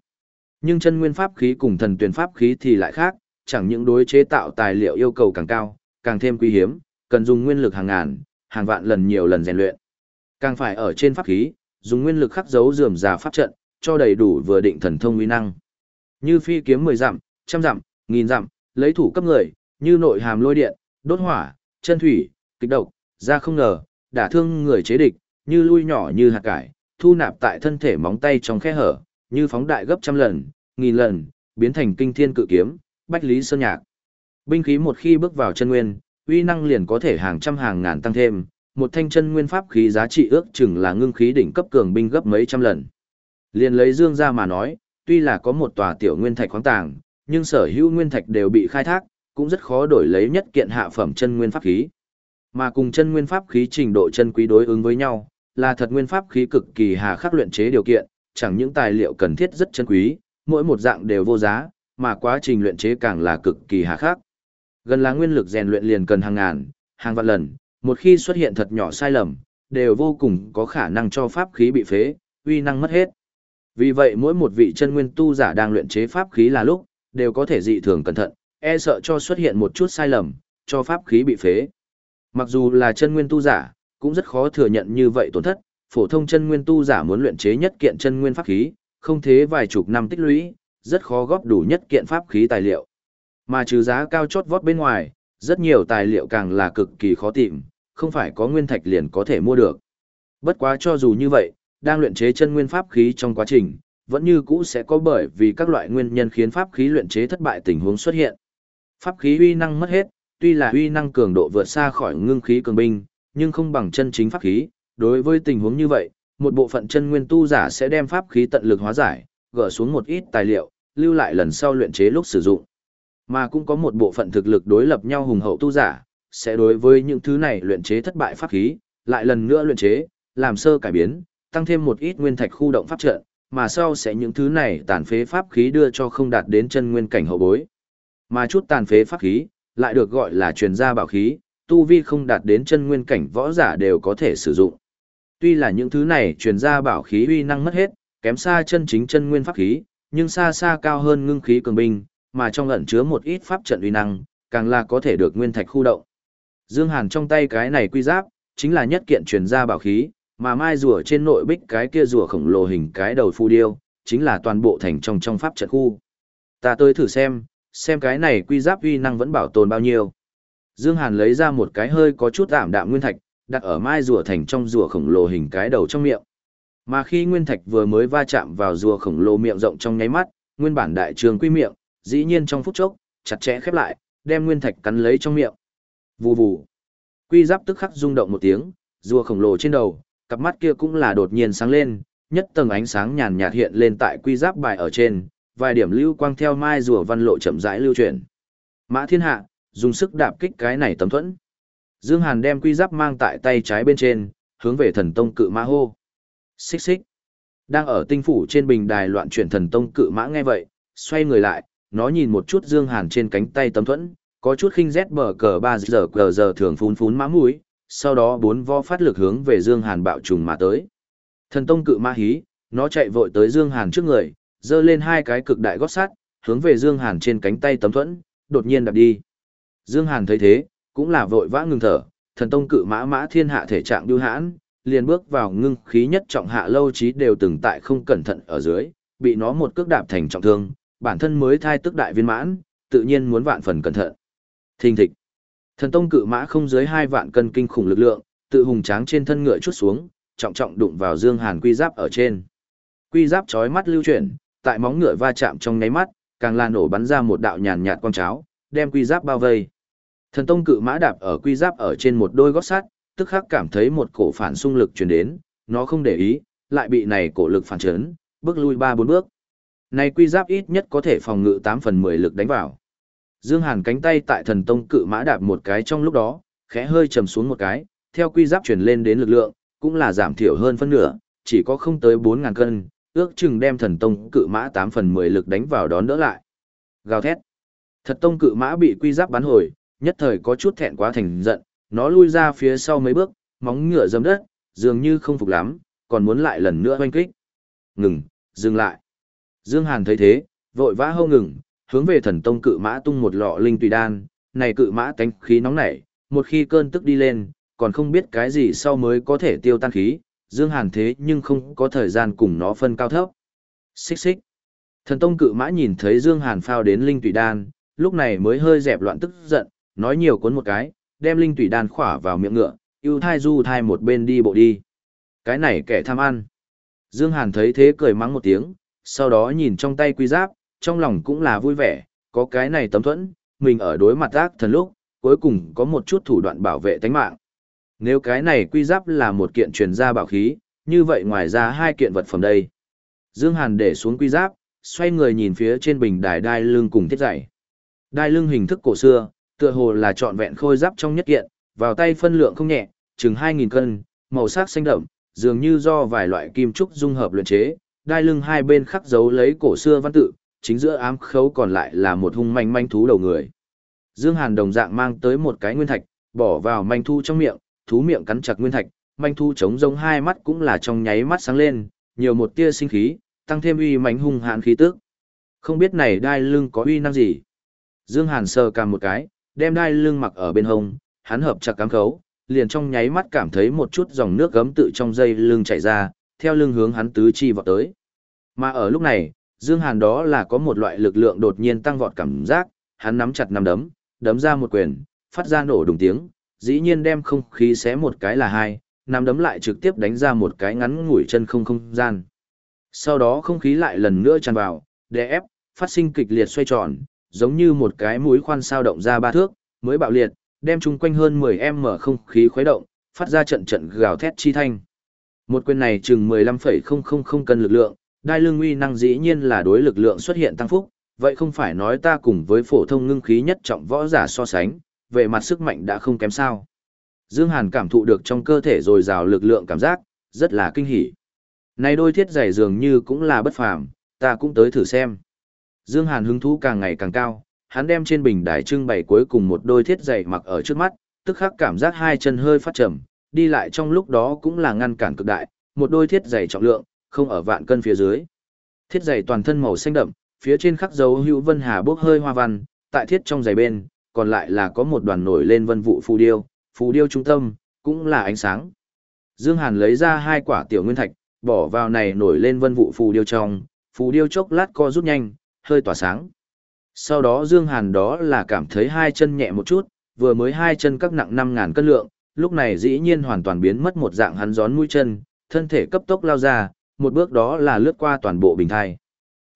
Nhưng chân nguyên pháp khí cùng thần tuyển pháp khí thì lại khác, chẳng những đối chế tạo tài liệu yêu cầu càng cao, càng thêm quý hiếm, cần dùng nguyên lực hàng ngàn, hàng vạn lần nhiều lần rèn luyện. Càng phải ở trên pháp khí, dùng nguyên lực khắc dấu dườm già pháp trận, cho đầy đủ vừa định thần thông uy năng. Như phi kiếm 10 dặm, trăm dặm, nghìn dặm, lấy thủ cấp người, như nội hàm lôi điện, đốt hỏa, chân thủy, kịch độc, ra không ngờ, đả thương người chế địch, như lui nhỏ như hạt cải, thu nạp tại thân thể móng tay trong khe hở, như phóng đại gấp trăm lần, nghìn lần, biến thành kinh thiên cự kiếm, bách lý sơn nhạc. Binh khí một khi bước vào chân nguyên, uy năng liền có thể hàng trăm hàng ngàn tăng thêm, một thanh chân nguyên pháp khí giá trị ước chừng là ngưng khí đỉnh cấp cường binh gấp mấy trăm lần. Liền lấy Dương ra mà nói, tuy là có một tòa tiểu nguyên thạch khoáng tàng, nhưng sở hữu nguyên thạch đều bị khai thác, cũng rất khó đổi lấy nhất kiện hạ phẩm chân nguyên pháp khí. Mà cùng chân nguyên pháp khí trình độ chân quý đối ứng với nhau, là thật nguyên pháp khí cực kỳ hà khắc luyện chế điều kiện, chẳng những tài liệu cần thiết rất chân quý, mỗi một dạng đều vô giá, mà quá trình luyện chế càng là cực kỳ hà khắc. Gần là nguyên lực rèn luyện liền cần hàng ngàn, hàng vạn lần, một khi xuất hiện thật nhỏ sai lầm, đều vô cùng có khả năng cho pháp khí bị phế, uy năng mất hết. Vì vậy mỗi một vị chân nguyên tu giả đang luyện chế pháp khí là lúc, đều có thể dị thường cẩn thận, e sợ cho xuất hiện một chút sai lầm, cho pháp khí bị phế. Mặc dù là chân nguyên tu giả, cũng rất khó thừa nhận như vậy tổn thất, phổ thông chân nguyên tu giả muốn luyện chế nhất kiện chân nguyên pháp khí, không thế vài chục năm tích lũy, rất khó góp đủ nhất kiện pháp khí tài liệu. Mà trừ giá cao chót vót bên ngoài, rất nhiều tài liệu càng là cực kỳ khó tìm, không phải có nguyên thạch liền có thể mua được. Bất quá cho dù như vậy, đang luyện chế chân nguyên pháp khí trong quá trình, vẫn như cũ sẽ có bởi vì các loại nguyên nhân khiến pháp khí luyện chế thất bại tình huống xuất hiện. Pháp khí uy năng mất hết, tuy là uy năng cường độ vượt xa khỏi ngưng khí cường binh, nhưng không bằng chân chính pháp khí. Đối với tình huống như vậy, một bộ phận chân nguyên tu giả sẽ đem pháp khí tận lực hóa giải, gỡ xuống một ít tài liệu, lưu lại lần sau luyện chế lúc sử dụng. Mà cũng có một bộ phận thực lực đối lập nhau hùng hậu tu giả, sẽ đối với những thứ này luyện chế thất bại pháp khí, lại lần nữa luyện chế, làm sơ cải biến, tăng thêm một ít nguyên thạch khu động pháp trận, mà sau sẽ những thứ này tàn phế pháp khí đưa cho không đạt đến chân nguyên cảnh hậu bối. Mà chút tàn phế pháp khí, lại được gọi là truyền gia bảo khí, tu vi không đạt đến chân nguyên cảnh võ giả đều có thể sử dụng. Tuy là những thứ này truyền gia bảo khí uy năng mất hết, kém xa chân chính chân nguyên pháp khí, nhưng xa xa cao hơn ngưng khí cường binh, mà trong ẩn chứa một ít pháp trận uy năng, càng là có thể được nguyên thạch khu động. Dương Hàn trong tay cái này quy giáp, chính là nhất kiện truyền gia bảo khí, mà mai rùa trên nội bích cái kia rùa khổng lồ hình cái đầu phù điêu, chính là toàn bộ thành trong trong pháp trận khu. Ta tới thử xem, xem cái này quy giáp uy năng vẫn bảo tồn bao nhiêu. Dương Hàn lấy ra một cái hơi có chút ảm đạm nguyên thạch, đặt ở mai rùa thành trong rùa khổng lồ hình cái đầu trong miệng. Mà khi nguyên thạch vừa mới va chạm vào rùa khổng lồ miệng rộng trong nháy mắt, nguyên bản đại trường quy miệng, dĩ nhiên trong phút chốc, chặt chẽ khép lại, đem nguyên thạch cắn lấy trong miệng. Vù vù. Quy giáp tức khắc rung động một tiếng, rùa khổng lồ trên đầu, cặp mắt kia cũng là đột nhiên sáng lên, nhất tầng ánh sáng nhàn nhạt hiện lên tại quy giáp bài ở trên, vài điểm lưu quang theo mai rùa văn lộ chậm rãi lưu chuyển. Mã Thiên Hạ, dùng sức đạp kích cái này tấm thuẫn. Dương Hàn đem quy giáp mang tại tay trái bên trên, hướng về thần tông cự mã hô. Xích xích. Đang ở tinh phủ trên bình đài loạn chuyển thần tông cự mã nghe vậy, xoay người lại, nó nhìn một chút Dương Hàn trên cánh tay tấm thuẫn, có chút khinh rét bờ cờ ba giờ cờ giờ thường phún phún mã mũi, sau đó bốn vo phát lực hướng về Dương Hàn bạo trùng mà tới. Thần tông cự ma hí, nó chạy vội tới Dương Hàn trước người, giơ lên hai cái cực đại gót sắt, hướng về Dương Hàn trên cánh tay tấm thuẫn, đột nhiên đạp đi. Dương Hàn thấy thế, cũng là vội vã ngừng thở, thần tông cự mã mã thiên hạ thể trạng lưu hãn, liền bước vào ngưng khí nhất trọng hạ lâu trí đều từng tại không cẩn thận ở dưới, bị nó một cước đạp thành trọng thương, bản thân mới thai tức đại viên mãn, tự nhiên muốn vạn phần cẩn thận. Thình thịch. Thần tông cự mã không dưới hai vạn cân kinh khủng lực lượng, tự hùng tráng trên thân ngựa chút xuống, trọng trọng đụng vào Dương Hàn quy giáp ở trên. Quy giáp chói mắt lưu chuyển, tại móng ngựa va chạm trong nháy mắt, càng lan nổ bắn ra một đạo nhàn nhạt quang cháo, đem quy giáp bao vây. Thần tông cự mã đạp ở quy giáp ở trên một đôi gót sắt, tức khắc cảm thấy một cổ phản xung lực truyền đến, nó không để ý, lại bị này cổ lực phản chấn, bước lui ba bốn bước. Này quy giáp ít nhất có thể phòng ngự 8 phần 10 lực đánh vào. Dương Hàn cánh tay tại thần tông cự mã đạp một cái trong lúc đó, khẽ hơi trầm xuống một cái, theo quy giáp truyền lên đến lực lượng, cũng là giảm thiểu hơn phân nửa, chỉ có không tới 4000 cân, ước chừng đem thần tông cự mã 8 phần 10 lực đánh vào đón đỡ lại. Gào thét. Thật tông cự mã bị quy giáp bắn hồi, nhất thời có chút thẹn quá thành giận, nó lui ra phía sau mấy bước, móng ngựa dầm đất, dường như không phục lắm, còn muốn lại lần nữa oanh kích. Ngừng, dừng lại. Dương Hàn thấy thế, vội vã hô ngừng, hướng về thần tông cự mã tung một lọ linh tùy đan, này cự mã tánh khí nóng nảy, một khi cơn tức đi lên, còn không biết cái gì sau mới có thể tiêu tan khí, Dương Hàn thế nhưng không có thời gian cùng nó phân cao thấp. Xích xích. Thần tông cự mã nhìn thấy Dương Hàn phao đến linh tùy đan, lúc này mới hơi dẹp loạn tức giận, nói nhiều cuốn một cái, đem linh tùy đan khỏa vào miệng ngựa, yêu thai du thai một bên đi bộ đi. Cái này kẻ tham ăn. Dương Hàn thấy thế cười mắng một tiếng, sau đó nhìn trong tay quy giáp, trong lòng cũng là vui vẻ, có cái này tấm thuẫn, mình ở đối mặt ác thần lúc, cuối cùng có một chút thủ đoạn bảo vệ tánh mạng. Nếu cái này quy giáp là một kiện truyền gia bảo khí, như vậy ngoài ra hai kiện vật phẩm đây. Dương Hàn để xuống quy giáp, xoay người nhìn phía trên bình đài đai lưng cùng thiết giày, Đai lưng hình thức cổ xưa, tựa hồ là trọn vẹn khôi giáp trong nhất kiện, vào tay phân lượng không nhẹ, chừng 2.000 cân, màu sắc xanh đậm, dường như do vài loại kim trúc dung hợp luyện chế, đai lưng hai bên khắc dấu lấy cổ xưa văn tự, chính giữa ám khấu còn lại là một hung manh manh thú đầu người. Dương Hàn đồng dạng mang tới một cái nguyên thạch, bỏ vào manh thú trong miệng, thú miệng cắn chặt nguyên thạch, manh thú chống rống hai mắt cũng là trong nháy mắt sáng lên, nhiều một tia sinh khí, tăng thêm uy mãnh hung hãn khí tức. Không biết này đai lưng có uy năng gì. Dương Hàn sờ cầm một cái, đem đai lưng mặc ở bên hông, hắn hợp chặt cắm khấu, liền trong nháy mắt cảm thấy một chút dòng nước gấm tự trong dây lưng chảy ra, theo lưng hướng hắn tứ chi vọt tới. Mà ở lúc này, Dương Hàn đó là có một loại lực lượng đột nhiên tăng vọt cảm giác, hắn nắm chặt nắm đấm, đấm ra một quyền, phát ra nổ đùng tiếng, dĩ nhiên đem không khí xé một cái là hai, nắm đấm lại trực tiếp đánh ra một cái ngắn ngủi chân không không gian. Sau đó không khí lại lần nữa tràn vào, đè ép, phát sinh kịch liệt xoay tròn, giống như một cái mũi khoan sao động ra ba thước, mới bạo liệt, đem chung quanh hơn 10 mở không khí khuấy động, phát ra trận trận gào thét chi thanh. Một quyền này chừng 15,000 cân lực lượng, đai lưng uy năng dĩ nhiên là đối lực lượng xuất hiện tăng phúc, vậy không phải nói ta cùng với phổ thông ngưng khí nhất trọng võ giả so sánh, về mặt sức mạnh đã không kém sao. Dương Hàn cảm thụ được trong cơ thể dồi dào lực lượng cảm giác, rất là kinh hỉ. Này đôi thiết giày dường như cũng là bất phàm, ta cũng tới thử xem. Dương Hàn hứng thú càng ngày càng cao, hắn đem trên bình đài trưng bày cuối cùng một đôi thiết giày mặc ở trước mắt, tức khắc cảm giác hai chân hơi phát trầm, đi lại trong lúc đó cũng là ngăn cản cực đại, một đôi thiết giày trọng lượng, không ở vạn cân phía dưới. Thiết giày toàn thân màu xanh đậm, phía trên khắc dấu hữu vân hà bốc hơi hoa văn, tại thiết trong giày bên, còn lại là có một đoàn nổi lên vân vụ phù điêu, phù điêu trung tâm, cũng là ánh sáng. Dương Hàn lấy ra hai quả tiểu nguyên thạch, bỏ vào này nổi lên vân vụ phù điêu trong, phù điêu chốc lát co rút nhanh, hơi tỏa sáng. Sau đó Dương Hàn đó là cảm thấy hai chân nhẹ một chút, vừa mới hai chân các nặng 5.000 cân lượng, lúc này dĩ nhiên hoàn toàn biến mất một dạng hắn gión mũi chân, thân thể cấp tốc lao ra, một bước đó là lướt qua toàn bộ bình thai.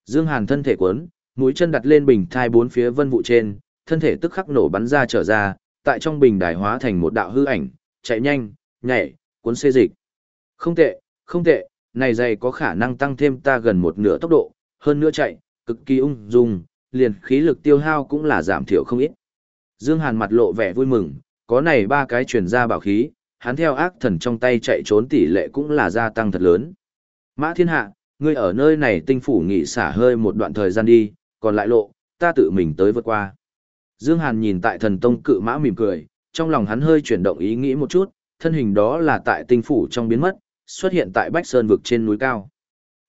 Dương Hàn thân thể cuốn, mũi chân đặt lên bình thai bốn phía vân vụ trên, thân thể tức khắc nổ bắn ra trở ra, tại trong bình đài hóa thành một đạo hư ảnh, chạy nhanh, nhảy, cuốn xê dịch. Không tệ, không tệ, này giày có khả năng tăng thêm ta gần một nửa tốc độ, hơn nữa chạy, cực kỳ ung dung, liền khí lực tiêu hao cũng là giảm thiểu không ít. Dương Hàn mặt lộ vẻ vui mừng, có này ba cái truyền ra bảo khí, hắn theo ác thần trong tay chạy trốn tỷ lệ cũng là gia tăng thật lớn. Mã thiên hạ, ngươi ở nơi này tinh phủ nghỉ xả hơi một đoạn thời gian đi, còn lại lộ, ta tự mình tới vượt qua. Dương Hàn nhìn tại thần tông cự mã mỉm cười, trong lòng hắn hơi chuyển động ý nghĩ một chút, thân hình đó là tại tinh phủ trong biến mất, xuất hiện tại Bách Sơn vực trên núi cao.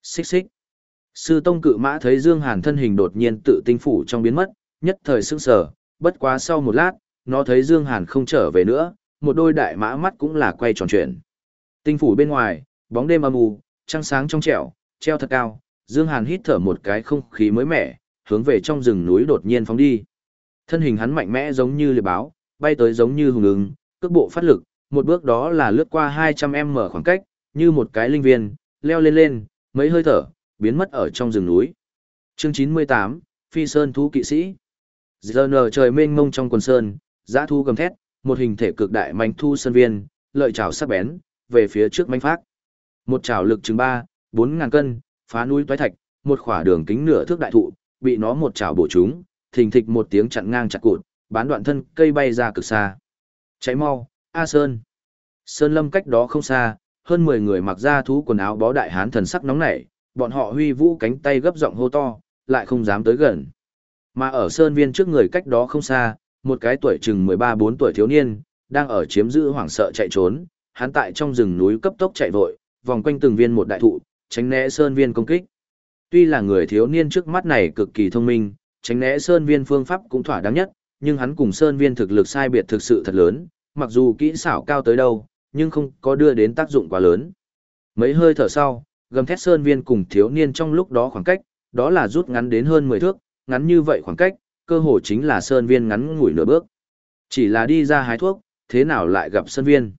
Xích xích. Sư tông cự mã thấy Dương Hàn thân hình đột nhiên tự tinh phủ trong biến mất, nhất thời sững sờ, bất quá sau một lát, nó thấy Dương Hàn không trở về nữa, một đôi đại mã mắt cũng là quay tròn chuyển. Tinh phủ bên ngoài, bóng đêm âm u, trăng sáng trong trẻo, treo thật cao, Dương Hàn hít thở một cái không khí mới mẻ, hướng về trong rừng núi đột nhiên phóng đi. Thân hình hắn mạnh mẽ giống như liệp báo, bay tới giống như hùng ứng, cước bộ phát lực, một bước đó là lướt qua 200m khoảng cách, như một cái linh viên, leo lên lên, mấy hơi thở, biến mất ở trong rừng núi. Chương 98, Phi Sơn Thú Kỵ Sĩ Giờ nở trời mênh mông trong quần sơn, giã thu gầm thét, một hình thể cực đại manh thu sơn viên, lợi chảo sắc bén, về phía trước manh phát. Một chảo lực chừng 3, 4 ngàn cân, phá núi toái thạch, một khỏa đường kính nửa thước đại thụ, bị nó một chảo bổ trúng, thình thịch một tiếng chặn ngang chặt cụt, bán đoạn thân cây bay ra cực xa. Cháy mau, A Sơn. Sơn lâm cách đó không xa, hơn 10 người mặc ra thú quần áo bó đại hán thần sắc nóng nảy, bọn họ huy vũ cánh tay gấp giọng hô to, lại không dám tới gần. Mà ở sơn viên trước người cách đó không xa, một cái tuổi chừng 13-4 tuổi thiếu niên, đang ở chiếm giữ hoảng sợ chạy trốn, hắn tại trong rừng núi cấp tốc chạy vội, vòng quanh từng viên một đại thụ, tránh né sơn viên công kích. Tuy là người thiếu niên trước mắt này cực kỳ thông minh, tránh né sơn viên phương pháp cũng thỏa đáng nhất, nhưng hắn cùng sơn viên thực lực sai biệt thực sự thật lớn, mặc dù kỹ xảo cao tới đâu, nhưng không có đưa đến tác dụng quá lớn. Mấy hơi thở sau, gầm thét sơn viên cùng thiếu niên trong lúc đó khoảng cách, đó là rút ngắn đến hơn 10 thước, ngắn như vậy khoảng cách, cơ hồ chính là sơn viên ngắn ngủi nửa bước. Chỉ là đi ra hái thuốc, thế nào lại gặp sơn viên?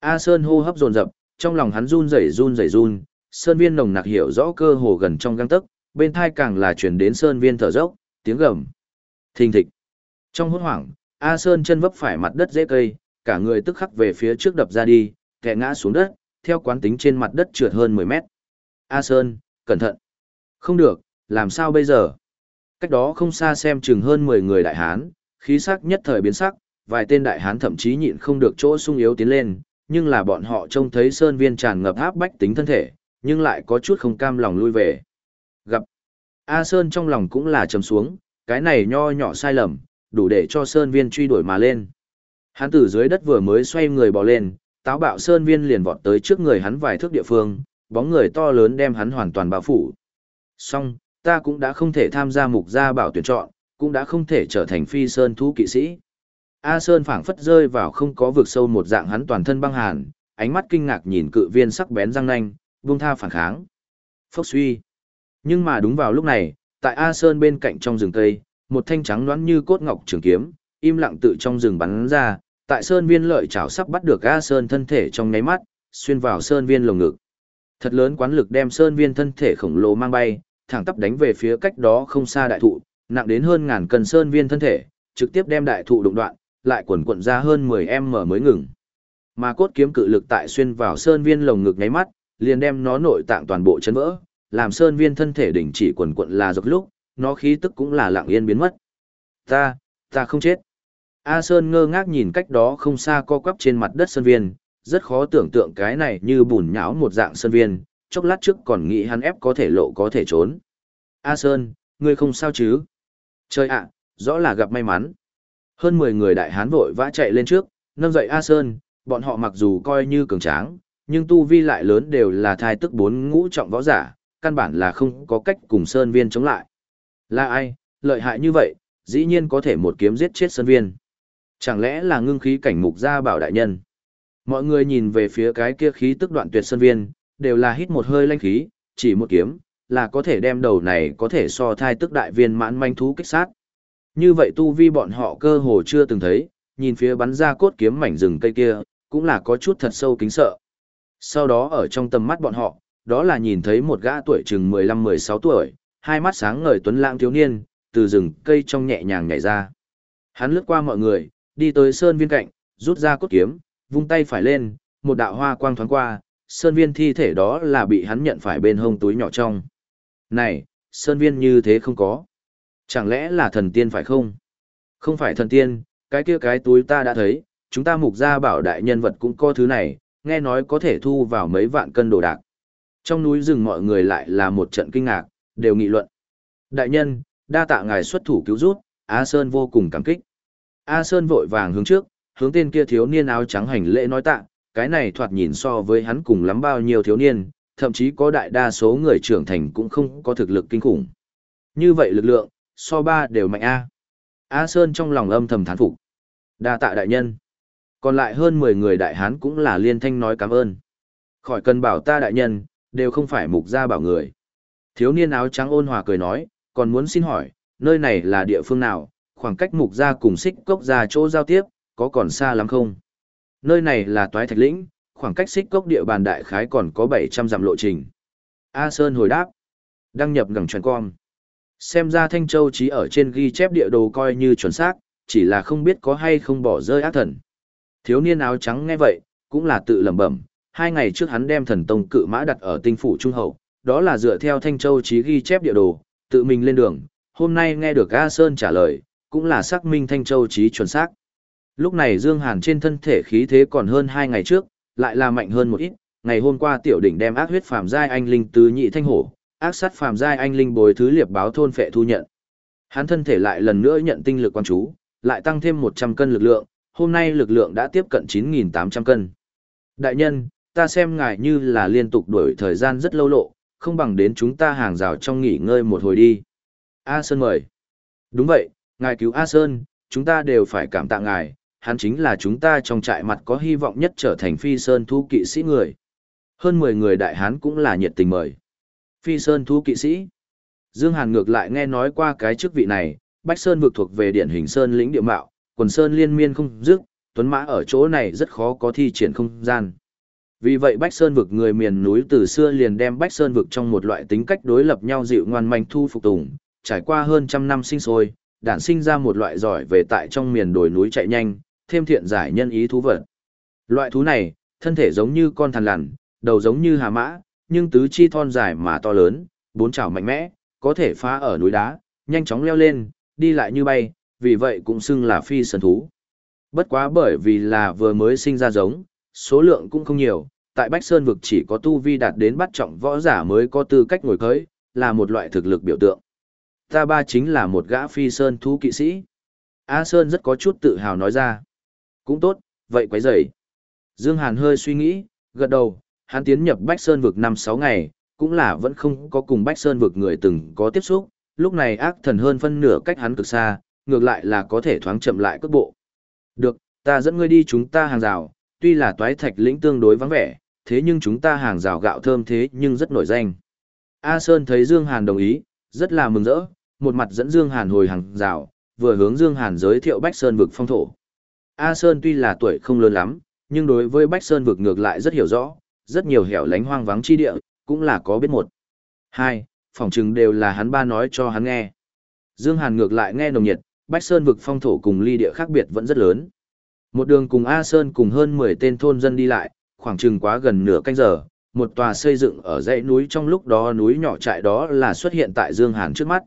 A Sơn hô hấp dồn dập, trong lòng hắn run rẩy run rẩy run, sơn viên nồng nặc hiểu rõ cơ hồ gần trong gang tấc, bên thai càng là truyền đến sơn viên thở dốc, tiếng gầm. Thình thịch. Trong hốt hoảng, A Sơn chân vấp phải mặt đất dễ cây, cả người tức khắc về phía trước đập ra đi, kẻ ngã xuống đất, theo quán tính trên mặt đất trượt hơn 10 mét. A Sơn, cẩn thận. Không được, làm sao bây giờ? Cách đó không xa xem chừng hơn 10 người đại hán, khí sắc nhất thời biến sắc, vài tên đại hán thậm chí nhịn không được chỗ sung yếu tiến lên, nhưng là bọn họ trông thấy sơn viên tràn ngập áp bách tính thân thể, nhưng lại có chút không cam lòng lui về. Gặp A Sơn trong lòng cũng là trầm xuống, cái này nho nhỏ sai lầm, đủ để cho sơn viên truy đuổi mà lên. Hắn từ dưới đất vừa mới xoay người bò lên, táo bạo sơn viên liền vọt tới trước người hắn vài thước địa phương, bóng người to lớn đem hắn hoàn toàn bao phủ. Song, ta cũng đã không thể tham gia mục gia bảo tuyển chọn, cũng đã không thể trở thành phi sơn thú kỵ sĩ. A Sơn phảng phất rơi vào không có vực sâu một dạng hắn toàn thân băng hàn, ánh mắt kinh ngạc nhìn cự viên sắc bén răng nanh, buông tha phản kháng. Phốc suy. Nhưng mà đúng vào lúc này, tại A Sơn bên cạnh trong rừng cây, một thanh trắng loãng như cốt ngọc trường kiếm, im lặng tự trong rừng bắn ra, tại Sơn Viên lợi chảo sắp bắt được A Sơn thân thể trong nháy mắt, xuyên vào Sơn Viên lồng ngực. Thật lớn quán lực đem Sơn Viên thân thể khổng lồ mang bay, thẳng tắp đánh về phía cách đó không xa đại thụ, nặng đến hơn ngàn cân Sơn Viên thân thể, trực tiếp đem đại thụ đụng đoạn, lại quần quận ra hơn 10m mới ngừng. Mà cốt kiếm cự lực tại xuyên vào Sơn Viên lồng ngực nháy mắt, liền đem nó nội tạng toàn bộ chấn vỡ, làm Sơn Viên thân thể đỉnh chỉ quần quận là dọc lúc, nó khí tức cũng là lặng yên biến mất. Ta, ta không chết. A Sơn ngơ ngác nhìn cách đó không xa co quắp trên mặt đất Sơn Viên, rất khó tưởng tượng cái này như bùn nhão một dạng Sơn Viên, chốc lát trước còn nghĩ hắn ép có thể lộ có thể trốn. A Sơn, ngươi không sao chứ? Trời ạ, rõ là gặp may mắn. Hơn 10 người đại hán vội vã chạy lên trước, nâng dậy A Sơn, bọn họ mặc dù coi như cường tráng, nhưng tu vi lại lớn đều là thai tức bốn ngũ trọng võ giả, căn bản là không có cách cùng Sơn Viên chống lại. Là ai, lợi hại như vậy, dĩ nhiên có thể một kiếm giết chết Sơn Viên. Chẳng lẽ là ngưng khí cảnh mục gia bảo đại nhân? Mọi người nhìn về phía cái kia khí tức đoạn tuyệt Sơn Viên, đều là hít một hơi lanh khí, chỉ một kiếm, là có thể đem đầu này có thể so thai tức đại viên mãn manh thú kích sát. Như vậy tu vi bọn họ cơ hồ chưa từng thấy, nhìn phía bắn ra cốt kiếm mảnh rừng cây kia, cũng là có chút thật sâu kính sợ. Sau đó ở trong tầm mắt bọn họ, đó là nhìn thấy một gã tuổi chừng 15-16 tuổi, hai mắt sáng ngời tuấn lãng thiếu niên, từ rừng cây trong nhẹ nhàng nhảy ra. Hắn lướt qua mọi người, đi tới sơn viên cạnh, rút ra cốt kiếm, vung tay phải lên, một đạo hoa quang thoáng qua, sơn viên thi thể đó là bị hắn nhận phải bên hông túi nhỏ trong. Này, sơn viên như thế không có. Chẳng lẽ là thần tiên phải không? Không phải thần tiên, cái kia cái túi ta đã thấy, chúng ta mục gia bảo đại nhân vật cũng có thứ này, nghe nói có thể thu vào mấy vạn cân đồ đạc. Trong núi rừng mọi người lại là một trận kinh ngạc, đều nghị luận. Đại nhân, đa tạ ngài xuất thủ cứu rút, A Sơn vô cùng cảm kích. A Sơn vội vàng hướng trước, hướng tên kia thiếu niên áo trắng hành lễ nói tạ, cái này thoạt nhìn so với hắn cùng lắm bao nhiêu thiếu niên, thậm chí có đại đa số người trưởng thành cũng không có thực lực kinh khủng. Như vậy lực lượng, so ba đều mạnh A. A Sơn trong lòng âm thầm thán phục. Đa tạ đại nhân. Còn lại hơn 10 người đại hán cũng là liên thanh nói cảm ơn. Khỏi cần bảo ta đại nhân, đều không phải mục gia bảo người. Thiếu niên áo trắng ôn hòa cười nói, còn muốn xin hỏi, nơi này là địa phương nào, khoảng cách mục gia cùng xích cốc gia chỗ giao tiếp, có còn xa lắm không? Nơi này là toái thạch lĩnh, khoảng cách xích cốc địa bàn đại khái còn có 700 dặm lộ trình. A Sơn hồi đáp, đăng nhập ngẳng truyền con. Xem ra Thanh Châu trí ở trên ghi chép địa đồ coi như chuẩn xác, chỉ là không biết có hay không bỏ rơi ác thần. Thiếu niên áo trắng nghe vậy, cũng là tự lẩm bẩm, hai ngày trước hắn đem thần tông cự mã đặt ở tinh phủ trung hậu, đó là dựa theo Thanh Châu trí ghi chép địa đồ, tự mình lên đường, hôm nay nghe được A Sơn trả lời, cũng là xác minh Thanh Châu trí chuẩn xác. Lúc này Dương Hàn trên thân thể khí thế còn hơn hai ngày trước, lại là mạnh hơn một ít, ngày hôm qua tiểu đỉnh đem ác huyết phàm giai anh linh tứ nhị thanh hổ, ác sát phàm giai anh linh bồi thứ liệp báo thôn phệ thu nhận. Hắn thân thể lại lần nữa nhận tinh lực quan chú, lại tăng thêm 100 cân lực lượng, hôm nay lực lượng đã tiếp cận 9.800 cân. Đại nhân, ta xem ngài như là liên tục đuổi thời gian rất lâu lộ, không bằng đến chúng ta hàng rào trong nghỉ ngơi một hồi đi. A Sơn mời. Đúng vậy, ngài cứu A Sơn, chúng ta đều phải cảm tạ ngài, hắn chính là chúng ta trong trại mặt có hy vọng nhất trở thành phi sơn thu kỵ sĩ người. Hơn 10 người đại hán cũng là nhiệt tình mời. Phi sơn thu kỵ sĩ. Dương Hàn ngược lại nghe nói qua cái chức vị này, Bách Sơn vượt thuộc về điển hình sơn lĩnh địa mạo, quần sơn liên miên không dứt, tuấn mã ở chỗ này rất khó có thi triển không gian. Vì vậy Bách Sơn vực người miền núi từ xưa liền đem Bách Sơn vực trong một loại tính cách đối lập nhau dịu ngoan manh thu phục tùng, trải qua hơn trăm năm sinh sôi, đản sinh ra một loại giỏi về tại trong miền đồi núi chạy nhanh, thêm thiện giải nhân ý thú vật. Loại thú này, thân thể giống như con thằn lằn, đầu giống như hà mã, nhưng tứ chi thon dài mà to lớn, bốn chảo mạnh mẽ, có thể phá ở núi đá, nhanh chóng leo lên, đi lại như bay, vì vậy cũng xưng là phi sơn thú. Bất quá bởi vì là vừa mới sinh ra giống, số lượng cũng không nhiều, tại Bách Sơn vực chỉ có tu vi đạt đến bắt trọng võ giả mới có tư cách ngồi cưới, là một loại thực lực biểu tượng. Ta ba chính là một gã phi sơn thú kỵ sĩ. A Sơn rất có chút tự hào nói ra. Cũng tốt, vậy quấy rầy. Dương Hàn hơi suy nghĩ, gật đầu, hắn tiến nhập Bách Sơn vực 5-6 ngày, cũng là vẫn không có cùng Bách Sơn vực người từng có tiếp xúc, lúc này ác thần hơn phân nửa cách hắn cực xa, ngược lại là có thể thoáng chậm lại cước bộ. Được, ta dẫn ngươi đi chúng ta hàng rào, tuy là toái thạch lĩnh tương đối vắng vẻ, thế nhưng chúng ta hàng rào gạo thơm thế nhưng rất nổi danh. A Sơn thấy Dương Hàn đồng ý, rất là mừng rỡ, một mặt dẫn Dương Hàn hồi hàng rào, vừa hướng Dương Hàn giới thiệu Bách Sơn vực phong thổ. A Sơn tuy là tuổi không lớn lắm, nhưng đối với Bách Sơn vực ngược lại rất hiểu rõ, rất nhiều hẻo lánh hoang vắng chi địa, cũng là có biết một. Hai, phỏng chừng đều là hắn ba nói cho hắn nghe. Dương Hàn ngược lại nghe nồng nhiệt, Bách Sơn vực phong thổ cùng ly địa khác biệt vẫn rất lớn. Một đường cùng A Sơn cùng hơn 10 tên thôn dân đi lại, khoảng chừng quá gần nửa canh giờ, một tòa xây dựng ở dãy núi trong lúc đó núi nhỏ trại đó là xuất hiện tại Dương Hàn trước mắt.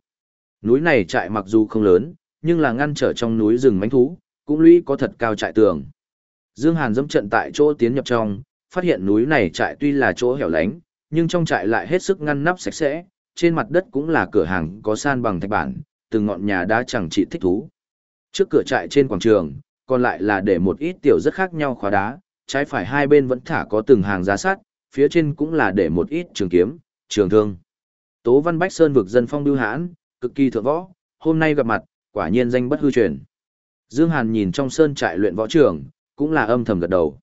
Núi này trại mặc dù không lớn, nhưng là ngăn trở trong núi rừng mánh thú, cũng lũy có thật cao trại tường. Dương Hàn dẫm trận tại chỗ tiến nhập trong, phát hiện núi này trại tuy là chỗ hẻo lánh, nhưng trong trại lại hết sức ngăn nắp sạch sẽ, trên mặt đất cũng là cửa hàng có san bằng thạch bản, từng ngọn nhà đá chẳng trị thích thú. Trước cửa trại trên quảng trường, còn lại là để một ít tiểu rất khác nhau khóa đá, trái phải hai bên vẫn thả có từng hàng giá sắt, phía trên cũng là để một ít trường kiếm, trường thương. Tố Văn Bách Sơn vực dân phong lưu hãn, cực kỳ thượng võ, hôm nay gặp mặt, quả nhiên danh bất hư truyền. Dương Hàn nhìn trong sơn trại luyện võ trường, cũng là âm thầm gật đầu.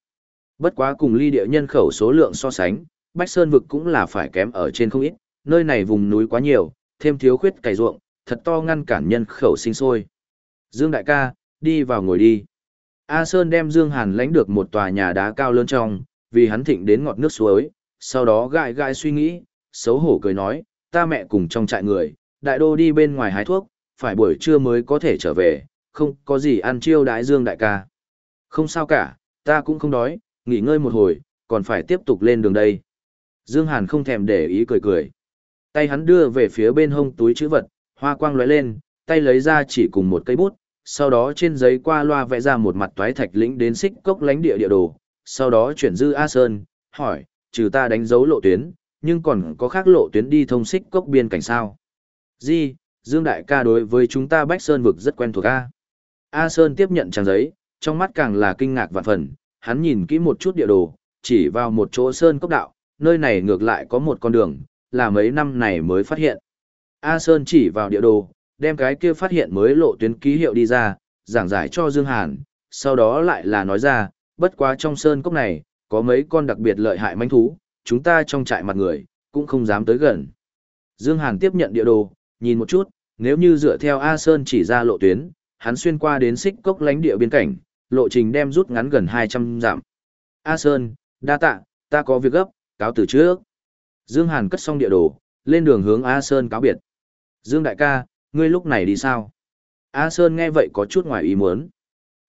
Bất quá cùng ly địa nhân khẩu số lượng so sánh, Bách Sơn vực cũng là phải kém ở trên không ít, nơi này vùng núi quá nhiều, thêm thiếu khuyết cày ruộng, thật to ngăn cản nhân khẩu sinh sôi. Dương đại ca, đi vào ngồi đi. A Sơn đem Dương Hàn lãnh được một tòa nhà đá cao lớn trong, vì hắn thịnh đến ngọt nước suối, sau đó gãi gãi suy nghĩ, xấu hổ cười nói, ta mẹ cùng trong trại người, đại đô đi bên ngoài hái thuốc, phải buổi trưa mới có thể trở về, không có gì ăn chiêu đái Dương đại ca. Không sao cả, ta cũng không đói, nghỉ ngơi một hồi, còn phải tiếp tục lên đường đây. Dương Hàn không thèm để ý cười cười. Tay hắn đưa về phía bên hông túi chữ vật, hoa quang lóe lên, tay lấy ra chỉ cùng một cây bút, sau đó trên giấy qua loa vẽ ra một mặt toái thạch lĩnh đến xích cốc lánh địa địa đồ, sau đó chuyển dư A Sơn, hỏi, trừ ta đánh dấu lộ tuyến, nhưng còn có khác lộ tuyến đi thông xích cốc biên cảnh sao? Di, Dương Đại ca đối với chúng ta Bách Sơn vực rất quen thuộc A. A Sơn tiếp nhận trang giấy, trong mắt càng là kinh ngạc vạn phần, hắn nhìn kỹ một chút địa đồ, chỉ vào một chỗ Sơn cốc đạo, nơi này ngược lại có một con đường, là mấy năm này mới phát hiện. A Sơn chỉ vào địa đồ, đem cái kia phát hiện mới lộ tuyến ký hiệu đi ra, giảng giải cho Dương Hàn, sau đó lại là nói ra, bất quá trong sơn cốc này, có mấy con đặc biệt lợi hại manh thú, chúng ta trong trại mặt người, cũng không dám tới gần. Dương Hàn tiếp nhận địa đồ, nhìn một chút, nếu như dựa theo A Sơn chỉ ra lộ tuyến, hắn xuyên qua đến xích cốc lánh địa biên cảnh, lộ trình đem rút ngắn gần 200 dặm. A Sơn, đa tạ, ta có việc gấp, cáo từ trước. Dương Hàn cất xong địa đồ, lên đường hướng A Sơn cáo biệt. Dương đại ca, ngươi lúc này đi sao? A Sơn nghe vậy có chút ngoài ý muốn.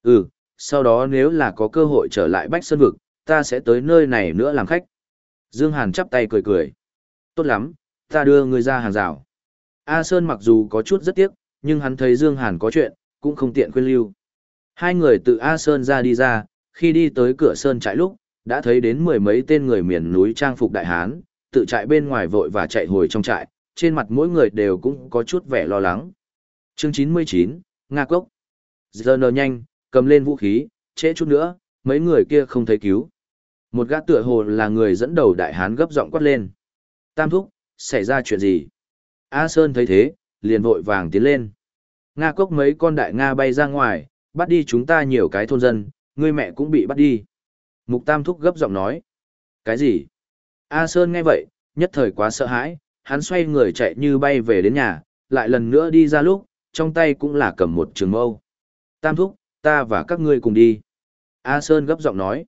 Ừ, sau đó nếu là có cơ hội trở lại Bách Sơn Vực, ta sẽ tới nơi này nữa làm khách. Dương Hàn chắp tay cười cười. Tốt lắm, ta đưa ngươi ra hàng rào. A Sơn mặc dù có chút rất tiếc, nhưng hắn thấy Dương Hàn có chuyện, cũng không tiện khuyên lưu. Hai người từ A Sơn ra đi ra, khi đi tới cửa Sơn trại lúc, đã thấy đến mười mấy tên người miền núi trang phục đại hán, tự trại bên ngoài vội và chạy hồi trong trại, trên mặt mỗi người đều cũng có chút vẻ lo lắng. Chương 99, Nga Cốc. Giờ nờ nhanh, cầm lên vũ khí, trễ chút nữa, mấy người kia không thấy cứu. Một gã tựa hồ là người dẫn đầu đại hán gấp giọng quát lên. Tam thúc, xảy ra chuyện gì? A Sơn thấy thế, liền vội vàng tiến lên. Nga Cốc mấy con đại Nga bay ra ngoài, bắt đi chúng ta nhiều cái thôn dân, người mẹ cũng bị bắt đi. Mục Tam thúc gấp giọng nói. Cái gì? A Sơn nghe vậy, nhất thời quá sợ hãi, hắn xoay người chạy như bay về đến nhà, lại lần nữa đi ra lúc, trong tay cũng là cầm một trường mâu. Tam thúc, ta và các ngươi cùng đi. A Sơn gấp giọng nói.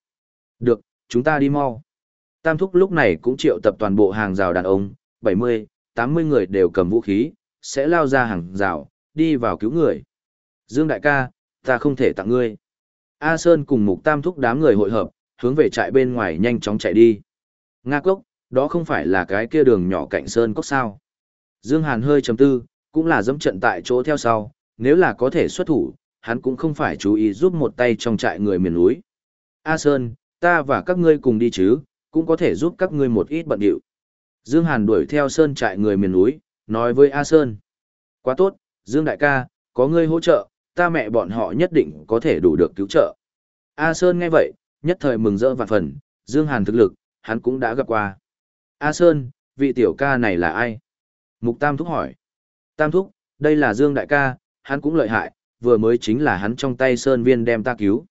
Được, chúng ta đi mau. Tam thúc lúc này cũng triệu tập toàn bộ hàng rào đàn ông, 70, 80 người đều cầm vũ khí, sẽ lao ra hàng rào, đi vào cứu người. Dương đại ca, ta không thể tặng ngươi. A Sơn cùng mục tam thúc đám người hội hợp, hướng về trại bên ngoài nhanh chóng chạy đi. Nga cốc, đó không phải là cái kia đường nhỏ cạnh Sơn cốc sao. Dương Hàn hơi trầm tư, cũng là dẫm trận tại chỗ theo sau, nếu là có thể xuất thủ, hắn cũng không phải chú ý giúp một tay trong trại người miền núi. A Sơn, ta và các ngươi cùng đi chứ, cũng có thể giúp các ngươi một ít bận điệu. Dương Hàn đuổi theo Sơn trại người miền núi, nói với A Sơn. Quá tốt, Dương Đại ca, có ngươi hỗ trợ, ta mẹ bọn họ nhất định có thể đủ được cứu trợ. A Sơn nghe vậy, nhất thời mừng rỡ vạn phần, Dương Hàn thực lực, hắn cũng đã gặp qua. A Sơn, vị tiểu ca này là ai? Mục Tam Thúc hỏi. Tam Thúc, đây là Dương Đại ca, hắn cũng lợi hại, vừa mới chính là hắn trong tay Sơn Viên đem ta cứu.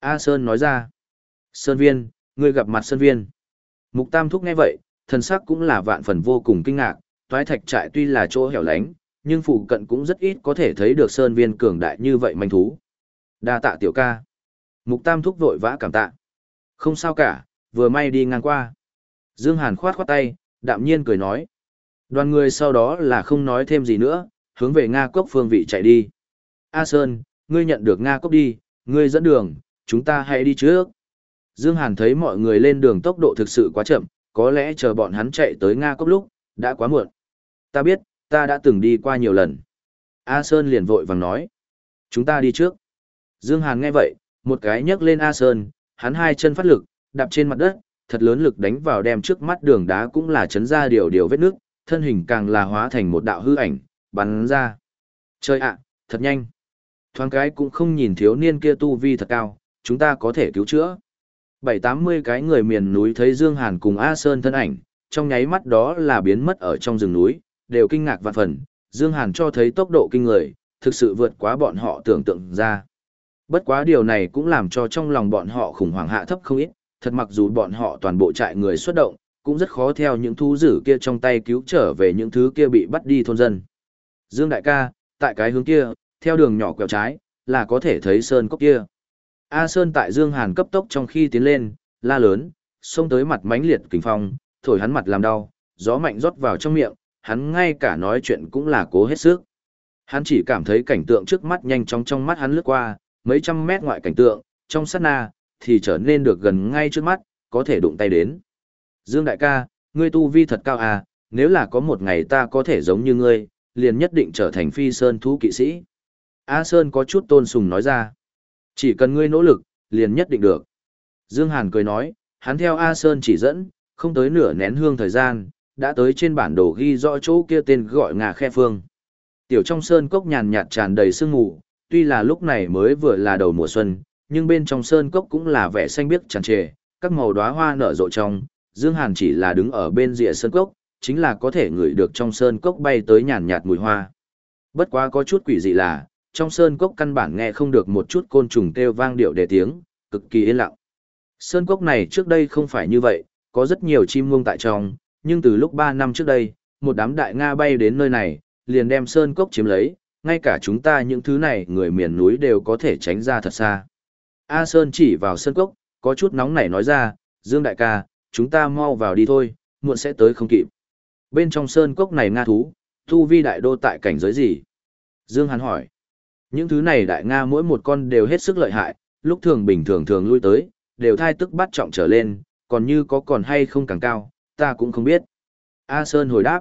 A Sơn nói ra. Sơn Viên, ngươi gặp mặt Sơn Viên. Mục Tam Thúc nghe vậy, thần sắc cũng là vạn phần vô cùng kinh ngạc, toái thạch trại tuy là chỗ hẻo lánh, nhưng phụ cận cũng rất ít có thể thấy được Sơn Viên cường đại như vậy manh thú. Đa tạ tiểu ca. Mục Tam Thúc vội vã cảm tạ. Không sao cả, vừa may đi ngang qua. Dương Hàn khoát khoát tay, đạm nhiên cười nói. Đoàn người sau đó là không nói thêm gì nữa, hướng về Nga Cốc phương vị chạy đi. A Sơn, ngươi nhận được Nga Cốc đi, ngươi dẫn đường, chúng ta hãy đi trước. Dương Hàn thấy mọi người lên đường tốc độ thực sự quá chậm, có lẽ chờ bọn hắn chạy tới Nga Cốc lúc, đã quá muộn. Ta biết, ta đã từng đi qua nhiều lần. A Sơn liền vội vàng nói. Chúng ta đi trước. Dương Hàn nghe vậy, một cái nhấc lên A Sơn, hắn hai chân phát lực, đạp trên mặt đất, thật lớn lực đánh vào đem trước mắt đường đá cũng là chấn ra điều điều vết nước, thân hình càng là hóa thành một đạo hư ảnh, bắn ra. Chơi ạ, thật nhanh. Thoáng cái cũng không nhìn thiếu niên kia tu vi thật cao, chúng ta có thể cứu chữa. Bảy tám mươi cái người miền núi thấy Dương Hàn cùng A Sơn thân ảnh, trong nháy mắt đó là biến mất ở trong rừng núi, đều kinh ngạc vạn phần, Dương Hàn cho thấy tốc độ kinh người, thực sự vượt quá bọn họ tưởng tượng ra. Bất quá điều này cũng làm cho trong lòng bọn họ khủng hoảng hạ thấp không ít, thật mặc dù bọn họ toàn bộ trại người xuất động, cũng rất khó theo những thú dữ kia trong tay cứu trở về những thứ kia bị bắt đi thôn dân. Dương đại ca, tại cái hướng kia, theo đường nhỏ quẹo trái, là có thể thấy sơn cốc kia. A Sơn tại Dương Hàn cấp tốc trong khi tiến lên, la lớn, xông tới mặt mãnh liệt kình phong, thổi hắn mặt làm đau, gió mạnh rót vào trong miệng, hắn ngay cả nói chuyện cũng là cố hết sức. Hắn chỉ cảm thấy cảnh tượng trước mắt nhanh chóng trong mắt hắn lướt qua, mấy trăm mét ngoại cảnh tượng, trong sát na, thì trở nên được gần ngay trước mắt, có thể đụng tay đến. Dương đại ca, ngươi tu vi thật cao à, nếu là có một ngày ta có thể giống như ngươi, liền nhất định trở thành phi sơn thú kỵ sĩ. A Sơn có chút tôn sùng nói ra. Chỉ cần ngươi nỗ lực, liền nhất định được. Dương Hàn cười nói, hắn theo A Sơn chỉ dẫn, không tới nửa nén hương thời gian, đã tới trên bản đồ ghi rõ chỗ kia tên gọi ngà khe phương. Tiểu trong sơn cốc nhàn nhạt tràn đầy sương mù, tuy là lúc này mới vừa là đầu mùa xuân, nhưng bên trong sơn cốc cũng là vẻ xanh biếc tràn trề, các màu đóa hoa nở rộ trong, Dương Hàn chỉ là đứng ở bên rìa sơn cốc, chính là có thể ngửi được trong sơn cốc bay tới nhàn nhạt mùi hoa. Bất quá có chút quỷ dị là, trong sơn cốc căn bản nghe không được một chút côn trùng kêu vang điệu để tiếng, cực kỳ yên lặng. Sơn cốc này trước đây không phải như vậy, có rất nhiều chim muông tại trong, nhưng từ lúc 3 năm trước đây, một đám đại Nga bay đến nơi này, liền đem sơn cốc chiếm lấy, ngay cả chúng ta những thứ này người miền núi đều có thể tránh ra thật xa. A Sơn chỉ vào sơn cốc, có chút nóng nảy nói ra, Dương đại ca, chúng ta mau vào đi thôi, muộn sẽ tới không kịp. Bên trong sơn cốc này Nga thú, thu vi đại đô tại cảnh giới gì? Dương hắn hỏi. Những thứ này đại Nga mỗi một con đều hết sức lợi hại, lúc thường bình thường thường lui tới, đều thai tức bắt trọng trở lên, còn như có còn hay không càng cao, ta cũng không biết. A Sơn hồi đáp.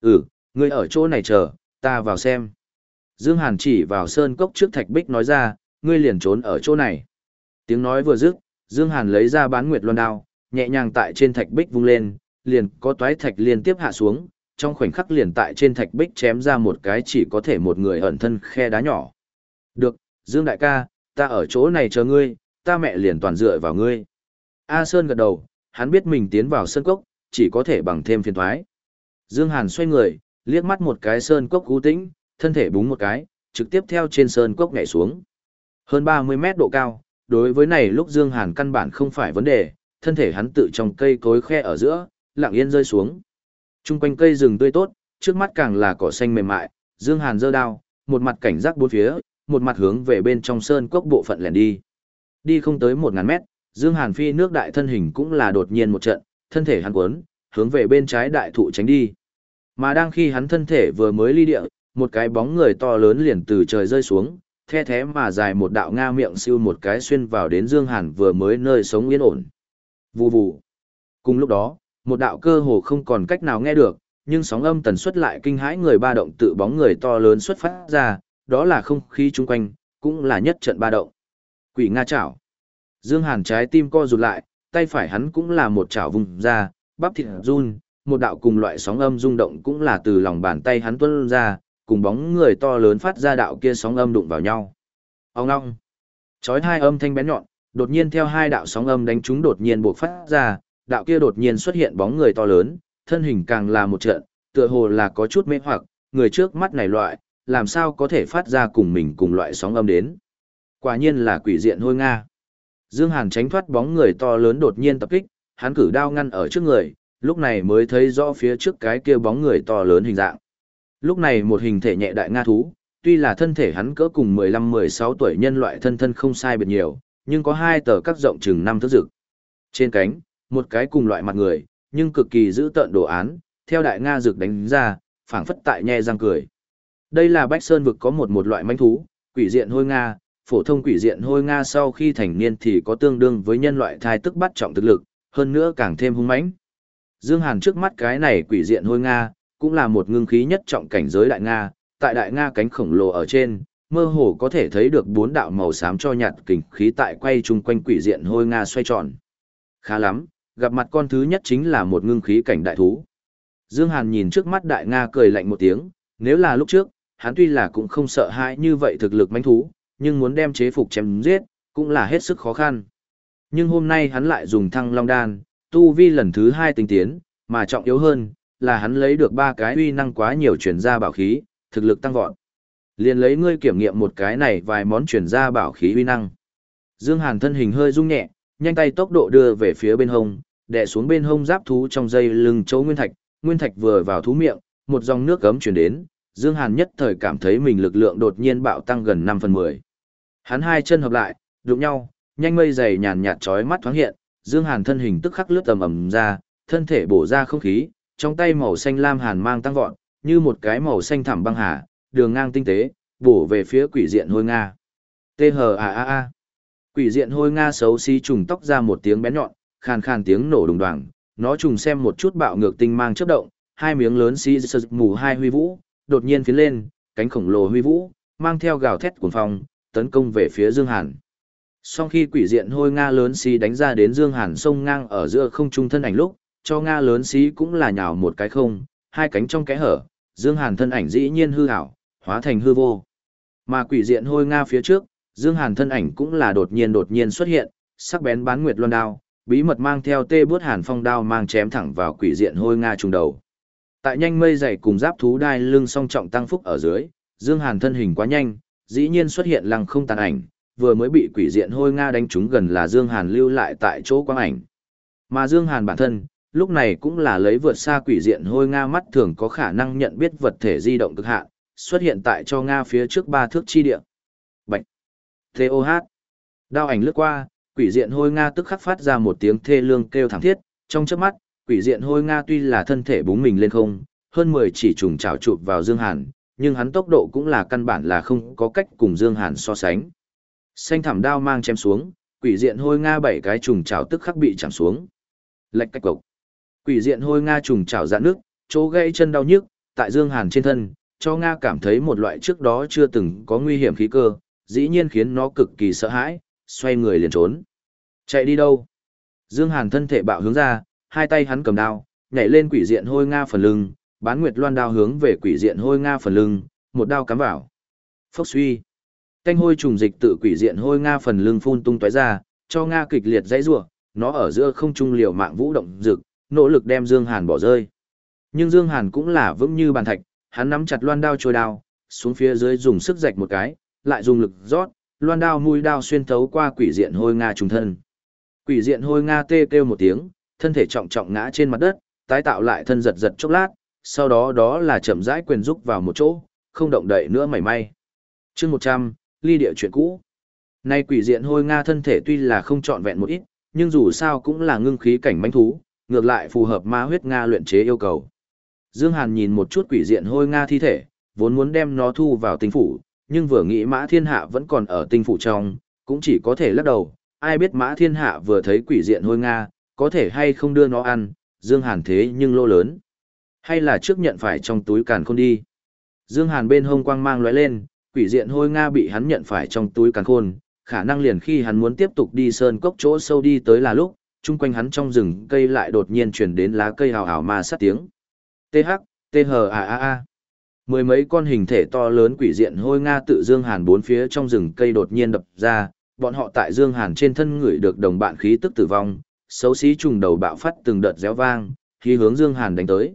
Ừ, ngươi ở chỗ này chờ, ta vào xem. Dương Hàn chỉ vào Sơn cốc trước thạch bích nói ra, ngươi liền trốn ở chỗ này. Tiếng nói vừa dứt, Dương Hàn lấy ra bán nguyệt loan đao, nhẹ nhàng tại trên thạch bích vung lên, liền có toái thạch liên tiếp hạ xuống, trong khoảnh khắc liền tại trên thạch bích chém ra một cái chỉ có thể một người ẩn thân khe đá nhỏ. Được, Dương đại ca, ta ở chỗ này chờ ngươi, ta mẹ liền toàn dựa vào ngươi. A Sơn gật đầu, hắn biết mình tiến vào sơn cốc, chỉ có thể bằng thêm phiền thoái. Dương Hàn xoay người, liếc mắt một cái sơn cốc cú tĩnh, thân thể búng một cái, trực tiếp theo trên sơn cốc nhảy xuống. Hơn 30 mét độ cao, đối với này lúc Dương Hàn căn bản không phải vấn đề, thân thể hắn tự trong cây cối khe ở giữa, lặng yên rơi xuống. Trung quanh cây rừng tươi tốt, trước mắt càng là cỏ xanh mềm mại, Dương Hàn giơ đao, một mặt cảnh giác bốn phía, một mặt hướng về bên trong sơn cốc bộ phận lẻn đi. Đi không tới 1000 mét, Dương Hàn phi nước đại thân hình cũng là đột nhiên một trận, thân thể hắn cuốn, hướng về bên trái đại thụ tránh đi. Mà đang khi hắn thân thể vừa mới ly địa, một cái bóng người to lớn liền từ trời rơi xuống, the thế mà dài một đạo nga miệng siêu một cái xuyên vào đến Dương Hàn vừa mới nơi sống yên ổn. Vù vù. Cùng lúc đó, một đạo cơ hồ không còn cách nào nghe được, nhưng sóng âm tần suất lại kinh hãi người ba động tự bóng người to lớn xuất phát ra, đó là không khí chung quanh, cũng là nhất trận ba động. Quỷ Nga chảo. Dương Hàn trái tim co rụt lại, tay phải hắn cũng là một chảo vùng ra, bắp thịt run, một đạo cùng loại sóng âm rung động cũng là từ lòng bàn tay hắn tuôn ra, cùng bóng người to lớn phát ra đạo kia sóng âm đụng vào nhau. Ông ngong. Chói hai âm thanh bén nhọn, đột nhiên theo hai đạo sóng âm đánh chúng đột nhiên buộc phát ra, đạo kia đột nhiên xuất hiện bóng người to lớn, thân hình càng là một trận, tựa hồ là có chút mê hoặc, người trước mắt này loại, làm sao có thể phát ra cùng mình cùng loại sóng âm đến. Quả nhiên là quỷ diện hôi Nga. Dương Hàn tránh thoát bóng người to lớn đột nhiên tập kích, hắn cử đao ngăn ở trước người, lúc này mới thấy rõ phía trước cái kia bóng người to lớn hình dạng. Lúc này một hình thể nhẹ đại Nga thú, tuy là thân thể hắn cỡ cùng 15-16 tuổi nhân loại thân thân không sai biệt nhiều, nhưng có hai tờ các rộng chừng năm thước rực. Trên cánh, một cái cùng loại mặt người, nhưng cực kỳ giữ tợn đồ án, theo đại Nga rực đánh ra, phảng phất tại nhe răng cười. Đây là Bách Sơn vực có một một loại manh thú, quỷ diện hôi Nga, phổ thông quỷ diện hôi Nga sau khi thành niên thì có tương đương với nhân loại thai tức bắt trọng thực lực, hơn nữa càng thêm hung mãnh. Dương Hàn trước mắt cái này quỷ diện hôi Nga, cũng là một ngưng khí nhất trọng cảnh giới đại Nga, tại đại Nga cánh khổng lồ ở trên, mơ hồ có thể thấy được bốn đạo màu xám cho nhạt kình khí tại quay chung quanh quỷ diện hôi Nga xoay tròn. Khá lắm, gặp mặt con thứ nhất chính là một ngưng khí cảnh đại thú. Dương Hàn nhìn trước mắt đại Nga cười lạnh một tiếng, nếu là lúc trước, hắn tuy là cũng không sợ hãi như vậy thực lực manh thú, nhưng muốn đem chế phục chém giết, cũng là hết sức khó khăn. Nhưng hôm nay hắn lại dùng thăng long đan, tu vi lần thứ hai tinh tiến, mà trọng yếu hơn, là hắn lấy được ba cái uy năng quá nhiều chuyển ra bảo khí, thực lực tăng vọt. Liền lấy ngươi kiểm nghiệm một cái này vài món chuyển ra bảo khí uy năng. Dương Hàn thân hình hơi rung nhẹ, nhanh tay tốc độ đưa về phía bên hông, đè xuống bên hông giáp thú trong dây lưng chỗ nguyên thạch, nguyên thạch vừa vào thú miệng, một dòng nước cấm truyền đến, Dương Hàn nhất thời cảm thấy mình lực lượng đột nhiên bạo tăng gần 5 phần 10. Hắn hai chân hợp lại, đụng nhau, nhanh mây dày nhàn nhạt chói mắt thoáng hiện, Dương Hàn thân hình tức khắc lướt tầm ầm ra, thân thể bổ ra không khí, trong tay màu xanh lam hàn mang tăng vọt, như một cái màu xanh thẳm băng hà, đường ngang tinh tế, bổ về phía quỷ diện hôi nga. Tê hờ a a a. Quỷ diện hôi nga xấu xí trùng tóc ra một tiếng bén nhọn, khàn khàn tiếng nổ đùng đoàng, nó trùng xem một chút bạo ngược tinh mang chớp động, hai miếng lớn xí sơ mù hai huy vũ, đột nhiên phiến lên, cánh khổng lồ huy vũ, mang theo gào thét cuồng phong, tấn công về phía Dương Hàn. Sau khi quỷ diện hôi Nga lớn xí đánh ra đến Dương Hàn sông ngang ở giữa không trung thân ảnh lúc, cho Nga lớn xí cũng là nhào một cái không, hai cánh trong kẽ hở, Dương Hàn thân ảnh dĩ nhiên hư ảo, hóa thành hư vô. Mà quỷ diện hôi Nga phía trước, Dương Hàn thân ảnh cũng là đột nhiên đột nhiên xuất hiện, sắc bén bán nguyệt loan đao, bí mật mang theo tê bước hàn phong đao mang chém thẳng vào quỷ diện hôi Nga trùng đầu. Tại nhanh mây dày cùng giáp thú đai lưng song trọng tăng phúc ở dưới, Dương Hàn thân hình quá nhanh, dĩ nhiên xuất hiện lăng không tàn ảnh, vừa mới bị quỷ diện hôi Nga đánh trúng gần là Dương Hàn lưu lại tại chỗ quang ảnh. Mà Dương Hàn bản thân, lúc này cũng là lấy vượt xa quỷ diện hôi Nga mắt thường có khả năng nhận biết vật thể di động cực hạn, xuất hiện tại cho Nga phía trước ba thước chi địa. Bạch! TOH. Đao ảnh lướt qua, quỷ diện hôi Nga tức khắc phát ra một tiếng thê lương kêu thảm thiết, trong chớp mắt, quỷ diện hôi Nga tuy là thân thể búng mình lên không, hơn 10 chỉ trùng trào chụp vào Dương Hàn, nhưng hắn tốc độ cũng là căn bản là không có cách cùng Dương Hàn so sánh. Xanh thảm đao mang chém xuống, quỷ diện hôi Nga bảy cái trùng trào tức khắc bị chạm xuống. Lệch cách cục. Quỷ diện hôi Nga trùng trào dạn nước, chỗ gãy chân đau nhức, tại Dương Hàn trên thân, cho Nga cảm thấy một loại trước đó chưa từng có nguy hiểm khí cơ, dĩ nhiên khiến nó cực kỳ sợ hãi, xoay người liền trốn. Chạy đi đâu? Dương Hàn thân thể bạo hướng ra, hai tay hắn cầm đao, nhảy lên quỷ diện hôi Nga phần lưng, bán nguyệt loan đao hướng về quỷ diện hôi Nga phần lưng, một đao cắm vào. Phốc suy. Canh hôi trùng dịch tự quỷ diện hôi Nga phần lưng phun tung tóe ra, cho Nga kịch liệt dãy rủa, nó ở giữa không trung liều mạng vũ động rực, nỗ lực đem Dương Hàn bỏ rơi. Nhưng Dương Hàn cũng là vững như bàn thạch, hắn nắm chặt loan đao chôi đao, xuống phía dưới dùng sức rạch một cái, lại dùng lực rót, loan đao mũi đao xuyên thấu qua quỷ diện hôi nga trùng thân. Quỷ diện hôi nga tê kêu một tiếng, thân thể trọng trọng ngã trên mặt đất, tái tạo lại thân giật giật chốc lát, sau đó đó là chậm rãi quyền rúc vào một chỗ, không động đậy nữa mảy may. Chương 100, ly địa chuyện cũ. Nay quỷ diện hôi nga thân thể tuy là không trọn vẹn một ít, nhưng dù sao cũng là ngưng khí cảnh manh thú, ngược lại phù hợp ma huyết nga luyện chế yêu cầu. Dương Hàn nhìn một chút quỷ diện hôi nga thi thể, vốn muốn đem nó thu vào tinh phủ, nhưng vừa nghĩ mã thiên hạ vẫn còn ở tinh phủ trong, cũng chỉ có thể lắc đầu, ai biết mã thiên hạ vừa thấy quỷ diện hôi nga, có thể hay không đưa nó ăn, Dương Hàn thế nhưng lô lớn. Hay là trước nhận phải trong túi càn khôn đi. Dương Hàn bên hông quang mang lóe lên, quỷ diện hôi nga bị hắn nhận phải trong túi càn khôn, khả năng liền khi hắn muốn tiếp tục đi sơn cốc chỗ sâu đi tới là lúc, chung quanh hắn trong rừng cây lại đột nhiên truyền đến lá cây hào hào ma sát tiếng. TH, TH a a a. Mười mấy con hình thể to lớn quỷ diện hôi nga tự Dương Hàn bốn phía trong rừng cây đột nhiên đập ra, bọn họ tại Dương Hàn trên thân người được đồng bạn khí tức tử vong, xấu xí trùng đầu bạo phát từng đợt réo vang, khi hướng Dương Hàn đánh tới.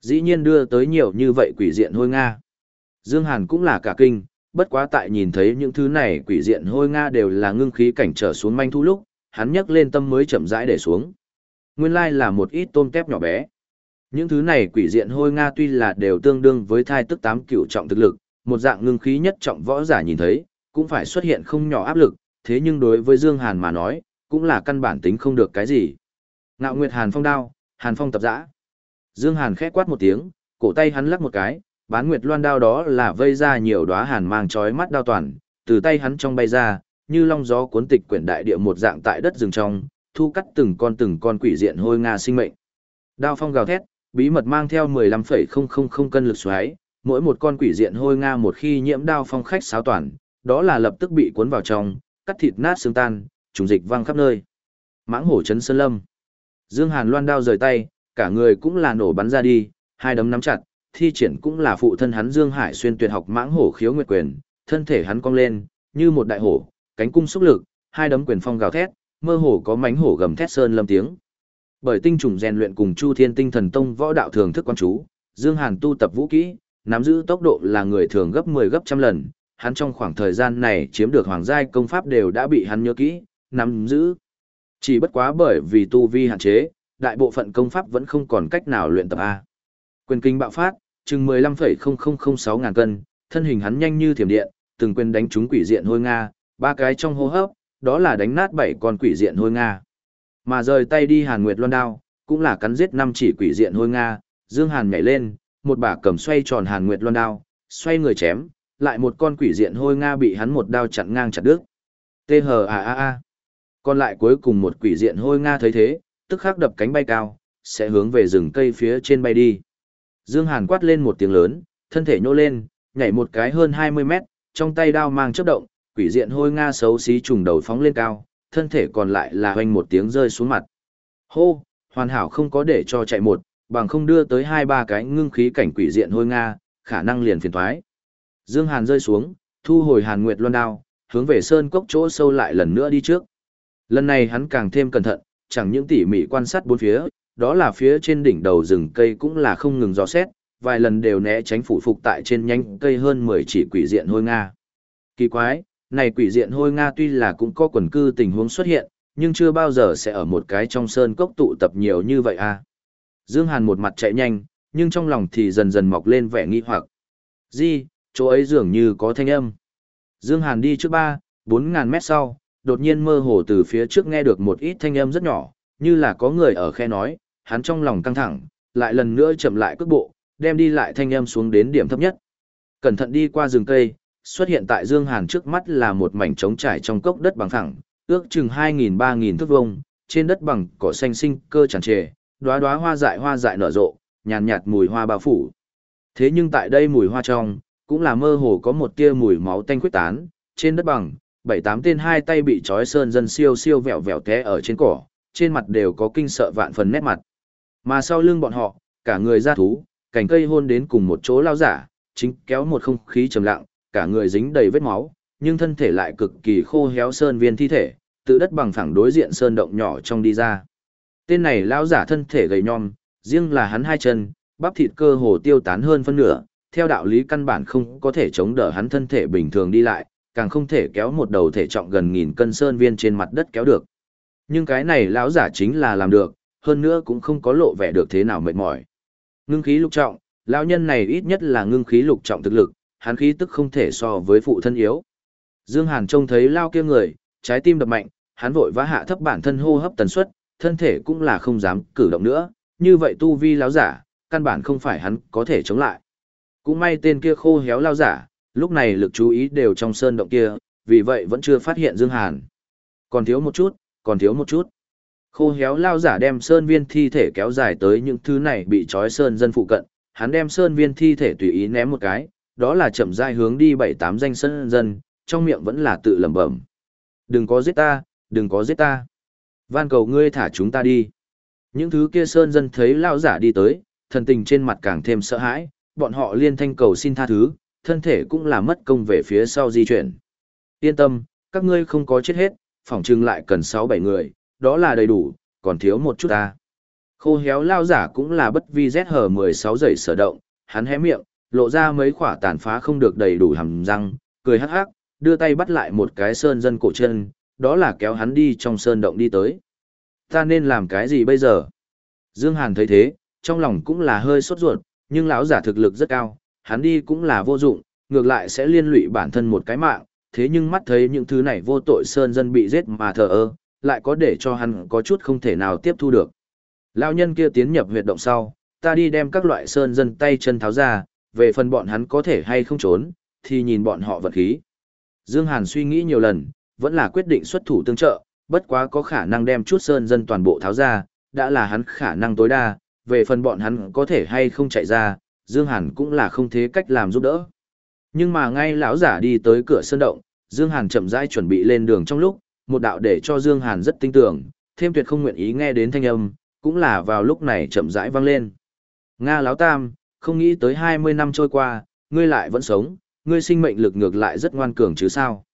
Dĩ nhiên đưa tới nhiều như vậy quỷ diện hôi nga. Dương Hàn cũng là cả kinh, bất quá tại nhìn thấy những thứ này quỷ diện hôi nga đều là ngưng khí cảnh trở xuống manh thu lúc, hắn nhấc lên tâm mới chậm rãi để xuống. Nguyên lai là một ít tôm tép nhỏ bé. Những thứ này quỷ diện hôi nga tuy là đều tương đương với thai tức tám cửu trọng thực lực, một dạng ngưng khí nhất trọng võ giả nhìn thấy, cũng phải xuất hiện không nhỏ áp lực, thế nhưng đối với Dương Hàn mà nói, cũng là căn bản tính không được cái gì. Ngạo Nguyệt Hàn Phong đao, Hàn Phong tập dã. Dương Hàn khẽ quát một tiếng, cổ tay hắn lắc một cái, bán nguyệt loan đao đó là vây ra nhiều đóa hàn mang chói mắt đao toàn, từ tay hắn trong bay ra, như long gió cuốn tịch quyển đại địa một dạng tại đất rừng trong, thu cắt từng con từng con quỷ diện hôi nga sinh mệnh. Đao phong gào thét, bí mật mang theo 15,000 cân lực xoáy, mỗi một con quỷ diện hôi nga một khi nhiễm đao phong khách sáo toàn, đó là lập tức bị cuốn vào trong, cắt thịt nát xương tan, trùng dịch văng khắp nơi. Mãng hổ chấn sơn lâm. Dương Hàn loan đao rời tay, cả người cũng là nổ bắn ra đi, hai đấm nắm chặt, thi triển cũng là phụ thân hắn Dương Hải xuyên tuyệt học mãng hổ khiếu nguyệt quyền, thân thể hắn cong lên, như một đại hổ, cánh cung xúc lực, hai đấm quyền phong gào thét, mơ hồ có mánh hổ gầm thét sơn lâm tiếng. Bởi tinh trùng rèn luyện cùng Chu Thiên Tinh Thần Tông võ đạo thường thức quan chú, Dương Hàn tu tập vũ kỹ, nắm giữ tốc độ là người thường gấp 10 gấp trăm lần, hắn trong khoảng thời gian này chiếm được hoàng giai công pháp đều đã bị hắn nhớ kỹ, nắm giữ. Chỉ bất quá bởi vì tu vi hạn chế, đại bộ phận công pháp vẫn không còn cách nào luyện tập A. Quyền kinh bạo phát, chừng 15,0006 ngàn cân, thân hình hắn nhanh như thiểm điện, từng quyền đánh trúng quỷ diện hôi Nga, ba cái trong hô hấp, đó là đánh nát bảy con quỷ diện hôi Nga. Mà rời tay đi Hàn Nguyệt Loan đao, cũng là cắn giết năm chỉ quỷ diện hôi Nga, Dương Hàn nhảy lên, một bả cầm xoay tròn Hàn Nguyệt Loan đao, xoay người chém, lại một con quỷ diện hôi Nga bị hắn một đao chặn ngang chặt đứt. Tê hờ a a a còn lại cuối cùng một quỷ diện hôi Nga thấy thế, tức khắc đập cánh bay cao, sẽ hướng về rừng cây phía trên bay đi. Dương Hàn quát lên một tiếng lớn, thân thể nhô lên, nhảy một cái hơn 20 mét, trong tay đao mang chớp động, quỷ diện hôi nga xấu xí trùng đầu phóng lên cao, thân thể còn lại là hoanh một tiếng rơi xuống mặt. Hô, hoàn hảo không có để cho chạy một, bằng không đưa tới hai ba cái ngưng khí cảnh quỷ diện hôi nga, khả năng liền phiền thoái. Dương Hàn rơi xuống, thu hồi Hàn Nguyệt Loan đao, hướng về sơn cốc chỗ sâu lại lần nữa đi trước. Lần này hắn càng thêm cẩn thận, chẳng những tỉ mỉ quan sát bốn phía, đó là phía trên đỉnh đầu rừng cây cũng là không ngừng dò xét, vài lần đều né tránh phủ phục tại trên nhánh cây hơn 10 chỉ quỷ diện hôi Nga. Kỳ quái, này quỷ diện hôi Nga tuy là cũng có quần cư tình huống xuất hiện, nhưng chưa bao giờ sẽ ở một cái trong sơn cốc tụ tập nhiều như vậy à. Dương Hàn một mặt chạy nhanh, nhưng trong lòng thì dần dần mọc lên vẻ nghi hoặc. Di, chỗ ấy dường như có thanh âm. Dương Hàn đi trước ba, bốn ngàn mét sau, đột nhiên mơ hồ từ phía trước nghe được một ít thanh âm rất nhỏ, như là có người ở khe nói, hắn trong lòng căng thẳng, lại lần nữa chậm lại cước bộ, đem đi lại thanh âm xuống đến điểm thấp nhất. Cẩn thận đi qua rừng cây, xuất hiện tại Dương Hàn trước mắt là một mảnh trống trải trong cốc đất bằng phẳng, ước chừng 2.000-3.000 thước vuông, trên đất bằng cỏ xanh sinh cơ tràn trề, đóa đóa hoa dại hoa dại nở rộ, nhàn nhạt, mùi hoa bao phủ. Thế nhưng tại đây mùi hoa trong, cũng là mơ hồ có một tia mùi máu tanh quyết tán, trên đất bằng, bảy tám tên hai tay bị trói sơn dân siêu siêu vẹo vẹo té ở trên cỏ, trên mặt đều có kinh sợ vạn phần nét mặt. Mà sau lưng bọn họ, cả người ra thú, cành cây hôn đến cùng một chỗ lao giả, chính kéo một không khí trầm lặng, cả người dính đầy vết máu, nhưng thân thể lại cực kỳ khô héo sơn viên thi thể, tự đất bằng phẳng đối diện sơn động nhỏ trong đi ra. Tên này lao giả thân thể gầy nhom, riêng là hắn hai chân, bắp thịt cơ hồ tiêu tán hơn phân nửa, theo đạo lý căn bản không có thể chống đỡ hắn thân thể bình thường đi lại, càng không thể kéo một đầu thể trọng gần nghìn cân sơn viên trên mặt đất kéo được. Nhưng cái này lão giả chính là làm được, hơn nữa cũng không có lộ vẻ được thế nào mệt mỏi. Ngưng khí lục trọng, lão nhân này ít nhất là ngưng khí lục trọng thực lực, hắn khí tức không thể so với phụ thân yếu. Dương Hàn trông thấy lao kia người, trái tim đập mạnh, hắn vội vã hạ thấp bản thân hô hấp tần suất, thân thể cũng là không dám cử động nữa, như vậy tu vi lão giả, căn bản không phải hắn có thể chống lại. Cũng may tên kia khô héo lao giả, lúc này lực chú ý đều trong sơn động kia, vì vậy vẫn chưa phát hiện Dương Hàn. Còn thiếu một chút, còn thiếu một chút. Khô héo lao giả đem sơn viên thi thể kéo dài tới những thứ này bị trói sơn dân phụ cận, hắn đem sơn viên thi thể tùy ý ném một cái, đó là chậm rãi hướng đi bảy tám danh sơn dân, trong miệng vẫn là tự lẩm bẩm. Đừng có giết ta, đừng có giết ta. Van cầu ngươi thả chúng ta đi. Những thứ kia sơn dân thấy lao giả đi tới, thần tình trên mặt càng thêm sợ hãi, bọn họ liên thanh cầu xin tha thứ, thân thể cũng là mất công về phía sau di chuyển. Yên tâm, các ngươi không có chết hết, phòng trưng lại cần 6-7 người, đó là đầy đủ, còn thiếu một chút ta. Khô héo lao giả cũng là bất vi rét hở 16 giây sở động, hắn hé miệng, lộ ra mấy khỏa tàn phá không được đầy đủ hàm răng, cười hắc hắc, đưa tay bắt lại một cái sơn dân cổ chân, đó là kéo hắn đi trong sơn động đi tới. Ta nên làm cái gì bây giờ? Dương Hàn thấy thế, trong lòng cũng là hơi sốt ruột, nhưng lão giả thực lực rất cao, hắn đi cũng là vô dụng, ngược lại sẽ liên lụy bản thân một cái mạng, thế nhưng mắt thấy những thứ này vô tội sơn dân bị giết mà thờ ơ, lại có để cho hắn có chút không thể nào tiếp thu được. Lão nhân kia tiến nhập huyệt động sau, ta đi đem các loại sơn dân tay chân tháo ra, về phần bọn hắn có thể hay không trốn, thì nhìn bọn họ vật khí. Dương Hàn suy nghĩ nhiều lần, vẫn là quyết định xuất thủ tương trợ, bất quá có khả năng đem chút sơn dân toàn bộ tháo ra, đã là hắn khả năng tối đa, về phần bọn hắn có thể hay không chạy ra, Dương Hàn cũng là không thế cách làm giúp đỡ. Nhưng mà ngay lão giả đi tới cửa sơn động, Dương Hàn chậm rãi chuẩn bị lên đường trong lúc, một đạo để cho Dương Hàn rất tin tưởng, thêm tuyệt không nguyện ý nghe đến thanh âm, cũng là vào lúc này chậm rãi vang lên. Nga lão tam, không nghĩ tới 20 năm trôi qua, ngươi lại vẫn sống, ngươi sinh mệnh lực ngược lại rất ngoan cường chứ sao.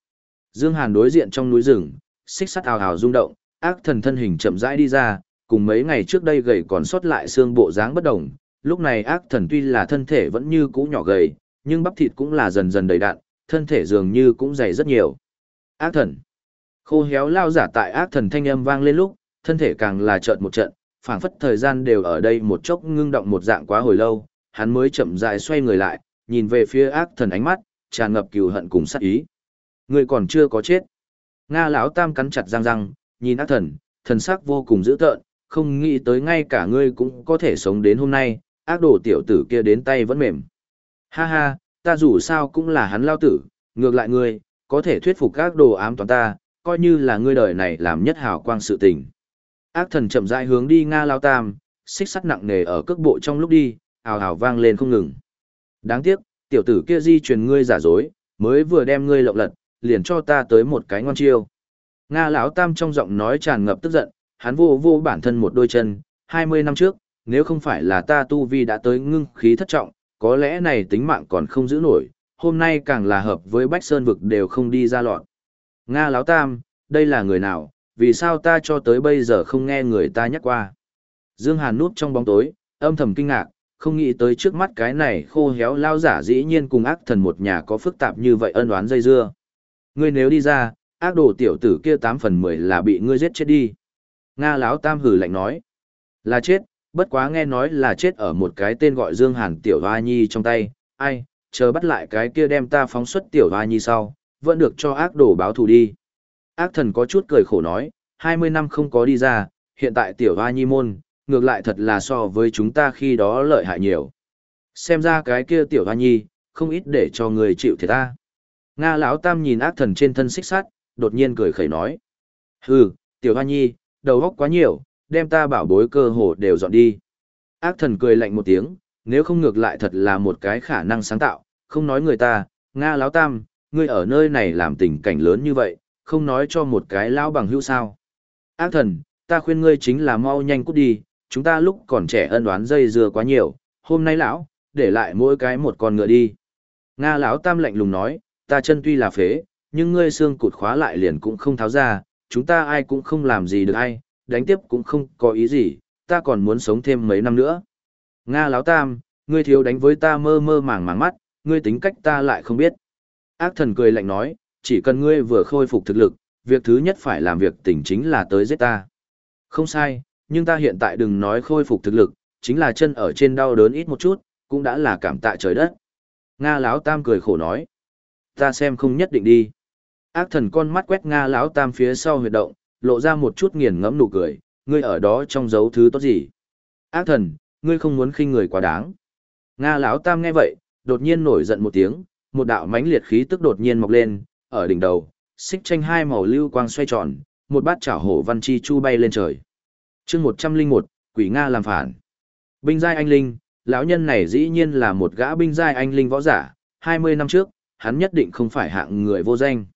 Dương Hàn đối diện trong núi rừng, xích sắt ào ào rung động, ác thần thân hình chậm rãi đi ra, cùng mấy ngày trước đây gầy còn sót lại xương bộ dáng bất động. Lúc này ác thần tuy là thân thể vẫn như cũ nhỏ gầy, nhưng bắp thịt cũng là dần dần đầy đặn, thân thể dường như cũng dày rất nhiều. Ác thần. Khô héo lao giả tại ác thần thanh âm vang lên lúc, thân thể càng là chợt một trận, phảng phất thời gian đều ở đây một chốc ngưng động một dạng quá hồi lâu, hắn mới chậm rãi xoay người lại, nhìn về phía ác thần ánh mắt, tràn ngập cừu hận cùng sát ý. Người còn chưa có chết. Nga lão tam cắn chặt răng răng, nhìn ác thần, thần sắc vô cùng dữ tợn, không nghĩ tới ngay cả ngươi cũng có thể sống đến hôm nay, ác đồ tiểu tử kia đến tay vẫn mềm. Ha ha, ta dù sao cũng là hắn lao tử, ngược lại ngươi, có thể thuyết phục các đồ ám toán ta, coi như là ngươi đời này làm nhất hào quang sự tình. Ác thần chậm rãi hướng đi Nga lao tam, xích sắt nặng nề ở cước bộ trong lúc đi, ào ào vang lên không ngừng. Đáng tiếc, tiểu tử kia di truyền ngươi giả dối, mới vừa đem ngươi lộng lật, liền cho ta tới một cái ngon chiêu. Nga lão tam trong giọng nói tràn ngập tức giận, hắn vô vô bản thân một đôi chân, 20 năm trước, nếu không phải là ta tu vi đã tới ngưng khí thất trọng, có lẽ này tính mạng còn không giữ nổi, hôm nay càng là hợp với Bách Sơn vực đều không đi ra lọt. Nga láo tam, đây là người nào, vì sao ta cho tới bây giờ không nghe người ta nhắc qua. Dương Hàn núp trong bóng tối, âm thầm kinh ngạc, không nghĩ tới trước mắt cái này khô héo lao giả dĩ nhiên cùng ác thần một nhà có phức tạp như vậy ân oán dây dưa. Ngươi nếu đi ra, ác đồ tiểu tử kia 8 phần 10 là bị ngươi giết chết đi. Nga láo tam hử lạnh nói. Là chết, bất quá nghe nói là chết ở một cái tên gọi Dương Hàn tiểu hoa nhi trong tay, ai, chờ bắt lại cái kia đem ta phóng xuất tiểu hoa nhi sau, vẫn được cho ác đồ báo thù đi. Ác thần có chút cười khổ nói, 20 năm không có đi ra, hiện tại tiểu hoa nhi môn, ngược lại thật là so với chúng ta khi đó lợi hại nhiều. Xem ra cái kia tiểu hoa nhi, không ít để cho người chịu thiệt ta. Nga lão tam nhìn ác thần trên thân xích sắt, đột nhiên cười khẩy nói. Hừ, tiểu hoa nhi, đầu óc quá nhiều, đem ta bảo bối cơ hồ đều dọn đi. Ác thần cười lạnh một tiếng, nếu không ngược lại thật là một cái khả năng sáng tạo, không nói người ta, Nga lão tam, ngươi ở nơi này làm tình cảnh lớn như vậy, không nói cho một cái lão bằng hữu sao. Ác thần, ta khuyên ngươi chính là mau nhanh cút đi, chúng ta lúc còn trẻ ân đoán dây dưa quá nhiều, hôm nay lão, để lại mỗi cái một con ngựa đi. Nga lão tam lạnh lùng nói, ta chân tuy là phế, nhưng ngươi xương cụt khóa lại liền cũng không tháo ra, chúng ta ai cũng không làm gì được ai, đánh tiếp cũng không có ý gì, ta còn muốn sống thêm mấy năm nữa. Nga lão tam, ngươi thiếu đánh với ta mơ mơ màng màng mắt, ngươi tính cách ta lại không biết. Ác thần cười lạnh nói, chỉ cần ngươi vừa khôi phục thực lực, việc thứ nhất phải làm việc tỉnh chính là tới giết ta. Không sai, nhưng ta hiện tại đừng nói khôi phục thực lực, chính là chân ở trên đau đớn ít một chút, cũng đã là cảm tạ trời đất. Nga lão tam cười khổ nói, ta xem không nhất định đi. Ác thần con mắt quét Nga lão tam phía sau huyệt động, lộ ra một chút nghiền ngẫm nụ cười, ngươi ở đó trong giấu thứ tốt gì? Ác thần, ngươi không muốn khinh người quá đáng. Nga lão tam nghe vậy, đột nhiên nổi giận một tiếng, một đạo mãnh liệt khí tức đột nhiên mọc lên, ở đỉnh đầu, xích tranh hai màu lưu quang xoay tròn, một bát chảo hổ văn chi chu bay lên trời. Chương 101, Quỷ Nga làm phản. Binh giai anh linh, lão nhân này dĩ nhiên là một gã binh giai anh linh võ giả, 20 năm trước, hắn nhất định không phải hạng người vô danh.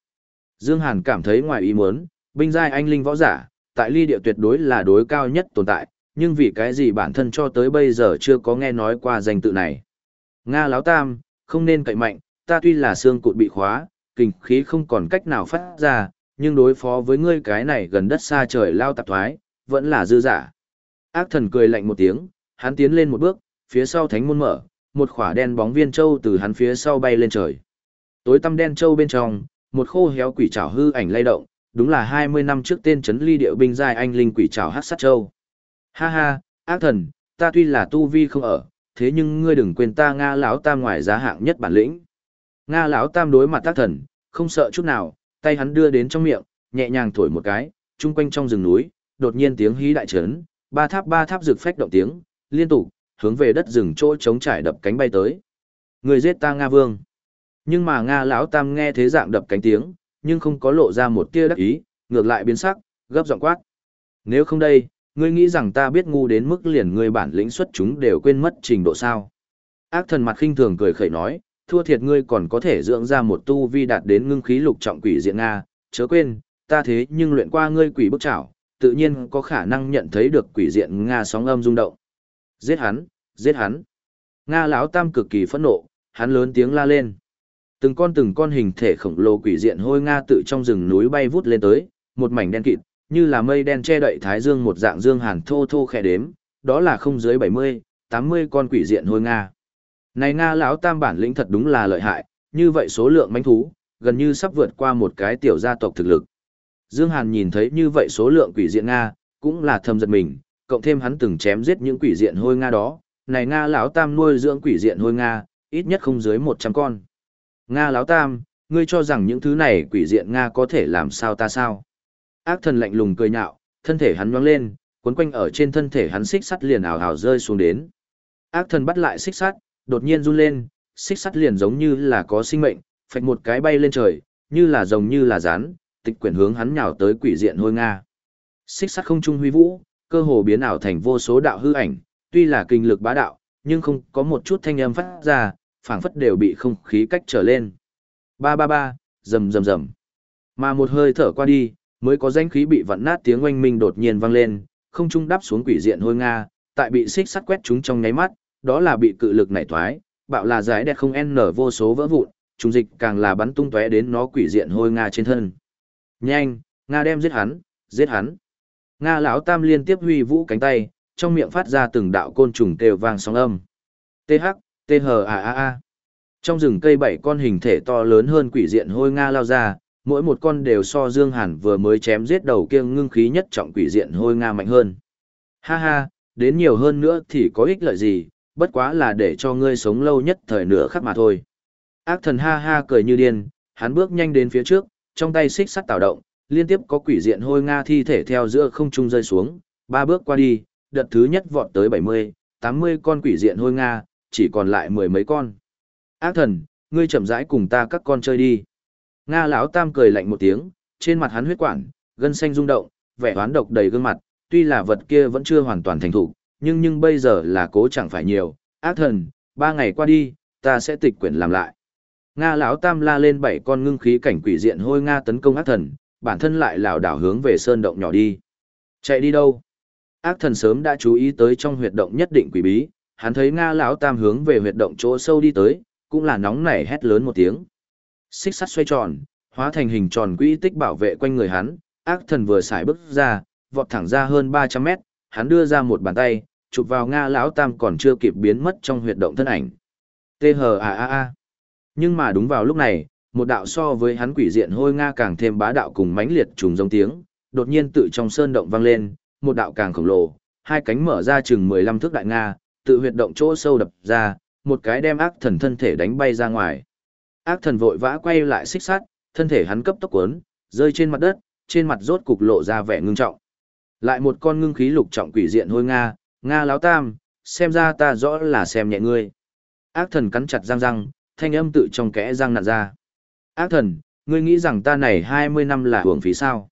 Dương Hàn cảm thấy ngoài ý muốn, binh giai anh linh võ giả, tại ly địa tuyệt đối là đối cao nhất tồn tại, nhưng vì cái gì bản thân cho tới bây giờ chưa có nghe nói qua danh tự này. Nga Láo Tam, không nên cậy mạnh, ta tuy là xương cụt bị khóa, kinh khí không còn cách nào phát ra, nhưng đối phó với ngươi cái này gần đất xa trời lao tạp thoái, vẫn là dư giả. Ác thần cười lạnh một tiếng, hắn tiến lên một bước, phía sau thánh môn mở, một khỏa đen bóng viên châu từ hắn phía sau bay lên trời. Tối tăm đen châu bên trong, một khô héo quỷ trảo hư ảnh lay động, đúng là 20 năm trước tên chấn ly điệu binh giai anh linh quỷ trảo hắc sát châu. Ha ha, ác thần, ta tuy là tu vi không ở, thế nhưng ngươi đừng quên ta Nga lão tam ngoài giá hạng nhất bản lĩnh. Nga lão tam đối mặt ác thần, không sợ chút nào, tay hắn đưa đến trong miệng, nhẹ nhàng thổi một cái, trung quanh trong rừng núi, đột nhiên tiếng hí đại trấn, ba tháp ba tháp rực phách động tiếng, liên tục hướng về đất rừng chỗ trống trải đập cánh bay tới. Người giết ta Nga Vương. Nhưng mà Nga lão tam nghe thế dạng đập cánh tiếng, nhưng không có lộ ra một tia đắc ý, ngược lại biến sắc, gấp giọng quát. Nếu không đây, ngươi nghĩ rằng ta biết ngu đến mức liền ngươi bản lĩnh xuất chúng đều quên mất trình độ sao? Ác thần mặt khinh thường cười khẩy nói, thua thiệt ngươi còn có thể dưỡng ra một tu vi đạt đến ngưng khí lục trọng quỷ diện Nga, chớ quên, ta thế nhưng luyện qua ngươi quỷ bức trảo, tự nhiên có khả năng nhận thấy được quỷ diện Nga sóng âm rung động. Giết hắn, giết hắn. Nga lão tam cực kỳ phẫn nộ, hắn lớn tiếng la lên. Từng con từng con hình thể khổng lồ quỷ diện hôi Nga tự trong rừng núi bay vút lên tới, một mảnh đen kịt, như là mây đen che đậy thái dương một dạng dương hàn thô thô khẽ đếm, đó là không dưới 70, 80 con quỷ diện hôi Nga. Này Nga lão tam bản lĩnh thật đúng là lợi hại, như vậy số lượng manh thú, gần như sắp vượt qua một cái tiểu gia tộc thực lực. Dương Hàn nhìn thấy như vậy số lượng quỷ diện Nga, cũng là thầm giật mình, cộng thêm hắn từng chém giết những quỷ diện hôi Nga đó, này Nga lão tam nuôi dưỡng quỷ diện hôi Nga, ít nhất không dưới 100 con. Nga lão tam, ngươi cho rằng những thứ này quỷ diện Nga có thể làm sao ta sao? Ác thần lạnh lùng cười nhạo, thân thể hắn nhoang lên, cuốn quanh ở trên thân thể hắn xích sắt liền ảo ảo rơi xuống đến. Ác thần bắt lại xích sắt, đột nhiên run lên, xích sắt liền giống như là có sinh mệnh, phạch một cái bay lên trời, như là rồng như là rán, tịch quyển hướng hắn nhào tới quỷ diện hôi Nga. Xích sắt không trung huy vũ, cơ hồ biến ảo thành vô số đạo hư ảnh, tuy là kinh lực bá đạo, nhưng không có một chút thanh âm phát ra, phảng phất đều bị không khí cách trở lên. Ba ba ba, rầm rầm rầm. Mà một hơi thở qua đi, mới có danh khí bị vặn nát tiếng oanh minh đột nhiên vang lên, không trung đáp xuống quỷ diện hôi nga, tại bị xích sắt quét chúng trong nháy mắt, đó là bị cự lực nảy thoái, bạo là giải đẹp không n vô số vỡ vụn, trùng dịch càng là bắn tung tóe đến nó quỷ diện hôi nga trên thân. Nhanh, nga đem giết hắn, giết hắn. Nga lão tam liên tiếp huy vũ cánh tay, trong miệng phát ra từng đạo côn trùng kêu vang sóng âm. TH, TH a a a. Trong rừng cây bảy con hình thể to lớn hơn quỷ diện hôi nga lao ra, mỗi một con đều so Dương Hàn vừa mới chém giết đầu kia ngưng khí nhất trọng quỷ diện hôi nga mạnh hơn. Ha ha, đến nhiều hơn nữa thì có ích lợi gì, bất quá là để cho ngươi sống lâu nhất thời nửa khắc mà thôi. Ác thần ha ha cười như điên, hắn bước nhanh đến phía trước, trong tay xích sắt tạo động, liên tiếp có quỷ diện hôi nga thi thể theo giữa không trung rơi xuống, ba bước qua đi, đợt thứ nhất vọt tới 70, 80 con quỷ diện hôi nga, chỉ còn lại mười mấy con. Ác thần, ngươi chậm rãi cùng ta các con chơi đi. Nga lão tam cười lạnh một tiếng, trên mặt hắn huyết quản, gân xanh rung động, vẻ hoán độc đầy gương mặt, tuy là vật kia vẫn chưa hoàn toàn thành thủ, nhưng nhưng bây giờ là cố chẳng phải nhiều. Ác thần, ba ngày qua đi, ta sẽ tịch quyển làm lại. Nga lão tam la lên bảy con ngưng khí cảnh quỷ diện hôi Nga tấn công ác thần, bản thân lại lảo đảo hướng về sơn động nhỏ đi. Chạy đi đâu? Ác thần sớm đã chú ý tới trong huyệt động nhất định quỷ bí, hắn thấy Nga lão tam hướng về huyệt động chỗ sâu đi tới, cũng là nóng nảy hét lớn một tiếng. Xích sắt xoay tròn, hóa thành hình tròn quỹ tích bảo vệ quanh người hắn, ác thần vừa xài bước ra, vọt thẳng ra hơn 300 mét, hắn đưa ra một bàn tay, chụp vào Nga lão tam còn chưa kịp biến mất trong huyệt động thân ảnh. Tê hờ a a a. Nhưng mà đúng vào lúc này, một đạo so với hắn quỷ diện hôi Nga càng thêm bá đạo cùng mãnh liệt trùng giống tiếng, đột nhiên tự trong sơn động vang lên, một đạo càng khổng lồ, hai cánh mở ra chừng 15 thước đại Nga, tự huyệt động chỗ sâu đập ra, một cái đem ác thần thân thể đánh bay ra ngoài. Ác thần vội vã quay lại xích sát, thân thể hắn cấp tốc cuốn, rơi trên mặt đất, trên mặt rốt cục lộ ra vẻ ngưng trọng. Lại một con ngưng khí lục trọng quỷ diện hôi Nga, Nga láo tam, xem ra ta rõ là xem nhẹ ngươi. Ác thần cắn chặt răng răng, thanh âm tự trong kẽ răng nặn ra. Ác thần, ngươi nghĩ rằng ta này 20 năm là hưởng phí sao?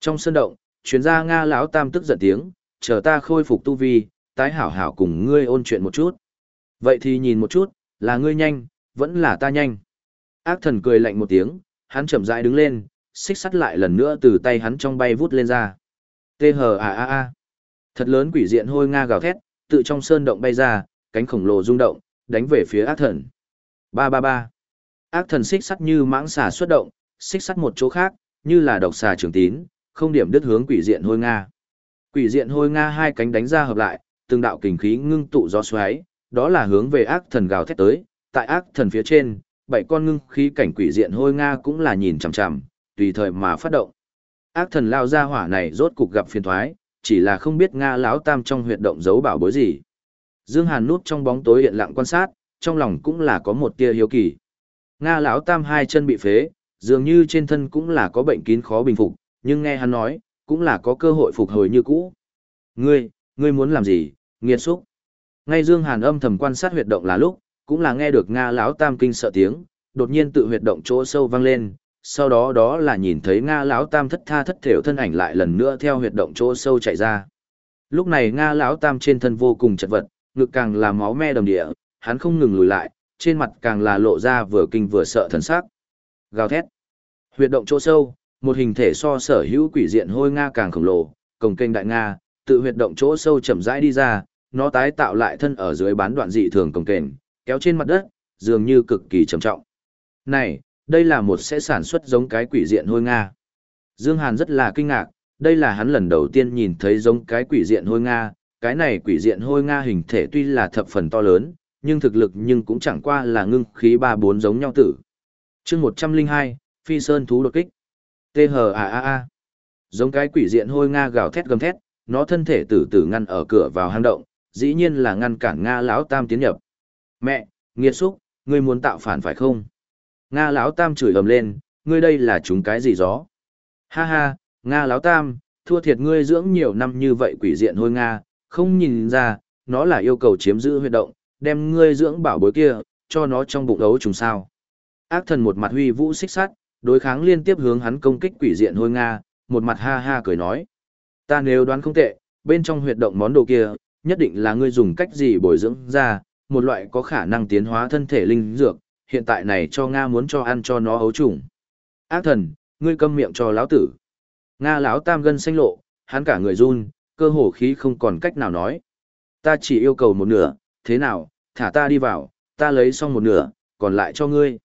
Trong sân động, chuyến gia Nga lão tam tức giận tiếng, chờ ta khôi phục tu vi, tái hảo hảo cùng ngươi ôn chuyện một chút. Vậy thì nhìn một chút, là ngươi nhanh, vẫn là ta nhanh. Ác thần cười lạnh một tiếng, hắn chậm rãi đứng lên, xích sắt lại lần nữa từ tay hắn trong bay vút lên ra. Tê hờ à à à. Thật lớn quỷ diện hôi nga gào thét, tự trong sơn động bay ra, cánh khổng lồ rung động, đánh về phía ác thần. Ba ba ba. Ác thần xích sắt như mãng xà xuất động, xích sắt một chỗ khác, như là độc xà trường tín, không điểm đứt hướng quỷ diện hôi nga. Quỷ diện hôi nga hai cánh đánh ra hợp lại, từng đạo kình khí ngưng tụ gió xoáy, đó là hướng về ác thần gào thét tới, tại ác thần phía trên, bảy con ngưng khí cảnh quỷ diện hôi nga cũng là nhìn chằm chằm, tùy thời mà phát động. Ác thần lao ra hỏa này rốt cục gặp phiền thoái, chỉ là không biết Nga lão tam trong huyệt động giấu bảo bối gì. Dương Hàn núp trong bóng tối hiện lặng quan sát, trong lòng cũng là có một tia hiếu kỳ. Nga lão tam hai chân bị phế, dường như trên thân cũng là có bệnh kín khó bình phục, nhưng nghe hắn nói, cũng là có cơ hội phục hồi như cũ. Ngươi, ngươi muốn làm gì, nghiệt xúc. Ngay Dương Hàn âm thầm quan sát huyệt động là lúc, cũng là nghe được Nga lão tam kinh sợ tiếng, đột nhiên tự huyệt động chỗ sâu vang lên, sau đó đó là nhìn thấy Nga lão tam thất tha thất thểu thân ảnh lại lần nữa theo huyệt động chỗ sâu chạy ra. Lúc này Nga lão tam trên thân vô cùng chật vật, ngực càng là máu me đầm địa, hắn không ngừng lùi lại, trên mặt càng là lộ ra vừa kinh vừa sợ thần sắc. Gào thét. Huyệt động chỗ sâu, một hình thể so sở hữu quỷ diện hôi nga càng khổng lồ, cổng kênh đại nga, tự huyệt động chỗ sâu chậm rãi đi ra, nó tái tạo lại thân ở dưới bán đoạn dị thường cồng kềnh, kéo trên mặt đất, dường như cực kỳ trầm trọng. Này, đây là một sẽ sản xuất giống cái quỷ diện hôi nga. Dương Hàn rất là kinh ngạc, đây là hắn lần đầu tiên nhìn thấy giống cái quỷ diện hôi nga, cái này quỷ diện hôi nga hình thể tuy là thập phần to lớn, nhưng thực lực nhưng cũng chẳng qua là ngưng khí ba bốn giống nhau tử. Chương 102, Phi Sơn thú đột kích. T-H-A-A-A. Giống cái quỷ diện hôi Nga gào thét gầm thét, nó thân thể tử tử ngăn ở cửa vào hang động, dĩ nhiên là ngăn cản Nga lão tam tiến nhập. Mẹ, nghiệt xúc, ngươi muốn tạo phản phải không? Nga lão tam chửi ầm lên, ngươi đây là chúng cái gì gió? Ha ha, Nga lão tam, thua thiệt ngươi dưỡng nhiều năm như vậy quỷ diện hôi Nga, không nhìn ra, nó là yêu cầu chiếm giữ huyệt động, đem ngươi dưỡng bảo bối kia, cho nó trong bụng ấu trùng sao. Ác thần một mặt huy vũ xích sắt, đối kháng liên tiếp hướng hắn công kích quỷ diện hôi Nga, một mặt ha ha cười nói. Ta nếu đoán không tệ, bên trong huyệt động món đồ kia, nhất định là ngươi dùng cách gì bồi dưỡng ra, một loại có khả năng tiến hóa thân thể linh dược, hiện tại này cho Nga muốn cho ăn cho nó ấu trùng. Ác thần, ngươi câm miệng cho lão tử. Nga lão tam gân xanh lộ, hắn cả người run, cơ hồ khí không còn cách nào nói. Ta chỉ yêu cầu một nửa, thế nào, thả ta đi vào, ta lấy xong một nửa, còn lại cho ngươi.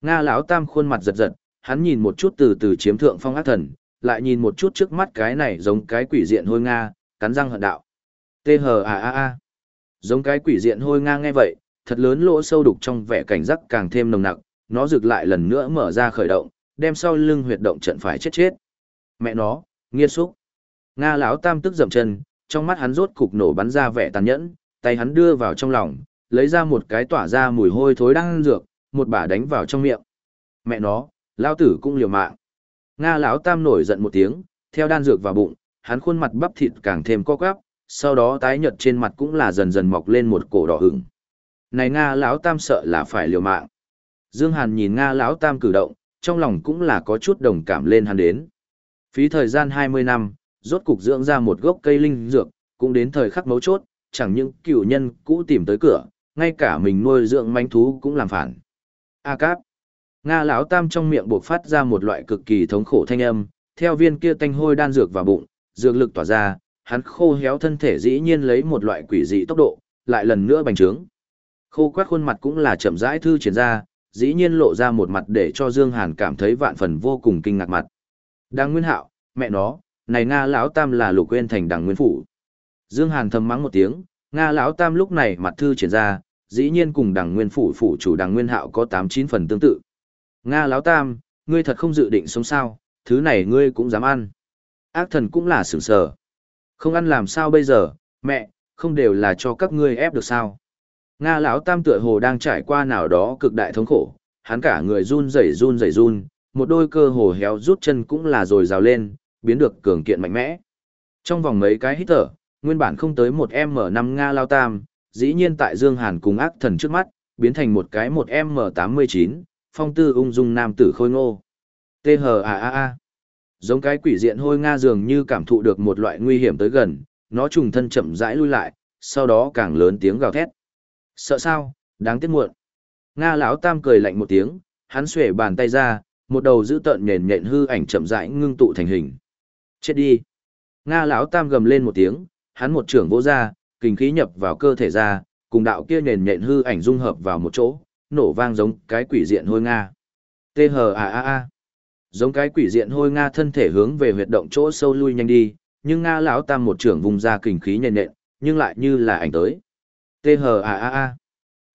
Nga lão tam khuôn mặt giật giật, hắn nhìn một chút từ từ chiếm thượng phong ác thần, lại nhìn một chút trước mắt cái này giống cái quỷ diện hôi Nga, cắn răng hận đạo. Tê hờ à à à. Giống cái quỷ diện hôi Nga nghe vậy, thật lớn lỗ sâu đục trong vẻ cảnh giác càng thêm nồng nặc, nó rực lại lần nữa mở ra khởi động, đem sau lưng huyệt động trận phải chết chết. Mẹ nó, nghiệt xúc. Nga lão tam tức dậm chân, trong mắt hắn rốt cục nổ bắn ra vẻ tàn nhẫn, tay hắn đưa vào trong lòng, lấy ra một cái tỏa ra mùi hôi thối đang dược, một bả đánh vào trong miệng. Mẹ nó, lão tử cũng liều mạng. Nga lão tam nổi giận một tiếng, theo đan dược vào bụng, hắn khuôn mặt bắp thịt càng thêm co quắp, sau đó tái nhợt trên mặt cũng là dần dần mọc lên một cổ đỏ ửng. Này Nga lão tam sợ là phải liều mạng. Dương Hàn nhìn Nga lão tam cử động, trong lòng cũng là có chút đồng cảm lên hắn đến. Phí thời gian 20 năm, rốt cục dưỡng ra một gốc cây linh dược, cũng đến thời khắc mấu chốt, chẳng những cựu nhân cũ tìm tới cửa, ngay cả mình nuôi dưỡng manh thú cũng làm phản. A cáp. Nga lão tam trong miệng buộc phát ra một loại cực kỳ thống khổ thanh âm, theo viên kia tanh hôi đan dược vào bụng, dược lực tỏa ra, hắn khô héo thân thể dĩ nhiên lấy một loại quỷ dị tốc độ, lại lần nữa bành trướng. Khô quát khuôn mặt cũng là chậm rãi thư triển ra, dĩ nhiên lộ ra một mặt để cho Dương Hàn cảm thấy vạn phần vô cùng kinh ngạc mặt. Đăng Nguyên Hạo, mẹ nó, này Nga lão tam là lục quên thành đằng nguyên phủ. Dương Hàn thầm mắng một tiếng, Nga lão tam lúc này mặt thư triển ra, dĩ nhiên cùng đằng nguyên phủ phủ chủ đằng nguyên hạo có tám chín phần tương tự. Nga lão tam, ngươi thật không dự định sống sao, thứ này ngươi cũng dám ăn. Ác thần cũng là sửng sở. Không ăn làm sao bây giờ, mẹ, không đều là cho các ngươi ép được sao. Nga lão tam tựa hồ đang trải qua nào đó cực đại thống khổ, hắn cả người run rẩy run rẩy run, một đôi cơ hồ héo rút chân cũng là rồi rào lên, biến được cường kiện mạnh mẽ. Trong vòng mấy cái hít thở, nguyên bản không tới một M5 Nga lao tam, dĩ nhiên tại Dương Hàn cùng ác thần trước mắt, biến thành một cái một M89, phong tư ung dung nam tử khôi ngô. Tê hờ à à à. Giống cái quỷ diện hôi Nga dường như cảm thụ được một loại nguy hiểm tới gần, nó trùng thân chậm rãi lui lại, sau đó càng lớn tiếng gào thét. Sợ sao, đáng tiếc muộn. Nga lão tam cười lạnh một tiếng, hắn xuể bàn tay ra, một đầu giữ tợn nền nhện hư ảnh chậm rãi ngưng tụ thành hình. Chết đi. Nga lão tam gầm lên một tiếng, hắn một trưởng vỗ ra, kinh khí nhập vào cơ thể ra, cùng đạo kia nền nhện hư ảnh dung hợp vào một chỗ, nổ vang giống cái quỷ diện hôi Nga. tê hờ A A A. Giống cái quỷ diện hôi Nga thân thể hướng về huyệt động chỗ sâu lui nhanh đi, nhưng Nga lão tam một trưởng vùng ra kinh khí nền nện, nhưng lại như là ảnh tới. Tê hờ à à à.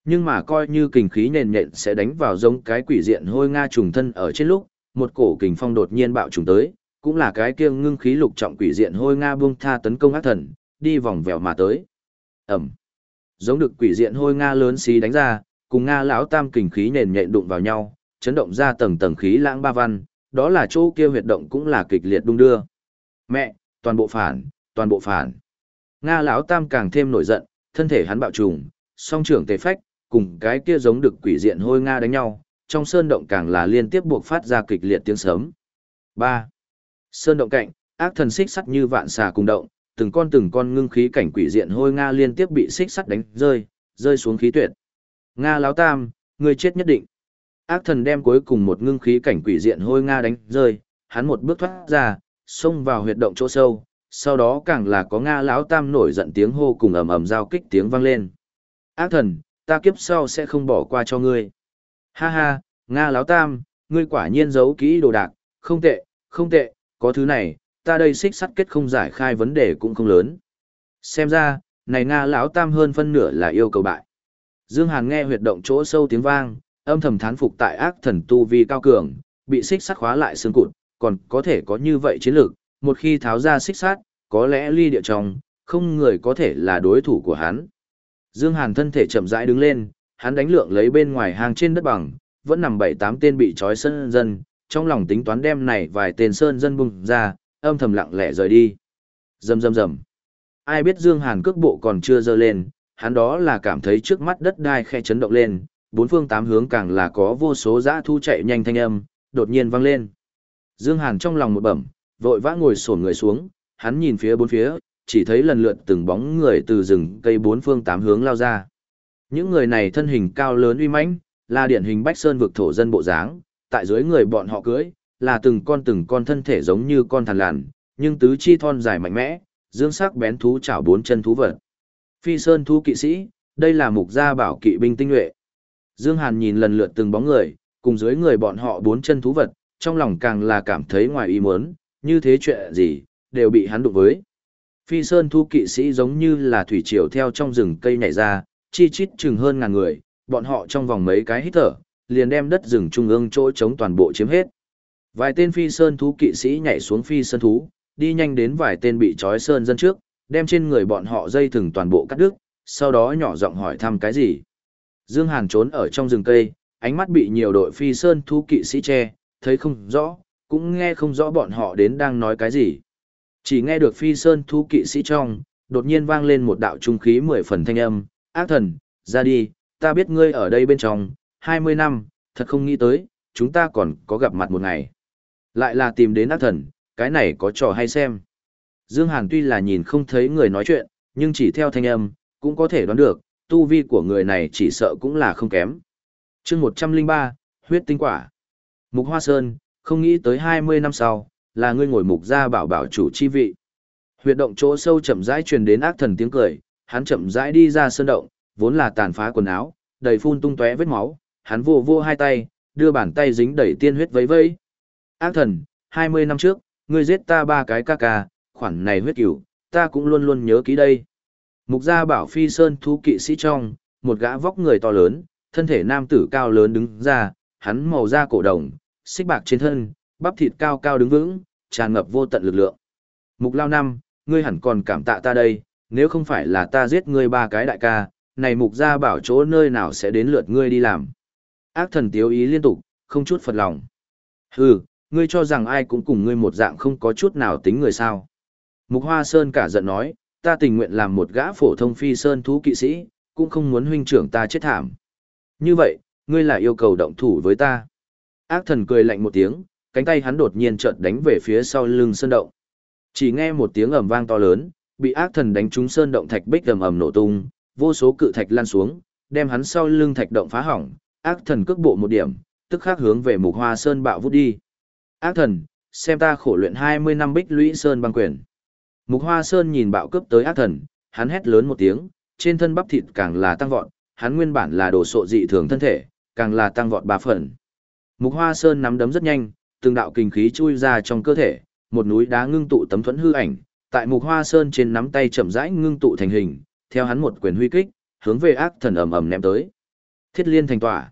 Nhưng mà coi như kình khí nền nện sẽ đánh vào giống cái quỷ diện hôi nga trùng thân ở trên lúc, một cổ kình phong đột nhiên bạo trùng tới, cũng là cái kia ngưng khí lục trọng quỷ diện hôi nga buông tha tấn công ác thần, đi vòng vèo mà tới. Ẩm. Giống được quỷ diện hôi nga lớn xí đánh ra, cùng nga lão tam kình khí nền nhện đụng vào nhau, chấn động ra tầng tầng khí lãng ba văn, đó là chỗ kia huyệt động cũng là kịch liệt đung đưa. Mẹ, toàn bộ phản, toàn bộ phản. Nga lão tam càng thêm nổi giận, thân thể hắn bạo trùng, song trưởng tề phách, cùng cái kia giống được quỷ diện hôi nga đánh nhau, trong sơn động càng là liên tiếp buộc phát ra kịch liệt tiếng sấm. 3. Sơn động cạnh, ác thần xích sắt như vạn xà cùng động, từng con từng con ngưng khí cảnh quỷ diện hôi nga liên tiếp bị xích sắt đánh rơi, rơi xuống khí tuyệt. Nga lão tam, người chết nhất định. Ác thần đem cuối cùng một ngưng khí cảnh quỷ diện hôi nga đánh rơi, hắn một bước thoát ra, xông vào huyệt động chỗ sâu, sau đó càng là có Nga lão tam nổi giận tiếng hô cùng ầm ầm giao kích tiếng vang lên. Ác thần, ta kiếp sau sẽ không bỏ qua cho ngươi. Ha ha, Nga lão tam, ngươi quả nhiên giấu kỹ đồ đạc, không tệ, không tệ, có thứ này, ta đây xích sắt kết không giải khai vấn đề cũng không lớn. Xem ra, này Nga lão tam hơn phân nửa là yêu cầu bại. Dương Hàn nghe huyệt động chỗ sâu tiếng vang, âm thầm thán phục tại ác thần tu vi cao cường, bị xích sắt khóa lại xương cụt, còn có thể có như vậy chiến lược, một khi tháo ra xích sắt, có lẽ ly địa trong, không người có thể là đối thủ của hắn. Dương Hàn thân thể chậm rãi đứng lên, hắn đánh lượng lấy bên ngoài hàng trên đất bằng, vẫn nằm bảy tám tên bị trói sơn dân, trong lòng tính toán đem này vài tên sơn dân bùng ra, âm thầm lặng lẽ rời đi. Rầm rầm rầm. Ai biết Dương Hàn cước bộ còn chưa dơ lên, hắn đó là cảm thấy trước mắt đất đai khe chấn động lên, bốn phương tám hướng càng là có vô số dã thu chạy nhanh thanh âm, đột nhiên vang lên. Dương Hàn trong lòng một bẩm, vội vã ngồi xổm người xuống, hắn nhìn phía bốn phía, chỉ thấy lần lượt từng bóng người từ rừng cây bốn phương tám hướng lao ra. Những người này thân hình cao lớn uy mãnh, là điển hình bách sơn vực thổ dân bộ dáng, tại dưới người bọn họ cưới, là từng con từng con thân thể giống như con thằn lằn, nhưng tứ chi thon dài mạnh mẽ, dương sắc bén thú chảo bốn chân thú vật. Phi sơn thú kỵ sĩ, đây là mục gia bảo kỵ binh tinh nhuệ. Dương Hàn nhìn lần lượt từng bóng người, cùng dưới người bọn họ bốn chân thú vật, trong lòng càng là cảm thấy ngoài ý muốn, như thế chuyện gì, đều bị hắn đụng với. Phi sơn thu kỵ sĩ giống như là thủy triều theo trong rừng cây nhảy ra, chi chít chừng hơn ngàn người, bọn họ trong vòng mấy cái hít thở, liền đem đất rừng trung ương chỗ chống toàn bộ chiếm hết. Vài tên phi sơn thú kỵ sĩ nhảy xuống phi sơn thú, đi nhanh đến vài tên bị trói sơn dân trước, đem trên người bọn họ dây thừng toàn bộ cắt đứt, sau đó nhỏ giọng hỏi thăm cái gì. Dương Hàn trốn ở trong rừng cây, ánh mắt bị nhiều đội phi sơn thú kỵ sĩ che, thấy không rõ, cũng nghe không rõ bọn họ đến đang nói cái gì. Chỉ nghe được phi sơn thú kỵ sĩ trong, đột nhiên vang lên một đạo trung khí mười phần thanh âm, ác thần, ra đi, ta biết ngươi ở đây bên trong, 20 năm, thật không nghĩ tới, chúng ta còn có gặp mặt một ngày. Lại là tìm đến ác thần, cái này có trò hay xem. Dương Hàn tuy là nhìn không thấy người nói chuyện, nhưng chỉ theo thanh âm, cũng có thể đoán được, tu vi của người này chỉ sợ cũng là không kém. chương 103, huyết tinh quả. Mục Hoa Sơn, không nghĩ tới 20 năm sau, là ngươi ngồi mục gia bảo bảo chủ chi vị. Huyệt động chỗ sâu chậm rãi truyền đến ác thần tiếng cười, hắn chậm rãi đi ra sơn động, vốn là tàn phá quần áo, đầy phun tung tóe vết máu, hắn vô vô hai tay, đưa bàn tay dính đầy tiên huyết vấy vây. Ác thần, 20 năm trước, ngươi giết ta ba cái ca ca, khoản này huyết cửu, ta cũng luôn luôn nhớ kỹ đây. Mục gia bảo phi sơn thú kỵ sĩ trong, một gã vóc người to lớn, thân thể nam tử cao lớn đứng ra, hắn màu da cổ đồng, xích bạc trên thân, bắp thịt cao cao đứng vững, tràn ngập vô tận lực lượng. Mục lao năm, ngươi hẳn còn cảm tạ ta đây, nếu không phải là ta giết ngươi ba cái đại ca, này mục gia bảo chỗ nơi nào sẽ đến lượt ngươi đi làm. Ác thần tiếu ý liên tục, không chút phật lòng. Hừ, ngươi cho rằng ai cũng cùng ngươi một dạng không có chút nào tính người sao. Mục Hoa Sơn cả giận nói, ta tình nguyện làm một gã phổ thông phi sơn thú kỵ sĩ, cũng không muốn huynh trưởng ta chết thảm. Như vậy, ngươi lại yêu cầu động thủ với ta. Ác thần cười lạnh một tiếng, cánh tay hắn đột nhiên chợt đánh về phía sau lưng sơn động. Chỉ nghe một tiếng ầm vang to lớn, bị ác thần đánh trúng sơn động thạch bích ầm ầm nổ tung, vô số cự thạch lan xuống, đem hắn sau lưng thạch động phá hỏng, ác thần cước bộ một điểm, tức khắc hướng về mục hoa sơn bạo vút đi. Ác thần, xem ta khổ luyện 20 năm bích lũy sơn băng quyền. Mục hoa sơn nhìn bạo cướp tới ác thần, hắn hét lớn một tiếng, trên thân bắp thịt càng là tăng vọt, hắn nguyên bản là đồ sộ dị thường thân thể, càng là tăng vọt ba phần. Mục hoa sơn nắm đấm rất nhanh, từng đạo kinh khí chui ra trong cơ thể, một núi đá ngưng tụ tấm thuẫn hư ảnh, tại mục hoa sơn trên nắm tay chậm rãi ngưng tụ thành hình, theo hắn một quyền huy kích, hướng về ác thần ầm ầm ném tới. Thiết liên thành tỏa.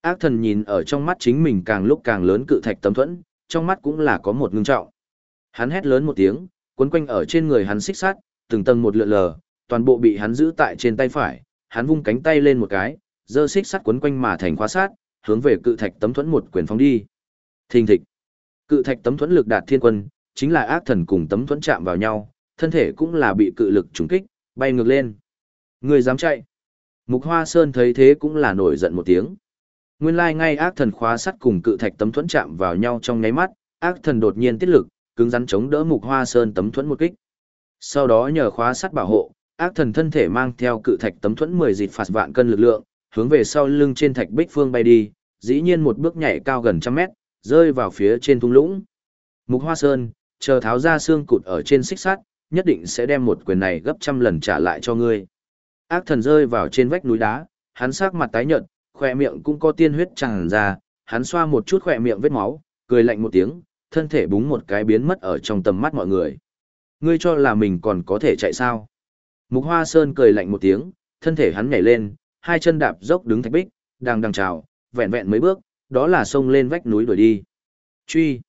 Ác thần nhìn ở trong mắt chính mình càng lúc càng lớn cự thạch tấm thuẫn, trong mắt cũng là có một ngưng trọng. Hắn hét lớn một tiếng, Quấn quanh ở trên người hắn xích sắt, từng tầng một lượn lờ, toàn bộ bị hắn giữ tại trên tay phải, hắn vung cánh tay lên một cái, giơ xích sắt quấn quanh mà thành khóa sát, hướng về cự thạch tấm thuẫn một quyền phóng đi. Thình thịch. Cự thạch tấm thuẫn lực đạt thiên quân, chính là ác thần cùng tấm thuẫn chạm vào nhau, thân thể cũng là bị cự lực trùng kích, bay ngược lên. Người dám chạy. Mục Hoa Sơn thấy thế cũng là nổi giận một tiếng. Nguyên lai ngay ác thần khóa sắt cùng cự thạch tấm thuẫn chạm vào nhau trong nháy mắt, ác thần đột nhiên tiết lực, cứng rắn chống đỡ Mục Hoa Sơn tấm thuẫn một kích. Sau đó nhờ khóa sắt bảo hộ, ác thần thân thể mang theo cự thạch tấm thuẫn 10 dịt phạt vạn cân lực lượng, hướng về sau lưng trên thạch bích phương bay đi, dĩ nhiên một bước nhảy cao gần trăm mét, rơi vào phía trên thung lũng. Mục Hoa Sơn, chờ tháo ra xương cụt ở trên xích sắt, nhất định sẽ đem một quyền này gấp trăm lần trả lại cho ngươi. Ác thần rơi vào trên vách núi đá, hắn sắc mặt tái nhợt, khỏe miệng cũng có tiên huyết tràn ra, hắn xoa một chút khỏe miệng vết máu, cười lạnh một tiếng, thân thể búng một cái biến mất ở trong tầm mắt mọi người. Ngươi cho là mình còn có thể chạy sao? Mục Hoa Sơn cười lạnh một tiếng, thân thể hắn nhảy lên, hai chân đạp dốc đứng thạch bích, đang đằng chào, vẹn vẹn mấy bước, đó là xông lên vách núi đuổi đi. Truy!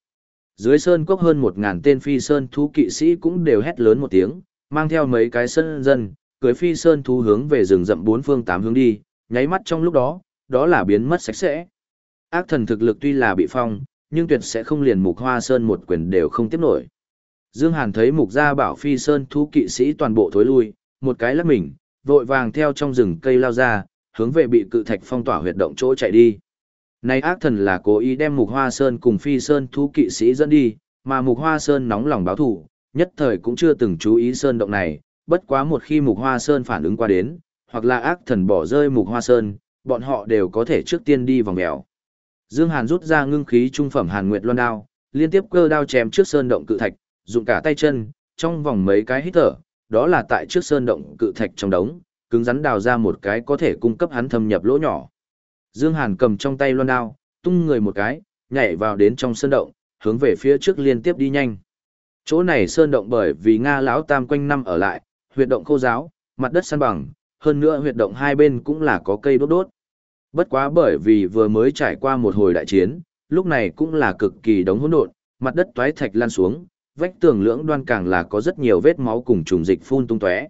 Dưới sơn cốc hơn một ngàn tên phi sơn thú kỵ sĩ cũng đều hét lớn một tiếng, mang theo mấy cái sân dân, cưới phi sơn thú hướng về rừng rậm bốn phương tám hướng đi, nháy mắt trong lúc đó, đó là biến mất sạch sẽ. Ác thần thực lực tuy là bị phong, nhưng tuyệt sẽ không liền mục hoa sơn một quyền đều không tiếp nổi. Dương Hàn thấy mục gia bảo phi sơn thú kỵ sĩ toàn bộ thối lui, một cái lắc mình, vội vàng theo trong rừng cây lao ra, hướng về bị cự thạch phong tỏa huyệt động chỗ chạy đi. Này ác thần là cố ý đem Mục Hoa Sơn cùng Phi Sơn thú kỵ sĩ dẫn đi, mà Mục Hoa Sơn nóng lòng báo thù, nhất thời cũng chưa từng chú ý Sơn động này, bất quá một khi Mục Hoa Sơn phản ứng qua đến, hoặc là ác thần bỏ rơi Mục Hoa Sơn, bọn họ đều có thể trước tiên đi vòng mèo. Dương Hàn rút ra ngưng khí trung phẩm Hàn Nguyệt Loan đao, liên tiếp cơ đao chém trước Sơn động cự thạch, dùng cả tay chân, trong vòng mấy cái hít thở, đó là tại trước Sơn động cự thạch trong đống, cứng rắn đào ra một cái có thể cung cấp hắn thâm nhập lỗ nhỏ. Dương Hàn cầm trong tay loan đao, tung người một cái, nhảy vào đến trong sơn động, hướng về phía trước liên tiếp đi nhanh. Chỗ này sơn động bởi vì Nga lão tam quanh năm ở lại, huyệt động khô giáo, mặt đất san bằng, hơn nữa huyệt động hai bên cũng là có cây đốt đốt. Bất quá bởi vì vừa mới trải qua một hồi đại chiến, lúc này cũng là cực kỳ đống hỗn độn, mặt đất toái thạch lan xuống, vách tường lưỡng đoan càng là có rất nhiều vết máu cùng trùng dịch phun tung tóe.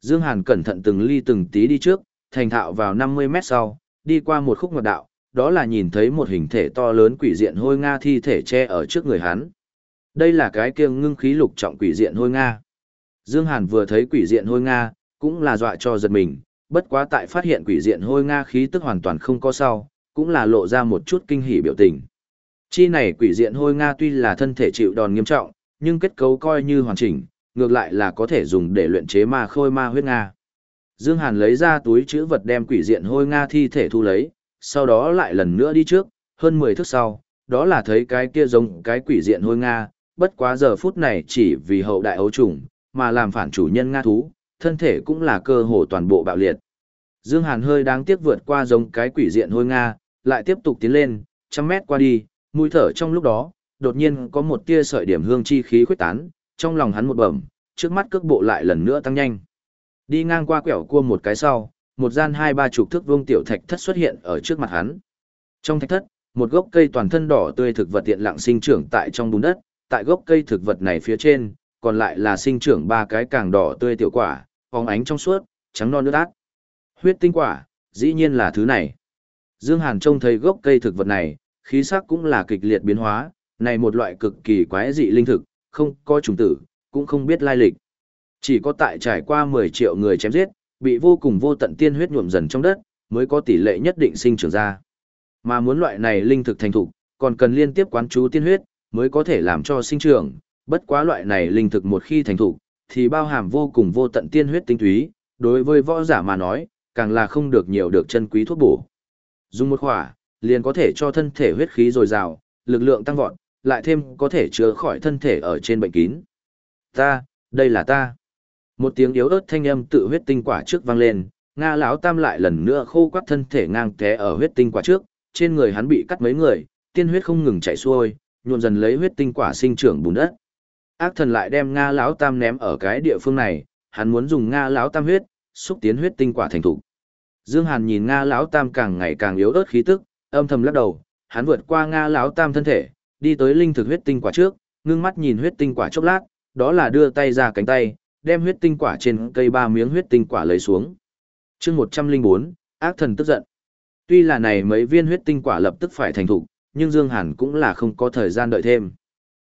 Dương Hàn cẩn thận từng ly từng tí đi trước, thành thạo vào 50 mét sau, đi qua một khúc ngoặt đạo, đó là nhìn thấy một hình thể to lớn quỷ diện hôi Nga thi thể che ở trước người hắn. Đây là cái kiêng ngưng khí lục trọng quỷ diện hôi Nga. Dương Hàn vừa thấy quỷ diện hôi Nga, cũng là dọa cho giật mình, bất quá tại phát hiện quỷ diện hôi Nga khí tức hoàn toàn không có sau, cũng là lộ ra một chút kinh hỉ biểu tình. Chi này quỷ diện hôi Nga tuy là thân thể chịu đòn nghiêm trọng, nhưng kết cấu coi như hoàn chỉnh, ngược lại là có thể dùng để luyện chế ma khôi ma huyết Nga. Dương Hàn lấy ra túi chữ vật đem quỷ diện hôi Nga thi thể thu lấy, sau đó lại lần nữa đi trước, hơn 10 thước sau, đó là thấy cái kia giống cái quỷ diện hôi Nga, bất quá giờ phút này chỉ vì hậu đại ấu trùng, mà làm phản chủ nhân Nga thú, thân thể cũng là cơ hồ toàn bộ bạo liệt. Dương Hàn hơi đáng tiếc vượt qua giống cái quỷ diện hôi Nga, lại tiếp tục tiến lên, trăm mét qua đi, mũi thở trong lúc đó, đột nhiên có một tia sợi điểm hương chi khí khuếch tán, trong lòng hắn một bẩm, trước mắt cước bộ lại lần nữa tăng nhanh. Đi ngang qua quẹo cua một cái sau, một gian hai ba chục thước vuông tiểu thạch thất xuất hiện ở trước mặt hắn. Trong thạch thất, một gốc cây toàn thân đỏ tươi thực vật tiện lặng sinh trưởng tại trong bùn đất, tại gốc cây thực vật này phía trên, còn lại là sinh trưởng ba cái càng đỏ tươi tiểu quả, phóng ánh trong suốt, trắng non nước át. Huyết tinh quả, dĩ nhiên là thứ này. Dương Hàn trông thấy gốc cây thực vật này, khí sắc cũng là kịch liệt biến hóa, này một loại cực kỳ quái dị linh thực, không có trùng tử, cũng không biết lai lịch. Chỉ có tại trải qua 10 triệu người chém giết, bị vô cùng vô tận tiên huyết nhuộm dần trong đất, mới có tỷ lệ nhất định sinh trưởng ra. Mà muốn loại này linh thực thành thục, còn cần liên tiếp quán chú tiên huyết, mới có thể làm cho sinh trưởng, bất quá loại này linh thực một khi thành thục, thì bao hàm vô cùng vô tận tiên huyết tinh túy, đối với võ giả mà nói, càng là không được nhiều được chân quý thuốc bổ. Dùng một khỏa, liền có thể cho thân thể huyết khí dồi dào, lực lượng tăng vọt, lại thêm có thể chữa khỏi thân thể ở trên bệnh kín. Ta, đây là ta. Một tiếng yếu ớt thanh âm tự huyết tinh quả trước vang lên, Nga lão tam lại lần nữa khô quắt thân thể ngang té ở huyết tinh quả trước, trên người hắn bị cắt mấy người, tiên huyết không ngừng chảy xuôi, nhuộm dần lấy huyết tinh quả sinh trưởng bùn đất. Ác thần lại đem Nga lão tam ném ở cái địa phương này, hắn muốn dùng Nga lão tam huyết, xúc tiến huyết tinh quả thành thủ. Dương Hàn nhìn Nga lão tam càng ngày càng yếu ớt khí tức, âm thầm lắc đầu, hắn vượt qua Nga lão tam thân thể, đi tới linh thực huyết tinh quả trước, ngưng mắt nhìn huyết tinh quả chốc lát, đó là đưa tay ra cánh tay, đem huyết tinh quả trên cây ba miếng huyết tinh quả lấy xuống. Chương 104, ác thần tức giận. Tuy là này mấy viên huyết tinh quả lập tức phải thành thủ, nhưng Dương Hàn cũng là không có thời gian đợi thêm.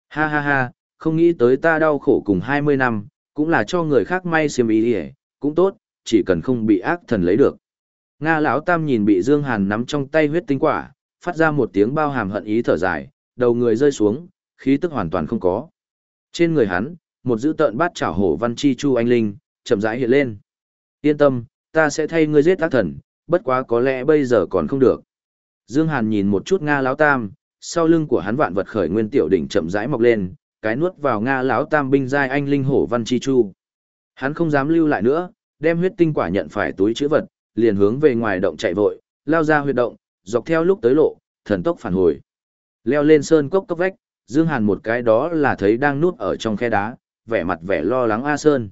Ha ha ha, không nghĩ tới ta đau khổ cùng 20 năm, cũng là cho người khác may xiêm ý đi cũng tốt, chỉ cần không bị ác thần lấy được. Nga lão tam nhìn bị Dương Hàn nắm trong tay huyết tinh quả, phát ra một tiếng bao hàm hận ý thở dài, đầu người rơi xuống, khí tức hoàn toàn không có. Trên người hắn, một dữ tợn bát chảo hổ văn chi chu anh linh, chậm rãi hiện lên. Yên tâm, ta sẽ thay ngươi giết ác thần, bất quá có lẽ bây giờ còn không được. Dương Hàn nhìn một chút Nga lão tam, sau lưng của hắn vạn vật khởi nguyên tiểu đỉnh chậm rãi mọc lên, cái nuốt vào Nga lão tam binh giai anh linh hổ văn chi chu. Hắn không dám lưu lại nữa, đem huyết tinh quả nhận phải túi chữ vật, liền hướng về ngoài động chạy vội, lao ra huyệt động, dọc theo lúc tới lộ, thần tốc phản hồi. Leo lên sơn cốc cốc vách, Dương Hàn một cái đó là thấy đang nuốt ở trong khe đá, vẻ mặt vẻ lo lắng A Sơn.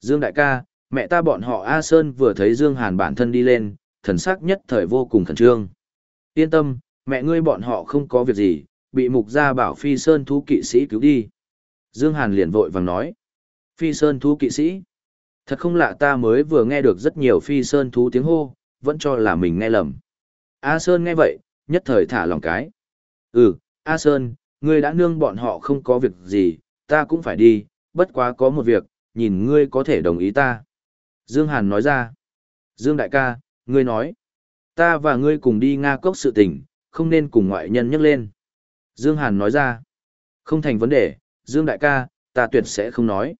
Dương đại ca, mẹ ta bọn họ A Sơn vừa thấy Dương Hàn bản thân đi lên, thần sắc nhất thời vô cùng khẩn trương. Yên tâm, mẹ ngươi bọn họ không có việc gì, bị mục gia bảo Phi Sơn thú kỵ sĩ cứu đi. Dương Hàn liền vội vàng nói. Phi Sơn thú kỵ sĩ. Thật không lạ ta mới vừa nghe được rất nhiều Phi Sơn thú tiếng hô, vẫn cho là mình nghe lầm. A Sơn nghe vậy, nhất thời thả lòng cái. Ừ, A Sơn, ngươi đã nương bọn họ không có việc gì, ta cũng phải đi, bất quá có một việc, nhìn ngươi có thể đồng ý ta. Dương Hàn nói ra. Dương đại ca, ngươi nói. Ta và ngươi cùng đi Nga cốc sự tình, không nên cùng ngoại nhân nhắc lên. Dương Hàn nói ra. Không thành vấn đề, Dương đại ca, ta tuyệt sẽ không nói.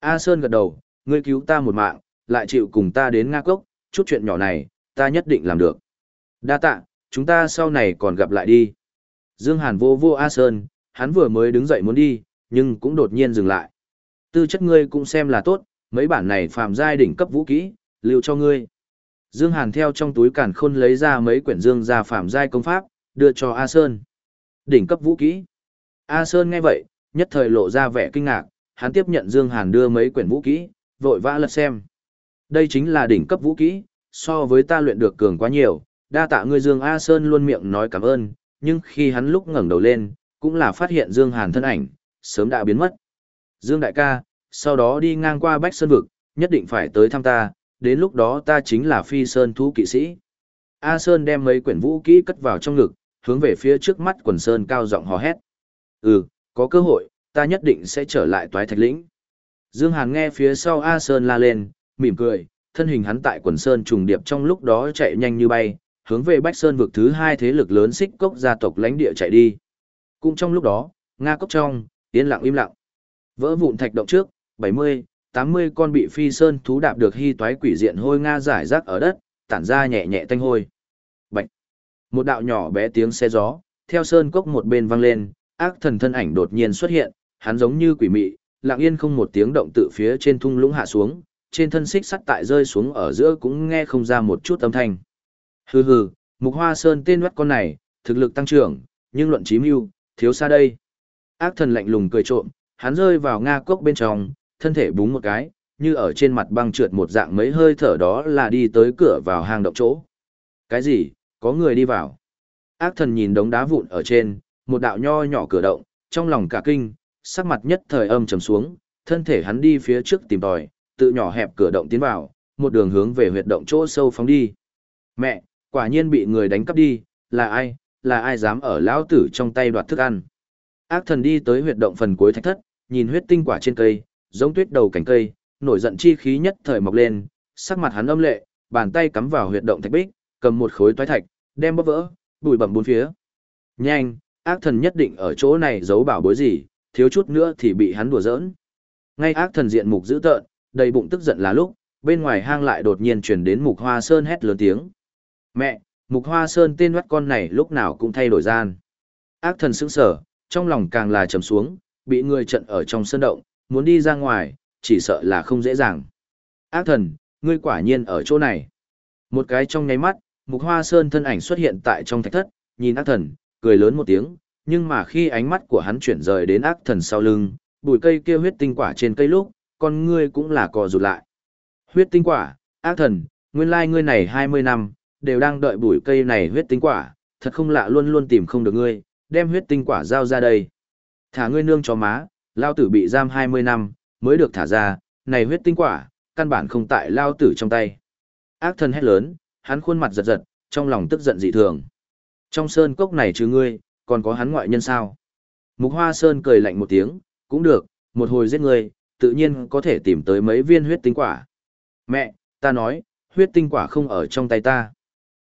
A Sơn gật đầu, ngươi cứu ta một mạng, lại chịu cùng ta đến Nga cốc, chút chuyện nhỏ này, ta nhất định làm được. Đa tạ, chúng ta sau này còn gặp lại đi. Dương Hàn vô vô A Sơn, hắn vừa mới đứng dậy muốn đi, nhưng cũng đột nhiên dừng lại. Tư chất ngươi cũng xem là tốt, mấy bản này phàm giai đỉnh cấp vũ kỹ, lưu cho ngươi. Dương Hàn theo trong túi càn khôn lấy ra mấy quyển dương gia phàm giai công pháp, đưa cho A Sơn. Đỉnh cấp vũ kỹ. A Sơn nghe vậy, nhất thời lộ ra vẻ kinh ngạc, hắn tiếp nhận Dương Hàn đưa mấy quyển vũ kỹ, vội vã lật xem. Đây chính là đỉnh cấp vũ kỹ, so với ta luyện được cường quá nhiều, đa tạ ngươi Dương A Sơn luôn miệng nói cảm ơn, nhưng khi hắn lúc ngẩng đầu lên, cũng là phát hiện Dương Hàn thân ảnh, sớm đã biến mất. Dương đại ca, sau đó đi ngang qua Bách Sơn Vực, nhất định phải tới thăm ta, đến lúc đó ta chính là phi sơn thú kỵ sĩ. A Sơn đem mấy quyển vũ kỹ cất vào trong ngực, hướng về phía trước mắt quần Sơn cao giọng hò hét. Ừ, có cơ hội, ta nhất định sẽ trở lại toái thạch lĩnh. Dương Hàn nghe phía sau A Sơn la lên, mỉm cười, thân hình hắn tại quần Sơn trùng điệp trong lúc đó chạy nhanh như bay, hướng về Bách Sơn vực thứ hai thế lực lớn xích cốc gia tộc lãnh địa chạy đi. Cũng trong lúc đó, Nga cốc trong, yên lặng im lặng. Vỡ vụn thạch động trước, 70, 80 con bị phi sơn thú đạp được hy toái quỷ diện hôi Nga giải rác ở đất, tản ra nhẹ nhẹ tanh hôi. Một đạo nhỏ bé tiếng xe gió, theo sơn cốc một bên vang lên, ác thần thân ảnh đột nhiên xuất hiện, hắn giống như quỷ mị, lặng yên không một tiếng động tự phía trên thung lũng hạ xuống, trên thân xích sắt tại rơi xuống ở giữa cũng nghe không ra một chút âm thanh. Hừ hừ, mục hoa sơn tên mắt con này, thực lực tăng trưởng, nhưng luận chí mưu, thiếu xa đây. Ác thần lạnh lùng cười trộm, hắn rơi vào nga cốc bên trong, thân thể búng một cái, như ở trên mặt băng trượt một dạng mấy hơi thở đó là đi tới cửa vào hang động chỗ. Cái gì, có người đi vào. Ác thần nhìn đống đá vụn ở trên, một đạo nho nhỏ cửa động, trong lòng cả kinh, sắc mặt nhất thời âm trầm xuống, thân thể hắn đi phía trước tìm tòi, tự nhỏ hẹp cửa động tiến vào, một đường hướng về huyệt động chỗ sâu phóng đi. Mẹ, quả nhiên bị người đánh cắp đi, là ai, là ai dám ở lão tử trong tay đoạt thức ăn. Ác thần đi tới huyệt động phần cuối thạch thất, nhìn huyết tinh quả trên cây, giống tuyết đầu cành cây, nổi giận chi khí nhất thời mọc lên, sắc mặt hắn âm lệ, bàn tay cắm vào huyệt động thạch bích, cầm một khối toái thạch, đem bóp vỡ, bụi bẩm bốn phía. Nhanh, ác thần nhất định ở chỗ này giấu bảo bối gì, thiếu chút nữa thì bị hắn đùa giỡn. Ngay ác thần diện mục dữ tợn, đầy bụng tức giận là lúc, bên ngoài hang lại đột nhiên truyền đến mục hoa sơn hét lớn tiếng. Mẹ, mục hoa sơn tên mắt con này lúc nào cũng thay đổi gian. Ác thần sững sờ, trong lòng càng là trầm xuống, bị người trận ở trong sân động, muốn đi ra ngoài, chỉ sợ là không dễ dàng. Ác thần, ngươi quả nhiên ở chỗ này. Một cái trong nháy mắt, mục hoa sơn thân ảnh xuất hiện tại trong thạch thất, nhìn ác thần, cười lớn một tiếng, nhưng mà khi ánh mắt của hắn chuyển rời đến ác thần sau lưng, bụi cây kia huyết tinh quả trên cây lúc, con ngươi cũng là cò rụt lại. Huyết tinh quả, Ác thần, nguyên lai ngươi này 20 năm, đều đang đợi bụi cây này huyết tinh quả, thật không lạ luôn luôn tìm không được ngươi, đem huyết tinh quả giao ra đây. Thả ngươi nương cho má, lao tử bị giam 20 năm, mới được thả ra, này huyết tinh quả, căn bản không tại lao tử trong tay. Ác thần hét lớn, hắn khuôn mặt giật giật, trong lòng tức giận dị thường. Trong sơn cốc này trừ ngươi, còn có hắn ngoại nhân sao? Mục Hoa Sơn cười lạnh một tiếng, cũng được, một hồi giết ngươi, tự nhiên có thể tìm tới mấy viên huyết tinh quả. Mẹ, ta nói, huyết tinh quả không ở trong tay ta.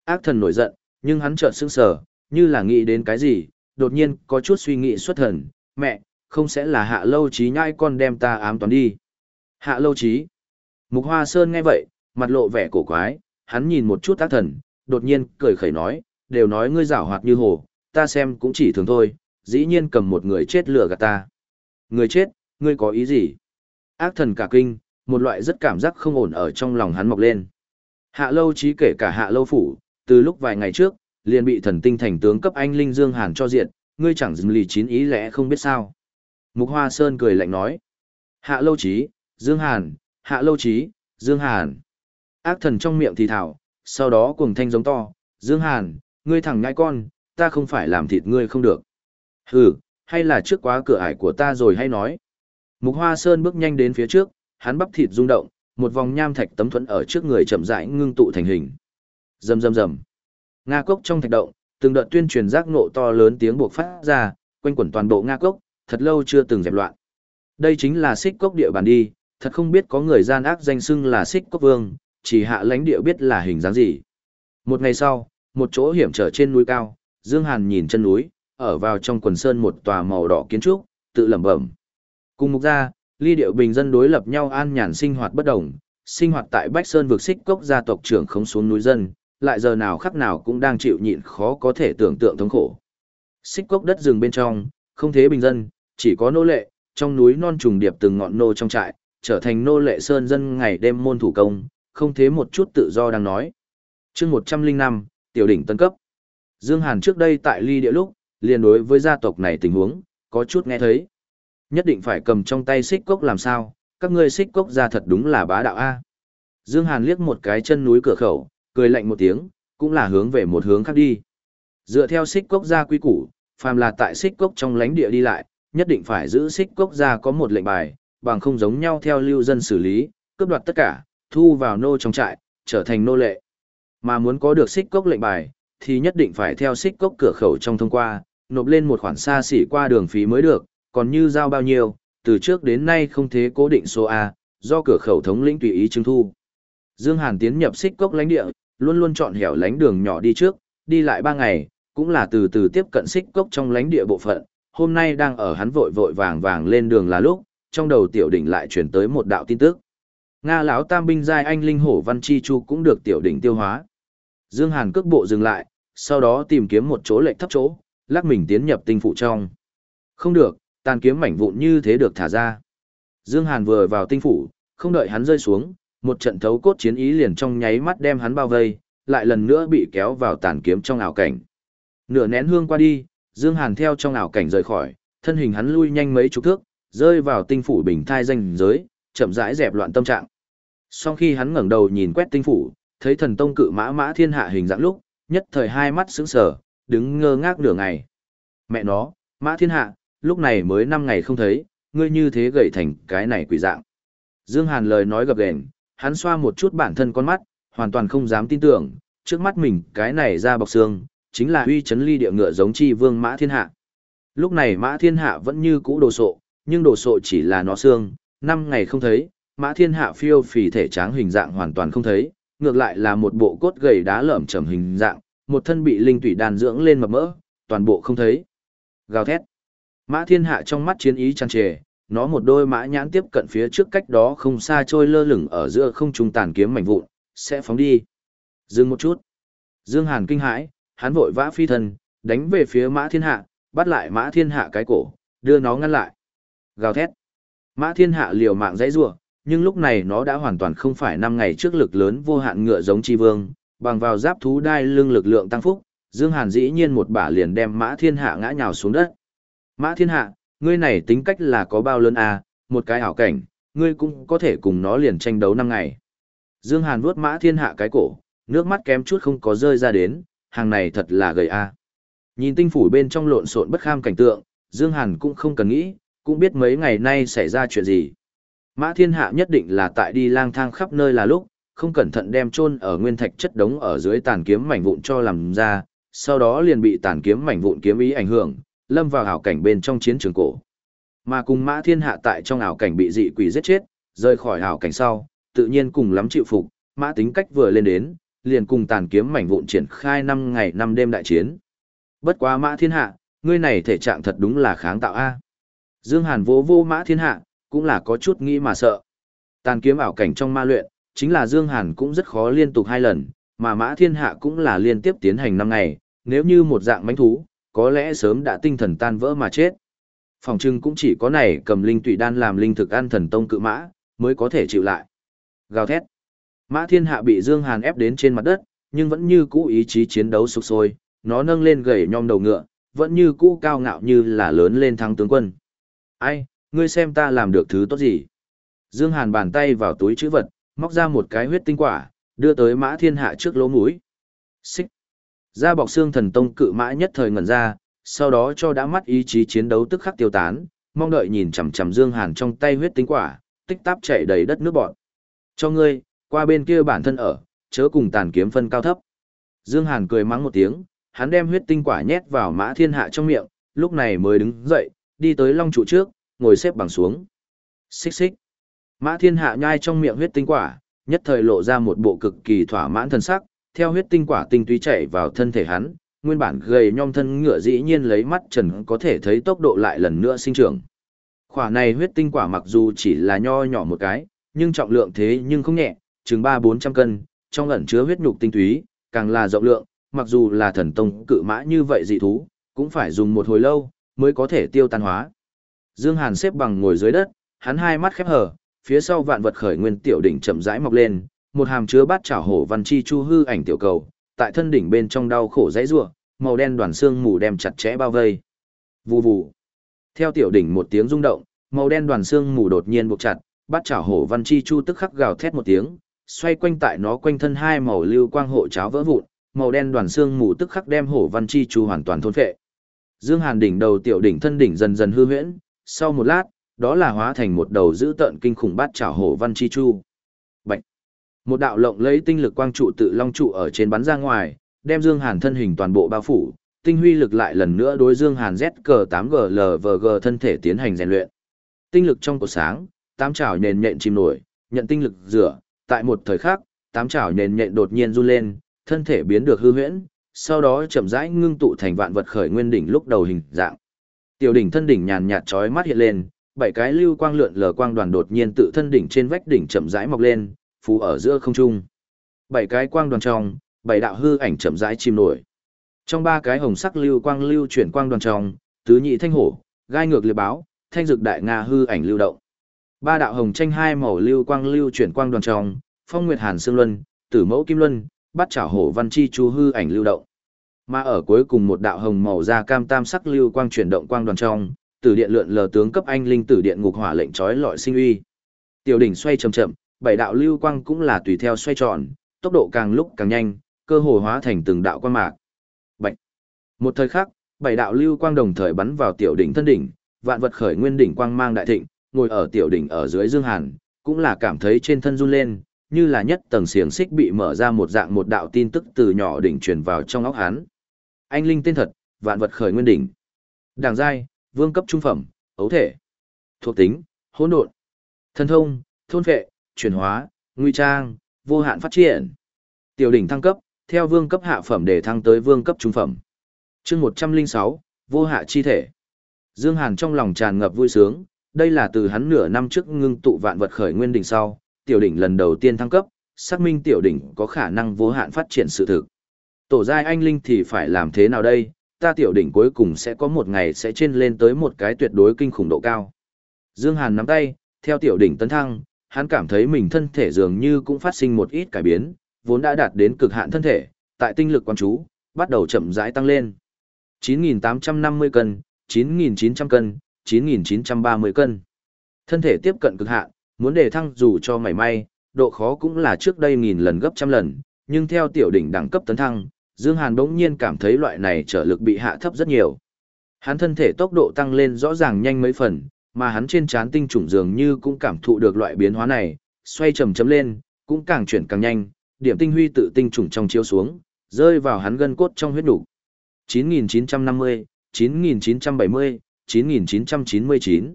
Ác thần nổi giận, nhưng hắn chợt sững sờ, như là nghĩ đến cái gì, đột nhiên có chút suy nghĩ xuất thần, mẹ, không sẽ là hạ lâu trí nhai con đem ta ám toán đi. Hạ lâu trí. Mục Hoa Sơn nghe vậy, mặt lộ vẻ cổ quái, hắn nhìn một chút ác thần, đột nhiên cười khẩy nói, đều nói ngươi giảo hoạt như hồ, ta xem cũng chỉ thường thôi, dĩ nhiên cầm một người chết lừa gạt ta. Người chết, ngươi có ý gì? Ác thần cả kinh, một loại rất cảm giác không ổn ở trong lòng hắn mọc lên. Hạ lâu trí kể cả hạ lâu phủ, từ lúc vài ngày trước, liền bị thần tinh thành tướng cấp anh Linh Dương Hàn cho diện, ngươi chẳng dừng lì chín ý lẽ không biết sao. Mục Hoa Sơn cười lạnh nói. Hạ lâu trí, Dương Hàn, hạ lâu trí, Dương Hàn. Ác thần trong miệng thì thảo, sau đó cuồng thanh giống to, Dương Hàn, ngươi thẳng ngai con, ta không phải làm thịt ngươi không được. Hừ, hay là trước quá cửa ải của ta rồi hay nói. Mục Hoa Sơn bước nhanh đến phía trước, hắn bắp thịt rung động, một vòng nham thạch tấm thuẫn ở trước người chậm rãi ngưng tụ thành hình. Rầm rầm rầm. Nga cốc trong thạch động, từng đợt tuyên truyền giác ngộ to lớn tiếng buộc phát ra, quanh quẩn toàn bộ Nga cốc, thật lâu chưa từng dẹp loạn. Đây chính là xích cốc địa bàn đi, thật không biết có người gian ác danh xưng là xích cốc vương, chỉ hạ lãnh địa biết là hình dáng gì. Một ngày sau, một chỗ hiểm trở trên núi cao, Dương Hàn nhìn chân núi, ở vào trong quần sơn một tòa màu đỏ kiến trúc, tự lẩm bẩm. Cùng mục gia ly điệu bình dân đối lập nhau an nhàn sinh hoạt bất đồng, sinh hoạt tại Bách Sơn vực xích cốc gia tộc trưởng không xuống núi dân, lại giờ nào khắc nào cũng đang chịu nhịn khó có thể tưởng tượng thống khổ. Xích cốc đất rừng bên trong, không thế bình dân, chỉ có nô lệ, trong núi non trùng điệp từng ngọn nô trong trại, trở thành nô lệ sơn dân ngày đêm môn thủ công, không thế một chút tự do đang nói. chương 105, tiểu đỉnh tân cấp. Dương Hàn trước đây tại ly địa lúc, liền đối với gia tộc này tình huống, có chút nghe thấy. Nhất định phải cầm trong tay xích cốc làm sao, các ngươi xích cốc ra thật đúng là bá đạo A. Dương Hàn liếc một cái chân núi cửa khẩu, cười lạnh một tiếng, cũng là hướng về một hướng khác đi. Dựa theo xích cốc ra quy củ, phàm là tại xích cốc trong lãnh địa đi lại, nhất định phải giữ xích cốc ra có một lệnh bài, bằng không giống nhau theo lưu dân xử lý, cướp đoạt tất cả, thu vào nô trong trại, trở thành nô lệ. Mà muốn có được xích cốc lệnh bài, thì nhất định phải theo xích cốc cửa khẩu trong thông qua, nộp lên một khoản xa xỉ qua đường phí mới được, còn như giao bao nhiêu, từ trước đến nay không thế cố định số A, do cửa khẩu thống lĩnh tùy ý chứng thu. Dương Hàn tiến nhập xích cốc lãnh địa, luôn luôn chọn hẻo lánh đường nhỏ đi trước, đi lại ba ngày, cũng là từ từ tiếp cận xích cốc trong lãnh địa bộ phận. Hôm nay đang ở hắn vội vội vàng vàng lên đường là lúc, trong đầu tiểu đỉnh lại truyền tới một đạo tin tức. Nga lão tam binh giai anh linh hổ văn chi chu cũng được tiểu đỉnh tiêu hóa. Dương Hàn cước bộ dừng lại, sau đó tìm kiếm một chỗ lệch thấp chỗ, lắc mình tiến nhập tinh phụ trong. Không được, tàn kiếm mảnh vụn như thế được thả ra. Dương Hàn vừa vào tinh phủ, không đợi hắn rơi xuống, một trận thấu cốt chiến ý liền trong nháy mắt đem hắn bao vây, lại lần nữa bị kéo vào tàn kiếm trong ảo cảnh. Nửa nén hương qua đi, Dương Hàn theo trong ảo cảnh rời khỏi, thân hình hắn lui nhanh mấy chục thước, rơi vào tinh phủ bình thai danh giới, chậm rãi dẹp loạn tâm trạng. Sau khi hắn ngẩng đầu nhìn quét tinh phủ, thấy thần tông cự mã mã thiên hạ hình dạng lúc, nhất thời hai mắt sững sờ, đứng ngơ ngác nửa ngày. Mẹ nó, mã thiên hạ, lúc này mới năm ngày không thấy, ngươi như thế gầy thành cái này quỷ dạng. Dương Hàn lời nói gập ghềnh, hắn xoa một chút bản thân con mắt, hoàn toàn không dám tin tưởng, trước mắt mình cái này ra bọc xương, chính là uy chấn ly địa ngựa giống chi vương mã thiên hạ. Lúc này mã thiên hạ vẫn như cũ đồ sộ, nhưng đồ sộ chỉ là nó xương, năm ngày không thấy, mã thiên hạ phiêu phì thể tráng hình dạng hoàn toàn không thấy, ngược lại là một bộ cốt gầy đá lởm chởm hình dạng, một thân bị linh tủy đàn dưỡng lên mập mỡ, toàn bộ không thấy. Gào thét. Mã thiên hạ trong mắt chiến ý tràn trề, nó một đôi mã nhãn tiếp cận phía trước cách đó không xa trôi lơ lửng ở giữa không trung tàn kiếm mảnh vụn, sẽ phóng đi. Dừng một chút. Dương Hàn kinh hãi, hắn vội vã phi thân, đánh về phía mã thiên hạ, bắt lại mã thiên hạ cái cổ, đưa nó ngăn lại. Gào thét. Mã thiên hạ liều mạng dãy rủa, nhưng lúc này nó đã hoàn toàn không phải năm ngày trước lực lớn vô hạn ngựa giống chi vương, bằng vào giáp thú đai lưng lực lượng tăng phúc, Dương Hàn dĩ nhiên một bả liền đem Mã Thiên Hạ ngã nhào xuống đất. Mã Thiên Hạ, ngươi này tính cách là có bao lớn à, một cái ảo cảnh, ngươi cũng có thể cùng nó liền tranh đấu năm ngày. Dương Hàn vuốt mã thiên hạ cái cổ, nước mắt kém chút không có rơi ra đến, hàng này thật là gầy a. Nhìn tinh phủ bên trong lộn xộn bất kham cảnh tượng, Dương Hàn cũng không cần nghĩ, cũng biết mấy ngày nay xảy ra chuyện gì. Mã thiên hạ nhất định là tại đi lang thang khắp nơi là lúc, không cẩn thận đem chôn ở nguyên thạch chất đống ở dưới tàn kiếm mảnh vụn cho làm ra, sau đó liền bị tàn kiếm mảnh vụn kiếm ý ảnh hưởng, lâm vào ảo cảnh bên trong chiến trường cổ. Mà cùng Mã Thiên Hạ tại trong ảo cảnh bị dị quỷ giết chết, rời khỏi ảo cảnh sau, tự nhiên cùng lắm chịu phục, Mã tính cách vừa lên đến, liền cùng tàn kiếm mảnh vụn triển khai năm ngày năm đêm đại chiến. Bất quá Mã Thiên Hạ, ngươi này thể trạng thật đúng là kháng tạo a. Dương Hàn vô vô Mã Thiên Hạ, cũng là có chút nghĩ mà sợ. Tàn kiếm ảo cảnh trong ma luyện, chính là Dương Hàn cũng rất khó liên tục hai lần, mà Mã Thiên Hạ cũng là liên tiếp tiến hành năm ngày, nếu như một dạng mánh thú, có lẽ sớm đã tinh thần tan vỡ mà chết. Phòng trưng cũng chỉ có này cầm linh tụy đan làm linh thực ăn thần tông cự mã, mới có thể chịu lại. Gào thét. Mã Thiên Hạ bị Dương Hàn ép đến trên mặt đất, nhưng vẫn như cũ ý chí chiến đấu sục sôi, nó nâng lên gầy nhom đầu ngựa, vẫn như cũ cao ngạo như là lớn lên thắng tướng quân. Ai, ngươi xem ta làm được thứ tốt gì? Dương Hàn bàn tay vào túi chữ vật, móc ra một cái huyết tinh quả, đưa tới Mã Thiên Hạ trước lỗ mũi. Xích. da bọc xương thần tông cự mã nhất thời ngẩn ra, sau đó cho đã mắt ý chí chiến đấu tức khắc tiêu tán, mong đợi nhìn chằm chằm Dương Hàn trong tay huyết tinh quả, tích táp chảy đầy đất nước bọt. Cho ngươi, qua bên kia bản thân ở, chớ cùng tàn kiếm phân cao thấp. Dương Hàn cười mắng một tiếng, hắn đem huyết tinh quả nhét vào Mã Thiên Hạ trong miệng, lúc này mới đứng dậy, đi tới long trụ trước, ngồi xếp bằng xuống. Xích xích. Mã Thiên Hạ nhai trong miệng huyết tinh quả, nhất thời lộ ra một bộ cực kỳ thỏa mãn thân sắc, theo huyết tinh quả tinh túy chảy vào thân thể hắn, nguyên bản gầy nhom thân ngựa dĩ nhiên lấy mắt trần có thể thấy tốc độ lại lần nữa sinh trưởng. Quả này huyết tinh quả mặc dù chỉ là nho nhỏ một cái, nhưng trọng lượng thế nhưng không nhẹ, chừng 3-400 cân, trong ẩn chứa huyết nhục tinh túy, càng là rộng lượng, mặc dù là thần tông cự mã như vậy dị thú, cũng phải dùng một hồi lâu, mới có thể tiêu tan hóa. Dương Hàn xếp bằng ngồi dưới đất, hắn hai mắt khép hờ, phía sau vạn vật khởi nguyên tiểu đỉnh chậm rãi mọc lên, một hàm chứa bát chảo hổ văn chi chu hư ảnh tiểu cầu, tại thân đỉnh bên trong đau khổ dãy rủa, màu đen đoàn xương mù đem chặt chẽ bao vây. Vù vù. Theo tiểu đỉnh một tiếng rung động, màu đen đoàn xương mù đột nhiên buộc chặt, bát chảo hổ văn chi chu tức khắc gào thét một tiếng, xoay quanh tại nó quanh thân hai màu lưu quang hộ cháo vỡ vụn, màu đen đoàn xương mù tức khắc đem hổ văn chi chu hoàn toàn thôn phệ. Dương Hàn đỉnh đầu tiểu đỉnh thân đỉnh dần dần hư huyễn, sau một lát, đó là hóa thành một đầu dữ tợn kinh khủng bát chảo hổ văn chi chu. Bạch. Một đạo lộng lấy tinh lực quang trụ tự long trụ ở trên bắn ra ngoài, đem Dương Hàn thân hình toàn bộ bao phủ, tinh huy lực lại lần nữa đối Dương Hàn ZK8GLVG thân thể tiến hành rèn luyện. Tinh lực trong cổ sáng, tám chảo nền nhện chìm nổi, nhận tinh lực rửa, tại một thời khắc, tám chảo nền nhện đột nhiên run lên, thân thể biến được hư huyễn, sau đó chậm rãi ngưng tụ thành vạn vật khởi nguyên đỉnh lúc đầu hình dạng. Tiểu đỉnh thân đỉnh nhàn nhạt chói mắt hiện lên, bảy cái lưu quang lượn lờ quang đoàn đột nhiên tự thân đỉnh trên vách đỉnh chậm rãi mọc lên, phù ở giữa không trung. Bảy cái quang đoàn trong, bảy đạo hư ảnh chậm rãi chìm nổi. Trong ba cái hồng sắc lưu quang lưu chuyển quang đoàn trong, tứ nhị thanh hổ, gai ngược liệt báo, thanh dực đại nga hư ảnh lưu động. Ba đạo hồng tranh hai màu lưu quang lưu chuyển quang đoàn trong, phong nguyệt hàn xương luân, tử mẫu kim luân, bắt chảo hổ văn chi chu hư ảnh lưu động. Mà ở cuối cùng một đạo hồng màu da cam tam sắc lưu quang chuyển động quang đoàn trong, tử điện lượn lờ tướng cấp anh linh tử điện ngục hỏa lệnh trói lọi sinh uy. Tiểu đỉnh xoay chậm chậm, bảy đạo lưu quang cũng là tùy theo xoay tròn, tốc độ càng lúc càng nhanh, cơ hồ hóa thành từng đạo quang mạc. Bạch. Một thời khắc, bảy đạo lưu quang đồng thời bắn vào tiểu đỉnh thân đỉnh, vạn vật khởi nguyên đỉnh quang mang đại thịnh, ngồi ở tiểu đỉnh ở dưới Dương Hàn, cũng là cảm thấy trên thân run lên, như là nhất tầng xiềng xích bị mở ra một dạng một đạo tin tức từ nhỏ đỉnh truyền vào trong óc hắn. Anh linh tên thật, vạn vật khởi nguyên đỉnh. Đảng giai, vương cấp trung phẩm, ấu thể. Thuộc tính, hỗn độn. Thần thông, thôn phệ, chuyển hóa, nguy trang, vô hạn phát triển. Tiểu đỉnh thăng cấp, theo vương cấp hạ phẩm để thăng tới vương cấp trung phẩm. Chương 106, vô hạ chi thể. Dương Hàn trong lòng tràn ngập vui sướng, đây là từ hắn nửa năm trước ngưng tụ vạn vật khởi nguyên đỉnh sau, tiểu đỉnh lần đầu tiên thăng cấp, xác minh tiểu đỉnh có khả năng vô hạn phát triển sự thực. Tổ giai anh linh thì phải làm thế nào đây, ta tiểu đỉnh cuối cùng sẽ có một ngày sẽ trên lên tới một cái tuyệt đối kinh khủng độ cao. Dương Hàn nắm tay, theo tiểu đỉnh tấn thăng, hắn cảm thấy mình thân thể dường như cũng phát sinh một ít cải biến, vốn đã đạt đến cực hạn thân thể, tại tinh lực quan chú, bắt đầu chậm rãi tăng lên. 9.850 cân, 9.900 cân, 9.930 cân. Thân thể tiếp cận cực hạn, muốn đề thăng dù cho mảy may, độ khó cũng là trước đây nghìn lần gấp trăm lần, nhưng theo tiểu đỉnh đẳng cấp tấn thăng, Dương Hàn bỗng nhiên cảm thấy loại này trở lực bị hạ thấp rất nhiều. Hắn thân thể tốc độ tăng lên rõ ràng nhanh mấy phần, mà hắn trên trán tinh trùng dường như cũng cảm thụ được loại biến hóa này, xoay chậm chấm lên, cũng càng chuyển càng nhanh, điểm tinh huy tự tinh trùng trong chiếu xuống, rơi vào hắn gân cốt trong huyết đủ. 9950, 9970, 9999.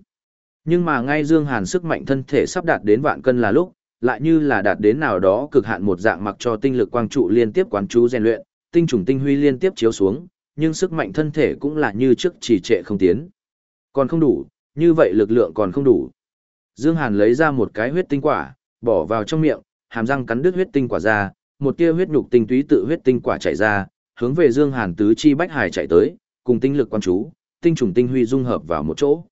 Nhưng mà ngay Dương Hàn sức mạnh thân thể sắp đạt đến vạn cân là lúc, lại như là đạt đến nào đó cực hạn một dạng mặc cho tinh lực quang trụ liên tiếp quán chú rèn luyện, tinh trùng tinh huy liên tiếp chiếu xuống, nhưng sức mạnh thân thể cũng là như trước chỉ trệ không tiến. Còn không đủ, như vậy lực lượng còn không đủ. Dương Hàn lấy ra một cái huyết tinh quả, bỏ vào trong miệng, hàm răng cắn đứt huyết tinh quả ra, một tia huyết nhục tinh túy tự huyết tinh quả chảy ra, hướng về Dương Hàn tứ chi bách hải chạy tới, cùng tinh lực quan chú, tinh trùng tinh huy dung hợp vào một chỗ.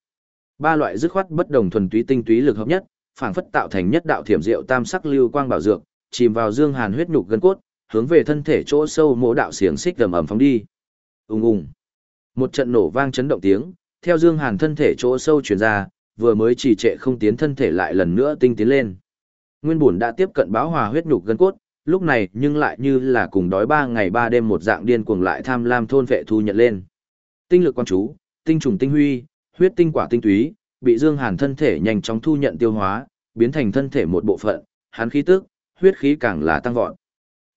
Ba loại dứt khoát bất đồng thuần túy tinh túy lực hợp nhất, phảng phất tạo thành nhất đạo thiểm diệu tam sắc lưu quang bảo dược, chìm vào Dương Hàn huyết nhục gân cốt, hướng về thân thể chỗ sâu mỗ đạo xiềng xích ầm ầm phóng đi. Ùng ùng. Một trận nổ vang chấn động tiếng, theo Dương Hàn thân thể chỗ sâu truyền ra, vừa mới trì trệ không tiến thân thể lại lần nữa tinh tiến lên. Nguyên bổn đã tiếp cận báo hòa huyết nhục gân cốt, lúc này nhưng lại như là cùng đói ba ngày ba đêm một dạng điên cuồng lại tham lam thôn vệ thu nhận lên. Tinh lực quan chú, tinh trùng tinh huy, huyết tinh quả tinh túy, bị Dương Hàn thân thể nhanh chóng thu nhận tiêu hóa, biến thành thân thể một bộ phận, hắn khí tức, huyết khí càng là tăng vọt.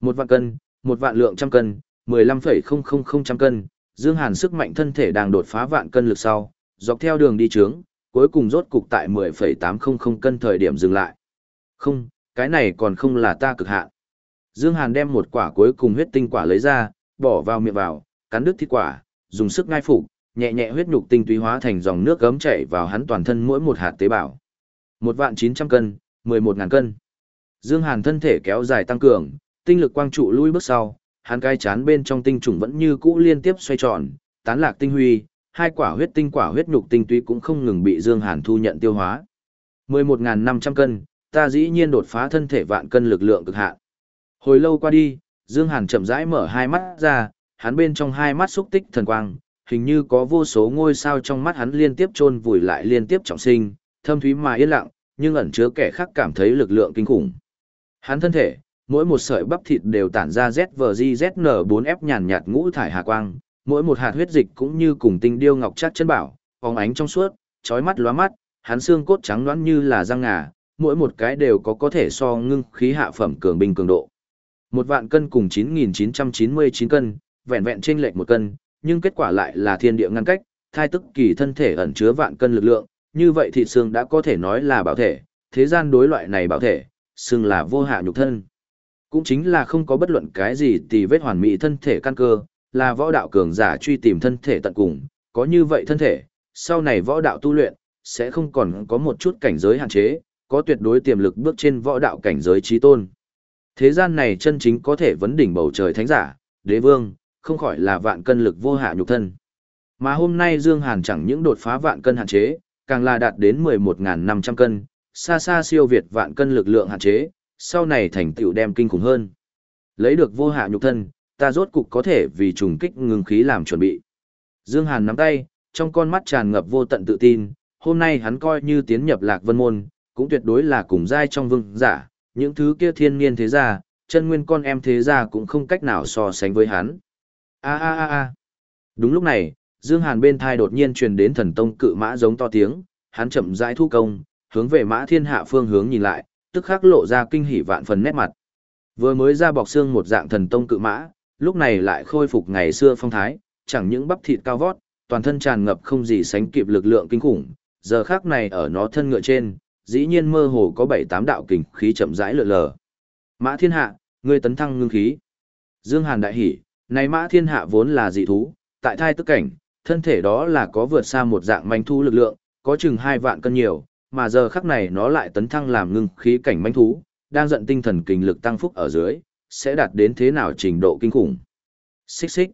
Một vạn cân, một vạn lượng trăm cân, 15,000 trăm cân, Dương Hàn sức mạnh thân thể đang đột phá vạn cân lực sau, dọc theo đường đi trướng, cuối cùng rốt cục tại 10,800 cân thời điểm dừng lại. Không, cái này còn không là ta cực hạn. Dương Hàn đem một quả cuối cùng huyết tinh quả lấy ra, bỏ vào miệng vào, cắn đứt thịt quả, dùng sức ngai phục, nhẹ nhẹ huyết nhục tinh túy hóa thành dòng nước gấm chảy vào hắn toàn thân mỗi một hạt tế bào. Một vạn chín trăm cân, mười một ngàn cân. Dương Hàn thân thể kéo dài tăng cường, tinh lực quang trụ lui bước sau, hắn cái chán bên trong tinh trùng vẫn như cũ liên tiếp xoay tròn, tán lạc tinh huy, hai quả huyết tinh quả huyết nhục tinh túy cũng không ngừng bị Dương Hàn thu nhận tiêu hóa. Mười một ngàn năm trăm cân, ta dĩ nhiên đột phá thân thể vạn cân lực lượng cực hạn. Hồi lâu qua đi, Dương Hàn chậm rãi mở hai mắt ra, hắn bên trong hai mắt xúc tích thần quang, hình như có vô số ngôi sao trong mắt hắn liên tiếp chôn vùi lại liên tiếp trọng sinh, thâm thúy mà yên lặng, nhưng ẩn chứa kẻ khác cảm thấy lực lượng kinh khủng. Hắn thân thể, mỗi một sợi bắp thịt đều tản ra zvzn4f nhàn nhạt ngũ thải hà quang, mỗi một hạt huyết dịch cũng như cùng tinh điêu ngọc chắc chân bảo, phóng ánh trong suốt, chói mắt lóa mắt, hắn xương cốt trắng nõn như là răng ngà, mỗi một cái đều có có thể so ngưng khí hạ phẩm cường binh cường độ. Một vạn cân cùng 9.999 cân, vẹn vẹn chênh lệch một cân, nhưng kết quả lại là thiên địa ngăn cách, thai tức kỳ thân thể ẩn chứa vạn cân lực lượng, như vậy thịt xương đã có thể nói là bảo thể, thế gian đối loại này bảo thể, xương là vô hạ nhục thân. Cũng chính là không có bất luận cái gì tì vết hoàn mỹ thân thể căn cơ, là võ đạo cường giả truy tìm thân thể tận cùng, có như vậy thân thể, sau này võ đạo tu luyện, sẽ không còn có một chút cảnh giới hạn chế, có tuyệt đối tiềm lực bước trên võ đạo cảnh giới trí tôn. Thế gian này chân chính có thể vấn đỉnh bầu trời thánh giả, đế vương, không khỏi là vạn cân lực vô hạ nhục thân. Mà hôm nay Dương Hàn chẳng những đột phá vạn cân hạn chế, càng là đạt đến 11.500 cân, xa xa siêu việt vạn cân lực lượng hạn chế, sau này thành tựu đem kinh khủng hơn. Lấy được vô hạ nhục thân, ta rốt cục có thể vì trùng kích ngưng khí làm chuẩn bị. Dương Hàn nắm tay, trong con mắt tràn ngập vô tận tự tin, hôm nay hắn coi như tiến nhập lạc vân môn, cũng tuyệt đối là cùng giai trong vương giả, những thứ kia thiên niên thế gia, chân nguyên con em thế gia cũng không cách nào so sánh với hắn. A a a a. Đúng lúc này, Dương Hàn bên thai đột nhiên truyền đến thần tông cự mã giống to tiếng, hắn chậm rãi thu công, hướng về mã thiên hạ phương hướng nhìn lại, tức khắc lộ ra kinh hỉ vạn phần nét mặt. Vừa mới ra bọc xương một dạng thần tông cự mã, lúc này lại khôi phục ngày xưa phong thái, chẳng những bắp thịt cao vót, toàn thân tràn ngập không gì sánh kịp lực lượng kinh khủng, giờ khắc này ở nó thân ngựa trên, dĩ nhiên mơ hồ có bảy tám đạo kình khí chậm rãi lượn lờ. Mã Thiên Hạ, ngươi tấn thăng ngưng khí. Dương Hàn đại hỉ, này Mã Thiên Hạ vốn là dị thú, tại thai tức cảnh, thân thể đó là có vượt xa một dạng manh thu lực lượng, có chừng hai vạn cân nhiều, mà giờ khắc này nó lại tấn thăng làm ngưng khí cảnh manh thú, đang giận tinh thần kinh lực tăng phúc ở dưới, sẽ đạt đến thế nào trình độ kinh khủng. Xích xích.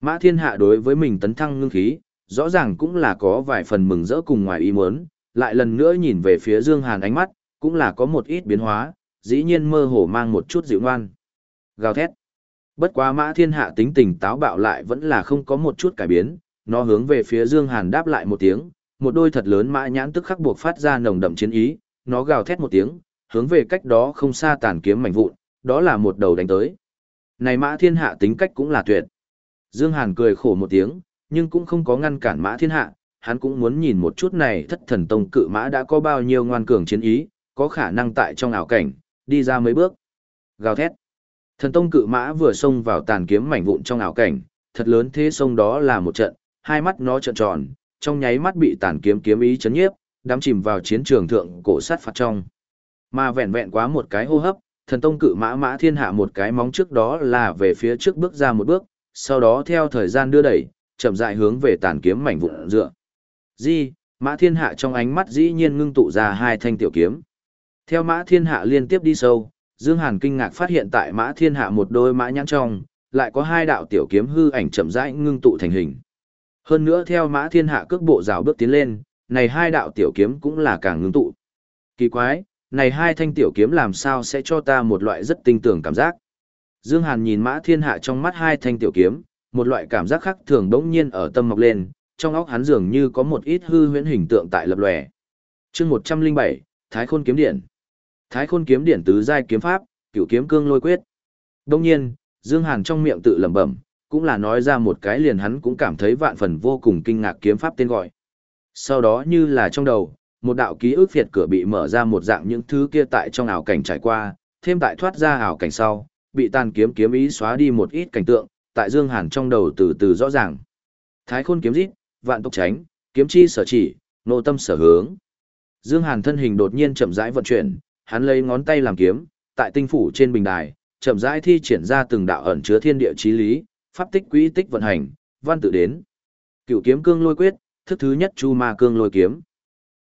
Mã Thiên Hạ đối với mình tấn thăng ngưng khí, rõ ràng cũng là có vài phần mừng rỡ cùng ngoài ý muốn, lại lần nữa nhìn về phía Dương Hàn ánh mắt, cũng là có một ít biến hóa, dĩ nhiên mơ hồ mang một chút dịu ngoan. Gào thét. Bất quá mã thiên hạ tính tình táo bạo lại vẫn là không có một chút cải biến, nó hướng về phía Dương Hàn đáp lại một tiếng, một đôi thật lớn mã nhãn tức khắc buộc phát ra nồng đậm chiến ý, nó gào thét một tiếng, hướng về cách đó không xa tàn kiếm mảnh vụn, đó là một đầu đánh tới. Này Mã Thiên Hạ tính cách cũng là tuyệt. Dương Hàn cười khổ một tiếng, nhưng cũng không có ngăn cản Mã Thiên Hạ, hắn cũng muốn nhìn một chút này thất thần tông cự mã đã có bao nhiêu ngoan cường chiến ý, có khả năng tại trong ảo cảnh, đi ra mấy bước. Gào thét. Thần tông cự mã vừa xông vào tàn kiếm mảnh vụn trong ảo cảnh, thật lớn thế xông đó là một trận, hai mắt nó trợn tròn, trong nháy mắt bị tàn kiếm kiếm ý chấn nhiếp, đắm chìm vào chiến trường thượng cổ sát phạt trong. Mà vẹn vẹn quá một cái hô hấp, thần tông cự mã mã thiên hạ một cái móng trước đó là về phía trước bước ra một bước, sau đó theo thời gian đưa đẩy, chậm rãi hướng về tàn kiếm mảnh vụn dựa. Di, mã thiên hạ trong ánh mắt dĩ nhiên ngưng tụ ra hai thanh tiểu kiếm. Theo mã thiên hạ liên tiếp đi sâu, Dương Hàn kinh ngạc phát hiện tại mã thiên hạ một đôi mã nhãn trong, lại có hai đạo tiểu kiếm hư ảnh chậm rãi ngưng tụ thành hình. Hơn nữa theo mã thiên hạ cước bộ rào bước tiến lên, này hai đạo tiểu kiếm cũng là càng ngưng tụ. Kỳ quái, này hai thanh tiểu kiếm làm sao sẽ cho ta một loại rất tinh tưởng cảm giác. Dương Hàn nhìn mã thiên hạ trong mắt hai thanh tiểu kiếm, một loại cảm giác khác thường đống nhiên ở tâm mọc lên, trong óc hắn dường như có một ít hư huyễn hình tượng tại lập lòe. Chương 107, Thái Khôn kiếm điển Thái Khôn kiếm điển tứ giai kiếm pháp, cửu kiếm cương lôi quyết. Đương nhiên, Dương Hàn trong miệng tự lẩm bẩm, cũng là nói ra một cái liền hắn cũng cảm thấy vạn phần vô cùng kinh ngạc kiếm pháp tên gọi. Sau đó như là trong đầu, một đạo ký ức việt cửa bị mở ra một dạng những thứ kia tại trong ảo cảnh trải qua, thêm tại thoát ra ảo cảnh sau, bị tàn kiếm kiếm ý xóa đi một ít cảnh tượng, tại Dương Hàn trong đầu từ từ rõ ràng. Thái khôn kiếm rít, vạn tốc tránh, kiếm chi sở chỉ, nô tâm sở hướng. Dương Hàn thân hình đột nhiên chậm rãi vận chuyển, hắn lấy ngón tay làm kiếm, tại tinh phủ trên bình đài, chậm rãi thi triển ra từng đạo ẩn chứa thiên địa chí lý, pháp tích quỹ tích vận hành, văn tự đến. Cựu kiếm cương lôi quyết, thức thứ nhất chu ma cương lôi kiếm.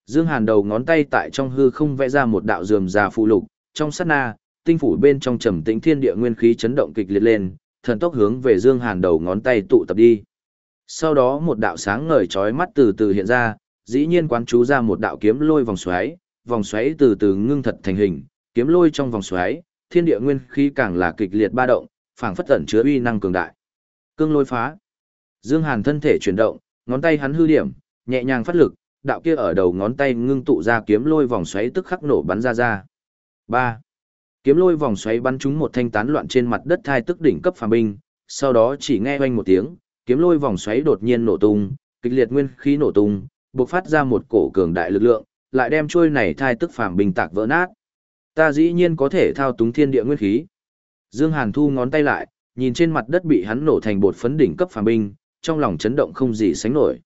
Dương Hàn đầu ngón tay tại trong hư không vẽ ra một đạo rườm rà phụ lục, trong sát na, tinh phủ bên trong trầm tĩnh thiên địa nguyên khí chấn động kịch liệt lên, thần tốc hướng về Dương Hàn đầu ngón tay tụ tập đi. Sau đó một đạo sáng ngời chói mắt từ từ hiện ra, dĩ nhiên quán chú ra một đạo kiếm lôi vòng xoáy, vòng xoáy từ từ ngưng thật thành hình, kiếm lôi trong vòng xoáy, thiên địa nguyên khí càng là kịch liệt ba động, phảng phất tẩn chứa uy năng cường đại. Cương lôi phá. Dương Hàn thân thể chuyển động, ngón tay hắn hư điểm, nhẹ nhàng phát lực, đạo kia ở đầu ngón tay ngưng tụ ra kiếm lôi vòng xoáy tức khắc nổ bắn ra ra. 3. Kiếm lôi vòng xoáy bắn trúng một thanh tán loạn trên mặt đất thai tức đỉnh cấp phàm binh, sau đó chỉ nghe oanh một tiếng, kiếm lôi vòng xoáy đột nhiên nổ tung, kịch liệt nguyên khí nổ tung, bộc phát ra một cổ cường đại lực lượng, lại đem trôi này thai tức phàm binh tạc vỡ nát. Ta dĩ nhiên có thể thao túng thiên địa nguyên khí. Dương Hàn thu ngón tay lại, nhìn trên mặt đất bị hắn nổ thành bột phấn đỉnh cấp phàm binh, trong lòng chấn động không gì sánh nổi.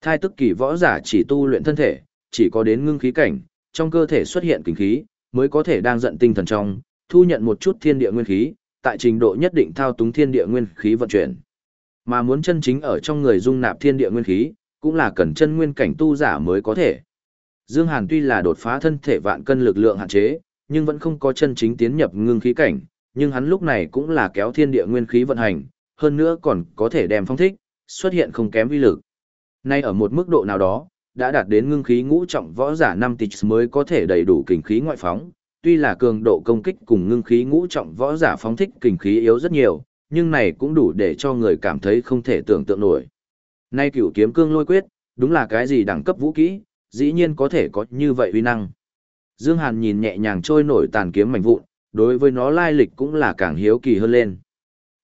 Thai tức kỳ võ giả chỉ tu luyện thân thể, chỉ có đến ngưng khí cảnh, trong cơ thể xuất hiện kinh khí, mới có thể đang giận tinh thần trong, thu nhận một chút thiên địa nguyên khí, tại trình độ nhất định thao túng thiên địa nguyên khí vận chuyển. Mà muốn chân chính ở trong người dung nạp thiên địa nguyên khí, cũng là cần chân nguyên cảnh tu giả mới có thể. Dương Hàn tuy là đột phá thân thể vạn cân lực lượng hạn chế, nhưng vẫn không có chân chính tiến nhập ngưng khí cảnh, nhưng hắn lúc này cũng là kéo thiên địa nguyên khí vận hành, hơn nữa còn có thể đem phong thích, xuất hiện không kém vi lực. Nay ở một mức độ nào đó, đã đạt đến ngưng khí ngũ trọng võ giả 5 tịch mới có thể đầy đủ kình khí ngoại phóng, tuy là cường độ công kích cùng ngưng khí ngũ trọng võ giả phóng thích kình khí yếu rất nhiều, nhưng này cũng đủ để cho người cảm thấy không thể tưởng tượng nổi. Nay cửu kiếm cương lôi quyết, đúng là cái gì đẳng cấp vũ kỹ, dĩ nhiên có thể có như vậy uy năng. Dương Hàn nhìn nhẹ nhàng trôi nổi tàn kiếm mảnh vụn, đối với nó lai lịch cũng là càng hiếu kỳ hơn lên.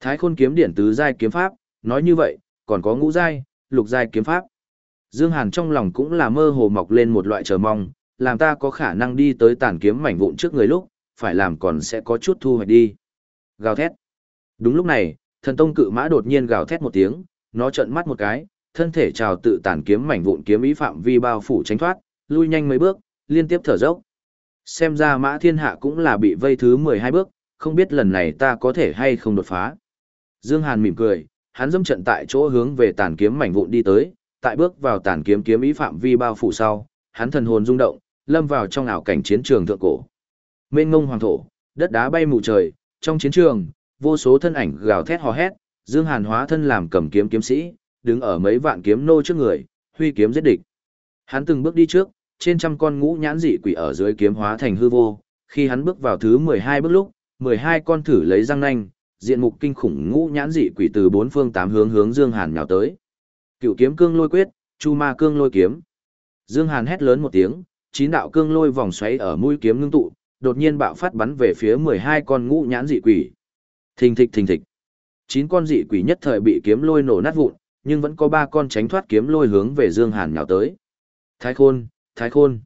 Thái khôn kiếm điển tứ giai kiếm pháp, nói như vậy, còn có ngũ giai, lục giai kiếm pháp. Dương Hàn trong lòng cũng là mơ hồ mọc lên một loại chờ mong, làm ta có khả năng đi tới tàn kiếm mảnh vụn trước người lúc, phải làm còn sẽ có chút thu hoạch đi. Gào thét. Đúng lúc này, thần tông cự mã đột nhiên gào thét một tiếng, nó trợn mắt một cái, thân thể trào tự tàn kiếm mảnh vụn kiếm ý phạm vi bao phủ tránh thoát, lui nhanh mấy bước, liên tiếp thở dốc. Xem ra mã thiên hạ cũng là bị vây thứ 12 bước, không biết lần này ta có thể hay không đột phá. Dương Hàn mỉm cười, hắn dâm trận tại chỗ hướng về tàn kiếm mảnh vụn đi tới, tại bước vào tàn kiếm kiếm ý phạm vi bao phủ sau, hắn thần hồn rung động, lâm vào trong ảo cảnh chiến trường thượng cổ. Mênh ngông hoàng thổ, đất đá bay mù trời, trong chiến trường, vô số thân ảnh gào thét hò hét, Dương Hàn hóa thân làm cầm kiếm kiếm sĩ, đứng ở mấy vạn kiếm nô trước người, huy kiếm giết địch. Hắn từng bước đi trước, trên trăm con ngũ nhãn dị quỷ ở dưới kiếm hóa thành hư vô, khi hắn bước vào thứ 12 bước lúc, 12 con thử lấy răng nanh, diện mục kinh khủng ngũ nhãn dị quỷ từ bốn phương tám hướng hướng Dương Hàn nhào tới. Cựu kiếm cương lôi quyết, chu ma cương lôi kiếm. Dương Hàn hét lớn một tiếng, chín đạo cương lôi vòng xoáy ở mũi kiếm ngưng tụ, đột nhiên bạo phát bắn về phía 12 con ngũ nhãn dị quỷ. Thình thịch thình thịch. Chín con dị quỷ nhất thời bị kiếm lôi nổ nát vụn, nhưng vẫn có 3 con tránh thoát kiếm lôi hướng về Dương Hàn nhào tới. Thái khôn, thái khôn.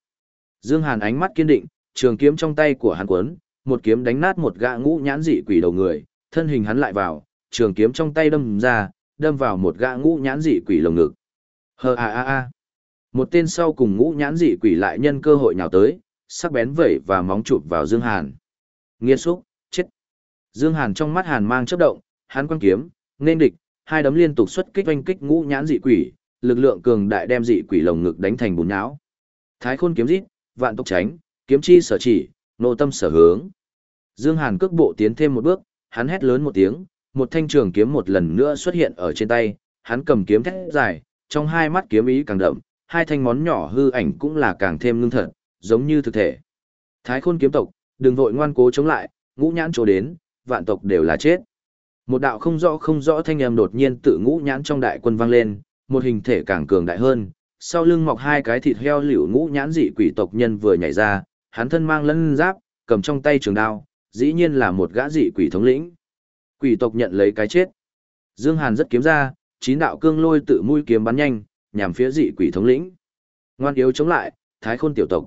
Dương Hàn ánh mắt kiên định, trường kiếm trong tay của hắn quấn, một kiếm đánh nát một gã ngũ nhãn dị quỷ đầu người, thân hình hắn lại vào, trường kiếm trong tay đâm ra, đâm vào một gã ngũ nhãn dị quỷ lồng ngực. Hờ a a a. Một tên sau cùng ngũ nhãn dị quỷ lại nhân cơ hội nhào tới, sắc bén vẩy và móng chụp vào Dương Hàn. Nghiên xúc, chết. Dương Hàn trong mắt Hàn mang chớp động, hắn quăng kiếm, nên địch, hai đấm liên tục xuất kích oanh kích ngũ nhãn dị quỷ, lực lượng cường đại đem dị quỷ lồng ngực đánh thành bùn nhão. Thái khôn kiếm rít, vạn tốc tránh, kiếm chi sở chỉ, nộ tâm sở hướng. Dương Hàn cước bộ tiến thêm một bước, hắn hét lớn một tiếng, một thanh trường kiếm một lần nữa xuất hiện ở trên tay, hắn cầm kiếm thét dài, trong hai mắt kiếm ý càng đậm, hai thanh món nhỏ hư ảnh cũng là càng thêm ngưng thật, giống như thực thể. Thái khôn kiếm tộc, đừng vội ngoan cố chống lại, ngũ nhãn chỗ đến, vạn tộc đều là chết. Một đạo không rõ không rõ thanh âm đột nhiên tự ngũ nhãn trong đại quân vang lên, một hình thể càng cường đại hơn, sau lưng mọc hai cái thịt heo liễu ngũ nhãn dị quỷ tộc nhân vừa nhảy ra, hắn thân mang lân giáp, cầm trong tay trường đao, dĩ nhiên là một gã dị quỷ thống lĩnh. Quỷ tộc nhận lấy cái chết. Dương Hàn rất kiếm ra, chín đạo cương lôi tự mũi kiếm bắn nhanh, nhằm phía dị quỷ thống lĩnh. Ngoan yếu chống lại, thái khôn tiểu tộc.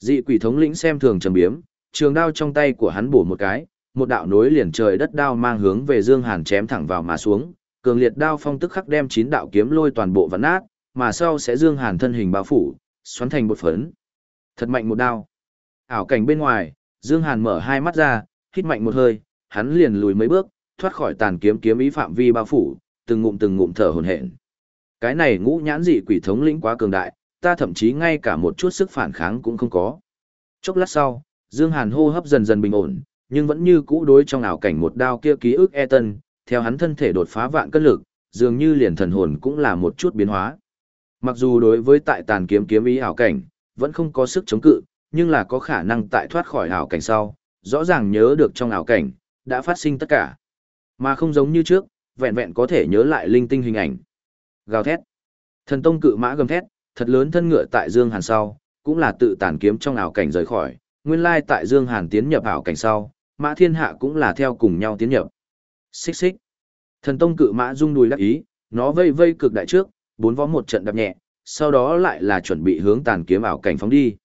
Dị quỷ thống lĩnh xem thường trầm biếm, trường đao trong tay của hắn bổ một cái, một đạo nối liền trời đất đao mang hướng về Dương Hàn chém thẳng vào mà xuống, cường liệt đao phong tức khắc đem chín đạo kiếm lôi toàn bộ vặn nát, mà sau sẽ Dương Hàn thân hình bao phủ, xoắn thành một phấn. Thật mạnh một đao. Ảo cảnh bên ngoài, Dương Hàn mở hai mắt ra, hít mạnh một hơi, hắn liền lùi mấy bước, thoát khỏi tàn kiếm kiếm ý phạm vi bao phủ, từng ngụm từng ngụm thở hổn hển. Cái này ngũ nhãn dị quỷ thống lĩnh quá cường đại, ta thậm chí ngay cả một chút sức phản kháng cũng không có. Chốc lát sau, Dương Hàn hô hấp dần dần bình ổn, nhưng vẫn như cũ đối trong ảo cảnh một đao kia ký ức e tân, theo hắn thân thể đột phá vạn cân lực, dường như liền thần hồn cũng là một chút biến hóa. Mặc dù đối với tại tàn kiếm kiếm ý ảo cảnh, vẫn không có sức chống cự, nhưng là có khả năng tại thoát khỏi ảo cảnh sau, rõ ràng nhớ được trong ảo cảnh, đã phát sinh tất cả. Mà không giống như trước, vẹn vẹn có thể nhớ lại linh tinh hình ảnh. Gào thét. Thần tông cự mã gầm thét, thật lớn thân ngựa tại Dương Hàn sau, cũng là tự tàn kiếm trong ảo cảnh rời khỏi, nguyên lai tại Dương Hàn tiến nhập ảo cảnh sau, mã thiên hạ cũng là theo cùng nhau tiến nhập. Xích xích. Thần tông cự mã rung đùi lắc ý, nó vây vây cực đại trước, bốn võ một trận đập nhẹ, sau đó lại là chuẩn bị hướng tàn kiếm ảo cảnh phóng đi.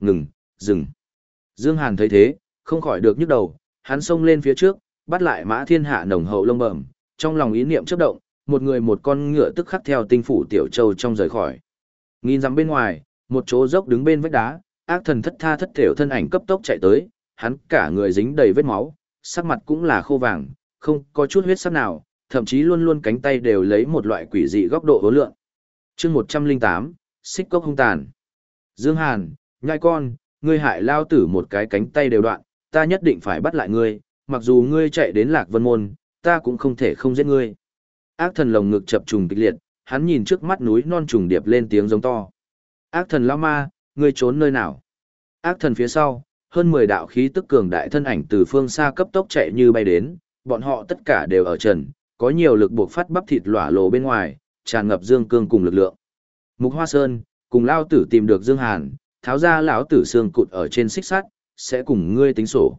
Ngừng, dừng. Dương Hàn thấy thế, không khỏi được nhức đầu, hắn xông lên phía trước, bắt lại mã thiên hạ nồng hậu lông bẩm, trong lòng ý niệm chớp động, một người một con ngựa tức khắc theo tinh phủ tiểu châu trong rời khỏi. Nghìn dặm bên ngoài, một chỗ dốc đứng bên vách đá, ác thần thất tha thất thểu thân ảnh cấp tốc chạy tới, hắn cả người dính đầy vết máu, sắc mặt cũng là khô vàng, không có chút huyết sắc nào, thậm chí luôn luôn cánh tay đều lấy một loại quỷ dị góc độ hối lượng. chương 108, xích cốc hung tàn. Dương Hàn, nhai con, ngươi hại lao tử một cái cánh tay đều đoạn, ta nhất định phải bắt lại ngươi, mặc dù ngươi chạy đến lạc vân môn, ta cũng không thể không giết ngươi. Ác thần lồng ngực chập trùng kịch liệt, hắn nhìn trước mắt núi non trùng điệp lên tiếng giống to. Ác thần lao ma, ngươi trốn nơi nào? Ác thần phía sau, hơn 10 đạo khí tức cường đại thân ảnh từ phương xa cấp tốc chạy như bay đến, bọn họ tất cả đều ở trần, có nhiều lực buộc phát bắp thịt lỏa lồ bên ngoài, tràn ngập dương cương cùng lực lượng. Mục Hoa Sơn, cùng lao tử tìm được Dương Hàn, tháo ra lão tử xương cụt ở trên xích sắt, sẽ cùng ngươi tính sổ.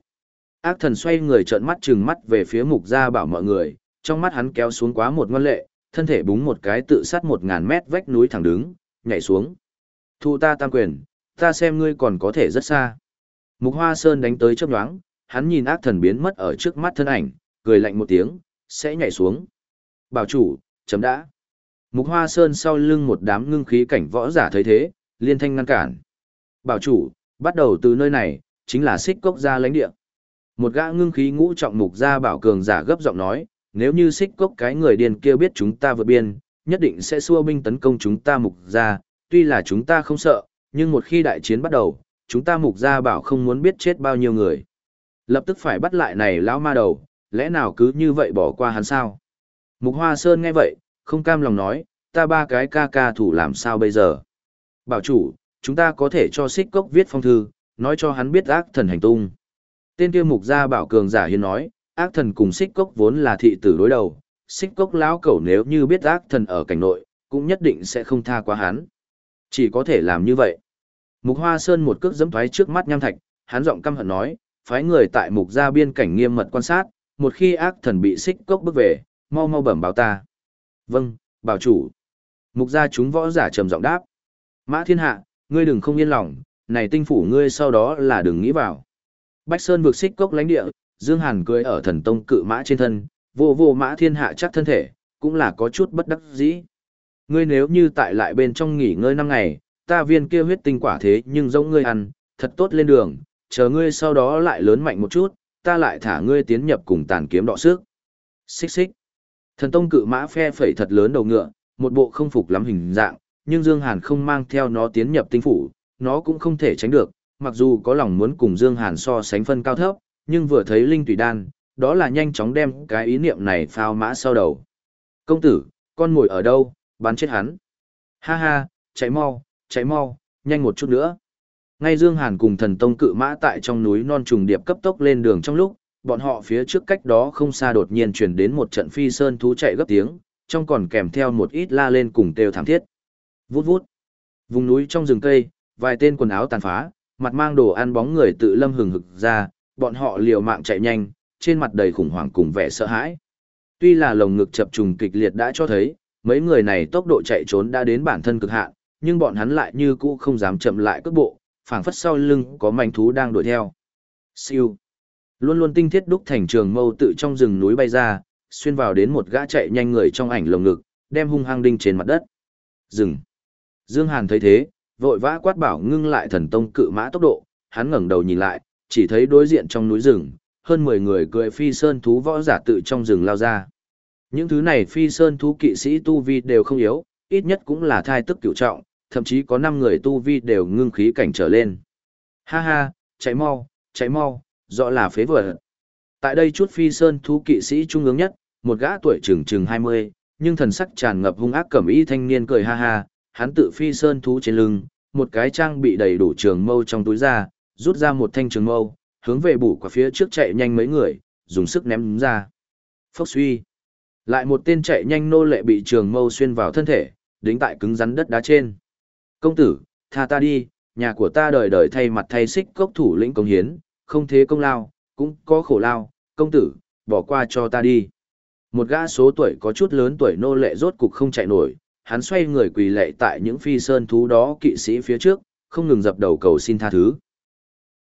Ác thần xoay người trợn mắt trừng mắt về phía mục gia bảo mọi người, trong mắt hắn kéo xuống quá một ngân lệ, thân thể búng một cái tự sát một ngàn mét vách núi thẳng đứng, nhảy xuống. Thu ta tam quyền, ta xem ngươi còn có thể rất xa. Mục Hoa Sơn đánh tới chớp nhoáng, hắn nhìn ác thần biến mất ở trước mắt thân ảnh, cười lạnh một tiếng, sẽ nhảy xuống. Bảo chủ, chấm đã. Mục Hoa Sơn sau lưng một đám ngưng khí cảnh võ giả thấy thế, liên thanh ngăn cản. Bảo chủ, bắt đầu từ nơi này, chính là xích cốc gia lãnh địa. Một gã ngưng khí ngũ trọng mục gia bảo cường giả gấp giọng nói, nếu như xích cốc cái người điên kia biết chúng ta vượt biên, nhất định sẽ xua binh tấn công chúng ta mục gia, tuy là chúng ta không sợ, nhưng một khi đại chiến bắt đầu, chúng ta mục gia bảo không muốn biết chết bao nhiêu người. Lập tức phải bắt lại này lão ma đầu, lẽ nào cứ như vậy bỏ qua hắn sao? Mục Hoa Sơn nghe vậy, không cam lòng nói, ta ba cái ca ca thủ làm sao bây giờ? Bảo chủ, chúng ta có thể cho xích cốc viết phong thư, nói cho hắn biết ác thần hành tung. Tên kia mục gia bảo cường giả hiên nói, ác thần cùng xích cốc vốn là thị tử đối đầu, xích cốc lão cẩu nếu như biết ác thần ở cảnh nội, cũng nhất định sẽ không tha qua hắn. Chỉ có thể làm như vậy. Mục Hoa Sơn một cước giẫm thoái trước mắt nham thạch, hắn giọng căm hận nói, phái người tại mục gia biên cảnh nghiêm mật quan sát, một khi ác thần bị xích cốc bước về, mau mau bẩm báo ta. Vâng, bảo chủ. Mục gia chúng võ giả trầm giọng đáp. Mã thiên hạ, ngươi đừng không yên lòng, này tinh phủ ngươi sau đó là đừng nghĩ vào. Bách Sơn vượt xích cốc lãnh địa, Dương Hàn cưỡi ở thần tông cự mã trên thân, vô vô mã thiên hạ chắc thân thể, cũng là có chút bất đắc dĩ. Ngươi nếu như tại lại bên trong nghỉ ngơi năm ngày, ta viên kia huyết tinh quả thế nhưng giống ngươi ăn, thật tốt lên đường, chờ ngươi sau đó lại lớn mạnh một chút, ta lại thả ngươi tiến nhập cùng tàn kiếm đọ sức. Xích xích. Thần tông cự mã phe phẩy thật lớn đầu ngựa, một bộ không phục lắm hình dạng, nhưng Dương Hàn không mang theo nó tiến nhập tinh phủ, nó cũng không thể tránh được, mặc dù có lòng muốn cùng Dương Hàn so sánh phân cao thấp, nhưng vừa thấy linh tùy đan, đó là nhanh chóng đem cái ý niệm này phao mã sau đầu. Công tử, con ngồi ở đâu, bắn chết hắn. Ha ha, chạy mau, chạy mau, nhanh một chút nữa. Ngay Dương Hàn cùng thần tông cự mã tại trong núi non trùng điệp cấp tốc lên đường trong lúc, bọn họ phía trước cách đó không xa đột nhiên truyền đến một trận phi sơn thú chạy gấp tiếng, trong còn kèm theo một ít la lên cùng kêu thảm thiết. Vút vút. Vùng núi trong rừng cây, vài tên quần áo tàn phá, mặt mang đồ ăn bóng người tự lâm hừng hực ra, bọn họ liều mạng chạy nhanh, trên mặt đầy khủng hoảng cùng vẻ sợ hãi. Tuy là lồng ngực chập trùng kịch liệt đã cho thấy, mấy người này tốc độ chạy trốn đã đến bản thân cực hạn, nhưng bọn hắn lại như cũ không dám chậm lại cước bộ, phảng phất sau lưng có manh thú đang đuổi theo. Siêu. Luôn luôn tinh thiết đúc thành trường mâu tự trong rừng núi bay ra, xuyên vào đến một gã chạy nhanh người trong ảnh lồng ngực, đem hung hăng đinh trên mặt đất. Dừng. Dương Hàn thấy thế, vội vã quát bảo ngưng lại thần tông cự mã tốc độ, hắn ngẩng đầu nhìn lại, chỉ thấy đối diện trong núi rừng, hơn 10 người cưỡi phi sơn thú võ giả tự trong rừng lao ra. Những thứ này phi sơn thú kỵ sĩ tu vi đều không yếu, ít nhất cũng là thai tức cửu trọng, thậm chí có 5 người tu vi đều ngưng khí cảnh trở lên. Ha ha, chạy mau, chạy mau, rõ là phế vật. Tại đây chút phi sơn thú kỵ sĩ trung ương nhất, một gã tuổi chừng chừng 20, nhưng thần sắc tràn ngập hung ác cẩm y thanh niên cười ha ha, hắn tự phi sơn thú trên lưng, một cái trang bị đầy đủ trường mâu trong túi ra, rút ra một thanh trường mâu, hướng về bủ qua phía trước chạy nhanh mấy người, dùng sức ném ra. Phốc suy. Lại một tên chạy nhanh nô lệ bị trường mâu xuyên vào thân thể, đính tại cứng rắn đất đá trên. Công tử, tha ta đi, nhà của ta đời đời thay mặt thay xích cốc thủ lĩnh công hiến, không thế công lao, cũng có khổ lao, công tử, bỏ qua cho ta đi. Một gã số tuổi có chút lớn tuổi nô lệ rốt cục không chạy nổi, hắn xoay người quỳ lệ tại những phi sơn thú đó kỵ sĩ phía trước, không ngừng dập đầu cầu xin tha thứ.